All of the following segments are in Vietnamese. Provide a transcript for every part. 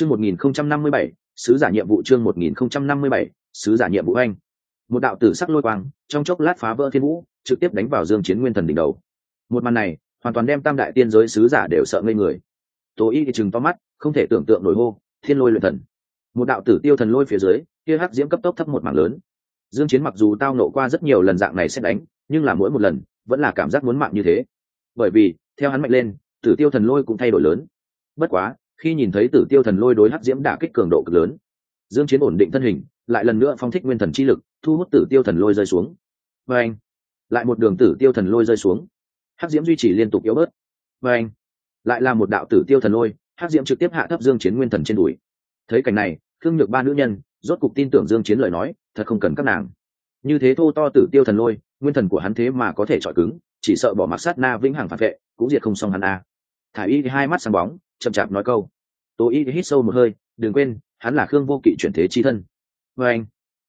chương một nghìn không trăm năm mươi bảy, sứ giả nhiệm vụ chương một nghìn không trăm năm mươi bảy, sứ giả nhiệm vụ anh. Một đạo tử sắc lôi quang, trong chốc lát phá vỡ thiên vũ, trực tiếp đánh vào dương chiến nguyên thần đỉnh đầu. Một màn này, hoàn toàn đem tam đại tiên giới sứ giả đều sợ ngây người. Tố y thì chừng to mắt, không thể tưởng tượng nổi hô, thiên lôi luyện thần. Một đạo tử tiêu thần lôi phía dưới, kia hắc diễm cấp tốc thấp một mảng lớn. Dương chiến mặc dù tao nộ qua rất nhiều lần dạng này sẽ đánh, nhưng là mỗi một lần, vẫn là cảm giác muốn mạng như thế. Bởi vì, theo hắn mạnh lên, tử tiêu thần lôi cũng thay đổi lớn. Bất quá khi nhìn thấy tử tiêu thần lôi đối hắc diễm đả kích cường độ cực lớn, dương chiến ổn định thân hình, lại lần nữa phong thích nguyên thần chi lực, thu hút tử tiêu thần lôi rơi xuống. Và anh lại một đường tử tiêu thần lôi rơi xuống. Hắc diễm duy trì liên tục yếu bớt. Và anh lại là một đạo tử tiêu thần lôi, hắc diễm trực tiếp hạ thấp dương chiến nguyên thần trên đùi. Thấy cảnh này thương nhược ba nữ nhân, rốt cục tin tưởng dương chiến lời nói, thật không cần các nàng. Như thế thô to tử tiêu thần lôi, nguyên thần của hắn thế mà có thể trọi cứng, chỉ sợ bỏ mặc sát na vĩnh hằng phản vệ, cũng diệt không xong hắn a. Thả y thì hai mắt sáng bóng chậm chạp nói câu. Tố y hít sâu một hơi, đừng quên, hắn là khương vô kỵ chuyển thế chi thân. Vê anh,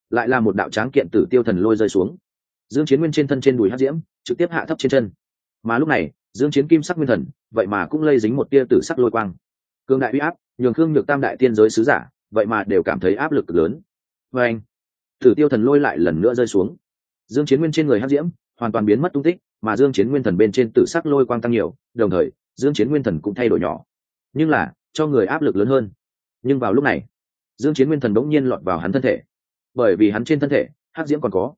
lại là một đạo tráng kiện tử tiêu thần lôi rơi xuống. Dương chiến nguyên trên thân trên đùi hát diễm, trực tiếp hạ thấp trên chân. Mà lúc này, dương chiến kim sắc nguyên thần, vậy mà cũng lây dính một tia tử sắc lôi quang. Cương đại uy áp, nhường khương nhược tam đại tiên giới sứ giả, vậy mà đều cảm thấy áp lực lớn. Vê anh, tử tiêu thần lôi lại lần nữa rơi xuống. Dương chiến nguyên trên người hát diễm, hoàn toàn biến mất tung tích, mà dương chiến nguyên thần bên trên tử sắc lôi quang tăng nhiều, đồng thời, dương chiến nguyên thần cũng thay đổi nhỏ nhưng là, cho người áp lực lớn hơn. Nhưng vào lúc này, dương chiến nguyên thần đống nhiên lọt vào hắn thân thể. Bởi vì hắn trên thân thể, hắc diễm còn có.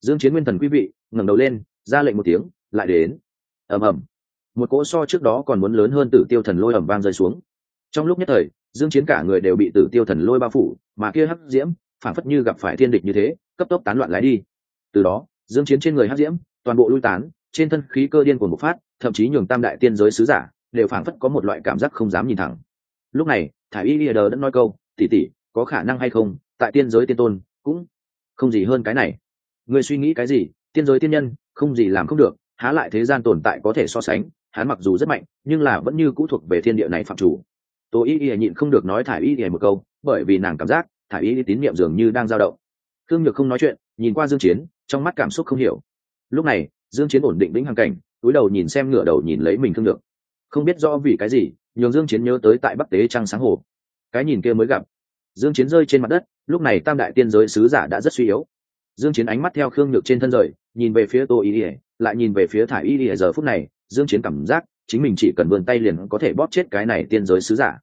Dương chiến nguyên thần quý vị, ngẩng đầu lên, ra lệnh một tiếng, lại đến. Ầm ầm. Một cỗ so trước đó còn muốn lớn hơn tử tiêu thần lôi ầm vang rơi xuống. Trong lúc nhất thời, dương chiến cả người đều bị tử tiêu thần lôi bao phủ, mà kia hắc diễm, phản phất như gặp phải thiên địch như thế, cấp tốc tán loạn lái đi. Từ đó, dương chiến trên người hắc diễm, toàn bộ lui tán, trên thân khí cơ điên cuồng bộc phát, thậm chí nhường tam đại tiên giới sứ giả đều phảng phất có một loại cảm giác không dám nhìn thẳng. Lúc này, thải y lìa đờ đã nói câu, tỷ tỷ, có khả năng hay không, tại tiên giới tiên tôn cũng không gì hơn cái này. Người suy nghĩ cái gì, tiên giới tiên nhân không gì làm không được, há lại thế gian tồn tại có thể so sánh, hắn mặc dù rất mạnh, nhưng là vẫn như cũ thuộc về thiên địa này phạm chủ. Tô y y nhịn không được nói thải y y một câu, bởi vì nàng cảm giác thải y tín niệm dường như đang dao động. Thương nhược không nói chuyện, nhìn qua dương chiến, trong mắt cảm xúc không hiểu. Lúc này, dương chiến ổn định vĩnh hằng cảnh cúi đầu nhìn xem ngửa đầu nhìn lấy mình thương nhược không biết do vì cái gì, nhường dương chiến nhớ tới tại bắc tế trăng sáng hồ. Cái nhìn kia mới gặp. Dương chiến rơi trên mặt đất, lúc này tam đại tiên giới sứ giả đã rất suy yếu. Dương chiến ánh mắt theo khương nhược trên thân rời, nhìn về phía tô y ỉa lại nhìn về phía thải y ỉa giờ phút này, dương chiến cảm giác chính mình chỉ cần vươn tay liền có thể bóp chết cái này tiên giới sứ giả.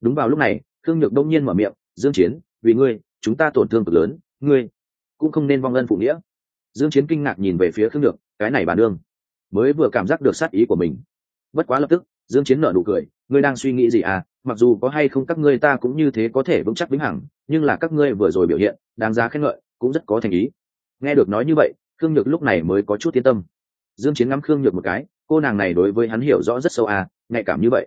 Đúng vào lúc này, khương nhược đông nhiên mở miệng, dương chiến, vì ngươi, chúng ta tổn thương cực lớn, ngươi cũng không nên vong ân phụ nghĩa. Dương chiến kinh ngạc nhìn về phía khương nhược, cái này bà đương mới vừa cảm giác được sát ý của mình. Bất quá lập tức dương chiến nở nụ cười, ngươi đang suy nghĩ gì à? Mặc dù có hay không các ngươi ta cũng như thế có thể vững chắc vĩnh hằng, nhưng là các ngươi vừa rồi biểu hiện, đáng giá khen ngợi, cũng rất có thành ý. Nghe được nói như vậy, khương nhược lúc này mới có chút yên tâm. Dương chiến ngắm khương nhược một cái, cô nàng này đối với hắn hiểu rõ rất sâu à nhạy cảm như vậy.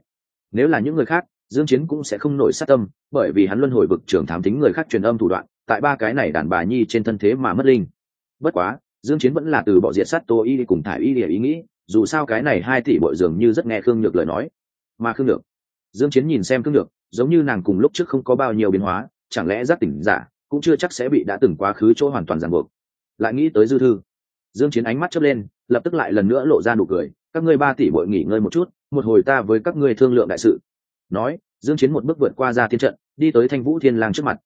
Nếu là những người khác, dương chiến cũng sẽ không nổi sát tâm, bởi vì hắn luân hồi vực trưởng thám tính người khác truyền âm thủ đoạn, tại ba cái này đàn bà nhi trên thân thế mà mất linh. Bất quá, dương chiến vẫn là từ bỏ diệt sát tô y cùng thải y để ý nghĩ dù sao cái này hai tỷ bội dường như rất nghe khương nhược lời nói. Mà khương nhược, dương chiến nhìn xem khương nhược, giống như nàng cùng lúc trước không có bao nhiêu biến hóa, chẳng lẽ giác tỉnh giả cũng chưa chắc sẽ bị đã từng quá khứ chỗ hoàn toàn ràng buộc. Lại nghĩ tới dư thư, dương chiến ánh mắt chớp lên, lập tức lại lần nữa lộ ra nụ cười, các ngươi ba tỷ bội nghỉ ngơi một chút, một hồi ta với các ngươi thương lượng đại sự. Nói, dương chiến một bước vượt qua ra thiên trận, đi tới thanh vũ thiên lang trước mặt.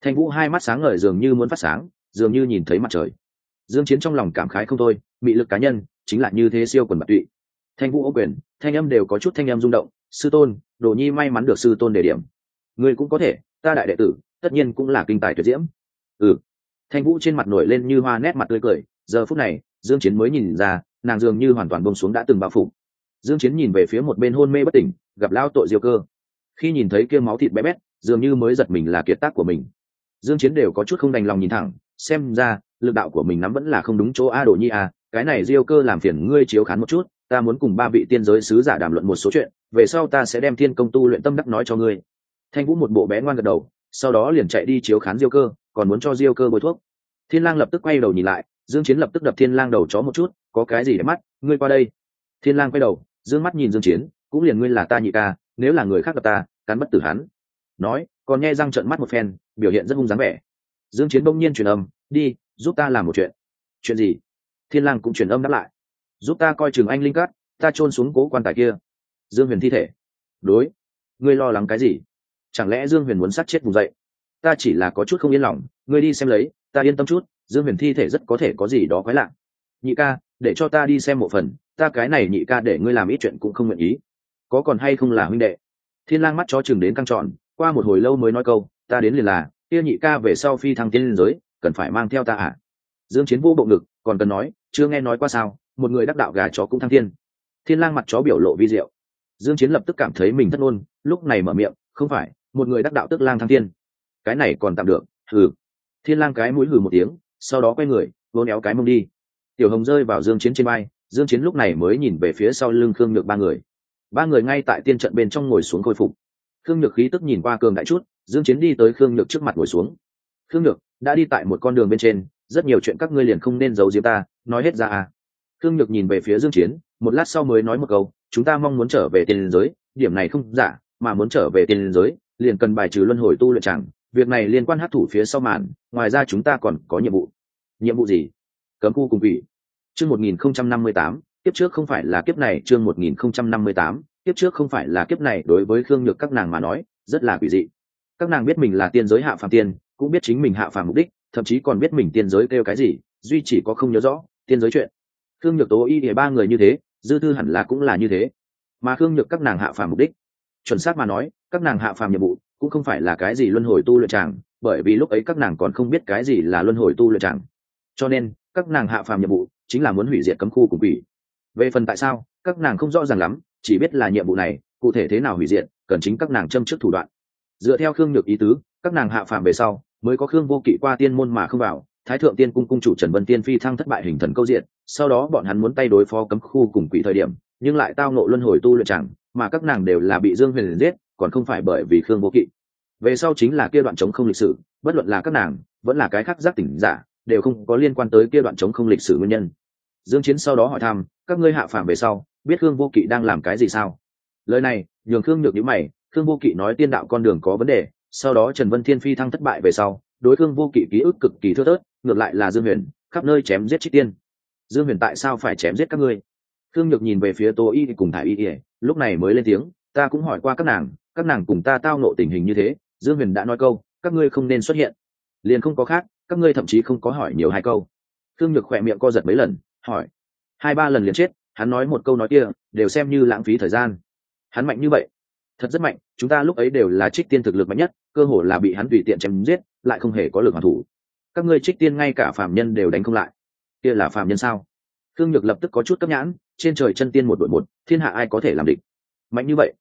Thanh vũ hai mắt sáng ngời dường như muốn phát sáng, dường như nhìn thấy mặt trời. Dương chiến trong lòng cảm khái không thôi mị lực cá nhân chính là như thế siêu quần bạc tụy. Thanh vũ ô quyền, thanh âm đều có chút thanh âm rung động, sư tôn, đồ nhi may mắn được sư tôn đề điểm. Ngươi cũng có thể, ta đại đệ tử, tất nhiên cũng là kinh tài tuyệt diễm. Ừ. Thanh vũ trên mặt nổi lên như hoa nét mặt tươi cười, giờ phút này, dương chiến mới nhìn ra, nàng dường như hoàn toàn bông xuống đã từng bao phủ. Dương chiến nhìn về phía một bên hôn mê bất tỉnh, gặp lao tội diêu cơ. Khi nhìn thấy kia máu thịt bé bét, dường như mới giật mình là kiệt tác của mình. Dương chiến đều có chút không đành lòng nhìn thẳng, xem ra, lực đạo của mình nắm vẫn là không đúng chỗ a đồ nhi a cái này diêu cơ làm phiền ngươi chiếu khán một chút, ta muốn cùng ba vị tiên giới sứ giả đàm luận một số chuyện, về sau ta sẽ đem thiên công tu luyện tâm đắc nói cho ngươi. Thanh vũ một bộ bé ngoan gật đầu, sau đó liền chạy đi chiếu khán diêu cơ, còn muốn cho diêu cơ bôi thuốc. Thiên lang lập tức quay đầu nhìn lại, dương chiến lập tức đập thiên lang đầu chó một chút, có cái gì để mắt, ngươi qua đây. Thiên lang quay đầu, dương mắt nhìn dương chiến, cũng liền ngươi là ta nhị ca, nếu là người khác gặp ta, cắn bất tử hắn. Nói, còn nghe răng trợn mắt một phen, biểu hiện rất hung dáng vẻ. Dương chiến bỗng nhiên truyền âm, đi, giúp ta làm một chuyện. Chuyện gì? Thiên lang cũng truyền âm đáp lại. Giúp ta coi chừng anh linh cát, ta trôn xuống cố quan tài kia. Dương huyền thi thể. Đối. Ngươi lo lắng cái gì? Chẳng lẽ dương huyền muốn sát chết vùng dậy? Ta chỉ là có chút không yên lòng, ngươi đi xem lấy, ta yên tâm chút, dương huyền thi thể rất có thể có gì đó quái lạ. Nhị ca, để cho ta đi xem một phần, ta cái này nhị ca để ngươi làm ít chuyện cũng không nguyện ý. Có còn hay không là huynh đệ? Thiên lang mắt chó chừng đến căng trọn qua một hồi lâu mới nói câu, ta đến liền là, kia nhị ca về sau phi thăng tiên lên giới, cần phải mang theo ta à? Dương chiến vô bộ ngực, còn cần nói chưa nghe nói qua sao, một người đắc đạo gà chó cũng thăng thiên. Thiên lang mặt chó biểu lộ vi diệu. Dương chiến lập tức cảm thấy mình thất ngôn, lúc này mở miệng, không phải, một người đắc đạo tức lang thăng thiên. Cái này còn tạm được, hừ. Thiên lang cái mũi hừ một tiếng, sau đó quay người vô éo cái mông đi. Tiểu hồng rơi vào dương chiến trên vai, dương chiến lúc này mới nhìn về phía sau lưng khương nhược ba người. Ba người ngay tại tiên trận bên trong ngồi xuống khôi phục. Khương nhược khí tức nhìn qua cường đại chút, dương chiến đi tới khương nhược trước mặt ngồi xuống. Khương nhược, đã đi tại một con đường bên trên rất nhiều chuyện các ngươi liền không nên giấu giếm ta, nói hết ra à. Khương nhược nhìn về phía dương chiến, một lát sau mới nói một câu, chúng ta mong muốn trở về tiên giới, điểm này không giả, mà muốn trở về tiên giới, liền cần bài trừ luân hồi tu luyện chẳng, việc này liên quan hát thủ phía sau màn, ngoài ra chúng ta còn có nhiệm vụ. Nhiệm vụ gì? Cấm khu cùng vị chương 1058 kiếp trước không phải là kiếp này, chương 1058 kiếp trước không phải là kiếp này, đối với khương nhược các nàng mà nói, rất là quỷ dị. Các nàng biết mình là tiên giới hạ phàm tiên, cũng biết chính mình hạ phàm mục đích thậm chí còn biết mình tiên giới kêu cái gì, duy chỉ có không nhớ rõ, tiên giới chuyện. Khương nhược tố y để ba người như thế, dư thư hẳn là cũng là như thế. Mà khương nhược các nàng hạ phàm mục đích. Chuẩn xác mà nói, các nàng hạ phàm nhiệm vụ cũng không phải là cái gì luân hồi tu luyện tràng, bởi vì lúc ấy các nàng còn không biết cái gì là luân hồi tu luyện tràng. Cho nên, các nàng hạ phàm nhiệm vụ chính là muốn hủy diệt cấm khu cùng quỷ. Về phần tại sao, các nàng không rõ ràng lắm, chỉ biết là nhiệm vụ này, cụ thể thế nào hủy diệt, cần chính các nàng châm trước thủ đoạn. Dựa theo khương nhược ý tứ, các nàng hạ phàm về sau mới có khương vô kỵ qua tiên môn mà không vào, thái thượng tiên cung cung chủ trần vân tiên phi thăng thất bại hình thần câu diện, sau đó bọn hắn muốn tay đối phó cấm khu cùng quỷ thời điểm, nhưng lại tao nộ luân hồi tu luyện chẳng, mà các nàng đều là bị dương huyền giết, còn không phải bởi vì khương vô kỵ. Về sau chính là kia đoạn chống không lịch sử, bất luận là các nàng, vẫn là cái khác giác tỉnh giả, đều không có liên quan tới kia đoạn chống không lịch sử nguyên nhân. Dương chiến sau đó hỏi thăm, các ngươi hạ phàm về sau, biết khương vô kỵ đang làm cái gì sao? Lời này, nhường khương nhược nhíu mày, khương vô kỵ nói tiên đạo con đường có vấn đề sau đó trần vân thiên phi thăng thất bại về sau, đối khương vô kỵ ký ức cực kỳ thưa thớt, ngược lại là dương huyền, khắp nơi chém giết trích tiên. Dương huyền tại sao phải chém giết các ngươi? Khương nhược nhìn về phía tô y cùng thả y ỉa lúc này mới lên tiếng, ta cũng hỏi qua các nàng các nàng cùng ta tao nộ tình hình như thế, dương huyền đã nói câu, các ngươi không nên xuất hiện. Liền không có khác, các ngươi thậm chí không có hỏi nhiều hai câu. Khương nhược khỏe miệng co giật mấy lần, hỏi. Hai ba lần liền chết, hắn nói một câu nói kia, đều xem như lãng phí thời gian. Hắn mạnh như vậy thật rất mạnh, chúng ta lúc ấy đều là trích tiên thực lực mạnh nhất, cơ hồ là bị hắn tùy tiện chém giết, lại không hề có lực hoàn thủ. Các ngươi trích tiên ngay cả phạm nhân đều đánh không lại. Kia là phạm nhân sao? Thương nhược lập tức có chút cấp nhãn, trên trời chân tiên một đội một, thiên hạ ai có thể làm địch? Mạnh như vậy.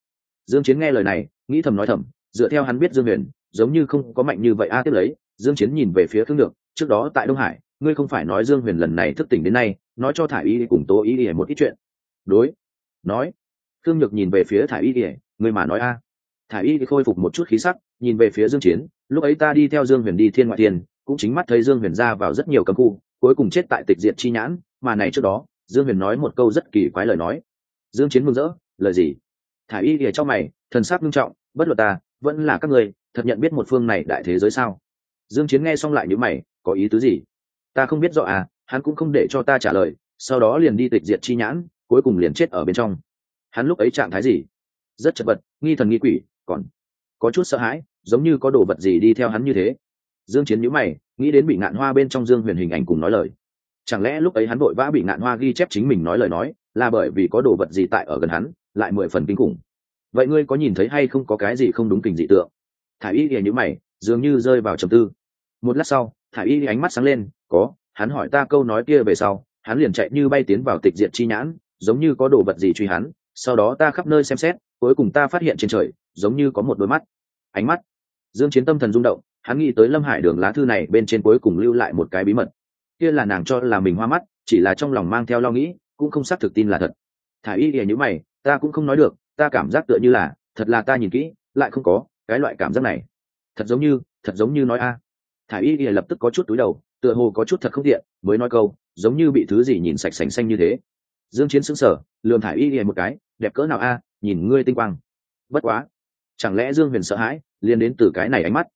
Dương chiến nghe lời này, nghĩ thầm nói thầm, dựa theo hắn biết dương huyền, giống như không có mạnh như vậy a, tiếp lấy, dương chiến nhìn về phía thương nhược, trước đó tại đông hải, ngươi không phải nói dương huyền lần này thức tỉnh đến nay, nói cho thả y cùng tô y một ít chuyện. Đối. Nói. Thương nhược nhìn về phía thả y người mà nói a. Thả y khôi phục một chút khí sắc, nhìn về phía dương chiến, lúc ấy ta đi theo dương huyền đi thiên ngoại thiên, cũng chính mắt thấy dương huyền ra vào rất nhiều cấm khu, cuối cùng chết tại tịch diệt chi nhãn, mà này trước đó, dương huyền nói một câu rất kỳ quái lời nói. Dương chiến mừng rỡ, lời gì? Thả y ỉa cho mày, thần sắc nghiêm trọng, bất luận ta, vẫn là các người thật nhận biết một phương này đại thế giới sao? Dương chiến nghe xong lại nhíu mày, có ý tứ gì? Ta không biết rõ à hắn cũng không để cho ta trả lời, sau đó liền đi tịch diệt chi nhãn, cuối cùng liền chết ở bên trong. Hắn lúc ấy trạng thái gì? Rất chật vật, nghi thần nghi quỷ, còn có chút sợ hãi, giống như có đồ vật gì đi theo hắn như thế. Dương chiến nhíu mày, nghĩ đến bị ngạn hoa bên trong dương huyền hình ảnh cùng nói lời. Chẳng lẽ lúc ấy hắn vội vã bị ngạn hoa ghi chép chính mình nói lời nói, là bởi vì có đồ vật gì tại ở gần hắn, lại mười phần kinh khủng. Vậy ngươi có nhìn thấy hay không có cái gì không đúng kình dị tượng? Thả y ỉa nhíu mày, dường như rơi vào trầm tư. Một lát sau, thả y ánh mắt sáng lên, có, hắn hỏi ta câu nói kia về sau, hắn liền chạy như bay tiến vào tịch diện chi nhãn, giống như có đồ vật gì truy hắn, sau đó ta khắp nơi xem xét cuối cùng ta phát hiện trên trời, giống như có một đôi mắt. Ánh mắt. Dương chiến tâm thần rung động, hắn nghĩ tới lâm hải đường lá thư này bên trên cuối cùng lưu lại một cái bí mật. Kia là nàng cho là mình hoa mắt, chỉ là trong lòng mang theo lo nghĩ, cũng không xác thực tin là thật. Thả y thì như mày, ta cũng không nói được, ta cảm giác tựa như là, thật là ta nhìn kỹ, lại không có, cái loại cảm giác này. Thật giống như, thật giống như nói a. Thả y thì lập tức có chút túi đầu, tựa hồ có chút thật không tiện, mới nói câu, giống như bị thứ gì nhìn sạch sành xanh như thế. Dương chiến sững sờ, lườm thả y thì một cái, đẹp cỡ nào a nhìn ngươi tinh quang. Bất quá, chẳng lẽ dương huyền sợ hãi liên đến từ cái này ánh mắt?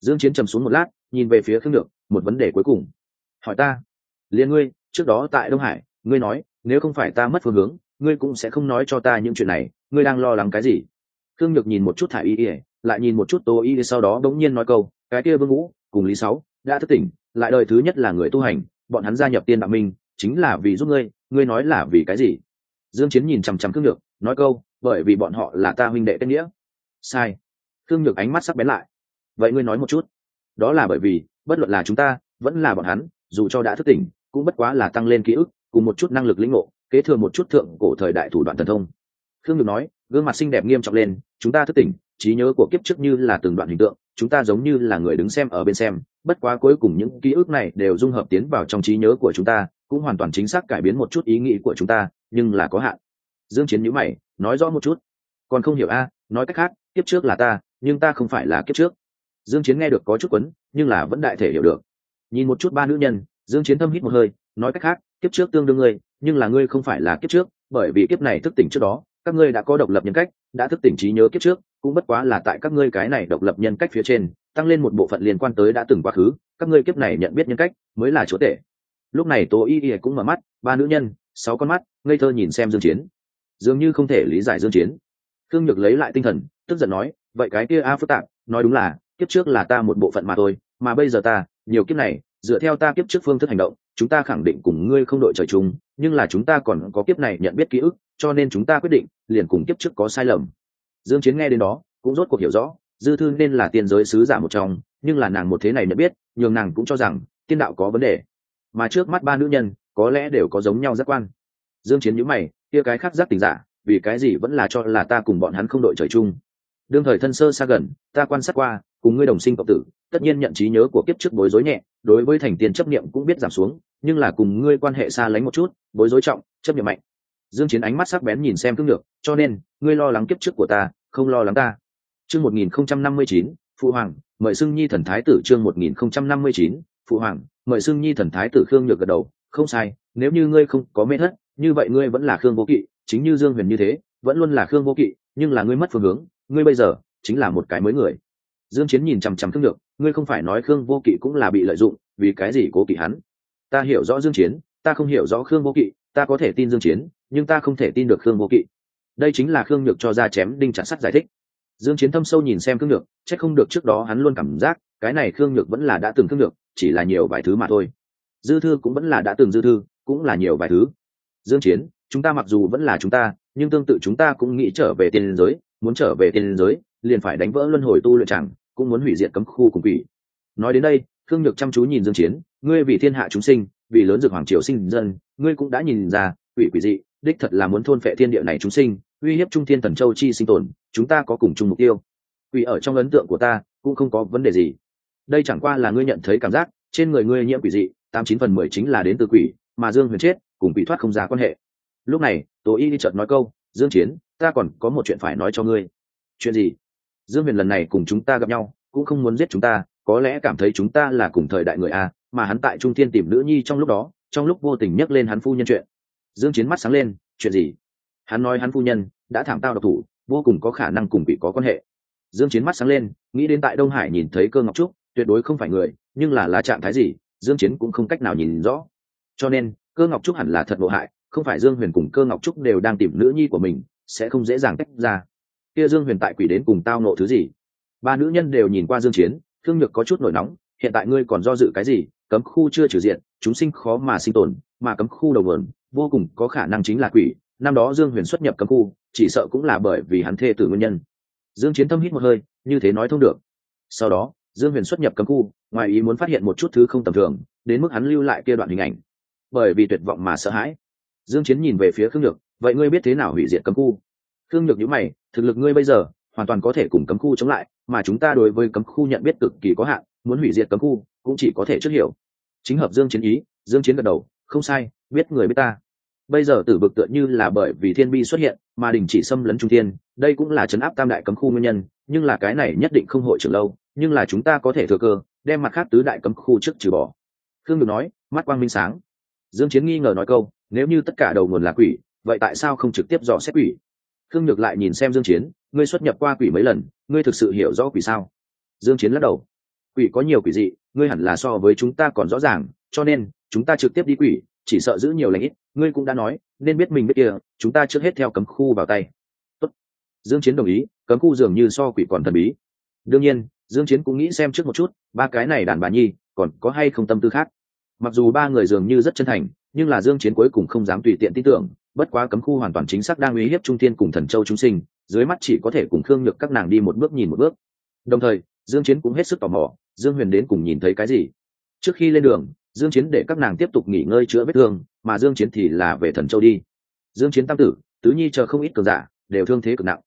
Dương chiến trầm xuống một lát, nhìn về phía khương được một vấn đề cuối cùng. Hỏi ta, liên ngươi, trước đó tại đông hải, ngươi nói, nếu không phải ta mất phương hướng, ngươi cũng sẽ không nói cho ta những chuyện này, ngươi đang lo lắng cái gì? Khương nhược nhìn một chút thả y ỉa lại nhìn một chút tô y sau đó bỗng nhiên nói câu, cái kia vương ngũ cùng lý sáu đã thức tỉnh, lại đời thứ nhất là người tu hành, bọn hắn gia nhập tiên đạo minh, chính là vì giúp ngươi ngươi nói là vì cái gì? Dương chiến nhìn chằm chằm khương nhược, nói câu bởi vì bọn họ là ta huynh đệ kết nghĩa. Sai. Thương nhược ánh mắt sắc bén lại. Vậy ngươi nói một chút. Đó là bởi vì, bất luận là chúng ta, vẫn là bọn hắn, dù cho đã thức tỉnh, cũng bất quá là tăng lên ký ức, cùng một chút năng lực lĩnh ngộ, kế thừa một chút thượng cổ thời đại thủ đoạn thần thông. Khương nhược nói, gương mặt xinh đẹp nghiêm trọng lên, chúng ta thức tỉnh, trí nhớ của kiếp trước như là từng đoạn hình tượng, chúng ta giống như là người đứng xem ở bên xem, bất quá cuối cùng những ký ức này đều dung hợp tiến vào trong trí nhớ của chúng ta, cũng hoàn toàn chính xác cải biến một chút ý nghĩ của chúng ta, nhưng là có hạn. Dương chiến nhíu mày nói rõ một chút. Còn không hiểu a, nói cách khác, kiếp trước là ta, nhưng ta không phải là kiếp trước. Dương chiến nghe được có chút quấn, nhưng là vẫn đại thể hiểu được. Nhìn một chút ba nữ nhân, dương chiến thâm hít một hơi, nói cách khác, kiếp trước tương đương ngươi, nhưng là ngươi không phải là kiếp trước, bởi vì kiếp này thức tỉnh trước đó, các ngươi đã có độc lập nhân cách, đã thức tỉnh trí nhớ kiếp trước, cũng bất quá là tại các ngươi cái này độc lập nhân cách phía trên, tăng lên một bộ phận liên quan tới đã từng quá khứ, các ngươi kiếp này nhận biết nhân cách, mới là chỗ tệ lúc này tố y y cũng mở mắt, ba nữ nhân, sáu con mắt, ngây thơ nhìn xem dương chiến dường như không thể lý giải dương chiến. Khương nhược lấy lại tinh thần, tức giận nói, vậy cái kia a phức tạp nói đúng là, kiếp trước là ta một bộ phận mà thôi, mà bây giờ ta, nhiều kiếp này, dựa theo ta kiếp trước phương thức hành động, chúng ta khẳng định cùng ngươi không đội trời chung, nhưng là chúng ta còn có kiếp này nhận biết ký ức, cho nên chúng ta quyết định, liền cùng kiếp trước có sai lầm. Dương chiến nghe đến đó, cũng rốt cuộc hiểu rõ, dư thư nên là tiên giới sứ giả một trong, nhưng là nàng một thế này nhận biết, nhường nàng cũng cho rằng, tiên đạo có vấn đề. Mà trước mắt ba nữ nhân, có lẽ đều có giống nhau giác quan. Dương chiến nhíu mày kia cái khác giác tình giả, vì cái gì vẫn là cho là ta cùng bọn hắn không đội trời chung. Đương thời thân sơ xa gần, ta quan sát qua, cùng ngươi đồng sinh cộng tử, tất nhiên nhận trí nhớ của kiếp trước bối rối nhẹ, đối với thành tiền chấp niệm cũng biết giảm xuống, nhưng là cùng ngươi quan hệ xa lánh một chút, bối rối trọng, chấp niệm mạnh. Dương chiến ánh mắt sắc bén nhìn xem cương được cho nên, ngươi lo lắng kiếp trước của ta, không lo lắng ta. Chương 1059 phụ hoàng, mời xưng nhi thần thái tử chương 1059 phụ hoàng, mời xưng nhi thần thái tử khương nhược gật đầu, không sai, nếu như ngươi không có mê thất như vậy ngươi vẫn là khương vô kỵ, chính như dương huyền như thế, vẫn luôn là khương vô kỵ, nhưng là ngươi mất phương hướng, ngươi bây giờ chính là một cái mới người. Dương chiến nhìn chằm chằm khương nhược, ngươi không phải nói khương vô kỵ cũng là bị lợi dụng vì cái gì cố kỵ hắn. Ta hiểu rõ dương chiến, ta không hiểu rõ khương vô kỵ, ta có thể tin dương chiến, nhưng ta không thể tin được khương vô kỵ. Đây chính là khương nhược cho ra chém đinh chặt sắt giải thích. Dương chiến thâm sâu nhìn xem khương nhược, chắc không được trước đó hắn luôn cảm giác, cái này khương nhược vẫn là đã từng khương nhược, chỉ là nhiều vài thứ mà thôi. Dư thư cũng vẫn là đã từng dư thư, cũng là nhiều vài thứ dương chiến, chúng ta mặc dù vẫn là chúng ta, nhưng tương tự chúng ta cũng nghĩ trở về tiên giới, muốn trở về tiên giới, liền phải đánh vỡ luân hồi tu luyện chẳng, cũng muốn hủy diệt cấm khu cùng quỷ. Nói đến đây Thương nhược chăm chú nhìn dương chiến, ngươi vì thiên hạ chúng sinh, vì lớn dược hoàng triều sinh dân, ngươi cũng đã nhìn ra, quỷ quỷ dị, đích thật là muốn thôn phệ thiên địa này chúng sinh, uy hiếp trung thiên thần châu chi sinh tồn, chúng ta có cùng chung mục tiêu. Quỷ ở trong ấn tượng của ta, cũng không có vấn đề gì. Đây chẳng qua là ngươi nhận thấy cảm giác, trên người ngươi nhiễm quỷ dị, tám chín phần mười chính là đến từ quỷ, mà dương huyền chết cùng bị thoát không ra quan hệ. Lúc này tố y đi chợt nói câu, dương chiến, ta còn có một chuyện phải nói cho ngươi. Chuyện gì? Dương huyền lần này cùng chúng ta gặp nhau, cũng không muốn giết chúng ta, có lẽ cảm thấy chúng ta là cùng thời đại người a, mà hắn tại trung thiên tìm nữ nhi trong lúc đó, trong lúc vô tình nhắc lên hắn phu nhân chuyện. Dương chiến mắt sáng lên, chuyện gì? Hắn nói hắn phu nhân đã thảm tao độc thủ, vô cùng có khả năng cùng bị có quan hệ. Dương chiến mắt sáng lên, nghĩ đến tại đông hải nhìn thấy cơ ngọc trúc, tuyệt đối không phải người, nhưng là lá trạng thái gì, dương chiến cũng không cách nào nhìn rõ. Cho nên cơ ngọc trúc hẳn là thật ngộ hại, không phải dương huyền cùng cơ ngọc trúc đều đang tìm nữ nhi của mình, sẽ không dễ dàng tách ra. Kia dương huyền tại quỷ đến cùng tao nộ thứ gì? Ba nữ nhân đều nhìn qua dương chiến, thương nhược có chút nổi nóng, hiện tại ngươi còn do dự cái gì? Cấm khu chưa trừ diện, chúng sinh khó mà sinh tồn, mà cấm khu đầu nguồn, vô cùng có khả năng chính là quỷ. Năm đó dương huyền xuất nhập cấm khu, chỉ sợ cũng là bởi vì hắn thê tử nguyên nhân. Dương chiến thâm hít một hơi, như thế nói thông được. Sau đó, dương huyền xuất nhập cấm khu, ngoài ý muốn phát hiện một chút thứ không tầm thường, đến mức hắn lưu lại kia đoạn hình ảnh bởi vì tuyệt vọng mà sợ hãi. Dương chiến nhìn về phía khương nhược, vậy ngươi biết thế nào hủy diệt cấm khu? Khương nhược nhíu mày, thực lực ngươi bây giờ hoàn toàn có thể cùng cấm khu chống lại, mà chúng ta đối với cấm khu nhận biết cực kỳ có hạn, muốn hủy diệt cấm khu cũng chỉ có thể trước hiểu. Chính hợp dương chiến ý, dương chiến gật đầu, không sai, biết người biết ta. Bây giờ tử vực tựa như là bởi vì thiên bi xuất hiện, mà đình chỉ xâm lấn trung thiên, đây cũng là chấn áp tam đại cấm khu nguyên nhân, nhưng là cái này nhất định không hội trưởng lâu, nhưng là chúng ta có thể thừa cơ, đem mặt khác tứ đại cấm khu trước trừ bỏ. Khương được nói, mắt quang minh sáng dương chiến nghi ngờ nói câu, nếu như tất cả đầu nguồn là quỷ, vậy tại sao không trực tiếp dò xét quỷ? Khương nhược lại nhìn xem dương chiến, ngươi xuất nhập qua quỷ mấy lần, ngươi thực sự hiểu rõ quỷ sao? Dương chiến lắc đầu, quỷ có nhiều quỷ dị, ngươi hẳn là so với chúng ta còn rõ ràng, cho nên, chúng ta trực tiếp đi quỷ, chỉ sợ giữ nhiều lãnh ít, ngươi cũng đã nói, nên biết mình biết kia, chúng ta trước hết theo cấm khu vào tay. Tốt. dương chiến đồng ý, cấm khu dường như so quỷ còn thần bí. Đương nhiên, dương chiến cũng nghĩ xem trước một chút, ba cái này đàn bà nhi, còn có hay không tâm tư khác? Mặc dù ba người dường như rất chân thành, nhưng là dương chiến cuối cùng không dám tùy tiện tin tưởng, bất quá cấm khu hoàn toàn chính xác đang uy hiếp trung thiên cùng thần châu chúng sinh, dưới mắt chỉ có thể cùng khương nhược các nàng đi một bước nhìn một bước. Đồng thời, dương chiến cũng hết sức tò mò, dương huyền đến cùng nhìn thấy cái gì? Trước khi lên đường, dương chiến để các nàng tiếp tục nghỉ ngơi chữa vết thương, mà dương chiến thì là về thần châu đi. Dương chiến tam tử, tứ nhi chờ không ít cường giả, đều thương thế cực nặng.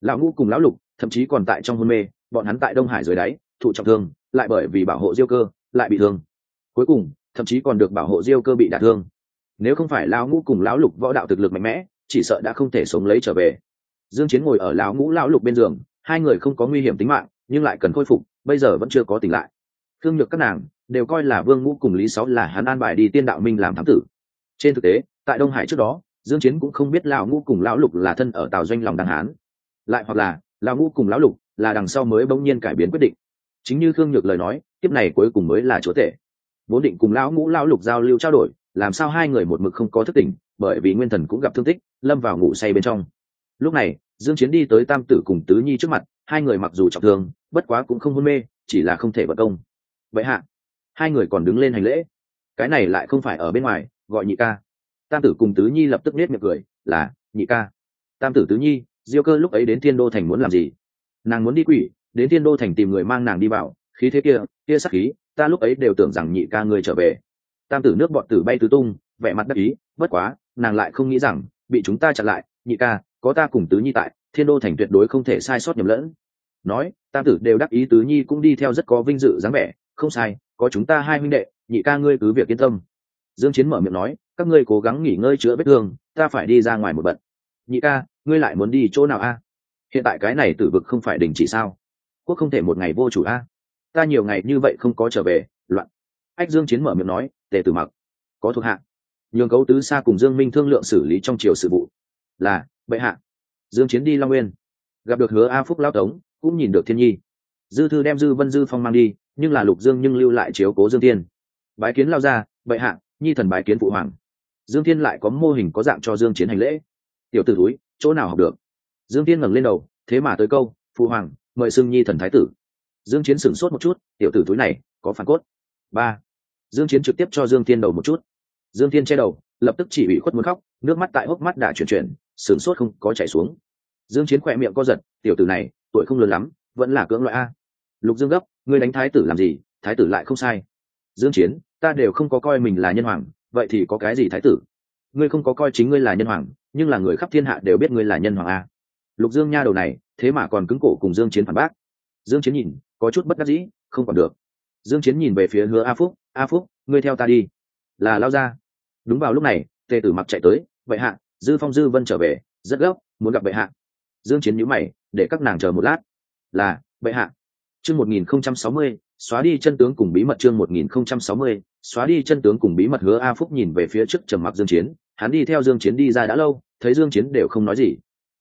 Lão ngũ cùng lão lục, thậm chí còn tại trong hôn mê, bọn hắn tại đông hải dưới đáy, thụ trọng thương, lại bởi vì bảo hộ diêu cơ, lại bị thương. Cuối cùng thậm chí còn được bảo hộ diêu cơ bị đả thương. Nếu không phải lão ngũ cùng lão lục võ đạo thực lực mạnh mẽ, chỉ sợ đã không thể sống lấy trở về. Dương chiến ngồi ở lão ngũ lão lục bên giường, hai người không có nguy hiểm tính mạng, nhưng lại cần khôi phục, bây giờ vẫn chưa có tỉnh lại. Thương nhược các nàng đều coi là vương ngũ cùng lý sáu là hắn an bài đi tiên đạo minh làm thám tử. Trên thực tế, tại đông hải trước đó, dương chiến cũng không biết lão ngũ cùng lão lục là thân ở tào doanh lòng đằng hán. Lại hoặc là, lão ngũ cùng lão lục là đằng sau mới bỗng nhiên cải biến quyết định. Chính như thương nhược lời nói tiếp này cuối cùng mới là chúa tể vốn định cùng lão ngũ lão lục giao lưu trao đổi, làm sao hai người một mực không có thức tỉnh, bởi vì nguyên thần cũng gặp thương tích, lâm vào ngủ say bên trong. Lúc này, dương chiến đi tới tam tử cùng tứ nhi trước mặt, hai người mặc dù trọng thương, bất quá cũng không hôn mê, chỉ là không thể vận công. Vậy hạ, hai người còn đứng lên hành lễ. Cái này lại không phải ở bên ngoài, gọi nhị ca. Tam tử cùng tứ nhi lập tức nết miệng cười, là, nhị ca. Tam tử tứ nhi, diêu cơ lúc ấy đến thiên đô thành muốn làm gì? Nàng muốn đi quỷ, đến thiên đô thành tìm người mang nàng đi vào, khí thế kia kia sắc khí ta lúc ấy đều tưởng rằng nhị ca ngươi trở về. Tam tử nước bọn tử bay tứ tung, vẻ mặt đắc ý, bất quá, nàng lại không nghĩ rằng, bị chúng ta chặn lại, nhị ca, có ta cùng tứ nhi tại, thiên đô thành tuyệt đối không thể sai sót nhầm lẫn. Nói, tam tử đều đắc ý tứ nhi cũng đi theo rất có vinh dự dáng vẻ, không sai, có chúng ta hai huynh đệ, nhị ca ngươi cứ việc yên tâm. Dương chiến mở miệng nói, các ngươi cố gắng nghỉ ngơi chữa vết thương, ta phải đi ra ngoài một bận. Nhị ca, ngươi lại muốn đi chỗ nào a? Hiện tại cái này tử vực không phải đình chỉ sao? Quốc không thể một ngày vô chủ a ta nhiều ngày như vậy không có trở về, loạn. Ách dương chiến mở miệng nói, tề tử mặc, có thuộc hạ. Nhường cấu tứ xa cùng dương minh thương lượng xử lý trong triều sự vụ. Là, bệ hạ. Dương chiến đi long nguyên. Gặp được hứa a phúc lao tống, cũng nhìn được thiên nhi. Dư thư đem dư vân dư phong mang đi, nhưng là lục dương nhưng lưu lại chiếu cố dương tiên bái kiến lao ra bệ hạ, nhi thần bái kiến phụ hoàng. Dương thiên lại có mô hình có dạng cho dương chiến hành lễ. Tiểu tử túi chỗ nào học được? Dương thiên ngẩng lên đầu, thế mà tới câu, phụ hoàng, mời xưng nhi thần thái tử dương chiến sửng sốt một chút, tiểu tử túi này, có phản cốt. Ba. Dương chiến trực tiếp cho dương thiên đầu một chút. Dương thiên che đầu, lập tức chỉ bị khuất muốn khóc, nước mắt tại hốc mắt đã chuyển chuyển, sửng sốt không có chảy xuống. Dương chiến khỏe miệng co giật, tiểu tử này, tuổi không lớn lắm, vẫn là cưỡng loại a. Lục dương gấp, ngươi đánh thái tử làm gì, thái tử lại không sai. Dương chiến, ta đều không có coi mình là nhân hoàng, vậy thì có cái gì thái tử? Ngươi không có coi chính ngươi là nhân hoàng, nhưng là người khắp thiên hạ đều biết ngươi là nhân hoàng a. Lục dương nha đầu này, thế mà còn cứng cổ cùng dương chiến phản bác. Dương chiến nhìn có chút bất đắc dĩ, không còn được. Dương chiến nhìn về phía hứa a phúc a phúc, ngươi theo ta đi. Là lao ra đúng vào lúc này tề tử mặc chạy tới vậy hạ, dư phong dư vân trở về, rất gấp, muốn gặp bệ hạ. Dương chiến nhíu mày, để các nàng chờ một lát. Là, bệ hạ. Chương 1060 xóa đi chân tướng cùng bí mật chương 1060 xóa đi chân tướng cùng bí mật hứa a phúc nhìn về phía trước trầm mặc dương chiến. Hắn đi theo dương chiến đi ra đã lâu, thấy dương chiến đều không nói gì.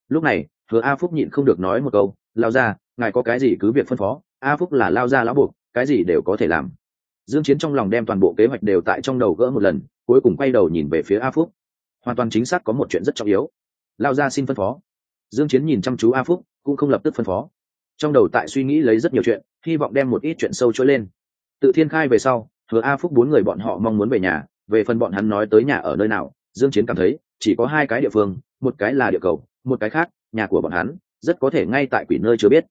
Lúc này, hứa a phúc nhịn không được nói một câu lao ra ngài có cái gì cứ việc phân phó a phúc là lao ra lão buộc, cái gì đều có thể làm. Dương chiến trong lòng đem toàn bộ kế hoạch đều tại trong đầu gỡ một lần, cuối cùng quay đầu nhìn về phía a phúc. Hoàn toàn chính xác có một chuyện rất trọng yếu. Lao ra xin phân phó. Dương chiến nhìn chăm chú a phúc, cũng không lập tức phân phó. Trong đầu tại suy nghĩ lấy rất nhiều chuyện, hy vọng đem một ít chuyện sâu trôi lên. Tự thiên khai về sau hứa a phúc bốn người bọn họ mong muốn về nhà, về phần bọn hắn nói tới nhà ở nơi nào, dương chiến cảm thấy, chỉ có hai cái địa phương, một cái là địa cầu, một cái khác, nhà của bọn hắn, rất có thể ngay tại quỷ nơi chưa biết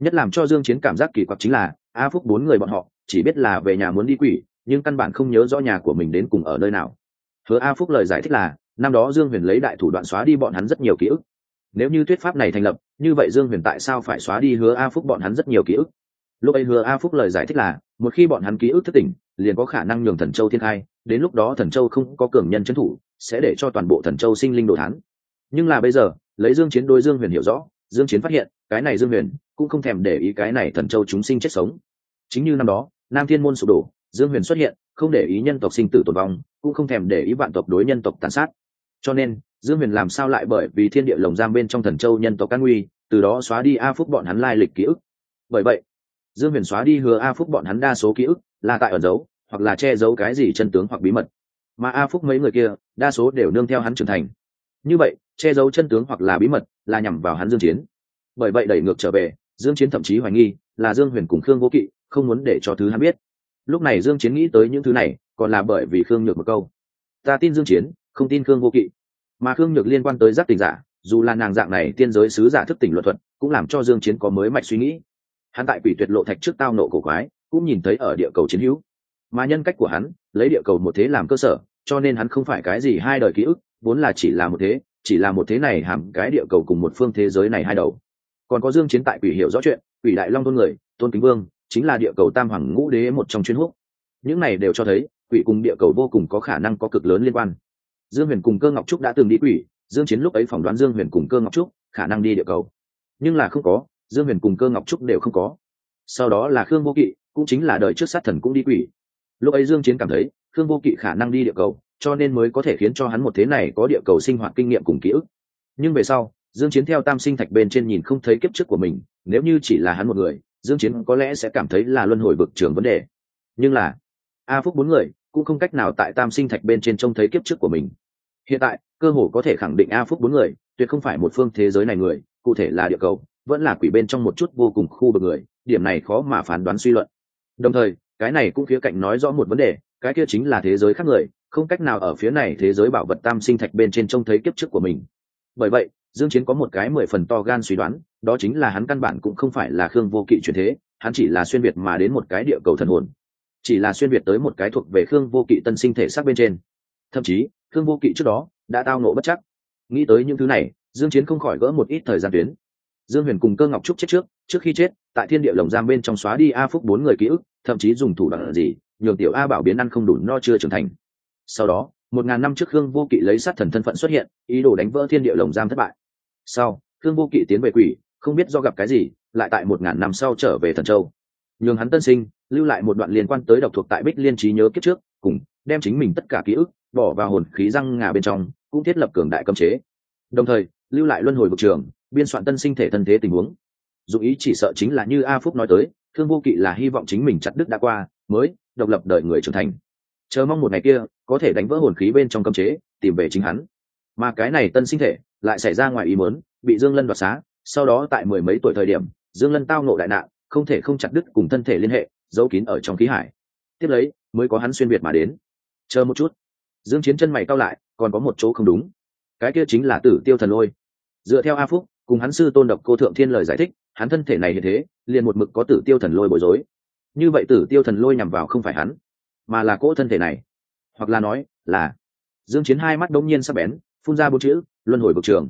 nhất làm cho dương chiến cảm giác kỳ quặc chính là, a phúc bốn người bọn họ, chỉ biết là về nhà muốn đi quỷ, nhưng căn bản không nhớ rõ nhà của mình đến cùng ở nơi nào. Hứa a phúc lời giải thích là, năm đó dương huyền lấy đại thủ đoạn xóa đi bọn hắn rất nhiều ký ức. Nếu như thuyết pháp này thành lập, như vậy dương huyền tại sao phải xóa đi hứa a phúc bọn hắn rất nhiều ký ức? Lúc ấy hứa a phúc lời giải thích là, một khi bọn hắn ký ức thất tỉnh, liền có khả năng nhường thần châu thiên khai, đến lúc đó thần châu không có cường nhân trấn thủ, sẽ để cho toàn bộ thần châu sinh linh đồ thán. Nhưng là bây giờ, lấy dương chiến đối dương huyền hiểu rõ, dương chiến phát hiện cái này dương huyền cũng không thèm để ý cái này thần châu chúng sinh chết sống. Chính như năm đó, nam thiên môn sụp đổ, dương huyền xuất hiện, không để ý nhân tộc sinh tử tồn vong, cũng không thèm để ý vạn tộc đối nhân tộc tàn sát. Cho nên, dương huyền làm sao lại bởi vì thiên địa lồng giam bên trong thần châu nhân tộc can nguy, từ đó xóa đi a phúc bọn hắn lai lịch ký ức. Bởi vậy, dương huyền xóa đi hứa a phúc bọn hắn đa số ký ức, là tại ẩn giấu, hoặc là che giấu cái gì chân tướng hoặc bí mật. Mà a phúc mấy người kia, đa số đều nương theo hắn trưởng thành. Như vậy, che giấu chân tướng hoặc là bí mật, là nhằm vào hắn dương chiến bởi vậy đẩy ngược trở về, dương chiến thậm chí hoài nghi là dương huyền cùng khương vô kỵ không muốn để cho thứ hắn biết. Lúc này dương chiến nghĩ tới những thứ này, còn là bởi vì khương nhược một câu. Ta tin dương chiến, không tin khương vô kỵ. Mà khương nhược liên quan tới giác tình giả, dù là nàng dạng này tiên giới sứ giả thức tỉnh luật thuật, cũng làm cho dương chiến có mới mạch suy nghĩ. Hắn tại quỷ tuyệt lộ thạch trước tao nộ cổ quái, cũng nhìn thấy ở địa cầu chiến hữu. Mà nhân cách của hắn, lấy địa cầu một thế làm cơ sở, cho nên hắn không phải cái gì hai đời ký ức, vốn là chỉ là một thế, chỉ là một thế này hàm cái địa cầu cùng một phương thế giới này hai đầu còn có dương chiến tại quỷ hiểu rõ chuyện, quỷ đại long tôn người, tôn kính vương, chính là địa cầu tam hoàng ngũ đế một trong chuyên húc. Những này đều cho thấy, quỷ cùng địa cầu vô cùng có khả năng có cực lớn liên quan. Dương huyền cùng cơ ngọc trúc đã từng đi quỷ, dương chiến lúc ấy phỏng đoán dương huyền cùng cơ ngọc trúc khả năng đi địa cầu. Nhưng là không có, dương huyền cùng cơ ngọc trúc đều không có. Sau đó là khương vô kỵ, cũng chính là đời trước sát thần cũng đi quỷ. Lúc ấy dương chiến cảm thấy, khương vô kỵ khả năng đi địa cầu, cho nên mới có thể khiến cho hắn một thế này có địa cầu sinh hoạt kinh nghiệm cùng ký ức. Nhưng về sau dương chiến theo tam sinh thạch bên trên nhìn không thấy kiếp trước của mình, nếu như chỉ là hắn một người, dương chiến có lẽ sẽ cảm thấy là luân hồi vực trường vấn đề. Nhưng là, a phúc bốn người cũng không cách nào tại tam sinh thạch bên trên trông thấy kiếp trước của mình. Hiện tại, cơ hồ có thể khẳng định a phúc bốn người tuyệt không phải một phương thế giới này người, cụ thể là địa cầu, vẫn là quỷ bên trong một chút vô cùng khu vực người, điểm này khó mà phán đoán suy luận. Đồng thời, cái này cũng phía cạnh nói rõ một vấn đề, cái kia chính là thế giới khác người, không cách nào ở phía này thế giới bảo vật tam sinh thạch bên trên trông thấy kiếp trước của mình. Bởi vậy dương chiến có một cái mười phần to gan suy đoán, đó chính là hắn căn bản cũng không phải là khương vô kỵ truyền thế, hắn chỉ là xuyên việt mà đến một cái địa cầu thần hồn. Chỉ là xuyên việt tới một cái thuộc về khương vô kỵ tân sinh thể xác bên trên. Thậm chí, khương vô kỵ trước đó đã tao nộ bất chắc. Nghĩ tới những thứ này, dương chiến không khỏi gỡ một ít thời gian tuyến. Dương huyền cùng cơ ngọc trúc chết trước trước khi chết, tại thiên địa lồng giam bên trong xóa đi a phúc bốn người ký ức, thậm chí dùng thủ đoạn gì, nhường tiểu a bảo biến ăn không đủ no chưa trưởng thành. Sau đó, một ngàn năm trước khương vô kỵ lấy sát thần thân phận xuất hiện, ý đồ đánh vỡ thiên địa lồng giam thất bại sau, khương vô kỵ tiến về quỷ, không biết do gặp cái gì, lại tại một ngàn năm sau trở về thần châu. Nhường hắn tân sinh, lưu lại một đoạn liên quan tới độc thuộc tại bích liên trí nhớ kiếp trước, cùng đem chính mình tất cả ký ức bỏ vào hồn khí răng ngà bên trong, cũng thiết lập cường đại cấm chế. Đồng thời, lưu lại luân hồi vực trường, biên soạn tân sinh thể thân thế tình huống. Dù ý chỉ sợ chính là như a phúc nói tới thương vô kỵ là hy vọng chính mình chặt đức đã qua, mới độc lập đời người trưởng thành. Chờ mong một ngày kia, có thể đánh vỡ hồn khí bên trong cấm chế, tìm về chính hắn mà cái này tân sinh thể lại xảy ra ngoài ý muốn, bị dương lân đoạt xá, sau đó tại mười mấy tuổi thời điểm, dương lân tao nộ đại nạn, không thể không chặt đứt cùng thân thể liên hệ, giấu kín ở trong khí hải. Tiếp lấy, mới có hắn xuyên việt mà đến. Chờ một chút. Dương chiến chân mày cao lại, còn có một chỗ không đúng. Cái kia chính là tử tiêu thần lôi. Dựa theo a phúc, cùng hắn sư tôn độc cô thượng thiên lời giải thích, hắn thân thể này như thế, liền một mực có tử tiêu thần lôi bối rối. Như vậy tử tiêu thần lôi nhằm vào không phải hắn, mà là cỗ thân thể này. Hoặc là nói là dương chiến hai mắt đống nhiên sắc bén phun ra bốn chữ, luân hồi vực trường.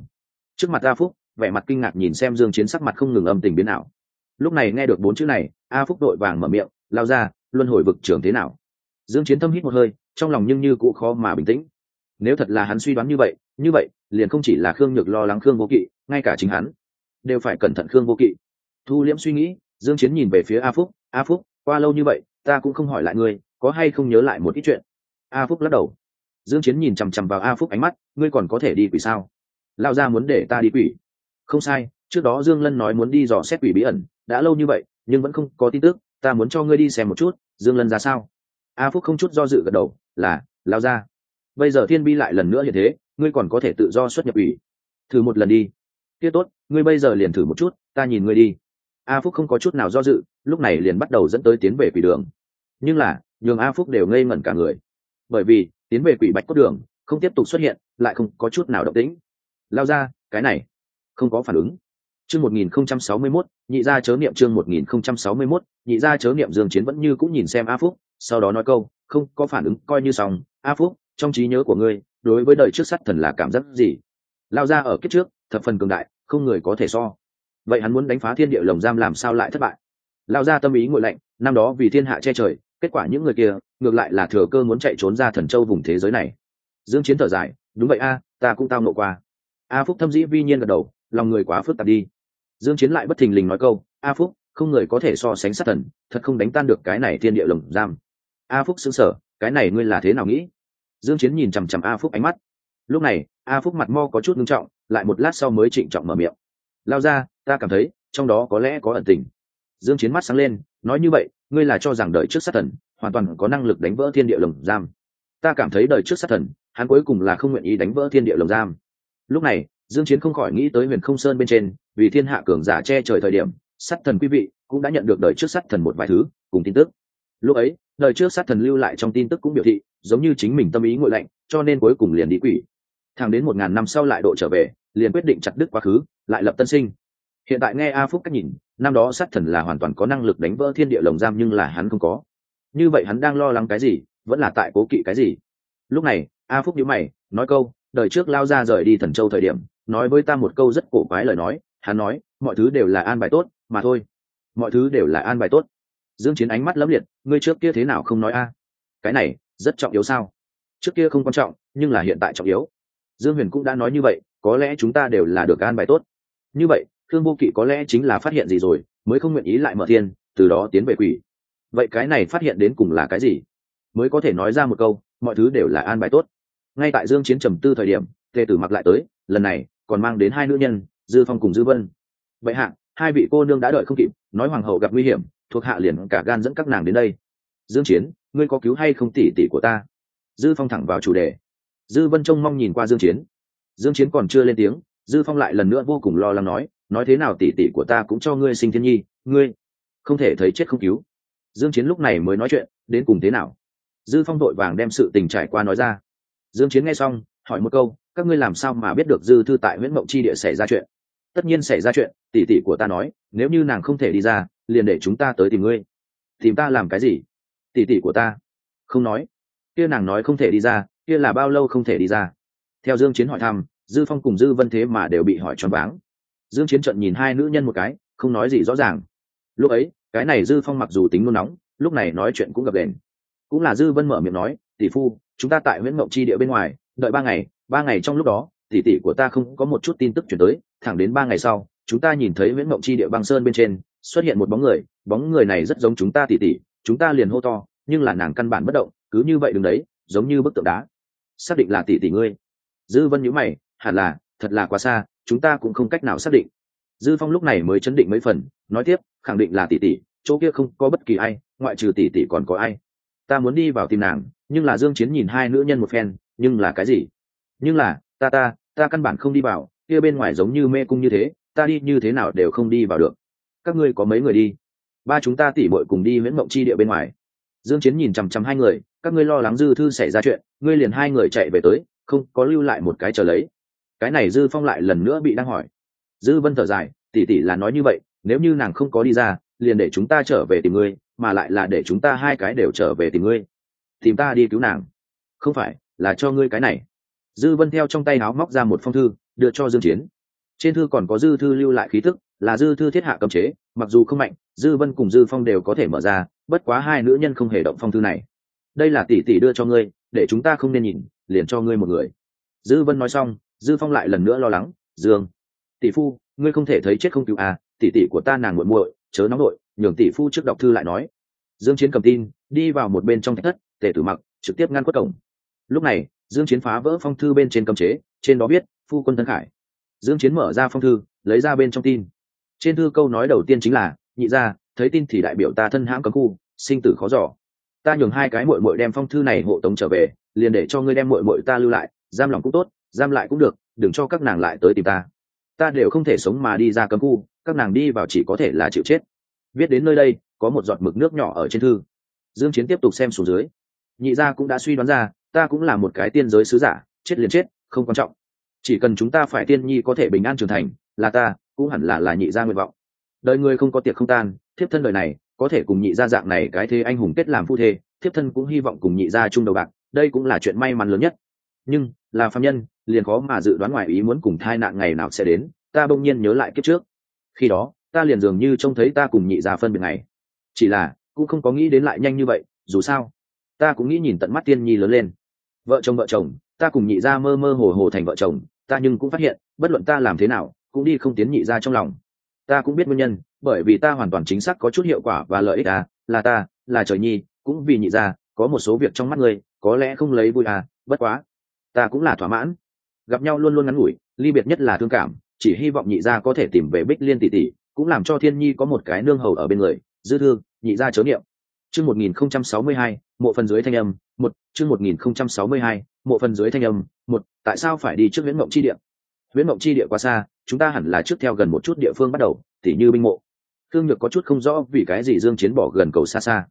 Trước mặt a phúc, vẻ mặt kinh ngạc nhìn xem dương chiến sắc mặt không ngừng âm tình biến ảo. Lúc này nghe được bốn chữ này, a phúc đội vàng mở miệng, lao ra, luân hồi vực trường thế nào? Dương chiến thâm hít một hơi, trong lòng nhưng như cũ khó mà bình tĩnh. Nếu thật là hắn suy đoán như vậy như vậy, liền không chỉ là khương nhược lo lắng khương vô kỵ, ngay cả chính hắn đều phải cẩn thận khương vô kỵ. Thu liễm suy nghĩ, dương chiến nhìn về phía a phúc a phúc, qua lâu như vậy, ta cũng không hỏi lại ngươi, có hay không nhớ lại một ít chuyện? A phúc lắc đầu dương chiến nhìn chằm chằm vào a phúc ánh mắt, ngươi còn có thể đi quỷ sao? Lao ra muốn để ta đi quỷ. Không sai, trước đó dương lân nói muốn đi dò xét quỷ bí ẩn, đã lâu như vậy, nhưng vẫn không có tin tức, ta muốn cho ngươi đi xem một chút, dương lân ra sao? A phúc không chút do dự gật đầu, là lao ra bây giờ thiên bi lại lần nữa như thế, ngươi còn có thể tự do xuất nhập ủy thử một lần đi. Kia tốt, ngươi bây giờ liền thử một chút, ta nhìn ngươi đi. A phúc không có chút nào do dự, lúc này liền bắt đầu dẫn tới tiến về quỷ đường. Nhưng là, nhường a phúc đều ngây ngẩn cả người. Bởi vì tiến về quỷ bạch cốt đường, không tiếp tục xuất hiện, lại không có chút nào động tĩnh. Lao ra, cái này, không có phản ứng. Chương một nghìn không trăm sáu mươi mốt, nhị gia chớ niệm chương một nghìn không trăm sáu mươi mốt, nhị gia chớ niệm dương chiến vẫn như cũng nhìn xem a phúc, sau đó nói câu, không có phản ứng, coi như xong. A phúc, trong trí nhớ của ngươi, đối với đời trước sắt thần là cảm giác gì? Lao ra ở kiếp trước, thập phần cường đại, không người có thể so. Vậy hắn muốn đánh phá thiên địa lồng giam làm sao lại thất bại? Lao ra tâm ý ngội lạnh, năm đó vì thiên hạ che trời kết quả những người kia, ngược lại là thừa cơ muốn chạy trốn ra thần châu vùng thế giới này. Dương chiến thở dài, đúng vậy a, ta cũng tao nộ qua. A phúc thâm dĩ vi nhiên gật đầu, lòng người quá phức tạp đi. Dương chiến lại bất thình lình nói câu, a phúc, không người có thể so sánh sát thần, thật không đánh tan được cái này thiên địa lồng giam. A phúc sững sờ, cái này ngươi là thế nào nghĩ? Dương chiến nhìn chằm chằm a phúc ánh mắt. Lúc này, a phúc mặt mo có chút ngưng trọng, lại một lát sau mới trịnh trọng mở miệng. Lao ra, ta cảm thấy, trong đó có lẽ có ẩn tình. Dương chiến mắt sáng lên, nói như vậy ngươi là cho rằng đời trước sát thần hoàn toàn có năng lực đánh vỡ thiên địa lồng giam. Ta cảm thấy đời trước sát thần, hắn cuối cùng là không nguyện ý đánh vỡ thiên địa lồng giam. Lúc này, dương chiến không khỏi nghĩ tới huyền không sơn bên trên, vì thiên hạ cường giả che trời thời điểm, sát thần quý vị cũng đã nhận được đời trước sát thần một vài thứ, cùng tin tức. Lúc ấy, đời trước sát thần lưu lại trong tin tức cũng biểu thị, giống như chính mình tâm ý ngội lạnh, cho nên cuối cùng liền đi quỷ. Thang đến một ngàn năm sau lại độ trở về, liền quyết định chặt đứt quá khứ, lại lập tân sinh. Hiện tại nghe a phúc cách nhìn năm đó sát thần là hoàn toàn có năng lực đánh vỡ thiên địa lồng giam nhưng là hắn không có. Như vậy hắn đang lo lắng cái gì, vẫn là tại cố kỵ cái gì? Lúc này, a phúc nhíu mày, nói câu, đời trước lao ra rời đi thần châu thời điểm, nói với ta một câu rất cổ quái lời nói, hắn nói, mọi thứ đều là an bài tốt, mà thôi. Mọi thứ đều là an bài tốt. Dương chiến ánh mắt lấm liệt, ngươi trước kia thế nào không nói a? Cái này, rất trọng yếu sao? Trước kia không quan trọng, nhưng là hiện tại trọng yếu. Dương huyền cũng đã nói như vậy, có lẽ chúng ta đều là được an bài tốt. Như vậy thương vô kỵ có lẽ chính là phát hiện gì rồi, mới không nguyện ý lại mở thiên, từ đó tiến về quỷ. Vậy cái này phát hiện đến cùng là cái gì? Mới có thể nói ra một câu, mọi thứ đều là an bài tốt. Ngay tại dương chiến trầm tư thời điểm, tề tử mặc lại tới, lần này, còn mang đến hai nữ nhân, dư phong cùng dư vân. Vậy hạ, hai vị cô nương đã đợi không kịp, nói hoàng hậu gặp nguy hiểm, thuộc hạ liền cả gan dẫn các nàng đến đây. Dương chiến, ngươi có cứu hay không tỷ tỷ của ta? Dư phong thẳng vào chủ đề. Dư vân trông mong nhìn qua dương chiến. Dương chiến còn chưa lên tiếng, dư phong lại lần nữa vô cùng lo lắng nói nói thế nào tỷ tỷ của ta cũng cho ngươi sinh thiên nhi, ngươi không thể thấy chết không cứu. Dương chiến lúc này mới nói chuyện, đến cùng thế nào? Dư phong đội vàng đem sự tình trải qua nói ra. Dương chiến nghe xong, hỏi một câu, các ngươi làm sao mà biết được dư thư tại nguyễn mộng chi địa xảy ra chuyện? Tất nhiên xảy ra chuyện tỷ tỷ của ta nói, nếu như nàng không thể đi ra, liền để chúng ta tới tìm ngươi. Tìm ta làm cái gì? Tỷ tỷ của ta không nói. Kia nàng nói không thể đi ra, kia là bao lâu không thể đi ra? Theo dương chiến hỏi thăm, dư phong cùng dư vân thế mà đều bị hỏi choáng váng dương chiến trận nhìn hai nữ nhân một cái, không nói gì rõ ràng. Lúc ấy, cái này dư phong mặc dù tính nôn nóng, lúc này nói chuyện cũng gặp đèn cũng là dư vân mở miệng nói, tỷ phu, chúng ta tại nguyễn mộng chi địa bên ngoài, đợi ba ngày ba ngày trong lúc đó, tỷ tỷ của ta không có một chút tin tức chuyển tới, thẳng đến ba ngày sau, chúng ta nhìn thấy nguyễn mộng chi địa băng sơn bên trên, xuất hiện một bóng người bóng người này rất giống chúng ta tỷ tỷ, chúng ta liền hô to, nhưng là nàng căn bản bất động, cứ như vậy đứng đấy, giống như bức tượng đá. Xác định là tỷ tỷ ngươi. Dư vân nhíu mày, hẳn là, thật là quá xa chúng ta cũng không cách nào xác định. Dư phong lúc này mới chấn định mấy phần, nói tiếp, khẳng định là tỷ tỷ, chỗ kia không có bất kỳ ai, ngoại trừ tỷ tỷ còn có ai. Ta muốn đi vào tìm nàng, nhưng là dương chiến nhìn hai nữ nhân một phen, nhưng là cái gì? Nhưng là, ta ta ta căn bản không đi vào, kia bên ngoài giống như mê cung như thế, ta đi như thế nào đều không đi vào được. Các ngươi có mấy người đi? Ba chúng ta tỉ bội cùng đi miễn mộng chi địa bên ngoài. Dương chiến nhìn chằm chằm hai người, các ngươi lo lắng dư thư xảy ra chuyện, ngươi liền hai người chạy về tới, không có lưu lại một cái chờ lấy cái này dư phong lại lần nữa bị đang hỏi. Dư vân thở dài, tỷ tỷ là nói như vậy, nếu như nàng không có đi ra, liền để chúng ta trở về tìm ngươi, mà lại là để chúng ta hai cái đều trở về tìm ngươi. Tìm ta đi cứu nàng. Không phải, là cho ngươi cái này. Dư vân theo trong tay áo móc ra một phong thư, đưa cho dương chiến. Trên thư còn có dư thư lưu lại khí thức, là dư thư thiết hạ cấm chế, mặc dù không mạnh, dư vân cùng dư phong đều có thể mở ra, bất quá hai nữ nhân không hề động phong thư này. Đây là tỷ tỷ đưa cho ngươi, để chúng ta không nên nhìn, liền cho ngươi một người. Dư vân nói xong dư phong lại lần nữa lo lắng, dương, tỷ phu, ngươi không thể thấy chết không cứu à tỷ tỷ của ta nàng muội muội, chớ nóng nội, nhường tỷ phu trước đọc thư lại nói. Dương chiến cầm tin, đi vào một bên trong thạch thất, tề tử mặc trực tiếp ngăn quất cổng. Lúc này, dương chiến phá vỡ phong thư bên trên cầm chế, trên đó viết, phu quân thân khải. Dương chiến mở ra phong thư, lấy ra bên trong tin. Trên thư câu nói đầu tiên chính là, nhị ra thấy tin thì đại biểu ta thân hãm cấm khu, sinh tử khó dò. Ta nhường hai cái muội muội đem phong thư này hộ tống trở về, liền để cho ngươi đem muội muội ta lưu lại, giam lòng cũng tốt giam lại cũng được, đừng cho các nàng lại tới tìm ta. Ta đều không thể sống mà đi ra cấm khu, các nàng đi vào chỉ có thể là chịu chết. Viết đến nơi đây, có một giọt mực nước nhỏ ở trên thư. Dương chiến tiếp tục xem xuống dưới. Nhị gia cũng đã suy đoán ra, ta cũng là một cái tiên giới sứ giả, chết liền chết, không quan trọng. Chỉ cần chúng ta phải tiên nhi có thể bình an trưởng thành, là ta, cũng hẳn là là nhị gia nguyện vọng. Đời người không có tiệc không tan, thiếp thân đời này, có thể cùng nhị gia dạng này cái thế anh hùng kết làm phu thê, thiếp thân cũng hy vọng cùng nhị gia chung đầu bạc, đây cũng là chuyện may mắn lớn nhất. Nhưng là phạm nhân, liền khó mà dự đoán ngoài ý muốn cùng thai nạn ngày nào sẽ đến, ta bỗng nhiên nhớ lại kiếp trước. Khi đó, ta liền dường như trông thấy ta cùng nhị gia phân biệt ngày. Chỉ là, cũng không có nghĩ đến lại nhanh như vậy, dù sao, ta cũng nghĩ nhìn tận mắt tiên nhi lớn lên. Vợ chồng vợ chồng, ta cùng nhị gia mơ mơ hồ hồ thành vợ chồng, ta nhưng cũng phát hiện, bất luận ta làm thế nào, cũng đi không tiến nhị gia trong lòng. Ta cũng biết nguyên nhân, bởi vì ta hoàn toàn chính xác có chút hiệu quả và lợi ích à là ta, là trời nhi, cũng vì nhị gia, có một số việc trong mắt ngươi, có lẽ không lấy vui à bất quá ta cũng là thỏa mãn. Gặp nhau luôn luôn ngắn ngủi, ly biệt nhất là thương cảm, chỉ hy vọng nhị gia có thể tìm về bích liên tỷ tỷ, cũng làm cho thiên nhi có một cái nương hầu ở bên người, dư thương nhị gia chớ niệm. Chương một nghìn không trăm sáu mươi hai, mộ phần dưới thanh âm, một, chương một nghìn không trăm sáu mươi hai, mộ phần dưới thanh âm, một, tại sao phải đi trước viễn mộng chi địa? huyễn mộng chi địa quá xa, chúng ta hẳn là trước theo gần một chút địa phương bắt đầu, tỉ như binh mộ. Thương nhược có chút không rõ vì cái gì dương chiến bỏ gần cầu xa xa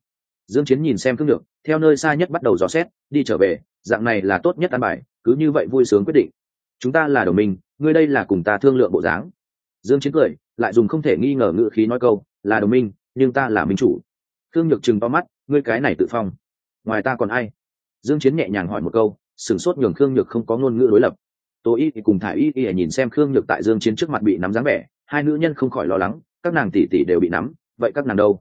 dương chiến nhìn xem cứ được, theo nơi xa nhất bắt đầu dò xét đi trở về dạng này là tốt nhất ăn bài cứ như vậy vui sướng quyết định. Chúng ta là đồng minh ngươi đây là cùng ta thương lượng bộ dáng. Dương chiến cười lại dùng không thể nghi ngờ ngữ khí nói câu là đồng minh nhưng ta là minh chủ. Thương nhược chừng to mắt ngươi cái này tự phong ngoài ta còn ai? Dương chiến nhẹ nhàng hỏi một câu sừng sốt nhường khương nhược không có ngôn ngữ đối lập. Tô y thì cùng thả y y nhìn xem khương nhược tại dương chiến trước mặt bị nắm dáng vẻ hai nữ nhân không khỏi lo lắng các nàng tỷ tỷ đều bị nắm vậy các nàng đâu?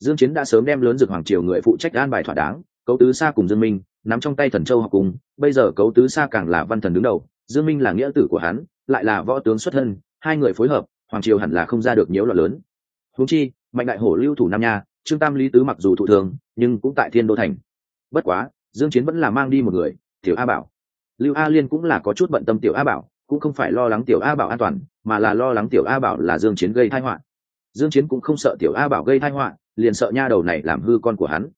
Dương chiến đã sớm đem lớn dược hoàng triều người phụ trách an bài thỏa đáng, cấu tứ sa cùng dương minh nắm trong tay thần châu học cùng, bây giờ cấu tứ sa càng là văn thần đứng đầu, dương minh là nghĩa tử của hắn, lại là võ tướng xuất thân, hai người phối hợp, hoàng triều hẳn là không ra được nhiễu loạn lớn. Huống chi, mạnh đại hổ lưu thủ nam nha, trương tam lý tứ mặc dù thụ thường nhưng cũng tại thiên đô thành. Bất quá, dương chiến vẫn là mang đi một người, tiểu a bảo. Lưu a liên cũng là có chút bận tâm tiểu a bảo, cũng không phải lo lắng tiểu a bảo an toàn, mà là lo lắng tiểu a bảo là dương chiến gây tai họa. Dương chiến cũng không sợ tiểu a bảo gây tai họa liền sợ nha đầu này làm hư con của hắn.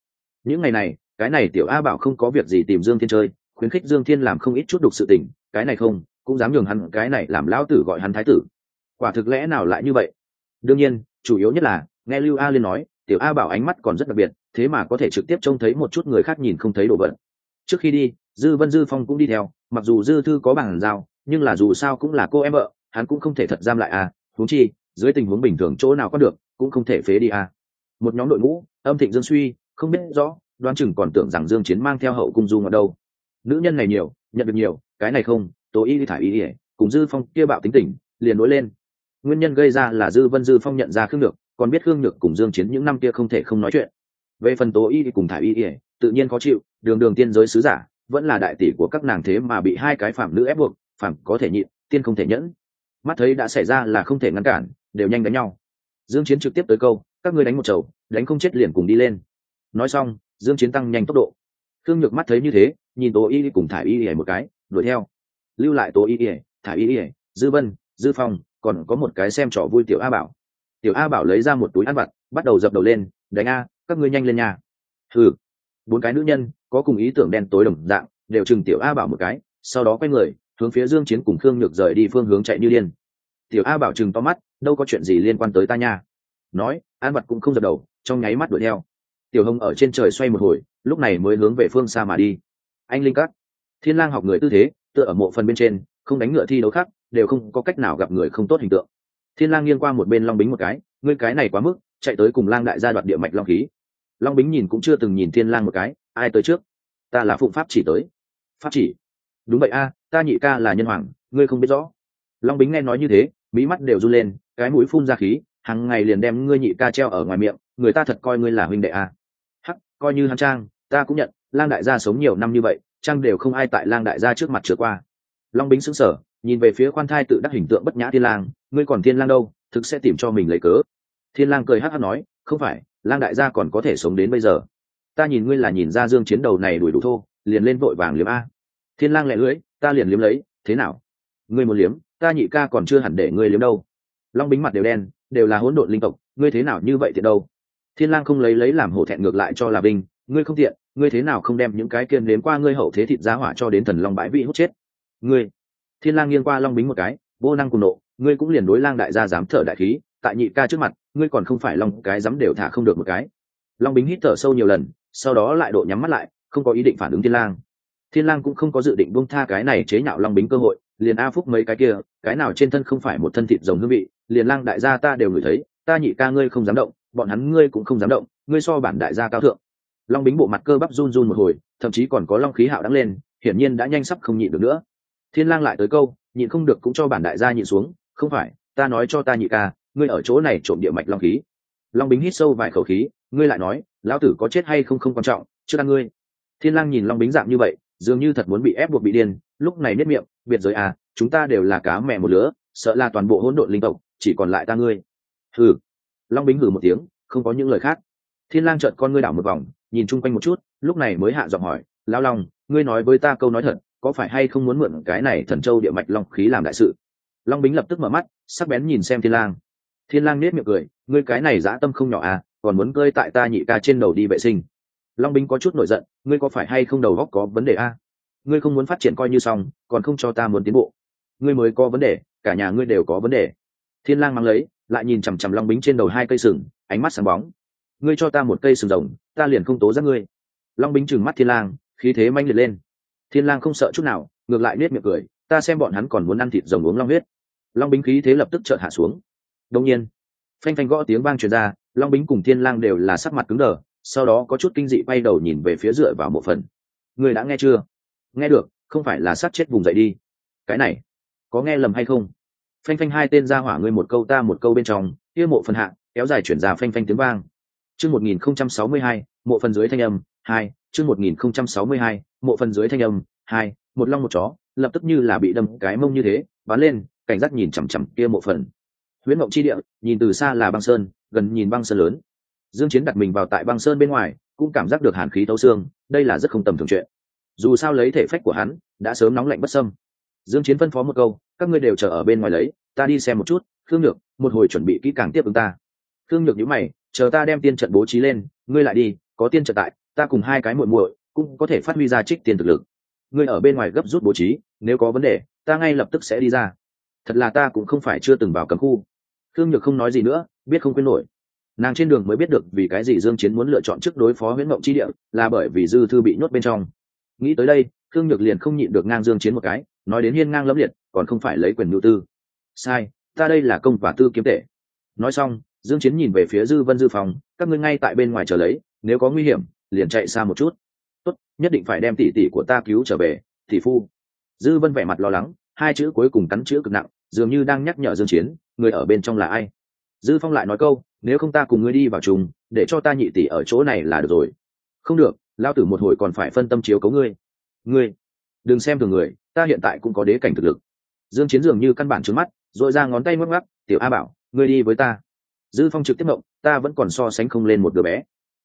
Những ngày này, cái này tiểu a bảo không có việc gì tìm dương thiên chơi, khuyến khích dương thiên làm không ít chút đục sự tình, cái này không, cũng dám nhường hắn, cái này làm lão tử gọi hắn thái tử. Quả thực lẽ nào lại như vậy? Đương nhiên, chủ yếu nhất là, nghe lưu a liên nói, tiểu a bảo ánh mắt còn rất đặc biệt, thế mà có thể trực tiếp trông thấy một chút người khác nhìn không thấy đồ vật. Trước khi đi, dư vân dư phong cũng đi theo, mặc dù dư thư có bằng giao, nhưng là dù sao cũng là cô em vợ, hắn cũng không thể thật giam lại à huống chi, dưới tình huống bình thường chỗ nào có được, cũng không thể phế đi à một nhóm đội ngũ âm thịnh dương suy không biết rõ đoán chừng còn tưởng rằng dương chiến mang theo hậu cung du ở đâu. Nữ nhân này nhiều nhận được nhiều cái này không tố y thải y cùng dư phong kia bạo tính tình liền nối lên. Nguyên nhân gây ra là dư vân dư phong nhận ra khương nhược còn biết khương nhược cùng dương chiến những năm kia không thể không nói chuyện. Về phần tố y cùng thải y tự nhiên khó chịu đường đường tiên giới sứ giả vẫn là đại tỷ của các nàng thế mà bị hai cái phạm nữ ép buộc phạm có thể nhịn tiên không thể nhẫn. Mắt thấy đã xảy ra là không thể ngăn cản đều nhanh đánh nhau. Dương chiến trực tiếp tới câu các ngươi đánh một chầu, đánh không chết liền cùng đi lên. Nói xong, dương chiến tăng nhanh tốc độ. Thương nhược mắt thấy như thế, nhìn tố y cùng thải y một cái, đuổi theo. Lưu lại tố y thải y dư vân, dư phong, còn có một cái xem trò vui tiểu a bảo. Tiểu a bảo lấy ra một túi ăn vặt, bắt đầu dập đầu lên, đánh a, các ngươi nhanh lên nhà thử bốn cái nữ nhân, có cùng ý tưởng đen tối đồng dạng, đều chừng tiểu a bảo một cái, sau đó quay người, hướng phía dương chiến cùng khương nhược rời đi phương hướng chạy như điên. Tiểu a bảo chừng to mắt, đâu có chuyện gì liên quan tới ta nha nói, an vật cũng không dập đầu, trong nháy mắt đuổi theo. Tiểu hồng ở trên trời xoay một hồi, lúc này mới hướng về phương xa mà đi. Anh linh cắt thiên lang học người tư thế, tựa ở mộ phần bên trên, không đánh ngựa thi đấu khác, đều không có cách nào gặp người không tốt hình tượng. Thiên lang nghiêng qua một bên long bính một cái, ngươi cái này quá mức, chạy tới cùng lang đại gia đoạt địa mạch long khí. Long bính nhìn cũng chưa từng nhìn thiên lang một cái, ai tới trước? Ta là phụng pháp chỉ tới. Pháp chỉ? Đúng vậy a, ta nhị ca là nhân hoàng, ngươi không biết rõ. Long bính nghe nói như thế, mí mắt đều run lên, cái mũi phun ra khí hàng ngày liền đem ngươi nhị ca treo ở ngoài miệng, người ta thật coi ngươi là huynh đệ à? hắc, coi như hắn trang, ta cũng nhận, lang đại gia sống nhiều năm như vậy, trang đều không ai tại lang đại gia trước mặt trở qua. Long bính sững sờ, nhìn về phía khoan thai tự đắc hình tượng bất nhã thiên lang, ngươi còn thiên lang đâu, thực sẽ tìm cho mình lấy cớ. Thiên lang cười hắc hắc nói, không phải, lang đại gia còn có thể sống đến bây giờ. Ta nhìn ngươi là nhìn ra dương chiến đầu này đuổi đủ thô, liền lên vội vàng liếm a. Thiên lang lẹ lưỡi, ta liền liếm lấy, thế nào? Ngươi muốn liếm, ta nhị ca còn chưa hẳn để ngươi liếm đâu. Long bính mặt đều đen đều là hỗn độn linh tộc ngươi thế nào như vậy thì đâu? Thiên lang không lấy lấy làm hổ thẹn ngược lại cho là bình, ngươi không tiện ngươi thế nào không đem những cái kiên đến qua ngươi hậu thế thịt giá hỏa cho đến thần long bãi vị hút chết? Ngươi! Thiên lang nghiêng qua long bính một cái vô năng cùng nộ ngươi cũng liền đối lang đại gia dám thở đại khí tại nhị ca trước mặt ngươi còn không phải long cái dám đều thả không được một cái. Long bính hít thở sâu nhiều lần sau đó lại độ nhắm mắt lại không có ý định phản ứng thiên lang. Thiên lang cũng không có dự định buông tha cái này chế nhạo long bính cơ hội liền a phúc mấy cái kia, cái nào trên thân không phải một thân thịt rồng hương vị, liền lang đại gia ta đều ngửi thấy, ta nhị ca ngươi không dám động, bọn hắn ngươi cũng không dám động, ngươi so bản đại gia cao thượng. Long bính bộ mặt cơ bắp run run một hồi, thậm chí còn có long khí hạo đắng lên, hiển nhiên đã nhanh sắp không nhịn được nữa. Thiên lang lại tới câu, nhịn không được cũng cho bản đại gia nhịn xuống, không phải, ta nói cho ta nhị ca, ngươi ở chỗ này trộm địa mạch long khí. Long bính hít sâu vài khẩu khí, ngươi lại nói, lão tử có chết hay không không quan trọng, chưa ăn ngươi. Thiên lang nhìn long bính dạng như vậy dường như thật muốn bị ép buộc bị điên, lúc này nết miệng, biệt giới à chúng ta đều là cá mẹ một lứa, sợ là toàn bộ hỗn độn linh tộc, chỉ còn lại ta ngươi. Hừ. Long bính hừ một tiếng, không có những lời khác. Thiên lang trợn con ngươi đảo một vòng, nhìn chung quanh một chút, lúc này mới hạ giọng hỏi, lão long, ngươi nói với ta câu nói thật, có phải hay không muốn mượn cái này thần châu địa mạch long khí làm đại sự? Long bính lập tức mở mắt, sắc bén nhìn xem thiên lang. Thiên lang nết miệng cười, ngươi cái này dã tâm không nhỏ à còn muốn cơi tại ta nhị ca trên đầu đi vệ sinh long binh có chút nổi giận, ngươi có phải hay không đầu góc có vấn đề a? ngươi không muốn phát triển coi như xong, còn không cho ta muốn tiến bộ. Ngươi mới có vấn đề, cả nhà ngươi đều có vấn đề. Thiên lang mang lấy, lại nhìn chằm chằm long bính trên đầu hai cây sừng, ánh mắt sáng bóng. Ngươi cho ta một cây sừng rồng, ta liền không tố giác ngươi. Long bính trừng mắt thiên lang, khí thế manh liệt lên. Thiên lang không sợ chút nào, ngược lại nết miệng cười, ta xem bọn hắn còn muốn ăn thịt rồng uống long huyết. Long bính khí thế lập tức chợt hạ xuống. Đông nhiên, phanh phanh gõ tiếng vang truyền ra, long bính cùng thiên lang đều là sắc mặt cứng đờ sau đó có chút kinh dị bay đầu nhìn về phía dựa vào một phần. Người đã nghe chưa? Nghe được, không phải là sát chết vùng dậy đi. Cái này, có nghe lầm hay không? Phanh phanh hai tên ra hỏa ngươi một câu ta một câu bên trong, kia mộ phần hạ, kéo dài chuyển ra phanh phanh tiếng vang. Chương một nghìn không trăm sáu mươi hai, mộ phần dưới thanh âm, hai, chương một nghìn không trăm sáu mươi hai, mộ phần dưới thanh âm, hai, một long một chó, lập tức như là bị đâm cái mông như thế, bắn lên, cảnh giác nhìn chằm chằm kia mộ phần. Huyễn mộng chi địa, nhìn từ xa là băng sơn, gần nhìn băng sơn lớn dương chiến đặt mình vào tại băng sơn bên ngoài, cũng cảm giác được hàn khí thấu xương, đây là rất không tầm thường chuyện. Dù sao lấy thể phách của hắn, đã sớm nóng lạnh bất sâm dương chiến phân phó một câu, các ngươi đều chờ ở bên ngoài lấy, ta đi xem một chút Thương nhược, một hồi chuẩn bị kỹ càng tiếp ứng ta. Thương nhược nhíu mày, chờ ta đem tiên trận bố trí lên, ngươi lại đi, có tiên trận tại, ta cùng hai cái muội muội cũng có thể phát huy ra trích tiền thực lực. Ngươi ở bên ngoài gấp rút bố trí, nếu có vấn đề, ta ngay lập tức sẽ đi ra. Thật là ta cũng không phải chưa từng vào cấm khu. Thương nhược không nói gì nữa, biết không quên nổi nàng trên đường mới biết được vì cái gì dương chiến muốn lựa chọn trước đối phó huyễn mộng chi địa, là bởi vì dư thư bị nhốt bên trong. Nghĩ tới đây Thương nhược liền không nhịn được ngang dương chiến một cái, nói đến hiên ngang lẫm liệt, còn không phải lấy quyền nhu tư. Sai, ta đây là công và tư kiếm tệ. Nói xong, dương chiến nhìn về phía dư vân dư phòng các ngươi ngay tại bên ngoài chờ lấy, nếu có nguy hiểm, liền chạy xa một chút. Tốt, nhất định phải đem tỷ tỷ của ta cứu trở về, tỷ phu. Dư vân vẻ mặt lo lắng, hai chữ cuối cùng cắn chữ cực nặng, dường như đang nhắc nhở dương chiến, người ở bên trong là ai? Dư phong lại nói câu, nếu không ta cùng ngươi đi vào chung để cho ta nhị tỷ ở chỗ này là được rồi. Không được lao tử một hồi còn phải phân tâm chiếu cấu ngươi. Ngươi, đừng xem thường người, ta hiện tại cũng có đế cảnh thực lực. Dương chiến dường như căn bản trướng mắt, rồi ra ngón tay ngoắc ngoắc, tiểu a bảo, ngươi đi với ta. Dư phong trực tiếp động, ta vẫn còn so sánh không lên một đứa bé.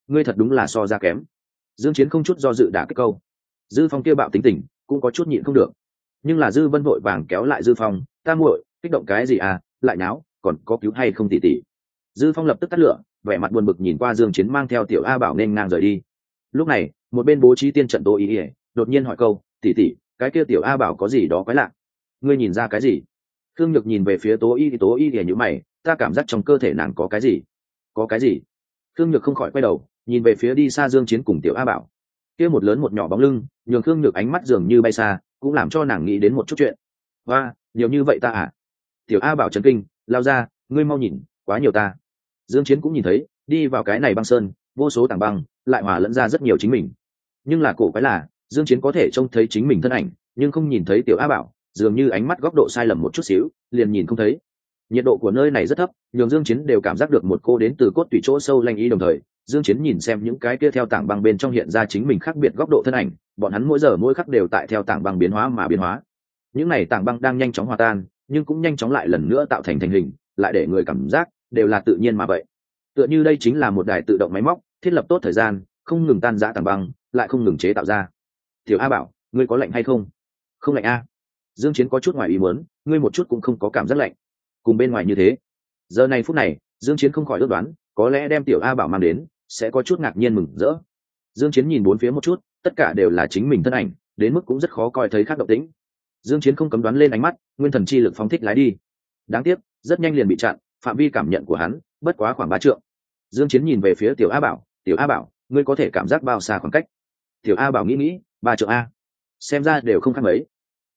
Ngươi thật đúng là so ra kém. Dương chiến không chút do dự đã kích câu. Dư phong kia bạo tính tình, cũng có chút nhịn không được. Nhưng là dư vân vội vàng kéo lại dư phong, ta muội, kích động cái gì à? Lại náo còn có cứu hay không tỷ tỷ dư phong lập tức tắt lửa, vẻ mặt buồn bực nhìn qua dương chiến mang theo tiểu a bảo nên ngang rời đi. Lúc này, một bên bố trí tiên trận tô ý ỉa đột nhiên hỏi câu tỷ tỷ cái kia tiểu a bảo có gì đó quái lạ? Ngươi nhìn ra cái gì? Thương nhược nhìn về phía tố y thì tố y ỉa như mày, ta cảm giác trong cơ thể nàng có cái gì? Có cái gì? Thương nhược không khỏi quay đầu, nhìn về phía đi xa dương chiến cùng tiểu a bảo. Kia một lớn một nhỏ bóng lưng, nhường thương nhược ánh mắt dường như bay xa, cũng làm cho nàng nghĩ đến một chút chuyện. Và nhiều như vậy ta à? Tiểu a bảo chấn kinh lao ra, ngươi mau nhìn, quá nhiều ta. Dương chiến cũng nhìn thấy, đi vào cái này băng sơn, vô số tảng băng, lại hòa lẫn ra rất nhiều chính mình. Nhưng là cổ quái là, dương chiến có thể trông thấy chính mình thân ảnh, nhưng không nhìn thấy tiểu a bảo, dường như ánh mắt góc độ sai lầm một chút xíu, liền nhìn không thấy. Nhiệt độ của nơi này rất thấp, nhường dương chiến đều cảm giác được một cô đến từ cốt tủy chỗ sâu lanh ý đồng thời. Dương chiến nhìn xem những cái kia theo tảng băng bên trong hiện ra chính mình khác biệt góc độ thân ảnh, bọn hắn mỗi giờ mỗi khắc đều tại theo tảng băng biến hóa mà biến hóa. Những này tảng băng đang nhanh chóng hòa tan nhưng cũng nhanh chóng lại lần nữa tạo thành thành hình, lại để người cảm giác đều là tự nhiên mà vậy. Tựa như đây chính là một đài tự động máy móc, thiết lập tốt thời gian, không ngừng tan rã tàng băng, lại không ngừng chế tạo ra. Tiểu a bảo, ngươi có lạnh hay không? Không lạnh a. Dương chiến có chút ngoài ý muốn, ngươi một chút cũng không có cảm giác lạnh. Cùng bên ngoài như thế. Giờ này phút này, dương chiến không khỏi ước đoán, có lẽ đem tiểu a bảo mang đến, sẽ có chút ngạc nhiên mừng rỡ. Dương chiến nhìn bốn phía một chút, tất cả đều là chính mình thân ảnh, đến mức cũng rất khó coi thấy khác động tĩnh dương chiến không cấm đoán lên ánh mắt nguyên thần chi lực phóng thích lái đi. Đáng tiếc rất nhanh liền bị chặn phạm vi cảm nhận của hắn bất quá khoảng ba trượng. Dương chiến nhìn về phía tiểu a bảo tiểu a bảo ngươi có thể cảm giác bao xa khoảng cách? Tiểu a bảo nghĩ nghĩ ba trượng a. Xem ra đều không khác mấy.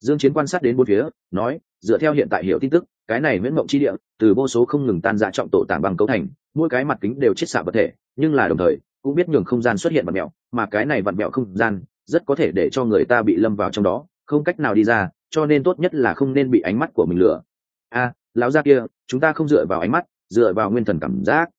Dương chiến quan sát đến bốn phía nói dựa theo hiện tại hiểu tin tức cái này nguyễn mộng chi địa từ vô số không ngừng tan ra trọng tổ tảng bằng cấu thành mỗi cái mặt kính đều chết xạ vật thể nhưng là đồng thời cũng biết nhường không gian xuất hiện vật mèo, mà cái này vật mèo không gian rất có thể để cho người ta bị lâm vào trong đó không cách nào đi ra cho nên tốt nhất là không nên bị ánh mắt của mình lừa. A, lão gia kia, chúng ta không dựa vào ánh mắt, dựa vào nguyên thần cảm giác.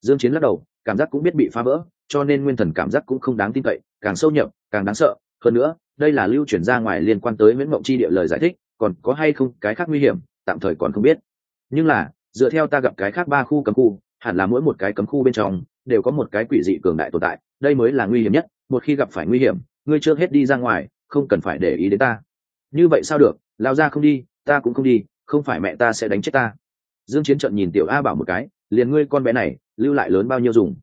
Dương chiến lắc đầu, cảm giác cũng biết bị phá vỡ, cho nên nguyên thần cảm giác cũng không đáng tin cậy, càng sâu nhập, càng đáng sợ. Hơn nữa, đây là lưu chuyển ra ngoài liên quan tới nguyễn mộng chi địa lời giải thích, còn có hay không cái khác nguy hiểm, tạm thời còn không biết. Nhưng là, dựa theo ta gặp cái khác ba khu cấm khu, hẳn là mỗi một cái cấm khu bên trong, đều có một cái quỷ dị cường đại tồn tại, đây mới là nguy hiểm nhất, một khi gặp phải nguy hiểm, ngươi chưa hết đi ra ngoài, không cần phải để ý đến ta như vậy sao được? Lao ra không đi, ta cũng không đi, không phải mẹ ta sẽ đánh chết ta. Dương chiến trận nhìn tiểu a bảo một cái, liền ngươi con bé này, lưu lại lớn bao nhiêu dùng?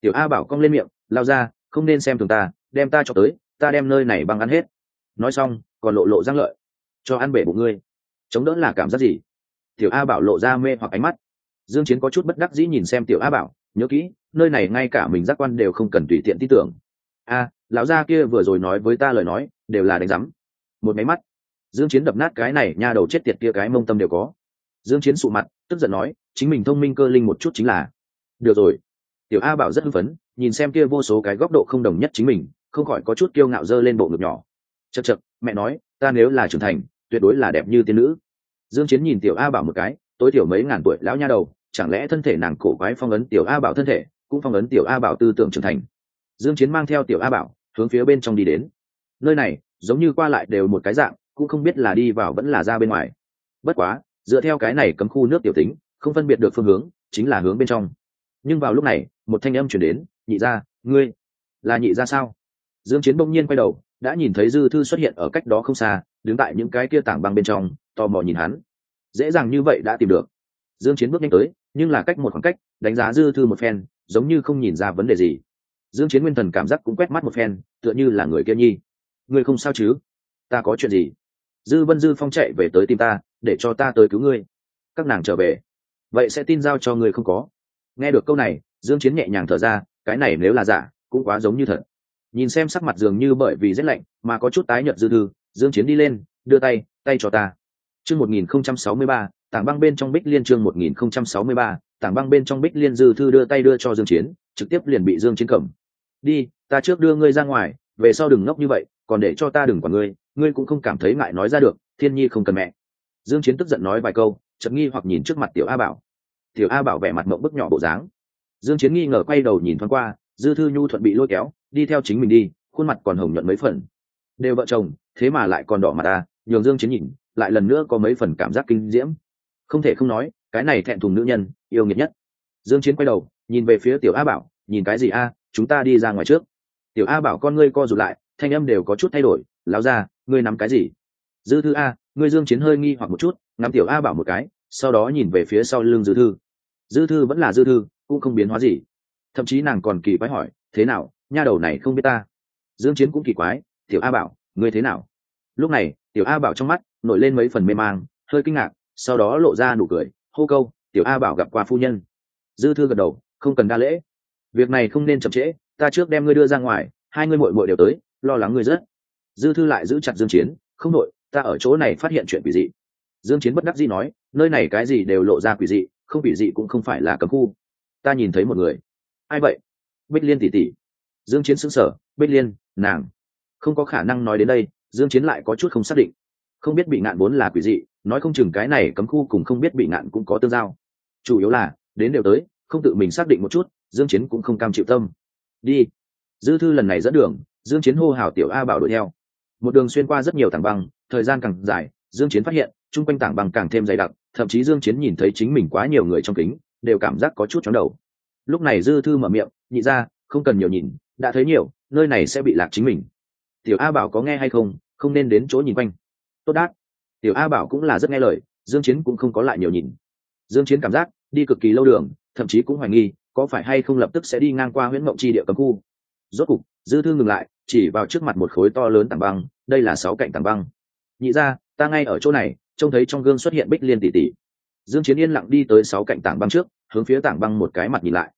Tiểu a bảo cong lên miệng, lao ra, không nên xem thường ta, đem ta cho tới, ta đem nơi này bằng ăn hết. Nói xong, còn lộ lộ răng lợi, cho ăn bể bụng ngươi. Chống đỡ là cảm giác gì? Tiểu a bảo lộ ra mê hoặc ánh mắt. Dương chiến có chút bất đắc dĩ nhìn xem tiểu a bảo, nhớ kỹ, nơi này ngay cả mình giác quan đều không cần tùy tiện tin tưởng. A, lão gia kia vừa rồi nói với ta lời nói, đều là đánh giấm. một máy mắt dương chiến đập nát cái này nha đầu chết tiệt kia cái mông tâm đều có. Dương chiến sụ mặt, tức giận nói, chính mình thông minh cơ linh một chút chính là. Được rồi. Tiểu a bảo rất hưng phấn, nhìn xem kia vô số cái góc độ không đồng nhất chính mình, không khỏi có chút kiêu ngạo dơ lên bộ ngực nhỏ. Chật chật mẹ nói, ta nếu là trưởng thành, tuyệt đối là đẹp như tiên nữ. Dương chiến nhìn tiểu a bảo một cái, tối thiểu mấy ngàn tuổi lão nha đầu, chẳng lẽ thân thể nàng cổ quái phong ấn tiểu a bảo thân thể, cũng phong ấn tiểu a bảo tư tưởng trưởng thành. Dương chiến mang theo tiểu a bảo, hướng phía bên trong đi đến. Nơi này, giống như qua lại đều một cái dạng cũng không biết là đi vào vẫn là ra bên ngoài. Bất quá, dựa theo cái này cấm khu nước tiểu tính, không phân biệt được phương hướng, chính là hướng bên trong. Nhưng vào lúc này, một thanh âm chuyển đến, nhị ra ngươi là nhị ra sao? Dương chiến bỗng nhiên quay đầu, đã nhìn thấy dư thư xuất hiện ở cách đó không xa, đứng tại những cái kia tảng băng bên trong, tò mò nhìn hắn. Dễ dàng như vậy đã tìm được. Dương chiến bước nhanh tới, nhưng là cách một khoảng cách, đánh giá dư thư một phen, giống như không nhìn ra vấn đề gì. Dương chiến nguyên thần cảm giác cũng quét mắt một phen, tựa như là người kia nhi. Ngươi không sao chứ? Ta có chuyện gì? Dư vân dư phong chạy về tới tìm ta, để cho ta tới cứu ngươi. Các nàng trở về. Vậy sẽ tin giao cho ngươi không có. Nghe được câu này, dương chiến nhẹ nhàng thở ra, cái này nếu là giả, cũng quá giống như thật. Nhìn xem sắc mặt dường như bởi vì rét lạnh, mà có chút tái nhợt dư thư, dương chiến đi lên, đưa tay tay cho ta. Chương 1063 tảng băng bên trong bích liên chương 1063 tảng băng bên trong bích liên dư thư đưa tay đưa cho dương chiến, trực tiếp liền bị dương chiến cầm. Đi, ta trước đưa ngươi ra ngoài, về sau đừng ngốc như vậy, còn để cho ta đừng quản ngươi ngươi cũng không cảm thấy ngại nói ra được, thiên nhi không cần mẹ. Dương chiến tức giận nói vài câu chậm nghi hoặc nhìn trước mặt tiểu a bảo. Tiểu a bảo vẻ mặt mộng bức nhỏ bộ dáng. Dương chiến nghi ngờ quay đầu nhìn thoáng qua, dư thư nhu thuận bị lôi kéo, đi theo chính mình đi, khuôn mặt còn hồng nhuận mấy phần. Đều vợ chồng, thế mà lại còn đỏ mặt ta nhường dương chiến nhìn, lại lần nữa có mấy phần cảm giác kinh diễm. Không thể không nói, cái này thẹn thùng nữ nhân, yêu nghiệt nhất. Dương chiến quay đầu, nhìn về phía tiểu a bảo, nhìn cái gì a, chúng ta đi ra ngoài trước. Tiểu a bảo con ngươi co rụt lại, thanh âm đều có chút thay đổi, lão ra ngươi nắm cái gì? Dư thư a, ngươi dương chiến hơi nghi hoặc một chút, ngắm tiểu a bảo một cái, sau đó nhìn về phía sau lưng dư thư. Dư thư vẫn là dư thư, cũng không biến hóa gì. Thậm chí nàng còn kỳ quái hỏi, thế nào, nha đầu này không biết ta? Dương chiến cũng kỳ quái, tiểu a bảo, ngươi thế nào? Lúc này, tiểu a bảo trong mắt nổi lên mấy phần mê mang, hơi kinh ngạc, sau đó lộ ra nụ cười, hô câu, tiểu a bảo gặp qua phu nhân. Dư thư gật đầu, không cần đa lễ. Việc này không nên chậm trễ, ta trước đem ngươi đưa ra ngoài, hai ngươi muội muội đều tới, lo lắng ngươi rất dư thư lại giữ chặt dương chiến, không nội ta ở chỗ này phát hiện chuyện quỷ dị. Dương chiến bất đắc dĩ nói, nơi này cái gì đều lộ ra quỷ dị, không quỷ dị cũng không phải là cấm khu. Ta nhìn thấy một người. Ai vậy? Bích liên tỷ tỷ. Dương chiến sững sờ, bích liên, nàng. Không có khả năng nói đến đây. Dương chiến lại có chút không xác định. Không biết bị ngạn vốn là quỷ dị, nói không chừng cái này cấm khu cùng không biết bị ngạn cũng có tương giao. Chủ yếu là, đến đều tới, không tự mình xác định một chút, dương chiến cũng không cam chịu tâm. Đi. Dư thư lần này dẫn đường, dương chiến hô hào tiểu a bảo đuổi theo một đường xuyên qua rất nhiều tảng băng, thời gian càng dài, dương chiến phát hiện, chung quanh tảng băng càng thêm dày đặc, thậm chí dương chiến nhìn thấy chính mình quá nhiều người trong kính, đều cảm giác có chút chóng đầu. Lúc này dư thư mở miệng, nhị ra không cần nhiều nhìn, đã thấy nhiều, nơi này sẽ bị lạc chính mình. Tiểu a bảo có nghe hay không không nên đến chỗ nhìn quanh. Tốt đát tiểu a bảo cũng là rất nghe lời, dương chiến cũng không có lại nhiều nhìn. Dương chiến cảm giác, đi cực kỳ lâu đường, thậm chí cũng hoài nghi, có phải hay không lập tức sẽ đi ngang qua huyễn mộng chi địa cấm khu rốt cục, dư thư ngừng lại, chỉ vào trước mặt một khối to lớn tảng băng, đây là sáu cạnh tảng băng. Nhị ra, ta ngay ở chỗ này, trông thấy trong gương xuất hiện bích liên tỷ tỷ. Dương chiến yên lặng đi tới sáu cạnh tảng băng trước, hướng phía tảng băng một cái mặt nhìn lại.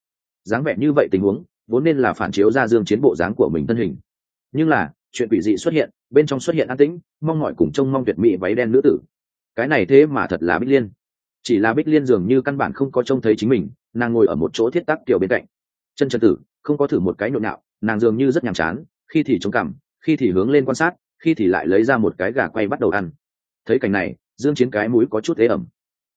Dáng vẻ như vậy tình huống, vốn nên là phản chiếu ra dương chiến bộ dáng của mình thân hình. Nhưng là, chuyện quỷ dị xuất hiện, bên trong xuất hiện an tĩnh, mong mọi cùng trông mong tuyệt mỹ váy đen nữ tử. Cái này thế mà thật là bích liên. Chỉ là bích liên dường như căn bản không có trông thấy chính mình, nàng ngồi ở một chỗ thiết tác tiểu bên cạnh. Chân chân tử, không có thử một cái nhộn nhạo nàng dường như rất nhàm chán, khi thì chống cằm, khi thì hướng lên quan sát, khi thì lại lấy ra một cái gà quay bắt đầu ăn. Thấy cảnh này, dương chiến cái mũi có chút ế ẩm.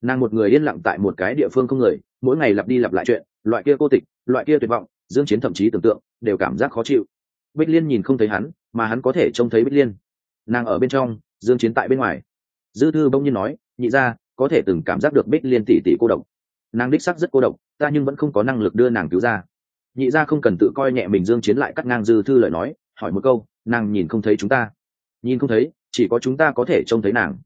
Nàng một người yên lặng tại một cái địa phương không người, mỗi ngày lặp đi lặp lại chuyện, loại kia cô tịch, loại kia tuyệt vọng, dương chiến thậm chí tưởng tượng, đều cảm giác khó chịu. Bích liên nhìn không thấy hắn, mà hắn có thể trông thấy bích liên. Nàng ở bên trong, dương chiến tại bên ngoài. Dư thư bỗng nhiên nói, nhị ra có thể từng cảm giác được bích liên tỷ tỷ cô độc. Nàng đích xác rất cô độc, ta nhưng vẫn không có năng lực đưa nàng cứu ra nhị ra không cần tự coi nhẹ mình dương chiến lại cắt ngang dư thư lời nói, hỏi một câu, nàng nhìn không thấy chúng ta. Nhìn không thấy, chỉ có chúng ta có thể trông thấy nàng.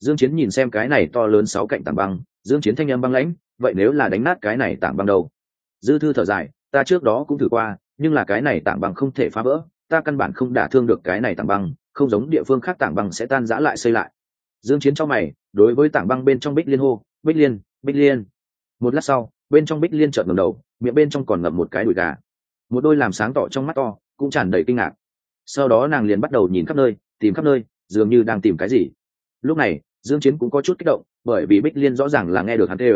Dương chiến nhìn xem cái này to lớn sáu cạnh tảng băng, dương chiến thanh âm băng lãnh, vậy nếu là đánh nát cái này tảng băng đâu? Dư thư thở dài, ta trước đó cũng thử qua, nhưng là cái này tảng băng không thể phá vỡ, ta căn bản không đả thương được cái này tảng băng, không giống địa phương khác tảng băng sẽ tan rã lại xây lại. Dương chiến trong mày, đối với tảng băng bên trong bích liên hô, bích liên bích liên. Một lát sau bên trong bích liên trợn ngầm đầu, miệng bên trong còn ngậm một cái đùi gà. Một đôi làm sáng tỏ trong mắt to, cũng tràn đầy kinh ngạc. Sau đó nàng liền bắt đầu nhìn khắp nơi, tìm khắp nơi, dường như đang tìm cái gì. Lúc này, dương chiến cũng có chút kích động, bởi vì bích liên rõ ràng là nghe được hắn tê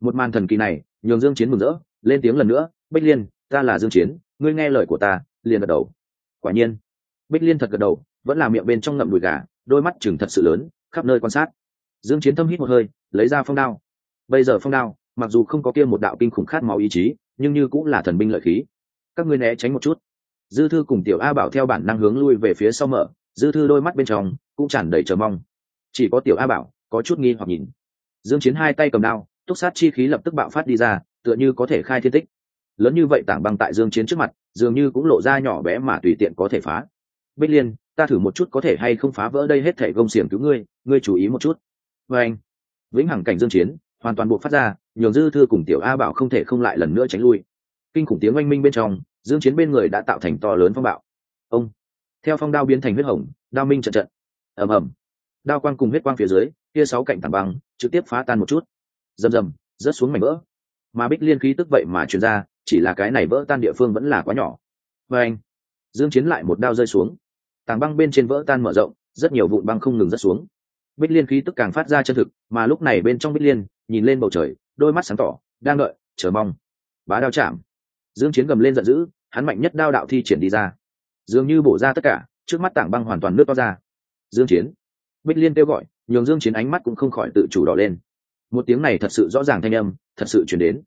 một màn thần kỳ này, nhường dương chiến mừng rỡ, lên tiếng lần nữa, bích liên, ta là dương chiến, ngươi nghe lời của ta, liền gật đầu. Quả nhiên, bích liên thật gật đầu, vẫn là miệng bên trong ngậm đùi gà, đôi mắt chừng thật sự lớn, khắp nơi quan sát. Dương chiến thâm hít một hơi, lấy ra phong đao. Bây giờ phong đao mặc dù không có kia một đạo kinh khủng khát máu ý chí, nhưng như cũng là thần binh lợi khí. Các ngươi né tránh một chút. Dư thư cùng tiểu a bảo theo bản năng hướng lui về phía sau mở, dư thư đôi mắt bên trong cũng tràn đầy chờ mong. Chỉ có tiểu a bảo có chút nghi hoặc nhìn. Dương chiến hai tay cầm đao, túc sát chi khí lập tức bạo phát đi ra, tựa như có thể khai thiên tích. Lớn như vậy tảng băng tại dương chiến trước mặt, dường như cũng lộ ra nhỏ bé mà tùy tiện có thể phá. Bích liên, ta thử một chút có thể hay không phá vỡ đây hết thể gông xiềng cứu ngươi ngươi chú ý một chút. Với anh vĩnh hằng cảnh dương chiến hoàn toàn buộc phát ra, nhường dư thư cùng tiểu a bảo không thể không lại lần nữa tránh lui. Kinh khủng tiếng oanh minh bên trong, dương chiến bên người đã tạo thành to lớn phong bạo. Ông! Theo phong đao biến thành huyết hồng, đao minh trận trận. Ầm ầm. Đao quang cùng huyết quang phía dưới, kia sáu cạnh tảng băng, trực tiếp phá tan một chút. Rầm rầm, rớt xuống mảnh vỡ. Mà bích liên khí tức vậy mà truyền ra, chỉ là cái này vỡ tan địa phương vẫn là quá nhỏ. Với anh dương chiến lại một đao rơi xuống. Tảng băng bên trên vỡ tan mở rộng, rất nhiều vụn băng không ngừng rớt xuống. Bích liên khí tức càng phát ra chân thực, mà lúc này bên trong bích liên nhìn lên bầu trời, đôi mắt sáng tỏ, đang đợi, chờ mong. Bá đao chạm. Dương chiến gầm lên giận dữ, hắn mạnh nhất đao đạo thi triển đi ra. Dường như bổ ra tất cả, trước mắt tảng băng hoàn toàn nước to ra. Dương chiến. Bích liên kêu gọi, nhường dương chiến ánh mắt cũng không khỏi tự chủ đỏ lên. Một tiếng này thật sự rõ ràng thanh âm, thật sự truyền đến.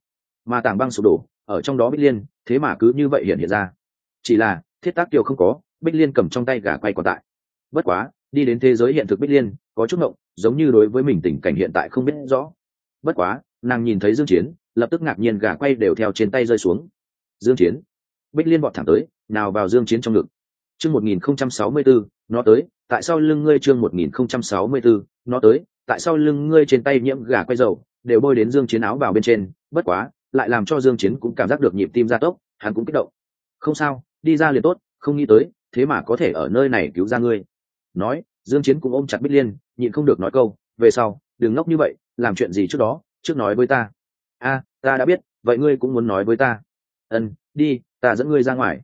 Mà tảng băng sụp đổ, ở trong đó bích liên, thế mà cứ như vậy hiện hiện ra. Chỉ là, thiết tác tiêu không có, bích liên cầm trong tay gà quay còn tại. Bất quá, đi đến thế giới hiện thực bích liên, có chút ngộng, giống như đối với mình tình cảnh hiện tại không biết rõ bất quá, nàng nhìn thấy dương chiến, lập tức ngạc nhiên gà quay đều theo trên tay rơi xuống. Dương chiến. Bích liên bọt thẳng tới, nào vào dương chiến trong ngực. Chương 1064 nó tới, tại sao lưng ngươi chương 1064 nó tới, tại sao lưng ngươi trên tay nhiễm gà quay dầu, đều bôi đến dương chiến áo vào bên trên, bất quá, lại làm cho dương chiến cũng cảm giác được nhịp tim gia tốc, hắn cũng kích động. Không sao, đi ra liền tốt, không nghĩ tới, thế mà có thể ở nơi này cứu ra ngươi. Nói, dương chiến cũng ôm chặt bích liên, nhịn không được nói câu, về sau, đừng ngốc như vậy làm chuyện gì trước đó, trước nói với ta. A, ta đã biết, vậy ngươi cũng muốn nói với ta. Ân, đi, ta dẫn ngươi ra ngoài.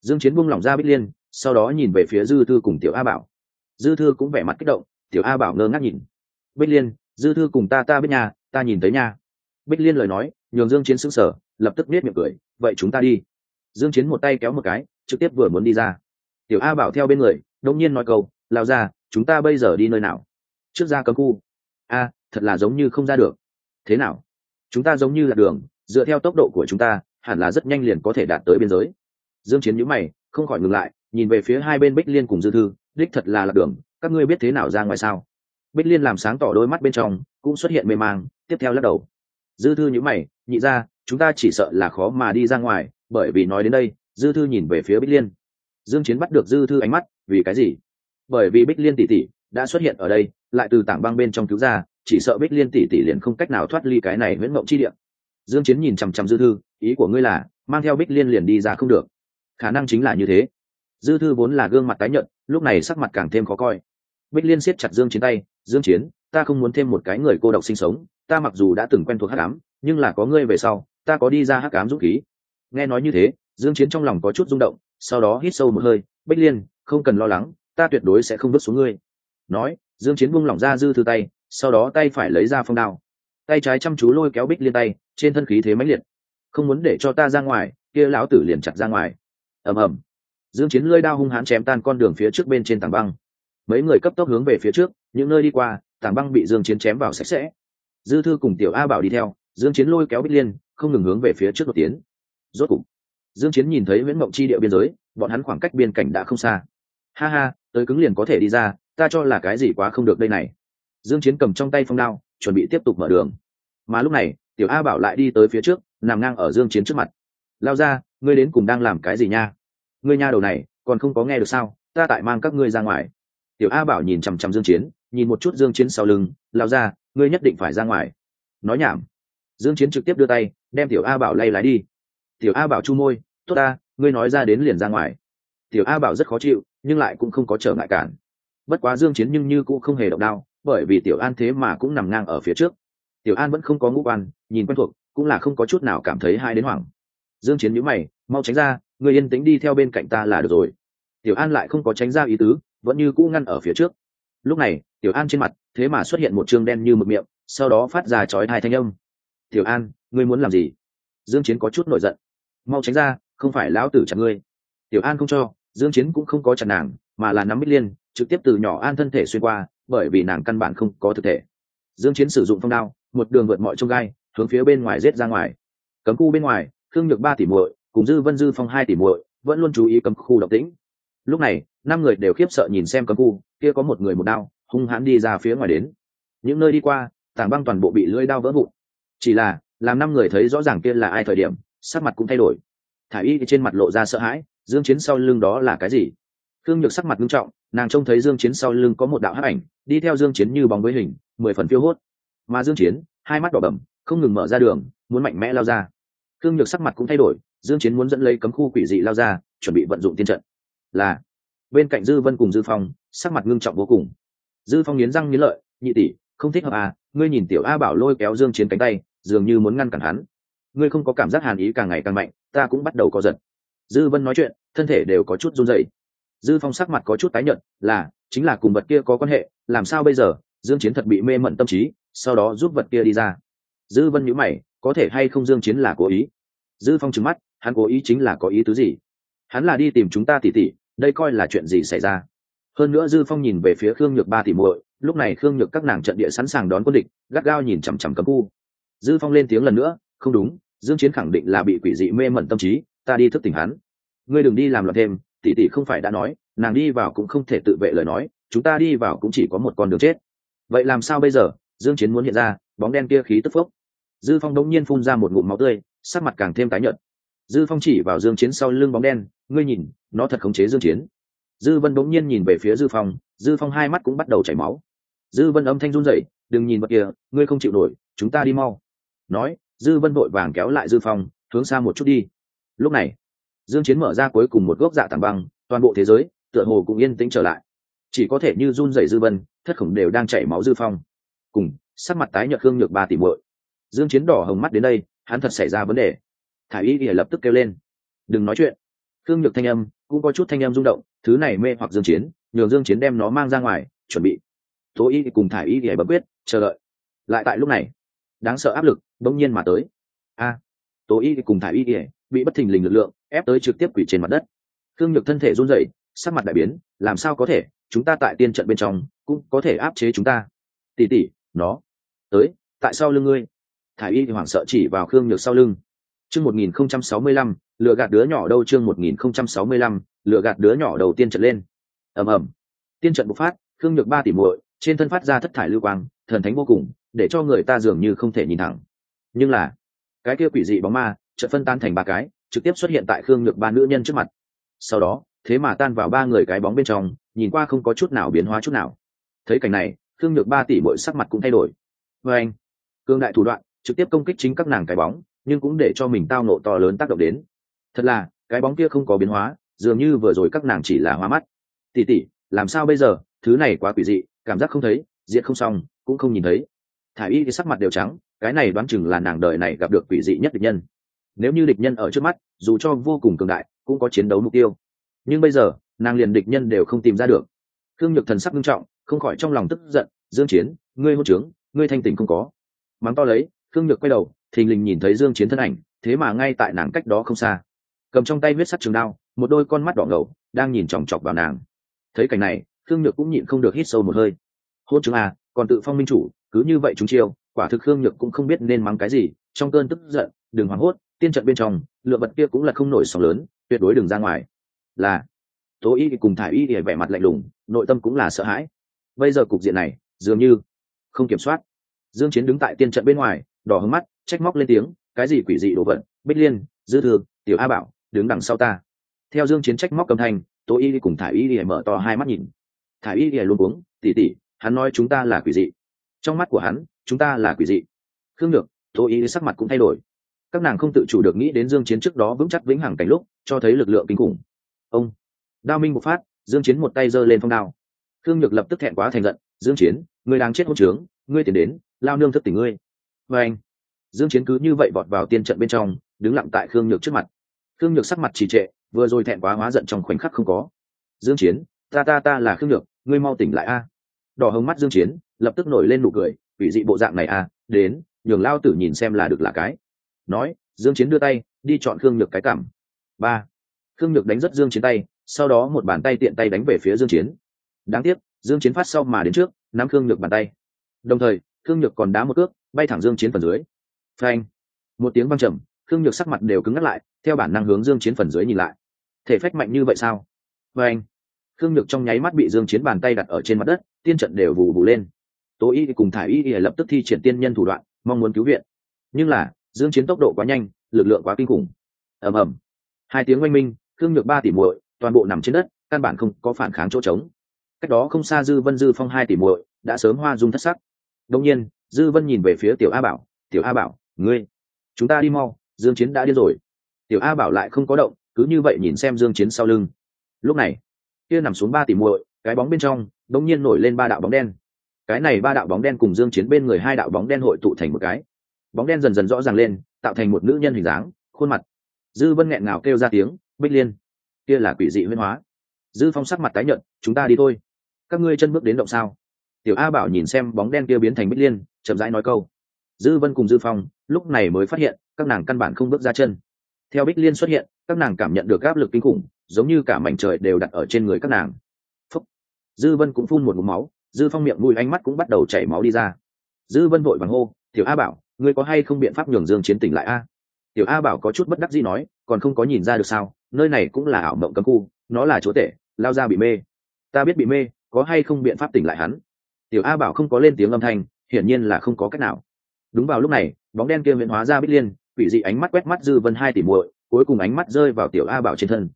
Dương chiến buông lỏng ra bích liên, sau đó nhìn về phía dư thư cùng tiểu a bảo. Dư thư cũng vẻ mặt kích động, tiểu a bảo ngơ ngác nhìn. Bích liên, dư thư cùng ta ta biết nhà ta nhìn thấy nhà. bích liên lời nói, nhường dương chiến sững sờ, lập tức biết miệng cười, vậy chúng ta đi. Dương chiến một tay kéo một cái, trực tiếp vừa muốn đi ra. Tiểu a bảo theo bên người đông nhiên nói câu lao ra chúng ta bây giờ đi nơi nào? Trước ra cấm khu. A thật là giống như không ra được. Thế nào? Chúng ta giống như là đường, dựa theo tốc độ của chúng ta, hẳn là rất nhanh liền có thể đạt tới biên giới. Dương chiến nhíu mày, không khỏi ngừng lại, nhìn về phía hai bên bích liên cùng dư thư, đích thật là lạc đường, các ngươi biết thế nào ra ngoài sao? Bích liên làm sáng tỏ đôi mắt bên trong, cũng xuất hiện mê mang, tiếp theo lắc đầu. Dư thư nhíu mày, nhị ra, chúng ta chỉ sợ là khó mà đi ra ngoài, bởi vì nói đến đây, dư thư nhìn về phía bích liên. Dương chiến bắt được dư thư ánh mắt, vì cái gì? Bởi vì bích liên tỷ tỷ đã xuất hiện ở đây, lại từ tảng băng bên trong cứu ra, chỉ sợ bích liên tỷ tỷ liền không cách nào thoát ly cái này nguyễn mộng chi địa. Dương chiến nhìn chăm chăm dư thư, ý của ngươi là, mang theo bích liên liền đi ra không được. Khả năng chính là như thế. Dư thư vốn là gương mặt tái nhợt, lúc này sắc mặt càng thêm khó coi. Bích liên siết chặt dương chiến tay, dương chiến, ta không muốn thêm một cái người cô độc sinh sống, ta mặc dù đã từng quen thuộc hắc ám, nhưng là có ngươi về sau, ta có đi ra hắc ám dũng khí. Nghe nói như thế, dương chiến trong lòng có chút rung động, sau đó hít sâu một hơi, bích liên, không cần lo lắng, ta tuyệt đối sẽ không vứt xuống ngươi nói, dương chiến buông lỏng ra dư thư tay, sau đó tay phải lấy ra phong đao. Tay trái chăm chú lôi kéo bích liên tay, trên thân khí thế mãnh liệt. Không muốn để cho ta ra ngoài, kia lão tử liền chặt ra ngoài. Ầm ầm. Dương chiến lưỡi đao hung hãn chém tan con đường phía trước bên trên tảng băng. Mấy người cấp tốc hướng về phía trước, những nơi đi qua, tảng băng bị dương chiến chém vào sạch sẽ. Dư thư cùng tiểu a bảo đi theo, dương chiến lôi kéo bích liên, không ngừng hướng về phía trước đột tiến. Rốt cục, dương chiến nhìn thấy nguyễn mộng chi địa biên giới, bọn hắn khoảng cách biên cảnh đã không xa. Ha ha, tới cứng liền có thể đi ra ta cho là cái gì quá không được đây này. Dương chiến cầm trong tay phong đao, chuẩn bị tiếp tục mở đường. Mà lúc này, tiểu a bảo lại đi tới phía trước, nằm ngang ở dương chiến trước mặt. Lao ra, ngươi đến cùng đang làm cái gì nha? Ngươi nha đầu này, còn không có nghe được sao? Ta tại mang các ngươi ra ngoài. Tiểu a bảo nhìn chằm chằm dương chiến, nhìn một chút dương chiến sau lưng, lao ra, ngươi nhất định phải ra ngoài. Nói nhảm. Dương chiến trực tiếp đưa tay, đem tiểu a bảo lay lái đi. Tiểu a bảo chu môi, tốt ta, ngươi nói ra đến liền ra ngoài. Tiểu a bảo rất khó chịu, nhưng lại cũng không có trở ngại cản bất quá dương chiến nhưng như cũng không hề động đao, bởi vì tiểu an thế mà cũng nằm ngang ở phía trước. Tiểu an vẫn không có ngũ quan, nhìn quen thuộc, cũng là không có chút nào cảm thấy hai đến hoảng. Dương chiến nhíu mày, mau tránh ra người yên tĩnh đi theo bên cạnh ta là được rồi. Tiểu an lại không có tránh ra ý tứ, vẫn như cũ ngăn ở phía trước. Lúc này, tiểu an trên mặt, thế mà xuất hiện một trương đen như mực miệng, sau đó phát ra chói hai thanh âm. Tiểu an, ngươi muốn làm gì? Dương chiến có chút nổi giận. Mau tránh ra, không phải lão tử chặt ngươi. Tiểu an không cho, dương chiến cũng không có chặt nàng, mà là nắm bích liên trực tiếp từ nhỏ an thân thể xuyên qua, bởi vì nàng căn bản không có thực thể. Dương chiến sử dụng phong đao, một đường vượt mọi trông gai, hướng phía bên ngoài giết ra ngoài. Cấm khu bên ngoài thương nhược ba tỷ muội, cùng dư vân dư phong hai tỷ muội, vẫn luôn chú ý cấm khu động tĩnh. Lúc này, năm người đều khiếp sợ nhìn xem cấm khu, kia có một người một đao, hung hãn đi ra phía ngoài đến. Những nơi đi qua, tảng băng toàn bộ bị lưỡi đao vỡ vụn. Chỉ là, làm năm người thấy rõ ràng kia là ai thời điểm, sắc mặt cũng thay đổi. Thả y trên mặt lộ ra sợ hãi, dương chiến sau lưng đó là cái gì? Thương nhược sắc mặt nghiêm trọng nàng trông thấy dương chiến sau lưng có một đạo hắc ảnh, đi theo dương chiến như bóng với hình, mười phần phiêu hốt. Mà dương chiến, hai mắt đỏ bầm không ngừng mở ra đường, muốn mạnh mẽ lao ra. Thương nhược sắc mặt cũng thay đổi, dương chiến muốn dẫn lấy cấm khu quỷ dị lao ra, chuẩn bị vận dụng tiên trận. Là, bên cạnh dư vân cùng dư phong, sắc mặt ngưng trọng vô cùng. Dư phong nghiến răng nghiến lợi, nhị tỷ, không thích hợp à ngươi nhìn tiểu a bảo lôi kéo dương chiến cánh tay, dường như muốn ngăn cản hắn. Ngươi không có cảm giác hàn ý càng ngày càng mạnh, ta cũng bắt đầu có giật. Dư vân nói chuyện, thân thể đều có chút run rẩy dư phong sắc mặt có chút tái nhợt, là, chính là cùng vật kia có quan hệ, làm sao bây giờ? Dương chiến thật bị mê mẩn tâm trí, sau đó giúp vật kia đi ra. Dư vân nhíu mày, có thể hay không dương chiến là cố ý? Dư phong trừng mắt, hắn cố ý chính là có ý tứ gì? Hắn là đi tìm chúng ta tỉ tỉ, đây coi là chuyện gì xảy ra? Hơn nữa dư phong nhìn về phía khương nhược ba tỉ muội, lúc này khương nhược các nàng trận địa sẵn sàng đón quân địch, gắt gao nhìn chằm chằm cấm khu. Dư phong lên tiếng lần nữa, không đúng, dương chiến khẳng định là bị quỷ dị mê mẩn tâm trí, ta đi thức tỉnh hắn. Ngươi đừng đi làm loạn thêm tỷ tỷ không phải đã nói, nàng đi vào cũng không thể tự vệ lời nói, chúng ta đi vào cũng chỉ có một con đường chết. Vậy làm sao bây giờ? Dương chiến muốn hiện ra, bóng đen kia khí tức phốc. Dư phong đống nhiên phun ra một ngụm máu tươi, sắc mặt càng thêm tái nhợt. Dư phong chỉ vào dương chiến sau lưng bóng đen, ngươi nhìn, nó thật khống chế dương chiến. Dư vân đống nhiên nhìn về phía dư phong dư phong hai mắt cũng bắt đầu chảy máu. Dư vân âm thanh run rẩy, đừng nhìn vật kia, ngươi không chịu nổi, chúng ta đi mau. Nói, dư vân vội vàng kéo lại dư phong, hướng xa một chút đi. Lúc này dương chiến mở ra cuối cùng một gốc dạ tảng băng, toàn bộ thế giới, tựa hồ cũng yên tĩnh trở lại. Chỉ có thể như run rẩy dư vân, thất khổng đều đang chảy máu dư phong. Cùng, sắc mặt tái nhợt hương nhược ba tỷ muội. Dương chiến đỏ hồng mắt đến đây, hắn thật xảy ra vấn đề. Thải y thì lập tức kêu lên. Đừng nói chuyện. Hương nhược thanh âm, cũng có chút thanh âm rung động, thứ này mê hoặc dương chiến, nhường dương chiến đem nó mang ra ngoài, chuẩn bị. Tố y cùng Thải y thì bấm quyết, chờ đợi. Lại tại lúc này, đáng sợ áp lực bỗng nhiên mà tới. A! Tố y cùng Thải y thì bị bất thình lình lực lượng ép tới trực tiếp quỷ trên mặt đất. Khương nhược thân thể run rẩy, sắc mặt đại biến, làm sao có thể, chúng ta tại tiên trận bên trong, cũng có thể áp chế chúng ta. Tỷ tỷ, nó, tới, tại sao lưng ngươi. Thả y thì hoảng sợ chỉ vào khương nhược sau lưng. Chương một nghìn không trăm sáu mươi lăm, lựa gạt đứa nhỏ đâu chương một nghìn không trăm sáu mươi lăm, lựa gạt đứa nhỏ đầu tiên trận lên. Ầm ầm. Tiên trận bộc phát, khương nhược ba tỷ muội, trên thân phát ra thất thải lưu quang, thần thánh vô cùng, để cho người ta dường như không thể nhìn thẳng. Nhưng là, cái kia quỷ dị bóng ma trận phân tan thành ba cái trực tiếp xuất hiện tại khương nhược ba nữ nhân trước mặt. Sau đó, thế mà tan vào ba người cái bóng bên trong, nhìn qua không có chút nào biến hóa chút nào. Thấy cảnh này, khương nhược ba tỷ bội sắc mặt cũng thay đổi. Vê anh, cương đại thủ đoạn, trực tiếp công kích chính các nàng cái bóng, nhưng cũng để cho mình tao nộ to lớn tác động đến. Thật là, cái bóng kia không có biến hóa, dường như vừa rồi các nàng chỉ là hoa mắt. Tỉ tỉ làm sao bây giờ? Thứ này quá quỷ dị, cảm giác không thấy diện không xong, cũng không nhìn thấy. Thả y cái sắc mặt đều trắng, cái này đoán chừng là nàng đời này gặp được quỷ dị nhất địch nhân nếu như địch nhân ở trước mắt, dù cho vô cùng cường đại, cũng có chiến đấu mục tiêu. Nhưng bây giờ, nàng liền địch nhân đều không tìm ra được. Thương nhược thần sắc nghiêm trọng, không khỏi trong lòng tức giận, dương chiến, ngươi hôn trướng, ngươi thanh tỉnh không có. Mắng to lấy thương nhược quay đầu, thình lình nhìn thấy dương chiến thân ảnh, thế mà ngay tại nàng cách đó không xa. Cầm trong tay huyết sắt trường đao, một đôi con mắt đỏ ngầu, đang nhìn chòng chọc vào nàng. Thấy cảnh này thương nhược cũng nhịn không được hít sâu một hơi. Hôn trướng à còn tự phong minh chủ, cứ như vậy chúng chiêu, quả thực thương nhược cũng không biết nên mắng cái gì, trong cơn tức giận, đừng hoảng hốt tiên trận bên trong lựa vật kia cũng là không nổi sóng lớn tuyệt đối đừng ra ngoài. Là tố y cùng thả y thì vẻ mặt lạnh lùng nội tâm cũng là sợ hãi. Bây giờ cục diện này dường như không kiểm soát. Dương chiến đứng tại tiên trận bên ngoài đỏ hứng mắt trách móc lên tiếng cái gì quỷ dị đồ vật? Bích liên dư thừa, tiểu a bảo đứng đằng sau ta. Theo dương chiến trách móc cầm thanh tố y cùng thả y thì mở to hai mắt nhìn. Thả y thì luôn uống tỉ tỉ hắn nói chúng ta là quỷ dị. Trong mắt của hắn chúng ta là quỷ dị. Khương được, tố y sắc mặt cũng thay đổi các nàng không tự chủ được nghĩ đến dương chiến trước đó vững chắc vĩnh hằng cảnh lúc, cho thấy lực lượng kinh khủng. Ông đao minh một phát, dương chiến một tay giơ lên phong đao. Khương nhược lập tức thẹn quá thành giận, dương chiến, ngươi đang chết hôn trướng, ngươi tiến đến, lao nương thức tỉnh ngươi. Và anh, dương chiến cứ như vậy vọt vào tiên trận bên trong, đứng lặng tại khương nhược trước mặt. Khương nhược sắc mặt trì trệ, vừa rồi thẹn quá hóa giận trong khoảnh khắc không có. Dương chiến, ta ta ta là khương nhược, ngươi mau tỉnh lại a. Đỏ hồng mắt dương chiến lập tức nổi lên nụ cười vị dị bộ dạng này a đến, nhường lao tử nhìn xem là được là cái nói, dương chiến đưa tay, đi chọn khương nhược cái cảm. Ba. Khương nhược đánh rất dương chiến tay, sau đó một bàn tay tiện tay đánh về phía dương chiến. Đáng tiếc, dương chiến phát sau mà đến trước, nắm khương nhược bàn tay. Đồng thời, khương nhược còn đá một cước, bay thẳng dương chiến phần dưới. Phanh. Một tiếng vang trầm, khương nhược sắc mặt đều cứng ngắt lại, theo bản năng hướng dương chiến phần dưới nhìn lại. Thể phách mạnh như vậy sao? Phanh. Khương nhược trong nháy mắt bị dương chiến bàn tay đặt ở trên mặt đất, tiên trận đều vù vù lên. Tố y cùng thải y lập tức thi triển tiên nhân thủ đoạn, mong muốn cứu viện. Nhưng là dương chiến tốc độ quá nhanh, lực lượng quá kinh khủng. Ầm ầm. Hai tiếng oanh minh thương nhược ba tỷ muội, toàn bộ nằm trên đất, căn bản không có phản kháng chỗ trống. Cách đó không xa dư vân dư phong hai tỷ muội đã sớm hoa dung thất sắc. Đông nhiên, dư vân nhìn về phía tiểu a bảo, tiểu a bảo, ngươi, chúng ta đi mau, dương chiến đã đi rồi. Tiểu a bảo lại không có động, cứ như vậy nhìn xem dương chiến sau lưng. Lúc này, kia nằm xuống ba tỷ muội, cái bóng bên trong đông nhiên nổi lên ba đạo bóng đen. Cái này ba đạo bóng đen cùng dương chiến bên người hai đạo bóng đen hội tụ thành một cái bóng đen dần dần rõ ràng lên, tạo thành một nữ nhân hình dáng, khuôn mặt. Dư vân nghẹn ngào kêu ra tiếng, bích liên, kia là quỷ dị huyên hóa. Dư phong sắc mặt tái nhợt, chúng ta đi thôi. Các ngươi chân bước đến động sao? Tiểu a bảo nhìn xem bóng đen kia biến thành bích liên, chậm rãi nói câu. Dư vân cùng dư phong lúc này mới phát hiện, các nàng căn bản không bước ra chân. Theo bích liên xuất hiện, các nàng cảm nhận được áp lực kinh khủng, giống như cả mảnh trời đều đặt ở trên người các nàng. Phúc. dư vân cũng phun một mũ máu, dư phong miệng mũi ánh mắt cũng bắt đầu chảy máu đi ra. Dư vân vội vàng hô, tiểu a bảo ngươi có hay không biện pháp nhường dương chiến tỉnh lại a? Tiểu a bảo có chút bất đắc dĩ nói, còn không có nhìn ra được sao, nơi này cũng là ảo mộng cấm khu, nó là chỗ tệ lao ra bị mê. Ta biết bị mê, có hay không biện pháp tỉnh lại hắn? Tiểu a bảo không có lên tiếng âm thanh, hiển nhiên là không có cách nào. Đúng vào lúc này, bóng đen kia biến hóa ra bích liên, quỷ dị ánh mắt quét mắt dư vân hai tỷ muội, cuối cùng ánh mắt rơi vào tiểu a bảo trên thân.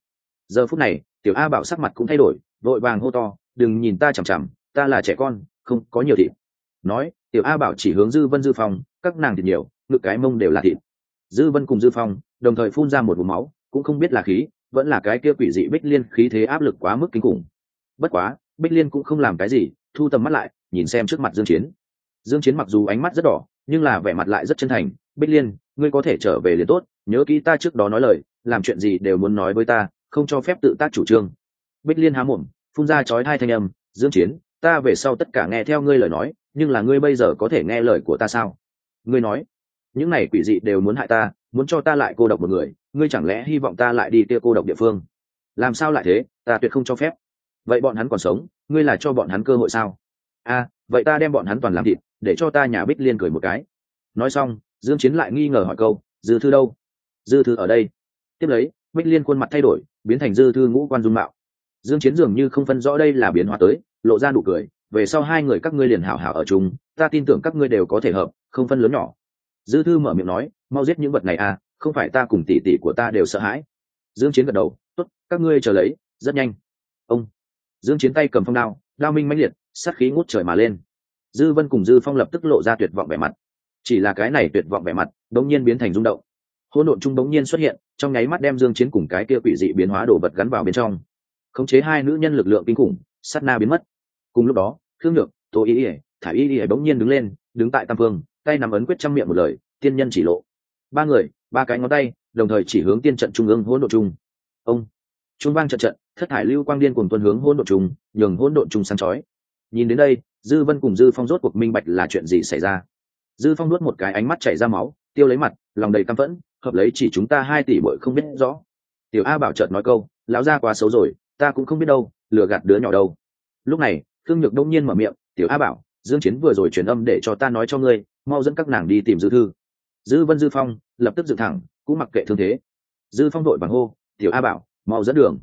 Giờ phút này, tiểu a bảo sắc mặt cũng thay đổi, vội vàng hô to, đừng nhìn ta chằm chằm, ta là trẻ con, không có nhiều thịt. Nói tiểu a bảo chỉ hướng dư vân dư phong, các nàng thịt nhiều, ngực cái mông đều là thịt. Dư vân cùng dư phong, đồng thời phun ra một vùng máu, cũng không biết là khí, vẫn là cái kia quỷ dị bích liên khí thế áp lực quá mức kinh khủng. Bất quá, bích liên cũng không làm cái gì, thu tầm mắt lại, nhìn xem trước mặt dương chiến. Dương chiến mặc dù ánh mắt rất đỏ, nhưng là vẻ mặt lại rất chân thành. Bích liên, ngươi có thể trở về liền tốt, nhớ kỹ ta trước đó nói lời, làm chuyện gì đều muốn nói với ta, không cho phép tự tác chủ trương. Bích liên há mồm, phun ra chói hai thanh âm, dương chiến, ta về sau tất cả nghe theo ngươi lời nói nhưng là ngươi bây giờ có thể nghe lời của ta sao? Ngươi nói những này quỷ dị đều muốn hại ta muốn cho ta lại cô độc một người ngươi chẳng lẽ hy vọng ta lại đi kia cô độc địa phương? Làm sao lại thế? Ta tuyệt không cho phép. Vậy bọn hắn còn sống ngươi là cho bọn hắn cơ hội sao? A à, vậy ta đem bọn hắn toàn làm thịt để cho ta nhà bích liên cười một cái. Nói xong dương chiến lại nghi ngờ hỏi câu dư thư đâu? Dư thư ở đây? Tiếp lấy bích liên khuôn mặt thay đổi biến thành dư thư ngũ quan dung mạo. Dương chiến dường như không phân rõ đây là biến hóa tới lộ ra nụ cười về sau hai người các ngươi liền hảo hảo ở chung, ta tin tưởng các ngươi đều có thể hợp, không phân lớn nhỏ. Dư thư mở miệng nói, mau giết những vật này à không phải ta cùng tỷ tỷ của ta đều sợ hãi. Dương chiến gật đầu, tốt, các ngươi chờ lấy, rất nhanh. Ông. Dương chiến tay cầm phong đao đao minh mãnh liệt, sát khí ngút trời mà lên. Dư vân cùng dư phong lập tức lộ ra tuyệt vọng vẻ mặt. Chỉ là cái này tuyệt vọng vẻ mặt, đống nhiên biến thành rung động. Hỗn độn trung đống nhiên xuất hiện, trong nháy mắt đem dương chiến cùng cái kia quỷ dị biến hóa đồ vật gắn vào bên trong. Khống chế hai nữ nhân lực lượng kinh khủng, sát na biến mất cùng lúc đó khương nhược tô y y thả y y bỗng nhiên đứng lên đứng tại tam phương tay nắm ấn quyết trăm miệng một lời tiên nhân chỉ lộ. Ba người ba cái ngón tay đồng thời chỉ hướng tiên trận trung ương hỗn độn chung. ông trung vang trận trận thất thải lưu quang điên cùng tuân hướng hỗn độn chung, nhường hỗn độn chung sáng chói. Nhìn đến đây dư vân cùng dư phong rốt cuộc minh bạch là chuyện gì xảy ra. Dư phong nuốt một cái ánh mắt chảy ra máu tiêu lấy mặt lòng đầy căm phẫn hợp lấy chỉ chúng ta hai tỷ bội không biết rõ. Tiểu a bảo chợt nói câu lão gia quá xấu rồi ta cũng không biết đâu lừa gạt đứa nhỏ đâu. Lúc này khương nhược đông nhiên mở miệng, tiểu a bảo, dương chiến vừa rồi truyền âm để cho ta nói cho ngươi, mau dẫn các nàng đi tìm dư thư. Dư vân, dư phong lập tức dựng thẳng, cũng mặc kệ thương thế. Dư phong đội bằng hô, tiểu a bảo, mau dẫn đường.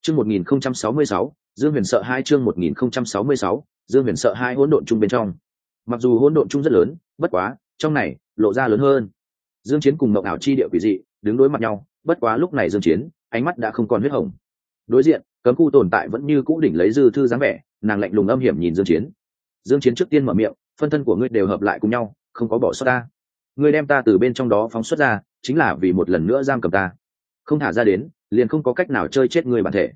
Chương 1066 dương huyền sợ hai chương 1066 dương huyền sợ hai hỗn độn chung bên trong. Mặc dù hỗn độn chung rất lớn, bất quá, trong này, lộ ra lớn hơn. Dương chiến cùng ngọc ảo chi địa quỷ dị, đứng đối mặt nhau, bất quá lúc này dương chiến, ánh mắt đã không còn huyết hồng. Đối diện cấm khu tồn tại vẫn như cũ đỉnh lấy dư thư dáng vẻ, nàng lạnh lùng âm hiểm nhìn dương chiến. Dương chiến trước tiên mở miệng, phân thân của ngươi đều hợp lại cùng nhau, không có bỏ sót ta. Ngươi đem ta từ bên trong đó phóng xuất ra, chính là vì một lần nữa giam cầm ta. Không thả ra đến, liền không có cách nào chơi chết ngươi bản thể.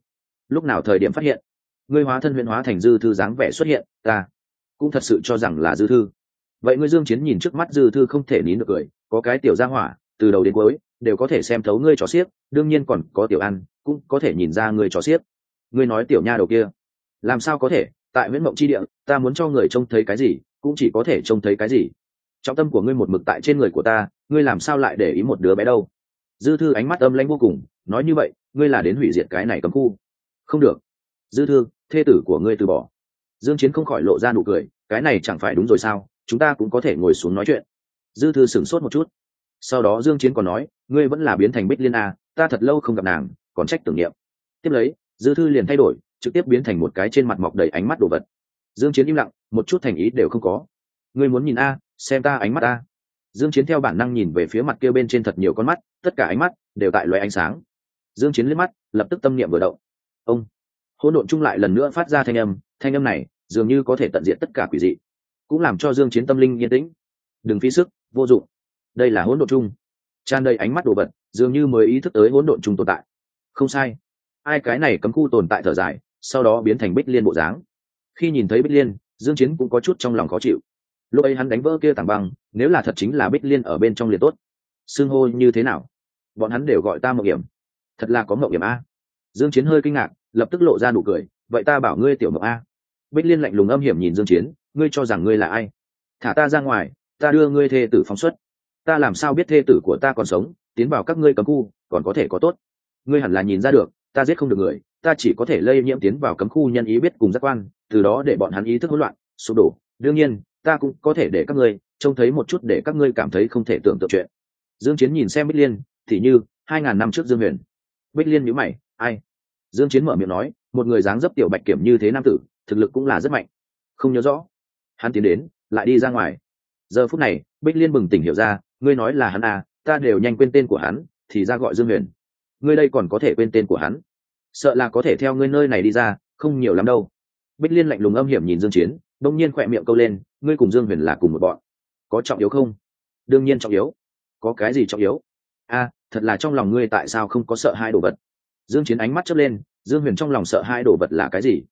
Lúc nào thời điểm phát hiện, ngươi hóa thân huyễn hóa thành dư thư dáng vẻ xuất hiện, ta cũng thật sự cho rằng là dư thư. Vậy ngươi dương chiến nhìn trước mắt dư thư không thể nín được cười, có cái tiểu gia hỏa, từ đầu đến cuối, đều có thể xem thấu ngươi trò xiếc, đương nhiên còn có tiểu ăn, cũng có thể nhìn ra ngươi trò xiếc ngươi nói tiểu nha đầu kia. Làm sao có thể? Tại nguyễn mộng chi địa, ta muốn cho người trông thấy cái gì, cũng chỉ có thể trông thấy cái gì. Trọng tâm của ngươi một mực tại trên người của ta, ngươi làm sao lại để ý một đứa bé đâu? Dư thư ánh mắt âm lãnh vô cùng, nói như vậy, ngươi là đến hủy diệt cái này cấm khu. Không được. Dư thư, thê tử của ngươi từ bỏ. Dương chiến không khỏi lộ ra nụ cười, cái này chẳng phải đúng rồi sao? Chúng ta cũng có thể ngồi xuống nói chuyện. Dư thư sửng sốt một chút. Sau đó dương chiến còn nói, ngươi vẫn là biến thành bích liên a, ta thật lâu không gặp nàng, còn trách tưởng niệm. Tiếp lấy dư thư liền thay đổi, trực tiếp biến thành một cái trên mặt mọc đầy ánh mắt đồ vật. Dương chiến im lặng, một chút thành ý đều không có. Ngươi muốn nhìn a, xem ta ánh mắt a. Dương chiến theo bản năng nhìn về phía mặt kia bên trên thật nhiều con mắt, tất cả ánh mắt đều tại loại ánh sáng. Dương chiến liếc mắt, lập tức tâm niệm vừa động. Ông, hỗn độn chung lại lần nữa phát ra thanh âm thanh âm này dường như có thể tận diện tất cả quỷ dị, cũng làm cho dương chiến tâm linh yên tĩnh. Đừng phí sức, vô dụng. Đây là hỗn độn chung. Tràn đầy ánh mắt đồ vật, dường như mới ý thức tới hỗn độn chung tồn tại. Không sai ai cái này cấm khu tồn tại thở dài, sau đó biến thành bích liên bộ dáng. Khi nhìn thấy bích liên, dương chiến cũng có chút trong lòng khó chịu. Lúc ấy hắn đánh vỡ kia tảng băng, nếu là thật chính là bích liên ở bên trong liền tốt. Xương hô như thế nào? Bọn hắn đều gọi ta mộng hiểm thật là có mộng hiểm a. Dương chiến hơi kinh ngạc, lập tức lộ ra nụ cười, vậy ta bảo ngươi tiểu mộng a. Bích liên lạnh lùng âm hiểm nhìn dương chiến, ngươi cho rằng ngươi là ai? Thả ta ra ngoài, ta đưa ngươi thê tử phóng xuất. Ta làm sao biết thê tử của ta còn sống, tiến vào các ngươi cấm khu, còn có thể có tốt. Ngươi hẳn là nhìn ra được ta giết không được người, ta chỉ có thể lây nhiễm tiến vào cấm khu nhân ý biết cùng giác quan, từ đó để bọn hắn ý thức hỗn loạn, sụp đổ. Đương nhiên, ta cũng có thể để các ngươi trông thấy một chút để các ngươi cảm thấy không thể tưởng tượng chuyện. Dương chiến nhìn xem bích liên, thì như hai ngàn năm trước dương huyền. Bích liên nhíu mày, ai? Dương chiến mở miệng nói, một người dáng dấp tiểu bạch kiểm như thế nam tử, thực lực cũng là rất mạnh. Không nhớ rõ, hắn tiến đến, lại đi ra ngoài. Giờ phút này, bích liên bừng tỉnh hiểu ra, ngươi nói là hắn à ta đều nhanh quên tên của hắn, thì ra gọi dương huyền ngươi đây còn có thể quên tên của hắn. Sợ là có thể theo ngươi nơi này đi ra, không nhiều lắm đâu. Bích liên lạnh lùng âm hiểm nhìn dương chiến đông nhiên khỏe miệng câu lên, ngươi cùng dương huyền là cùng một bọn. Có trọng yếu không? Đương nhiên trọng yếu. Có cái gì trọng yếu? A thật là trong lòng ngươi tại sao không có sợ hai đồ vật? Dương chiến ánh mắt chớp lên, dương huyền trong lòng sợ hai đồ vật là cái gì?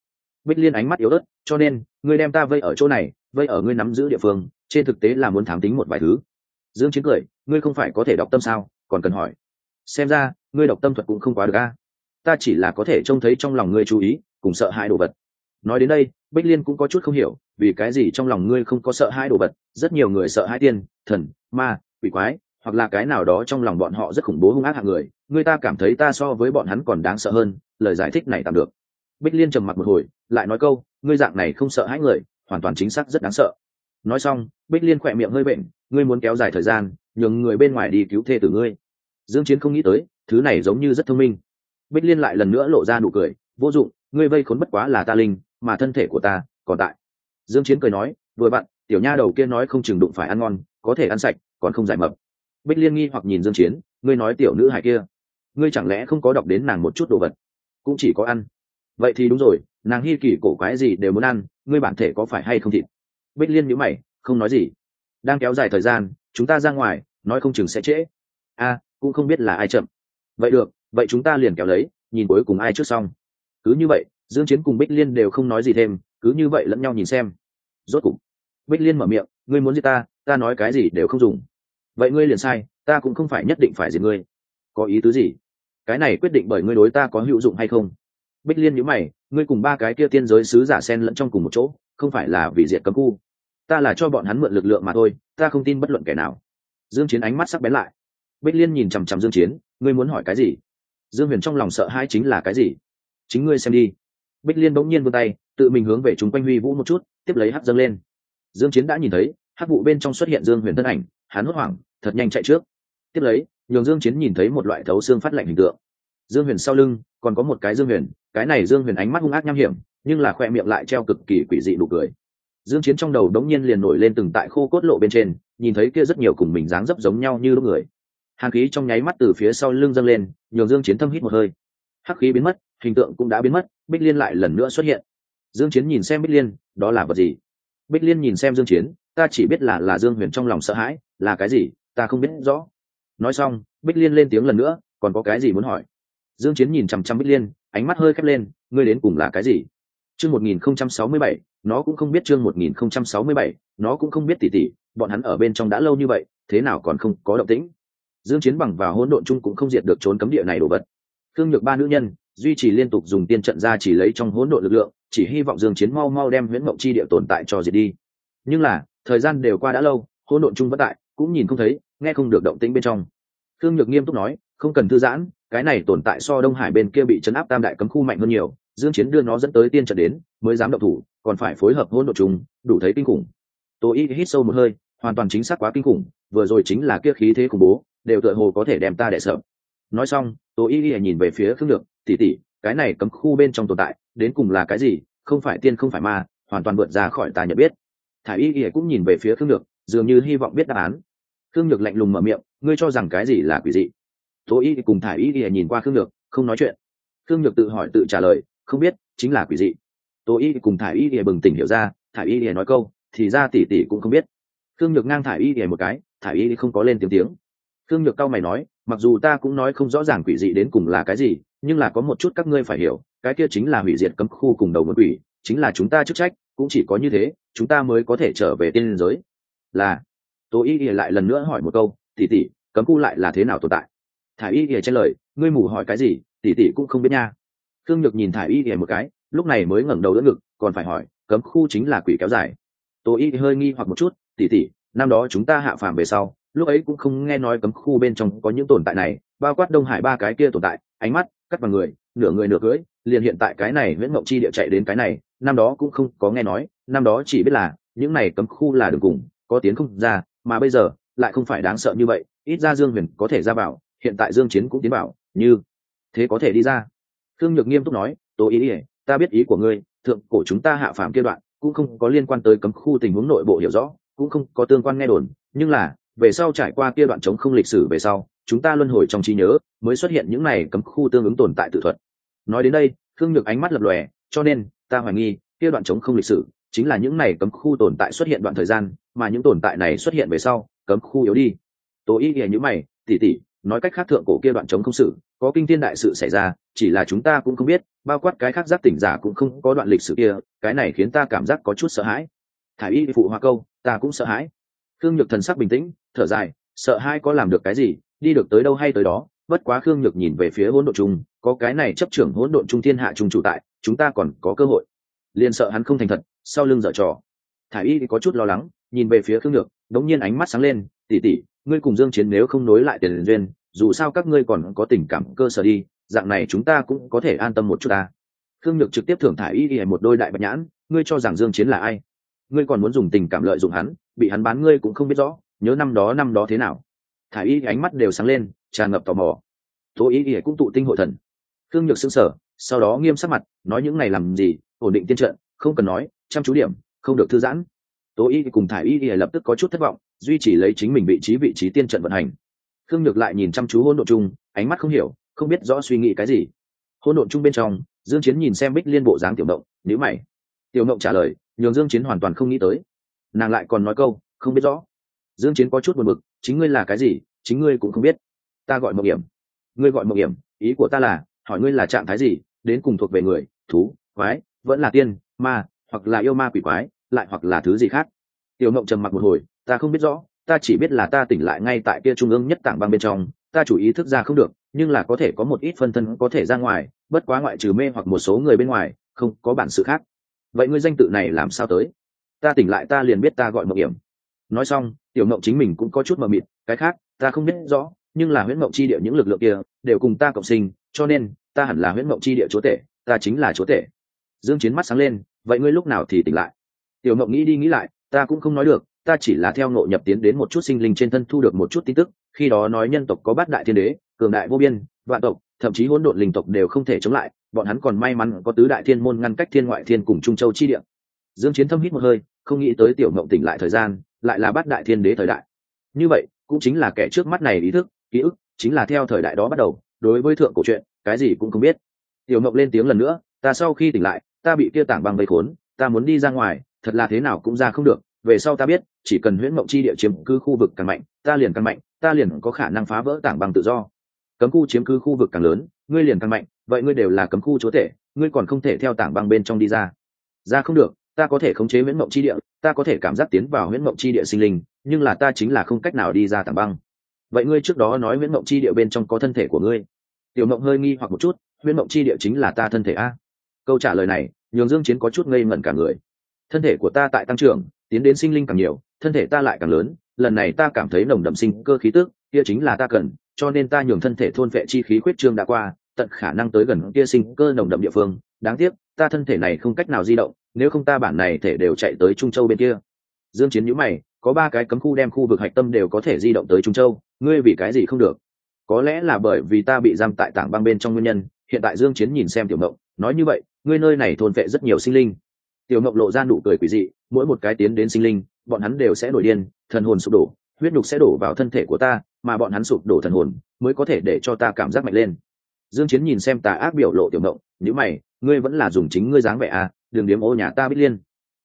Bích liên ánh mắt yếu ớt, cho nên, ngươi đem ta vây ở chỗ này, vây ở ngươi nắm giữ địa phương, trên thực tế là muốn thám tính một vài thứ. Dương chiến cười, ngươi không phải có thể đọc tâm sao, còn cần hỏi. Xem ra ngươi đọc tâm thuật cũng không quá được a. Ta chỉ là có thể trông thấy trong lòng ngươi chú ý, cùng sợ hãi đồ vật. Nói đến đây, bích liên cũng có chút không hiểu, vì cái gì trong lòng ngươi không có sợ hãi đồ vật? Rất nhiều người sợ hãi tiên, thần, ma, quỷ quái, hoặc là cái nào đó trong lòng bọn họ rất khủng bố hung ác hạng người. Người ta cảm thấy ta so với bọn hắn còn đáng sợ hơn, lời giải thích này tạm được. Bích liên trầm mặc một hồi, lại nói câu, ngươi dạng này không sợ hãi người, hoàn toàn chính xác rất đáng sợ. Nói xong, bích liên khỏe miệng hơi bệnh, ngươi muốn kéo dài thời gian, nhường người bên ngoài đi cứu thê tử ngươi. Dương chiến không nghĩ tới thứ này giống như rất thông minh. Bích liên lại lần nữa lộ ra nụ cười, vô dụng, ngươi vây khốn bất quá là ta linh, mà thân thể của ta còn tại. Dương chiến cười nói, vừa bạn, tiểu nha đầu kia nói không chừng đụng phải ăn ngon, có thể ăn sạch, còn không giải mập. Bích liên nghi hoặc nhìn dương chiến, ngươi nói tiểu nữ hài kia, ngươi chẳng lẽ không có đọc đến nàng một chút đồ vật? Cũng chỉ có ăn. Vậy thì đúng rồi, nàng hi kỳ cổ quái gì đều muốn ăn, ngươi bản thể có phải hay không thịt? Bích liên nhíu mày, không nói gì. Đang kéo dài thời gian, chúng ta ra ngoài, nói không chừng sẽ trễ. A, cũng không biết là ai chậm vậy được, vậy chúng ta liền kéo lấy, nhìn cuối cùng ai trước xong. Cứ như vậy, dương chiến cùng bích liên đều không nói gì thêm, cứ như vậy lẫn nhau nhìn xem. Rốt cục, bích liên mở miệng, ngươi muốn giết ta ta nói cái gì đều không dùng. Vậy ngươi liền sai, ta cũng không phải nhất định phải giết ngươi. Có ý tứ gì? Cái này quyết định bởi ngươi đối ta có hữu dụng hay không? Bích liên nhíu mày, ngươi cùng ba cái kia tiên giới sứ giả xen lẫn trong cùng một chỗ, không phải là vì diệt cấm khu. Ta là cho bọn hắn mượn lực lượng mà thôi, ta không tin bất luận kẻ nào. Dương chiến ánh mắt sắc bén lại bích liên nhìn chằm chằm dương chiến, ngươi muốn hỏi cái gì? Dương huyền trong lòng sợ hãi chính là cái gì? Chính ngươi xem đi. Bích liên bỗng nhiên vươn tay, tự mình hướng về chúng quanh huy vũ một chút, tiếp lấy hắc dâng lên. Dương chiến đã nhìn thấy, hắc vụ bên trong xuất hiện dương huyền thân ảnh, hắn hốt hoảng, thật nhanh chạy trước. Tiếp lấy, nhường dương chiến nhìn thấy một loại thấu xương phát lạnh hình tượng. Dương huyền sau lưng, còn có một cái dương huyền, cái này dương huyền ánh mắt hung ác nham hiểm, nhưng là khoe miệng lại treo cực kỳ quỷ dị nụ cười. Dương chiến trong đầu đống nhiên liền nổi lên từng tại khô cốt lộ bên trên, nhìn thấy kia rất nhiều cùng mình dáng dấp giống nhau như lúc người hàn khí trong nháy mắt từ phía sau lưng dâng lên nhường dương chiến thâm hít một hơi. Hắc khí biến mất hình tượng cũng đã biến mất bích liên lại lần nữa xuất hiện. Dương chiến nhìn xem bích liên đó là vật gì? Bích liên nhìn xem dương chiến ta chỉ biết là là dương huyền trong lòng sợ hãi là cái gì ta không biết rõ. Nói xong bích liên lên tiếng lần nữa còn có cái gì muốn hỏi? Dương chiến nhìn chăm chăm bích liên ánh mắt hơi khép lên ngươi đến cùng là cái gì? Chương 1067 nó cũng không biết chương một nghìn không trăm sáu mươi bảy nó cũng không biết tỷ tỷ, bọn hắn ở bên trong đã lâu như vậy thế nào còn không có động tĩnh? Dương chiến bằng và hỗn độn chung cũng không diệt được trốn cấm địa này đồ vật. Thương nhược ba nữ nhân, duy trì liên tục dùng tiên trận ra chỉ lấy trong hỗn độn lực lượng, chỉ hy vọng dương chiến mau mau đem huyễn mộng chi địa tồn tại cho diệt đi. Nhưng là, thời gian đều qua đã lâu, hỗn độn chung vẫn tại, cũng nhìn không thấy, nghe không được động tĩnh bên trong. Thương nhược nghiêm túc nói, không cần thư giãn, cái này tồn tại so đông hải bên kia bị chấn áp tam đại cấm khu mạnh hơn nhiều, dương chiến đưa nó dẫn tới tiên trận đến, mới dám động thủ, còn phải phối hợp hỗn độn chung, đủ thấy kinh khủng. Tôi hít sâu một hơi, hoàn toàn chính xác quá kinh khủng, vừa rồi chính là kia khí thế khủng bố đều tựa hồ có thể đem ta đẻ sợ. Nói xong, tô y Y nhìn về phía khương lược tỉ tỉ cái này cấm khu bên trong tồn tại, đến cùng là cái gì? Không phải tiên không phải ma, hoàn toàn vượt ra khỏi ta nhận biết. Thả y y cũng nhìn về phía khương nhược dường như hy vọng biết đáp án. Khương nhược lạnh lùng mở miệng, ngươi cho rằng cái gì là quỷ dị? Tố y cùng thả y y nhìn qua khương nhược không nói chuyện. Khương nhược tự hỏi tự trả lời, không biết, chính là quỷ dị. Tố y cùng thả y y bừng tỉnh hiểu ra thả y y nói câu, thì ra tỷ tỷ cũng không biết. Khương nhược ngang thả y y một cái thả y không có lên tiếng tiếng khương nhược cao mày nói, mặc dù ta cũng nói không rõ ràng quỷ dị đến cùng là cái gì, nhưng là có một chút các ngươi phải hiểu, cái kia chính là hủy diệt cấm khu cùng đầu mượn quỷ, chính là chúng ta chức trách, cũng chỉ có như thế, chúng ta mới có thể trở về tiên liên giới. Là tố y ỉa lại lần nữa hỏi một câu tỉ tỉ cấm khu lại là thế nào tồn tại? Thả y ỉa trả lời, ngươi mù hỏi cái gì tỉ tỉ cũng không biết nha. Khương nhược nhìn thả y ỉa một cái, lúc này mới ngẩng đầu đỡ ngực, còn phải hỏi, cấm khu chính là quỷ kéo dài? Tố y hơi nghi hoặc một chút tỉ tỉ năm đó chúng ta hạ phàm về sau lúc ấy cũng không nghe nói cấm khu bên trong có những tồn tại này, bao quát đông hải ba cái kia tồn tại, ánh mắt, cắt vào người, nửa người nửa cưỡi liền hiện tại cái này nguyễn mộng chi địa chạy đến cái này, năm đó cũng không có nghe nói, năm đó chỉ biết là, những này cấm khu là đường cùng, có tiến không ra, mà bây giờ, lại không phải đáng sợ như vậy, ít ra dương huyền có thể ra vào hiện tại dương chiến cũng tiến bảo, như thế có thể đi ra. Thương nhược nghiêm túc nói tôi ý ỉa ta biết ý của ngươi, thượng cổ chúng ta hạ phàm kia đoạn, cũng không có liên quan tới cấm khu tình huống nội bộ hiểu rõ, cũng không có tương quan nghe đồn, nhưng là về sau trải qua kia đoạn chống không lịch sử về sau, chúng ta luân hồi trong trí nhớ, mới xuất hiện những này cấm khu tương ứng tồn tại tự thuật. Nói đến đây thương nhược ánh mắt lập lòe, cho nên, ta hoài nghi, kia đoạn chống không lịch sử chính là những này cấm khu tồn tại xuất hiện đoạn thời gian, mà những tồn tại này xuất hiện về sau, cấm khu yếu đi. Tố ý nghĩa như mày tỉ tỉ nói cách khác thượng cổ kia đoạn chống không sự, có kinh thiên đại sự xảy ra, chỉ là chúng ta cũng không biết, bao quát cái khác giác tỉnh giả cũng không có đoạn lịch sử kia, cái này khiến ta cảm giác có chút sợ hãi. Thả y phụ hoa câu, ta cũng sợ hãi khương nhược thần sắc bình tĩnh, thở dài, sợ hai có làm được cái gì, đi được tới đâu hay tới đó, bất quá khương nhược nhìn về phía hỗn độn chung có cái này chấp trưởng hỗn độn trung thiên hạ trung chủ tại, chúng ta còn có cơ hội. Liền sợ hắn không thành thật, sau lưng dở trò. Thả y có chút lo lắng, nhìn về phía khương nhược, đống nhiên ánh mắt sáng lên tỉ tỉ ngươi cùng dương chiến nếu không nối lại tiền duyên, dù sao các ngươi còn có tình cảm cơ sở đi, dạng này chúng ta cũng có thể an tâm một chút ta. Khương nhược trực tiếp thưởng thả y một đôi đại bạch nhãn, ngươi cho rằng dương chiến là ai? Ngươi còn muốn dùng tình cảm lợi dụng hắn, bị hắn bán ngươi cũng không biết rõ, nhớ năm đó năm đó thế nào. Thả y ánh mắt đều sáng lên, tràn ngập tò mò. Tố ý ỉa cũng tụ tinh hội thần. Thương nhược xưng sở sau đó nghiêm sắc mặt, nói những này làm gì, ổn định tiên trận, không cần nói, chăm chú điểm, không được thư giãn. Tố y cùng thả y ỉa lập tức có chút thất vọng, duy chỉ lấy chính mình vị trí vị trí tiên trận vận hành. Thương nhược lại nhìn chăm chú hôn độn chung, ánh mắt không hiểu, không biết rõ suy nghĩ cái gì. Hôn độn chung bên trong, dương chiến nhìn xem bích liên bộ dáng tiểu động nếu mày. Tiểu động trả lời nhường dương chiến hoàn toàn không nghĩ tới. Nàng lại còn nói câu, không biết rõ. Dương chiến có chút buồn bực, chính ngươi là cái gì? Chính ngươi cũng không biết. Ta gọi mộng hiểm. Ngươi gọi mộng hiểm? Ý của ta là, hỏi ngươi là trạng thái gì, đến cùng thuộc về người, thú, quái, vẫn là tiên, ma, hoặc là yêu ma quỷ quái, lại hoặc là thứ gì khác? Tiểu mộng trầm mặc một hồi, ta không biết rõ, ta chỉ biết là ta tỉnh lại ngay tại kia trung ương nhất tảng băng bên trong, ta chủ ý thức ra không được, nhưng là có thể có một ít phân thân có thể ra ngoài, bất quá ngoại trừ mê hoặc một số người bên ngoài, không có bản sự khác vậy ngươi danh tự này làm sao tới? Ta tỉnh lại ta liền biết ta gọi mộng hiểm nói xong, tiểu mộng chính mình cũng có chút mờ mịt, cái khác, ta không biết rõ, nhưng là huyễn mộng chi địa những lực lượng kia đều cùng ta cộng sinh, cho nên, ta hẳn là huyễn mộng chi địa chúa tể, ta chính là chúa tể. Dương chiến mắt sáng lên, vậy ngươi lúc nào thì tỉnh lại? Tiểu mộng nghĩ đi nghĩ lại, ta cũng không nói được, ta chỉ là theo ngộ nhập tiến đến một chút sinh linh trên thân thu được một chút tin tức, khi đó nói nhân tộc có bát đại thiên đế, cường đại vô biên, vạn tộc, thậm chí hỗn độn linh tộc đều không thể chống lại bọn hắn còn may mắn có tứ đại thiên môn ngăn cách thiên ngoại thiên cùng trung châu chi địa. Dương chiến thâm hít một hơi, không nghĩ tới tiểu mộng tỉnh lại thời gian, lại là bát đại thiên đế thời đại. Như vậy, cũng chính là kẻ trước mắt này ý thức, ký ức, chính là theo thời đại đó bắt đầu, đối với thượng cổ chuyện, cái gì cũng không biết. Tiểu mộng lên tiếng lần nữa, ta sau khi tỉnh lại, ta bị kia tảng băng vây khốn, ta muốn đi ra ngoài, thật là thế nào cũng ra không được, về sau ta biết, chỉ cần huyễn mộng chi địa chiếm cứ khu vực càng mạnh, ta liền càng mạnh, ta liền có khả năng phá vỡ tảng băng tự do. Cấm khu chiếm cứ khu vực càng lớn, ngươi liền càng mạnh vậy ngươi đều là cấm khu chúa tể, ngươi còn không thể theo tảng băng bên trong đi ra. Ra không được, ta có thể khống chế huyễn mộng chi địa, ta có thể cảm giác tiến vào huyễn mộng chi địa sinh linh, nhưng là ta chính là không cách nào đi ra tảng băng. Vậy ngươi trước đó nói huyễn mộng chi địa bên trong có thân thể của ngươi. Tiểu mộng hơi nghi hoặc một chút, huyễn mộng chi địa chính là ta thân thể a? Câu trả lời này, nhường dương chiến có chút ngây ngẩn cả người. Thân thể của ta tại tăng trưởng, tiến đến sinh linh càng nhiều, thân thể ta lại càng lớn, lần này ta cảm thấy nồng đậm sinh cơ khí tức, kia chính là ta cần, cho nên ta nhường thân thể thôn vệ chi khí khuyết trương đã qua tận khả năng tới gần kia sinh cơ nồng đậm địa phương. Đáng tiếc, ta thân thể này không cách nào di động, nếu không ta bản này thể đều chạy tới trung châu bên kia. Dương chiến nhíu mày, có ba cái cấm khu đem khu vực hạch tâm đều có thể di động tới trung châu, ngươi vì cái gì không được? Có lẽ là bởi vì ta bị giam tại tảng băng bên trong nguyên nhân, hiện tại dương chiến nhìn xem tiểu mộng nói như vậy, ngươi nơi này thôn vệ rất nhiều sinh linh. Tiểu mộng lộ ra nụ cười quỷ dị, mỗi một cái tiến đến sinh linh, bọn hắn đều sẽ nổi điên, thần hồn sụp đổ, huyết nhục sẽ đổ vào thân thể của ta, mà bọn hắn sụp đổ thần hồn, mới có thể để cho ta cảm giác mạnh lên dương chiến nhìn xem tà ác biểu lộ tiểu mộng nếu mày, ngươi vẫn là dùng chính ngươi dáng vẻ à đừng điếm ô nhà ta biết liên.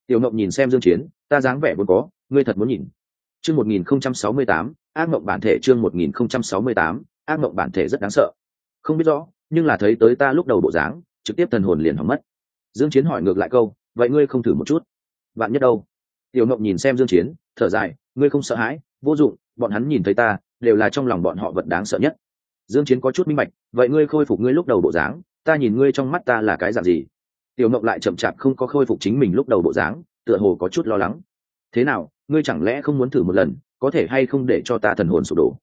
Tiểu mộng nhìn xem dương chiến, ta dáng vẻ vốn có, ngươi thật muốn nhìn. Chương 1068 ác mộng bản thể chương 1068 ác mộng bản thể rất đáng sợ. Không biết rõ, nhưng là thấy tới ta lúc đầu bộ dáng, trực tiếp thần hồn liền hỏng mất. Dương chiến hỏi ngược lại câu, vậy ngươi không thử một chút? Bạn nhất đâu? Tiểu mộng nhìn xem dương chiến, thở dài, ngươi không sợ hãi, vô dụng, bọn hắn nhìn thấy ta, đều là trong lòng bọn họ vật đáng sợ nhất. Dương chiến có chút minh bạch vậy ngươi khôi phục ngươi lúc đầu bộ dáng, ta nhìn ngươi trong mắt ta là cái dạng gì? Tiểu mộng lại chậm chạp không có khôi phục chính mình lúc đầu bộ dáng, tựa hồ có chút lo lắng. Thế nào, ngươi chẳng lẽ không muốn thử một lần, có thể hay không để cho ta thần hồn sụp đổ?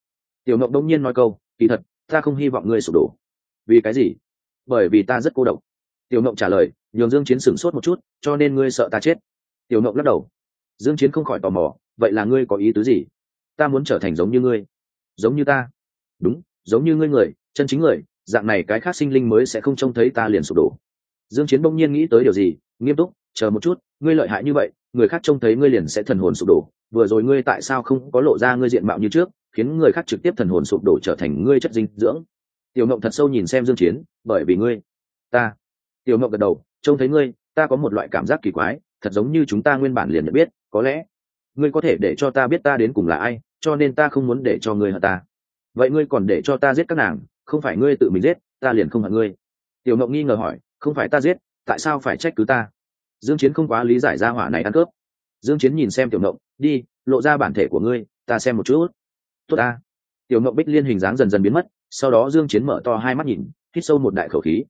Tiểu mộng đông nhiên nói câu, kỳ thật, ta không hy vọng ngươi sụp đổ. Vì cái gì? Bởi vì ta rất cô độc. Tiểu mộng trả lời, nhường dương chiến sửng sốt một chút, cho nên ngươi sợ ta chết. Tiểu mộng lắc đầu. Dương chiến không khỏi tò mò, vậy là ngươi có ý tứ gì? Ta muốn trở thành giống như ngươi. Giống như ta. Đúng, giống như ngươi người chân chính người, dạng này cái khác sinh linh mới sẽ không trông thấy ta liền sụp đổ. Dương chiến bỗng nhiên nghĩ tới điều gì, nghiêm túc, chờ một chút, ngươi lợi hại như vậy, người khác trông thấy ngươi liền sẽ thần hồn sụp đổ. Vừa rồi ngươi tại sao không có lộ ra ngươi diện mạo như trước, khiến người khác trực tiếp thần hồn sụp đổ trở thành ngươi chất dinh dưỡng? Tiểu ngộng thật sâu nhìn xem dương chiến, bởi vì ngươi, ta. Tiểu ngộng gật đầu, trông thấy ngươi, ta có một loại cảm giác kỳ quái, thật giống như chúng ta nguyên bản liền nhận biết, có lẽ ngươi có thể để cho ta biết ta đến cùng là ai, cho nên ta không muốn để cho ngươi hận ta. Vậy ngươi còn để cho ta giết các nàng không phải ngươi tự mình giết, ta liền không hận ngươi. Tiểu ngộng nghi ngờ hỏi, không phải ta giết, tại sao phải trách cứ ta? Dương chiến không quá lý giải ra hỏa này ăn cướp. Dương chiến nhìn xem tiểu ngộng đi, lộ ra bản thể của ngươi, ta xem một chút. Tốt ta. Tiểu ngộng bích liên hình dáng dần dần biến mất, sau đó dương chiến mở to hai mắt nhìn, hít sâu một đại khẩu khí.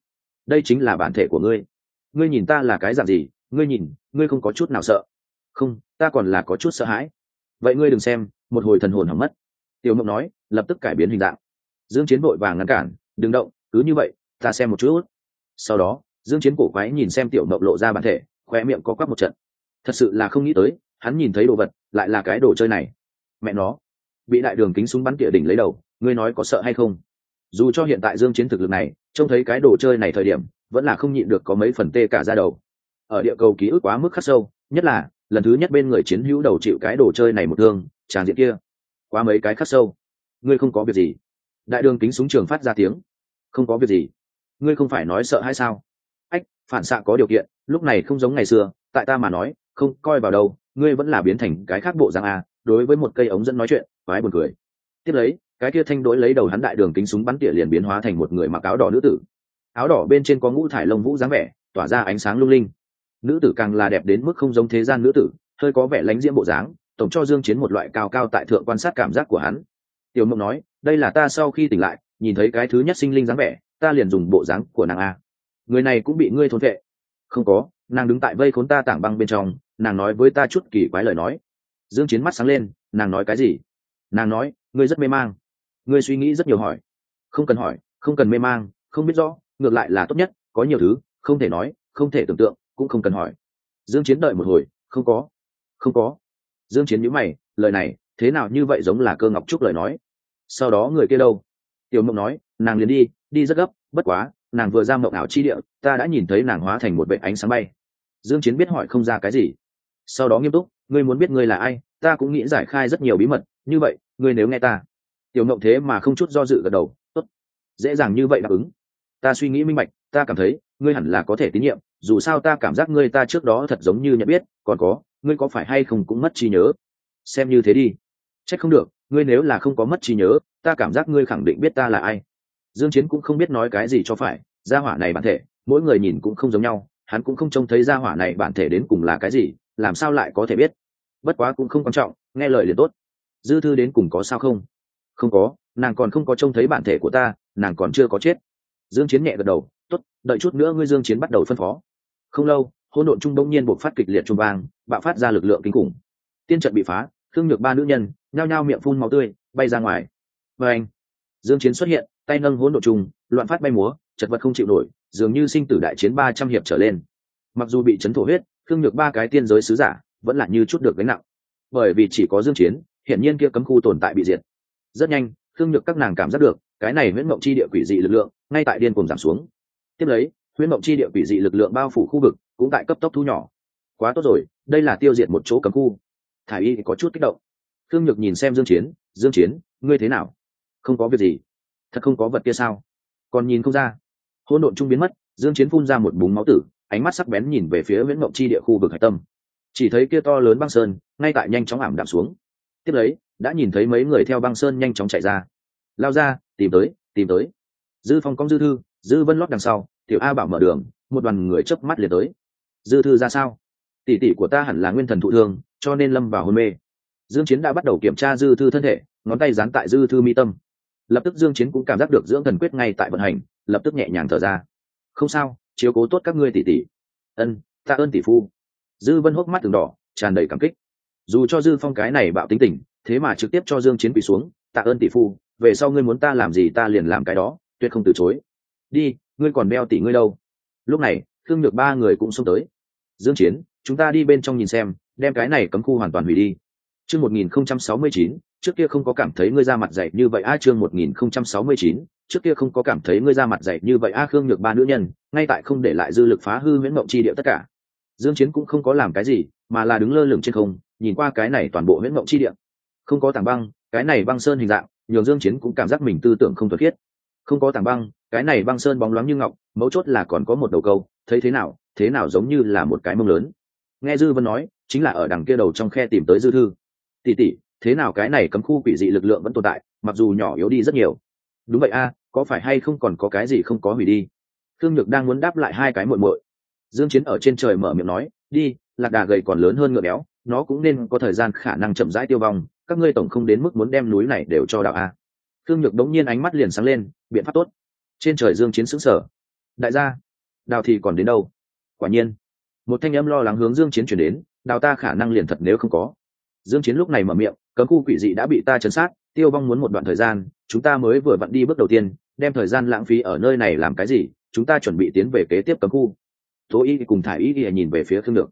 Đây chính là bản thể của ngươi. Ngươi nhìn ta là cái dạng gì, ngươi nhìn, ngươi không có chút nào sợ. Không, ta còn là có chút sợ hãi. Vậy ngươi đừng xem, một hồi thần hồn hỏng mất. Tiểu mộng nói, lập tức cải biến hình dạng dương chiến vội vàng ngăn cản, đừng động, cứ như vậy, ta xem một chút. Sau đó, dương chiến cổ quái nhìn xem tiểu mộng lộ ra bản thể khoe miệng có quắc một trận. Thật sự là không nghĩ tới, hắn nhìn thấy đồ vật, lại là cái đồ chơi này. Mẹ nó, bị đại đường kính súng bắn tỉa đỉnh lấy đầu, ngươi nói có sợ hay không? Dù cho hiện tại dương chiến thực lực này, trông thấy cái đồ chơi này thời điểm, vẫn là không nhịn được có mấy phần tê cả ra đầu. Ở địa cầu ký ức quá mức khắc sâu, nhất là, lần thứ nhất bên người chiến hữu đầu chịu cái đồ chơi này một thương tràng diện kia, quá mấy cái khắc sâu. Ngươi không có việc gì đại đường kính súng trường phát ra tiếng. Không có việc gì. Ngươi không phải nói sợ hay sao? Ách, phản xạ có điều kiện, lúc này không giống ngày xưa, tại ta mà nói, không coi vào đâu, ngươi vẫn là biến thành cái khác bộ dạng a, đối với một cây ống dẫn nói chuyện vái buồn cười. Tiếp lấy, cái kia thanh đối lấy đầu hắn đại đường kính súng bắn tỉa liền biến hóa thành một người mặc áo đỏ nữ tử. Áo đỏ bên trên có ngũ thải lông vũ dáng vẻ, tỏa ra ánh sáng lung linh. Nữ tử càng là đẹp đến mức không giống thế gian nữ tử, hơi có vẻ lánh diễm bộ dáng, tổng cho dương chiến một loại cao cao tại thượng quan sát cảm giác của hắn tiểu mộng nói, đây là ta sau khi tỉnh lại, nhìn thấy cái thứ nhất sinh linh dáng vẻ, ta liền dùng bộ dáng của nàng a. Người này cũng bị ngươi thôn vệ. Không có, nàng đứng tại vây khốn ta tảng băng bên trong, nàng nói với ta chút kỳ quái lời nói. Dương chiến mắt sáng lên, nàng nói cái gì? Nàng nói, ngươi rất mê mang. Ngươi suy nghĩ rất nhiều hỏi. Không cần hỏi, không cần mê mang, không biết rõ, ngược lại là tốt nhất, có nhiều thứ, không thể nói, không thể tưởng tượng, cũng không cần hỏi. Dương chiến đợi một hồi, không có không có. Dương chiến nhíu mày, lời này, thế nào như vậy giống là cơ ngọc trúc lời nói? Sau đó người kia đâu? Tiểu mộng nói, nàng liền đi đi rất gấp, bất quá, nàng vừa ra mộng ảo chi địa, ta đã nhìn thấy nàng hóa thành một vệ ánh sáng bay. Dương chiến biết hỏi không ra cái gì. Sau đó nghiêm túc, ngươi muốn biết ngươi là ai, ta cũng nghĩ giải khai rất nhiều bí mật, như vậy, ngươi nếu nghe ta. Tiểu mộng thế mà không chút do dự gật đầu, tốt. Dễ dàng như vậy đáp ứng. Ta suy nghĩ minh bạch, ta cảm thấy, ngươi hẳn là có thể tín nhiệm, dù sao ta cảm giác ngươi ta trước đó thật giống như nhận biết, còn có, ngươi có phải hay không cũng mất trí nhớ. Xem như thế đi. Trách không được ngươi nếu là không có mất trí nhớ, ta cảm giác ngươi khẳng định biết ta là ai. Dương chiến cũng không biết nói cái gì cho phải, gia hỏa này bản thể, mỗi người nhìn cũng không giống nhau, hắn cũng không trông thấy gia hỏa này bản thể đến cùng là cái gì, làm sao lại có thể biết. Bất quá cũng không quan trọng, nghe lời liền tốt. Dư thư đến cùng có sao không? Không có, nàng còn không có trông thấy bản thể của ta, nàng còn chưa có chết. Dương chiến nhẹ gật đầu, tốt, đợi chút nữa ngươi dương chiến bắt đầu phân phó. Không lâu, hỗn độn trung đông nhiên buộc phát kịch liệt trung vang, bạo phát ra lực lượng kinh khủng. Tiên trận bị phá thương nhược ba nữ nhân, nhao nhao miệng phun máu tươi, bay ra ngoài. Và anh, dương chiến xuất hiện, tay nâng hỗn độ trùng, loạn phát bay múa, chật vật không chịu nổi, dường như sinh tử đại chiến 300 hiệp trở lên. Mặc dù bị chấn thổ huyết thương nhược ba cái tiên giới sứ giả vẫn là như chút được gánh nặng. Bởi vì chỉ có dương chiến hiện nhiên kia cấm khu tồn tại bị diệt. Rất nhanh thương nhược các nàng cảm giác được, cái này huyễn mộng chi địa quỷ dị lực lượng, ngay tại điên cuồng giảm xuống. Tiếp lấy, huyễn mộng chi địa quỷ dị lực lượng bao phủ khu vực, cũng tại cấp tốc thu nhỏ. Quá tốt rồi, đây là tiêu diệt một chỗ cấm khu thả y có chút kích động. Thương nhược nhìn xem dương chiến dương chiến, ngươi thế nào? Không có việc gì. Thật không có vật kia sao? Còn nhìn không ra. Hỗn độn trung biến mất, dương chiến phun ra một búng máu tử, ánh mắt sắc bén nhìn về phía nguyễn mộng chi địa khu vực hải tâm. Chỉ thấy kia to lớn băng sơn, ngay tại nhanh chóng ảm đạm xuống. Tiếp lấy, đã nhìn thấy mấy người theo băng sơn nhanh chóng chạy ra. Lao ra, tìm tới tìm tới. Dư phong công dư thư, dư vân lót đằng sau, tiểu a bảo mở đường. Một đoàn người chớp mắt liền tới. Dư thư ra sao? Tỷ tỷ của ta hẳn là nguyên thần thụ thương cho nên lâm vào hôn mê. Dương chiến đã bắt đầu kiểm tra dư thư thân thể, ngón tay dán tại dư thư mi tâm. Lập tức dương chiến cũng cảm giác được dưỡng thần quyết ngay tại vận hành, lập tức nhẹ nhàng thở ra. Không sao, chiếu cố tốt các ngươi tỷ tỷ. Ân ta ơn tỷ phu. Dư vân hốc mắt từng đỏ, tràn đầy cảm kích. Dù cho dư phong cái này bạo tính tình, thế mà trực tiếp cho dương chiến quỳ xuống, tạ ơn tỷ phu, về sau ngươi muốn ta làm gì ta liền làm cái đó, tuyệt không từ chối. Đi, ngươi còn beo tỷ ngươi đâu. Lúc này thương nhược ba người cũng xông tới. Dương chiến, chúng ta đi bên trong nhìn xem đem cái này cấm khu hoàn toàn hủy đi. Chương 1069 trước kia không có cảm thấy ngươi ra mặt dạy như vậy a, chương 1069 trước kia không có cảm thấy ngươi ra mặt dạy như vậy a, khương nhược ba nữ nhân, ngay tại không để lại dư lực phá hư huyễn mộng chi địa tất cả. Dương chiến cũng không có làm cái gì, mà là đứng lơ lửng trên không, nhìn qua cái này toàn bộ huyễn mộng chi địa. Không có tảng băng, cái này băng sơn hình dạng, nhường dương chiến cũng cảm giác mình tư tưởng không thuật thiết không có tảng băng, cái này băng sơn bóng loáng như ngọc, mấu chốt là còn có một đầu câu, thấy thế nào thế nào giống như là một cái mông lớn. Nghe dư vân nói chính là ở đằng kia đầu trong khe tìm tới dư thư. Tỷ tỷ, thế nào cái này cấm khu quỷ dị lực lượng vẫn tồn tại, mặc dù nhỏ yếu đi rất nhiều. Đúng vậy a, có phải hay không còn có cái gì không có hủy đi? Thương nhược đang muốn đáp lại hai cái muội muội. Dương chiến ở trên trời mở miệng nói, đi, lạc đà gầy còn lớn hơn ngựa béo, nó cũng nên có thời gian khả năng chậm rãi tiêu vong, các ngươi tổng không đến mức muốn đem núi này đều cho đạo a. Thương nhược đống nhiên ánh mắt liền sáng lên, biện pháp tốt. Trên trời dương chiến sững sờ. Đại gia, đào thì còn đến đâu? Quả nhiên, một thanh âm lo lắng hướng dương chiến chuyển đến đào ta khả năng liền thật nếu không có. Dương chiến lúc này mở miệng, cấm khu quỷ dị đã bị ta chấn sát, tiêu vong muốn một đoạn thời gian, chúng ta mới vừa vặn đi bước đầu tiên, đem thời gian lãng phí ở nơi này làm cái gì, chúng ta chuẩn bị tiến về kế tiếp cấm khu. Tố y cùng thải y thì nhìn về phía khương nhược.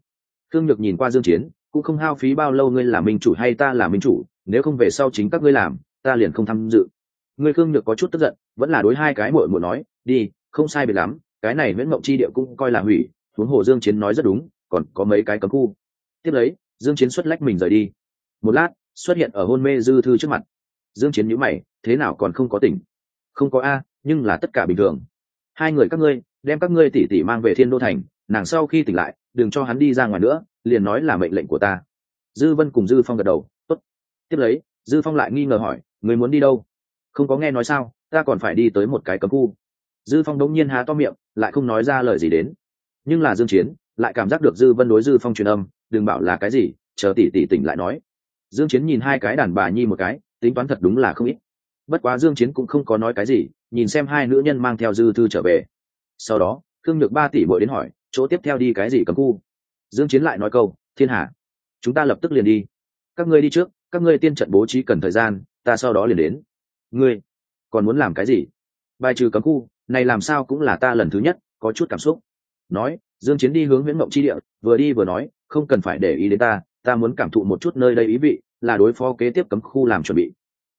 Khương nhược nhìn qua dương chiến, cũng không hao phí bao lâu ngươi là minh chủ hay ta là minh chủ, nếu không về sau chính các ngươi làm, ta liền không tham dự. Ngươi khương nhược có chút tức giận, vẫn là đối hai cái muội muội nói, đi, không sai biệt lắm, cái này nguyễn mộng chi địa cũng coi là hủy, huống hồ dương chiến nói rất đúng, còn có mấy cái cấm khu tiếp lấy, dương chiến xuất lách mình rời đi. Một lát, xuất hiện ở hôn mê dư thư trước mặt. Dương chiến nhíu mày, thế nào còn không có tỉnh? Không có a, nhưng là tất cả bình thường. Hai người các ngươi, đem các ngươi tỷ tỷ mang về thiên đô thành, nàng sau khi tỉnh lại, đừng cho hắn đi ra ngoài nữa, liền nói là mệnh lệnh của ta. Dư vân cùng dư phong gật đầu, tốt. Tiếp lấy, dư phong lại nghi ngờ hỏi người muốn đi đâu? Không có nghe nói sao, ta còn phải đi tới một cái cấm khu. Dư phong đống nhiên há to miệng, lại không nói ra lời gì đến. Nhưng là dương chiến, lại cảm giác được dư vân đối dư phong truyền âm đừng bảo là cái gì, chờ tỷ tỷ tỉnh lại nói. Dương chiến nhìn hai cái đàn bà nhi một cái, tính toán thật đúng là không ít. Bất quá dương chiến cũng không có nói cái gì, nhìn xem hai nữ nhân mang theo dư thư trở về. Sau đó thương nhược ba tỷ bội đến hỏi, chỗ tiếp theo đi cái gì cấm khu? Dương chiến lại nói câu, thiên hạ, chúng ta lập tức liền đi. Các ngươi đi trước, các ngươi tiên trận bố trí cần thời gian, ta sau đó liền đến. Ngươi còn muốn làm cái gì? Bài trừ cấm khu, này làm sao cũng là ta lần thứ nhất, có chút cảm xúc. Nói, dương chiến đi hướng nguyễn mộng chi địa, vừa đi vừa nói không cần phải để ý đến ta ta muốn cảm thụ một chút nơi đây ý vị, là đối phó kế tiếp cấm khu làm chuẩn bị.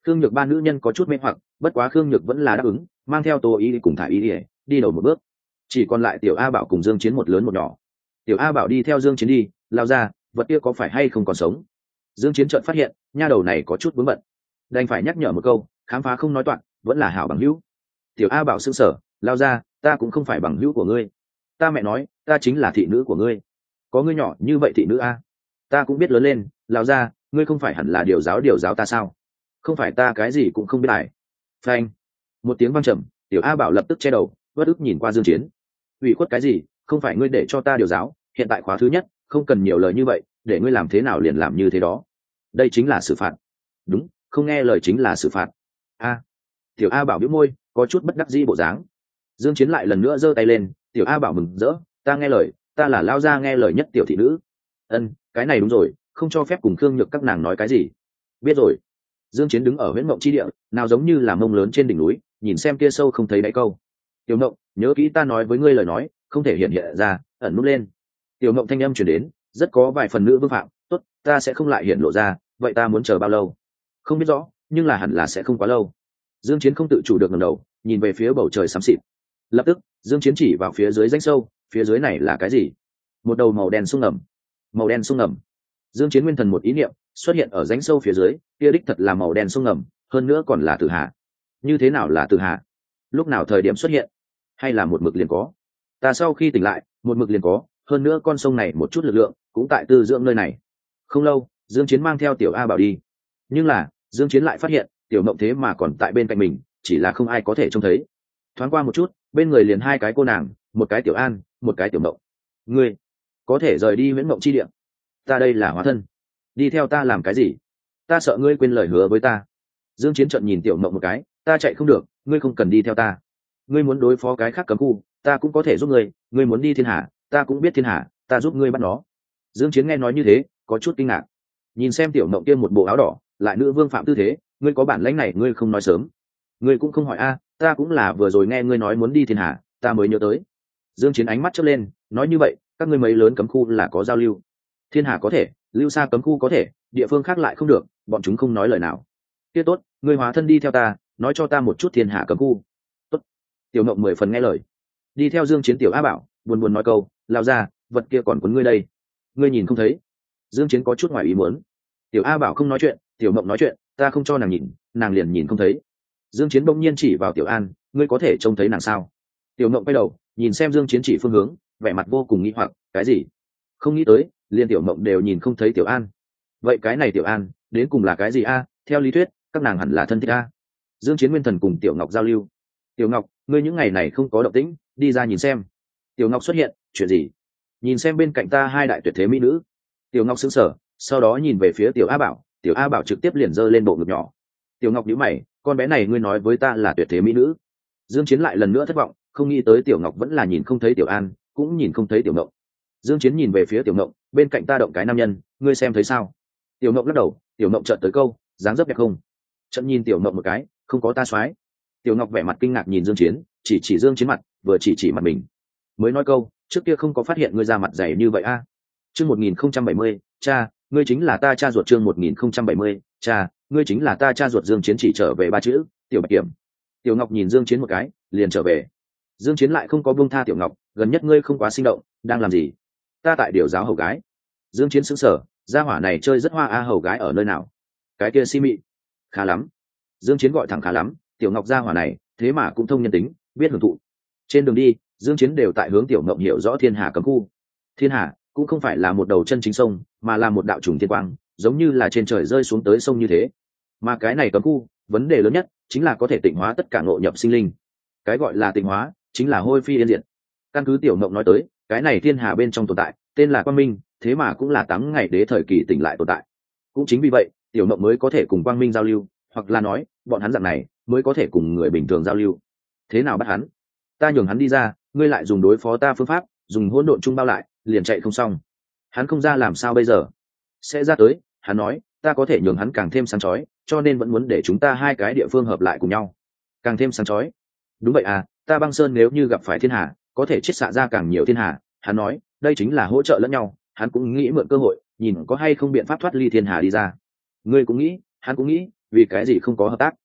Khương nhược ba nữ nhân có chút mê hoặc, bất quá khương nhược vẫn là đáp ứng, mang theo tô ý cùng thả ý ỉa đi đầu một bước. Chỉ còn lại tiểu a bảo cùng dương chiến một lớn một nhỏ. Tiểu a bảo đi theo dương chiến đi, lao ra, vật kia có phải hay không còn sống? Dương chiến chợt phát hiện, nha đầu này có chút vướng bận. Đành phải nhắc nhở một câu, khám phá không nói toạn vẫn là hảo bằng hữu. Tiểu a bảo sững sờ, lao ra, ta cũng không phải bằng hữu của ngươi. Ta mẹ nói, ta chính là thị nữ của ngươi có ngươi nhỏ như vậy thị nữ a? Ta cũng biết lớn lên lao ra ngươi không phải hẳn là điều giáo điều giáo ta sao? Không phải ta cái gì cũng không biết lại. Phanh. Một tiếng vang trầm, tiểu a bảo lập tức che đầu, bất ức nhìn qua dương chiến. Ủy khuất cái gì? Không phải ngươi để cho ta điều giáo, hiện tại khóa thứ nhất, không cần nhiều lời như vậy, để ngươi làm thế nào liền làm như thế đó. Đây chính là xử phạt. Đúng, không nghe lời chính là xử phạt. A. Tiểu a bảo biếu môi, có chút bất đắc dĩ bộ dáng. Dương chiến lại lần nữa giơ tay lên, tiểu a bảo mừng rỡ, ta nghe lời ta là lao ra nghe lời nhất tiểu thị nữ. Ân, cái này đúng rồi, không cho phép cùng khương nhược các nàng nói cái gì. Biết rồi. Dương chiến đứng ở huyện mộng chi địa, nào giống như là mông lớn trên đỉnh núi, nhìn xem kia sâu không thấy đáy câu. Tiểu mộng nhớ kỹ ta nói với ngươi lời nói, không thể hiện hiện ra, ẩn nút lên. Tiểu mộng thanh âm truyền đến, rất có vài phần nữ vương phạm, tốt, ta sẽ không lại hiện lộ ra, vậy ta muốn chờ bao lâu? Không biết rõ, nhưng là hẳn là sẽ không quá lâu. Dương chiến không tự chủ được ngẩng đầu, nhìn về phía bầu trời xám xịt. Lập tức, dương chiến chỉ vào phía dưới rãnh sâu phía dưới này là cái gì? Một đầu màu đen sung ngầm màu đen sung ngầm dương chiến nguyên thần một ý niệm xuất hiện ở rãnh sâu phía dưới, kia đích thật là màu đen sung ngầm hơn nữa còn là tử hạ. như thế nào là tử hạ? lúc nào thời điểm xuất hiện? Hay là một mực liền có? Ta sau khi tỉnh lại, một mực liền có, hơn nữa con sông này một chút lực lượng cũng tại tư dưỡng nơi này. Không lâu, dương chiến mang theo tiểu a bảo đi. Nhưng là, dương chiến lại phát hiện, tiểu mộng thế mà còn tại bên cạnh mình, chỉ là không ai có thể trông thấy. Thoáng qua một chút, bên người liền hai cái cô nàng, một cái tiểu an một cái tiểu mộng. Ngươi có thể rời đi nguyễn mộng chi điện, ta đây là hóa thân. Đi theo ta làm cái gì? Ta sợ ngươi quên lời hứa với ta. Dương chiến trận nhìn tiểu mộng một cái ta chạy không được ngươi không cần đi theo ta. Ngươi muốn đối phó cái khác cấm khu ta cũng có thể giúp ngươi ngươi muốn đi thiên hạ, ta cũng biết thiên hạ, ta giúp ngươi bắt nó. Dương chiến nghe nói như thế có chút kinh ngạc. Nhìn xem tiểu mộng kia một bộ áo đỏ lại nữ vương phạm tư thế ngươi có bản lãnh này ngươi không nói sớm. Ngươi cũng không hỏi a ta cũng là vừa rồi nghe ngươi nói muốn đi thiên hạ, ta mới nhớ tới dương chiến ánh mắt chớp lên, nói như vậy, các ngươi mấy lớn cấm khu là có giao lưu. Thiên hà có thể, lưu xa cấm khu có thể, địa phương khác lại không được, bọn chúng không nói lời nào. Kia tốt, ngươi hóa thân đi theo ta, nói cho ta một chút thiên hà cấm khu. Tốt. Tiểu ngọc mười phần nghe lời. Đi theo dương chiến tiểu a bảo, buồn buồn nói câu lao ra vật kia còn cuốn ngươi đây. Ngươi nhìn không thấy. Dương chiến có chút ngoài ý muốn. Tiểu a bảo không nói chuyện, tiểu mộng nói chuyện, ta không cho nàng nhìn, nàng liền nhìn không thấy. Dương chiến bỗng nhiên chỉ vào tiểu an, ngươi có thể trông thấy nàng sao? Tiểu mộng quay đầu nhìn xem dương chiến chỉ phương hướng, vẻ mặt vô cùng nghi hoặc, cái gì? Không nghĩ tới, liên tiểu mộng đều nhìn không thấy tiểu an. Vậy cái này tiểu an, đến cùng là cái gì a? Theo lý thuyết, các nàng hẳn là thân thích a. Dương chiến nguyên thần cùng tiểu ngọc giao lưu. Tiểu ngọc, ngươi những ngày này không có động tĩnh, đi ra nhìn xem. Tiểu ngọc xuất hiện, chuyện gì? Nhìn xem bên cạnh ta hai đại tuyệt thế mỹ nữ. Tiểu ngọc sững sờ, sau đó nhìn về phía tiểu a bảo. Tiểu a bảo trực tiếp liền giơ lên bộ ngực nhỏ. Tiểu ngọc nhíu mày, con bé này ngươi nói với ta là tuyệt thế mỹ nữ. Dương chiến lại lần nữa thất vọng không nghĩ tới tiểu ngọc vẫn là nhìn không thấy tiểu an, cũng nhìn không thấy tiểu ngọc. Dương chiến nhìn về phía tiểu ngọc, bên cạnh ta động cái nam nhân, ngươi xem thấy sao? Tiểu ngọc lắc đầu, tiểu ngọc chợt tới câu, dáng dấp đẹp không? Trận nhìn tiểu ngọc một cái, không có ta xoái. Tiểu ngọc vẻ mặt kinh ngạc nhìn dương chiến, chỉ chỉ dương chiến mặt, vừa chỉ chỉ mặt mình. Mới nói câu, trước kia không có phát hiện ngươi ra mặt dày như vậy a. À? chương 1070 cha, ngươi chính là ta cha ruột chương 1070 cha, ngươi chính là ta cha ruột dương chiến chỉ trở về ba chữ, tiểu bạch kiểm. Tiểu ngọc nhìn dương chiến một cái, liền trở về dương chiến lại không có buông tha tiểu ngọc, gần nhất ngươi không quá sinh động, đang làm gì? Ta tại điều giáo hầu gái. Dương chiến sững sờ, gia hỏa này chơi rất hoa a, hầu gái ở nơi nào? Cái kia si mị. Khá lắm. Dương chiến gọi thẳng khá lắm, tiểu ngọc gia hỏa này, thế mà cũng thông nhân tính, biết hưởng thụ. Trên đường đi, dương chiến đều tại hướng tiểu ngọc hiểu rõ thiên hà cấm khu. Thiên hà cũng không phải là một đầu chân chính sông, mà là một đạo trùng thiên quang, giống như là trên trời rơi xuống tới sông như thế. Mà cái này cấm khu, vấn đề lớn nhất chính là có thể tịnh hóa tất cả ngộ nhập sinh linh. Cái gọi là tịnh hóa chính là hôi phi yên diệt. Căn cứ tiểu mộng nói tới, cái này thiên hà bên trong tồn tại, tên là quang minh, thế mà cũng là tám ngày đế thời kỳ tỉnh lại tồn tại. Cũng chính vì vậy, tiểu mộng mới có thể cùng quang minh giao lưu, hoặc là nói, bọn hắn dạng này, mới có thể cùng người bình thường giao lưu. Thế nào bắt hắn? Ta nhường hắn đi ra, ngươi lại dùng đối phó ta phương pháp, dùng hỗn độn chung bao lại, liền chạy không xong. Hắn không ra làm sao bây giờ? Sẽ ra tới, hắn nói, ta có thể nhường hắn càng thêm sáng chói, cho nên vẫn muốn để chúng ta hai cái địa phương hợp lại cùng nhau. Càng thêm sáng chói. Đúng vậy à ta băng sơn nếu như gặp phải thiên hà, có thể chiết xạ ra càng nhiều thiên hà. Hắn nói, đây chính là hỗ trợ lẫn nhau. Hắn cũng nghĩ mượn cơ hội, nhìn có hay không biện pháp thoát ly thiên hà đi ra. Ngươi cũng nghĩ, hắn cũng nghĩ, vì cái gì không có hợp tác?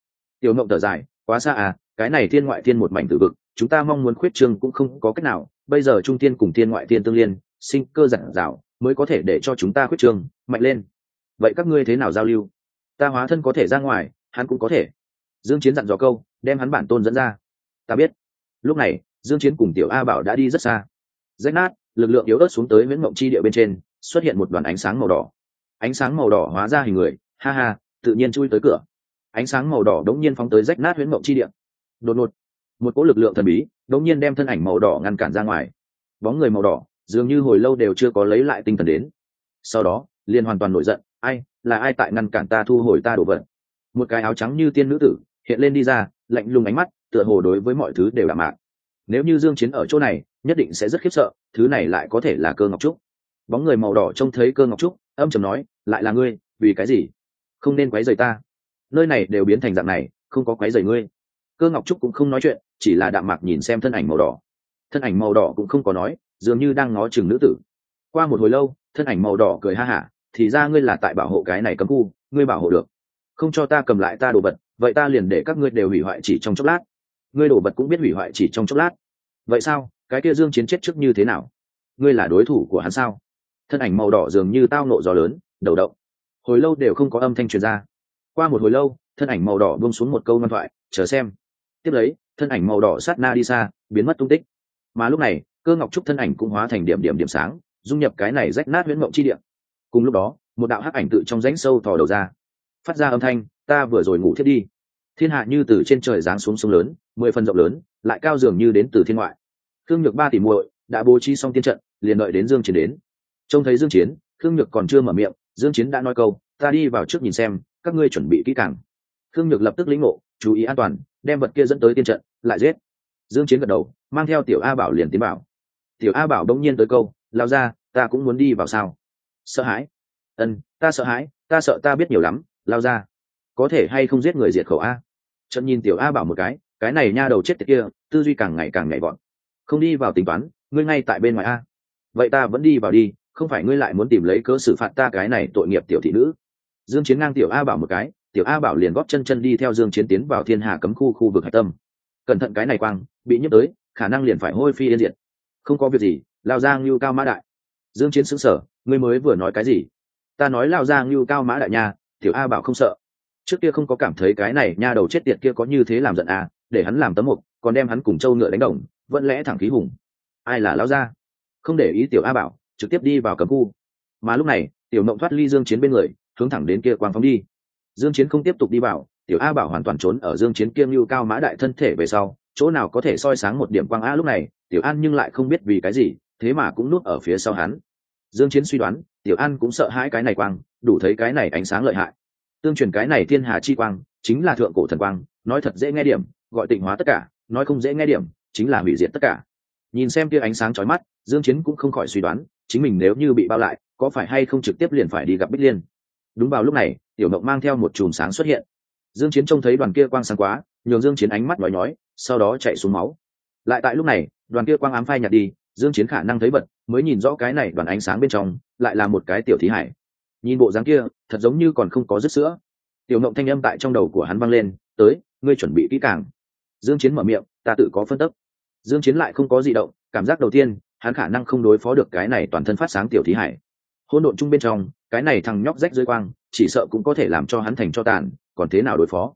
Tiểu mộng thở dài, quá xa à cái này thiên ngoại thiên một mảnh tử vực, chúng ta mong muốn khuyết trương cũng không có cách nào. Bây giờ trung thiên cùng thiên ngoại thiên tương liên, sinh cơ giản dạo mới có thể để cho chúng ta khuyết trương, mạnh lên. Vậy các ngươi thế nào giao lưu? Ta hóa thân có thể ra ngoài, hắn cũng có thể. Dương chiến dặn dò câu, đem hắn bản tôn dẫn ra. Ta biết lúc này, dương chiến cùng tiểu a bảo đã đi rất xa. Rách nát, lực lượng yếu ớt xuống tới nguyễn mộng chi địa bên trên, xuất hiện một đoàn ánh sáng màu đỏ. Ánh sáng màu đỏ hóa ra hình người, ha ha, tự nhiên chui tới cửa. Ánh sáng màu đỏ đống nhiên phóng tới rách nát nguyễn mộng chi địa. Đột ngột, một cỗ lực lượng thần bí đống nhiên đem thân ảnh màu đỏ ngăn cản ra ngoài. Bóng người màu đỏ, dường như hồi lâu đều chưa có lấy lại tinh thần đến. Sau đó, liền hoàn toàn nổi giận, ai, là ai tại ngăn cản ta thu hồi ta đồ vật? Một cái áo trắng như tiên nữ tử hiện lên đi ra, lạnh lùng ánh mắt tựa hồ đối với mọi thứ đều đạm mạc. Nếu như dương chiến ở chỗ này, nhất định sẽ rất khiếp sợ, thứ này lại có thể là cơ ngọc trúc. Bóng người màu đỏ trông thấy cơ ngọc trúc, âm trầm nói, lại là ngươi, vì cái gì? Không nên quấy rầy ta. Nơi này đều biến thành dạng này, không có quấy rầy ngươi. Cơ ngọc trúc cũng không nói chuyện, chỉ là đạm mạc nhìn xem thân ảnh màu đỏ. Thân ảnh màu đỏ cũng không có nói, dường như đang ngó chừng nữ tử. Qua một hồi lâu, thân ảnh màu đỏ cười ha hả, thì ra ngươi là tại bảo hộ cái này cấm khu, ngươi bảo hộ được. Không cho ta cầm lại ta đồ vật, vậy ta liền để các ngươi đều hủy hoại chỉ trong chốc lát ngươi đổ vật cũng biết hủy hoại chỉ trong chốc lát. Vậy sao? Cái kia dương chiến chết trước như thế nào? Ngươi là đối thủ của hắn sao? Thân ảnh màu đỏ dường như tao nộ gió lớn, đầu động. Hồi lâu đều không có âm thanh truyền ra. Qua một hồi lâu, thân ảnh màu đỏ buông xuống một câu ngoan thoại, chờ xem. Tiếp lấy, thân ảnh màu đỏ sát na đi xa, biến mất tung tích. Mà lúc này, cơ ngọc trúc thân ảnh cũng hóa thành điểm điểm điểm sáng, dung nhập cái này rách nát huyễn mộng chi điểm cùng lúc đó, một đạo hắc ảnh tự trong rãnh sâu thò đầu ra. Phát ra âm thanh, ta vừa rồi ngủ thiết đi thiên hạ như từ trên trời giáng xuống sông lớn, mười phần rộng lớn, lại cao dường như đến từ thiên ngoại. Thương nhược ba tỷ muội đã bố trí xong tiên trận, liền đợi đến dương chiến đến. Trông thấy dương chiến thương nhược còn chưa mở miệng, dương chiến đã nói câu, ta đi vào trước nhìn xem, các ngươi chuẩn bị kỹ càng. Thương nhược lập tức lĩnh ngộ, chú ý an toàn, đem vật kia dẫn tới tiên trận, lại giết. Dương chiến gật đầu, mang theo tiểu a bảo liền tiến bảo tiểu a bảo đông nhiên tới câu lao ra ta cũng muốn đi vào sao? Sợ hãi. Ân ta sợ hãi, ta sợ ta biết nhiều lắm lao ra có thể hay không giết người diệt khẩu a? Trận nhìn tiểu a bảo một cái cái này nha đầu chết tiệt kia, tư duy càng ngày càng nhảy vọt. Không đi vào tính toán, ngươi ngay tại bên ngoài a. Vậy ta vẫn đi vào đi, không phải ngươi lại muốn tìm lấy cớ xử phạt ta cái này tội nghiệp tiểu thị nữ. Dương chiến ngang tiểu a bảo một cái, tiểu a bảo liền góp chân chân đi theo dương chiến tiến vào thiên hà cấm khu khu vực hải tâm. Cẩn thận cái này quang, bị nhấp tới, khả năng liền phải hôi phi yên diệt. Không có việc gì, lao giang lưu cao mã đại. Dương chiến sững sờ, ngươi mới vừa nói cái gì? Ta nói lao giang lưu cao mã đại nha, tiểu a bảo không sợ trước kia không có cảm thấy cái này nha đầu chết tiệt kia có như thế làm giận à để hắn làm tấm mục, còn đem hắn cùng châu ngựa đánh đồng, vẫn lẽ thẳng khí hùng. Ai là lao ra không để ý tiểu a bảo, trực tiếp đi vào cấm khu. Mà lúc này, tiểu mộng thoát ly dương chiến bên người, hướng thẳng đến kia quang phóng đi. Dương chiến không tiếp tục đi vào, tiểu a bảo hoàn toàn trốn ở dương chiến kiêm lưu cao mã đại thân thể về sau, chỗ nào có thể soi sáng một điểm quang a lúc này, tiểu an nhưng lại không biết vì cái gì, thế mà cũng nuốt ở phía sau hắn. Dương chiến suy đoán, tiểu an cũng sợ hãi cái này quang, đủ thấy cái này ánh sáng lợi hại tương truyền cái này thiên hà chi quang, chính là thượng cổ thần quang, nói thật dễ nghe điểm, gọi tịnh hóa tất cả, nói không dễ nghe điểm, chính là hủy diệt tất cả. Nhìn xem kia ánh sáng chói mắt, dương chiến cũng không khỏi suy đoán, chính mình nếu như bị bao lại, có phải hay không trực tiếp liền phải đi gặp bích liên? Đúng vào lúc này, tiểu mộng mang theo một chùm sáng xuất hiện. Dương chiến trông thấy đoàn kia quang sáng quá, nhường dương chiến ánh mắt nói nhói, sau đó chạy xuống máu. Lại tại lúc này, đoàn kia quang ám phai nhạt đi, dương chiến khả năng thấy bật, mới nhìn rõ cái này đoàn ánh sáng bên trong, lại là một cái tiểu thí hải nhìn bộ dáng kia, thật giống như còn không có dứt sữa. Tiểu mộng thanh âm tại trong đầu của hắn vang lên, tới, ngươi chuẩn bị kỹ càng. Dương chiến mở miệng, ta tự có phân tích dương chiến lại không có gì động, cảm giác đầu tiên, hắn khả năng không đối phó được cái này toàn thân phát sáng tiểu thí hải. Hỗn độn chung bên trong, cái này thằng nhóc rách dưới quang, chỉ sợ cũng có thể làm cho hắn thành cho tàn, còn thế nào đối phó?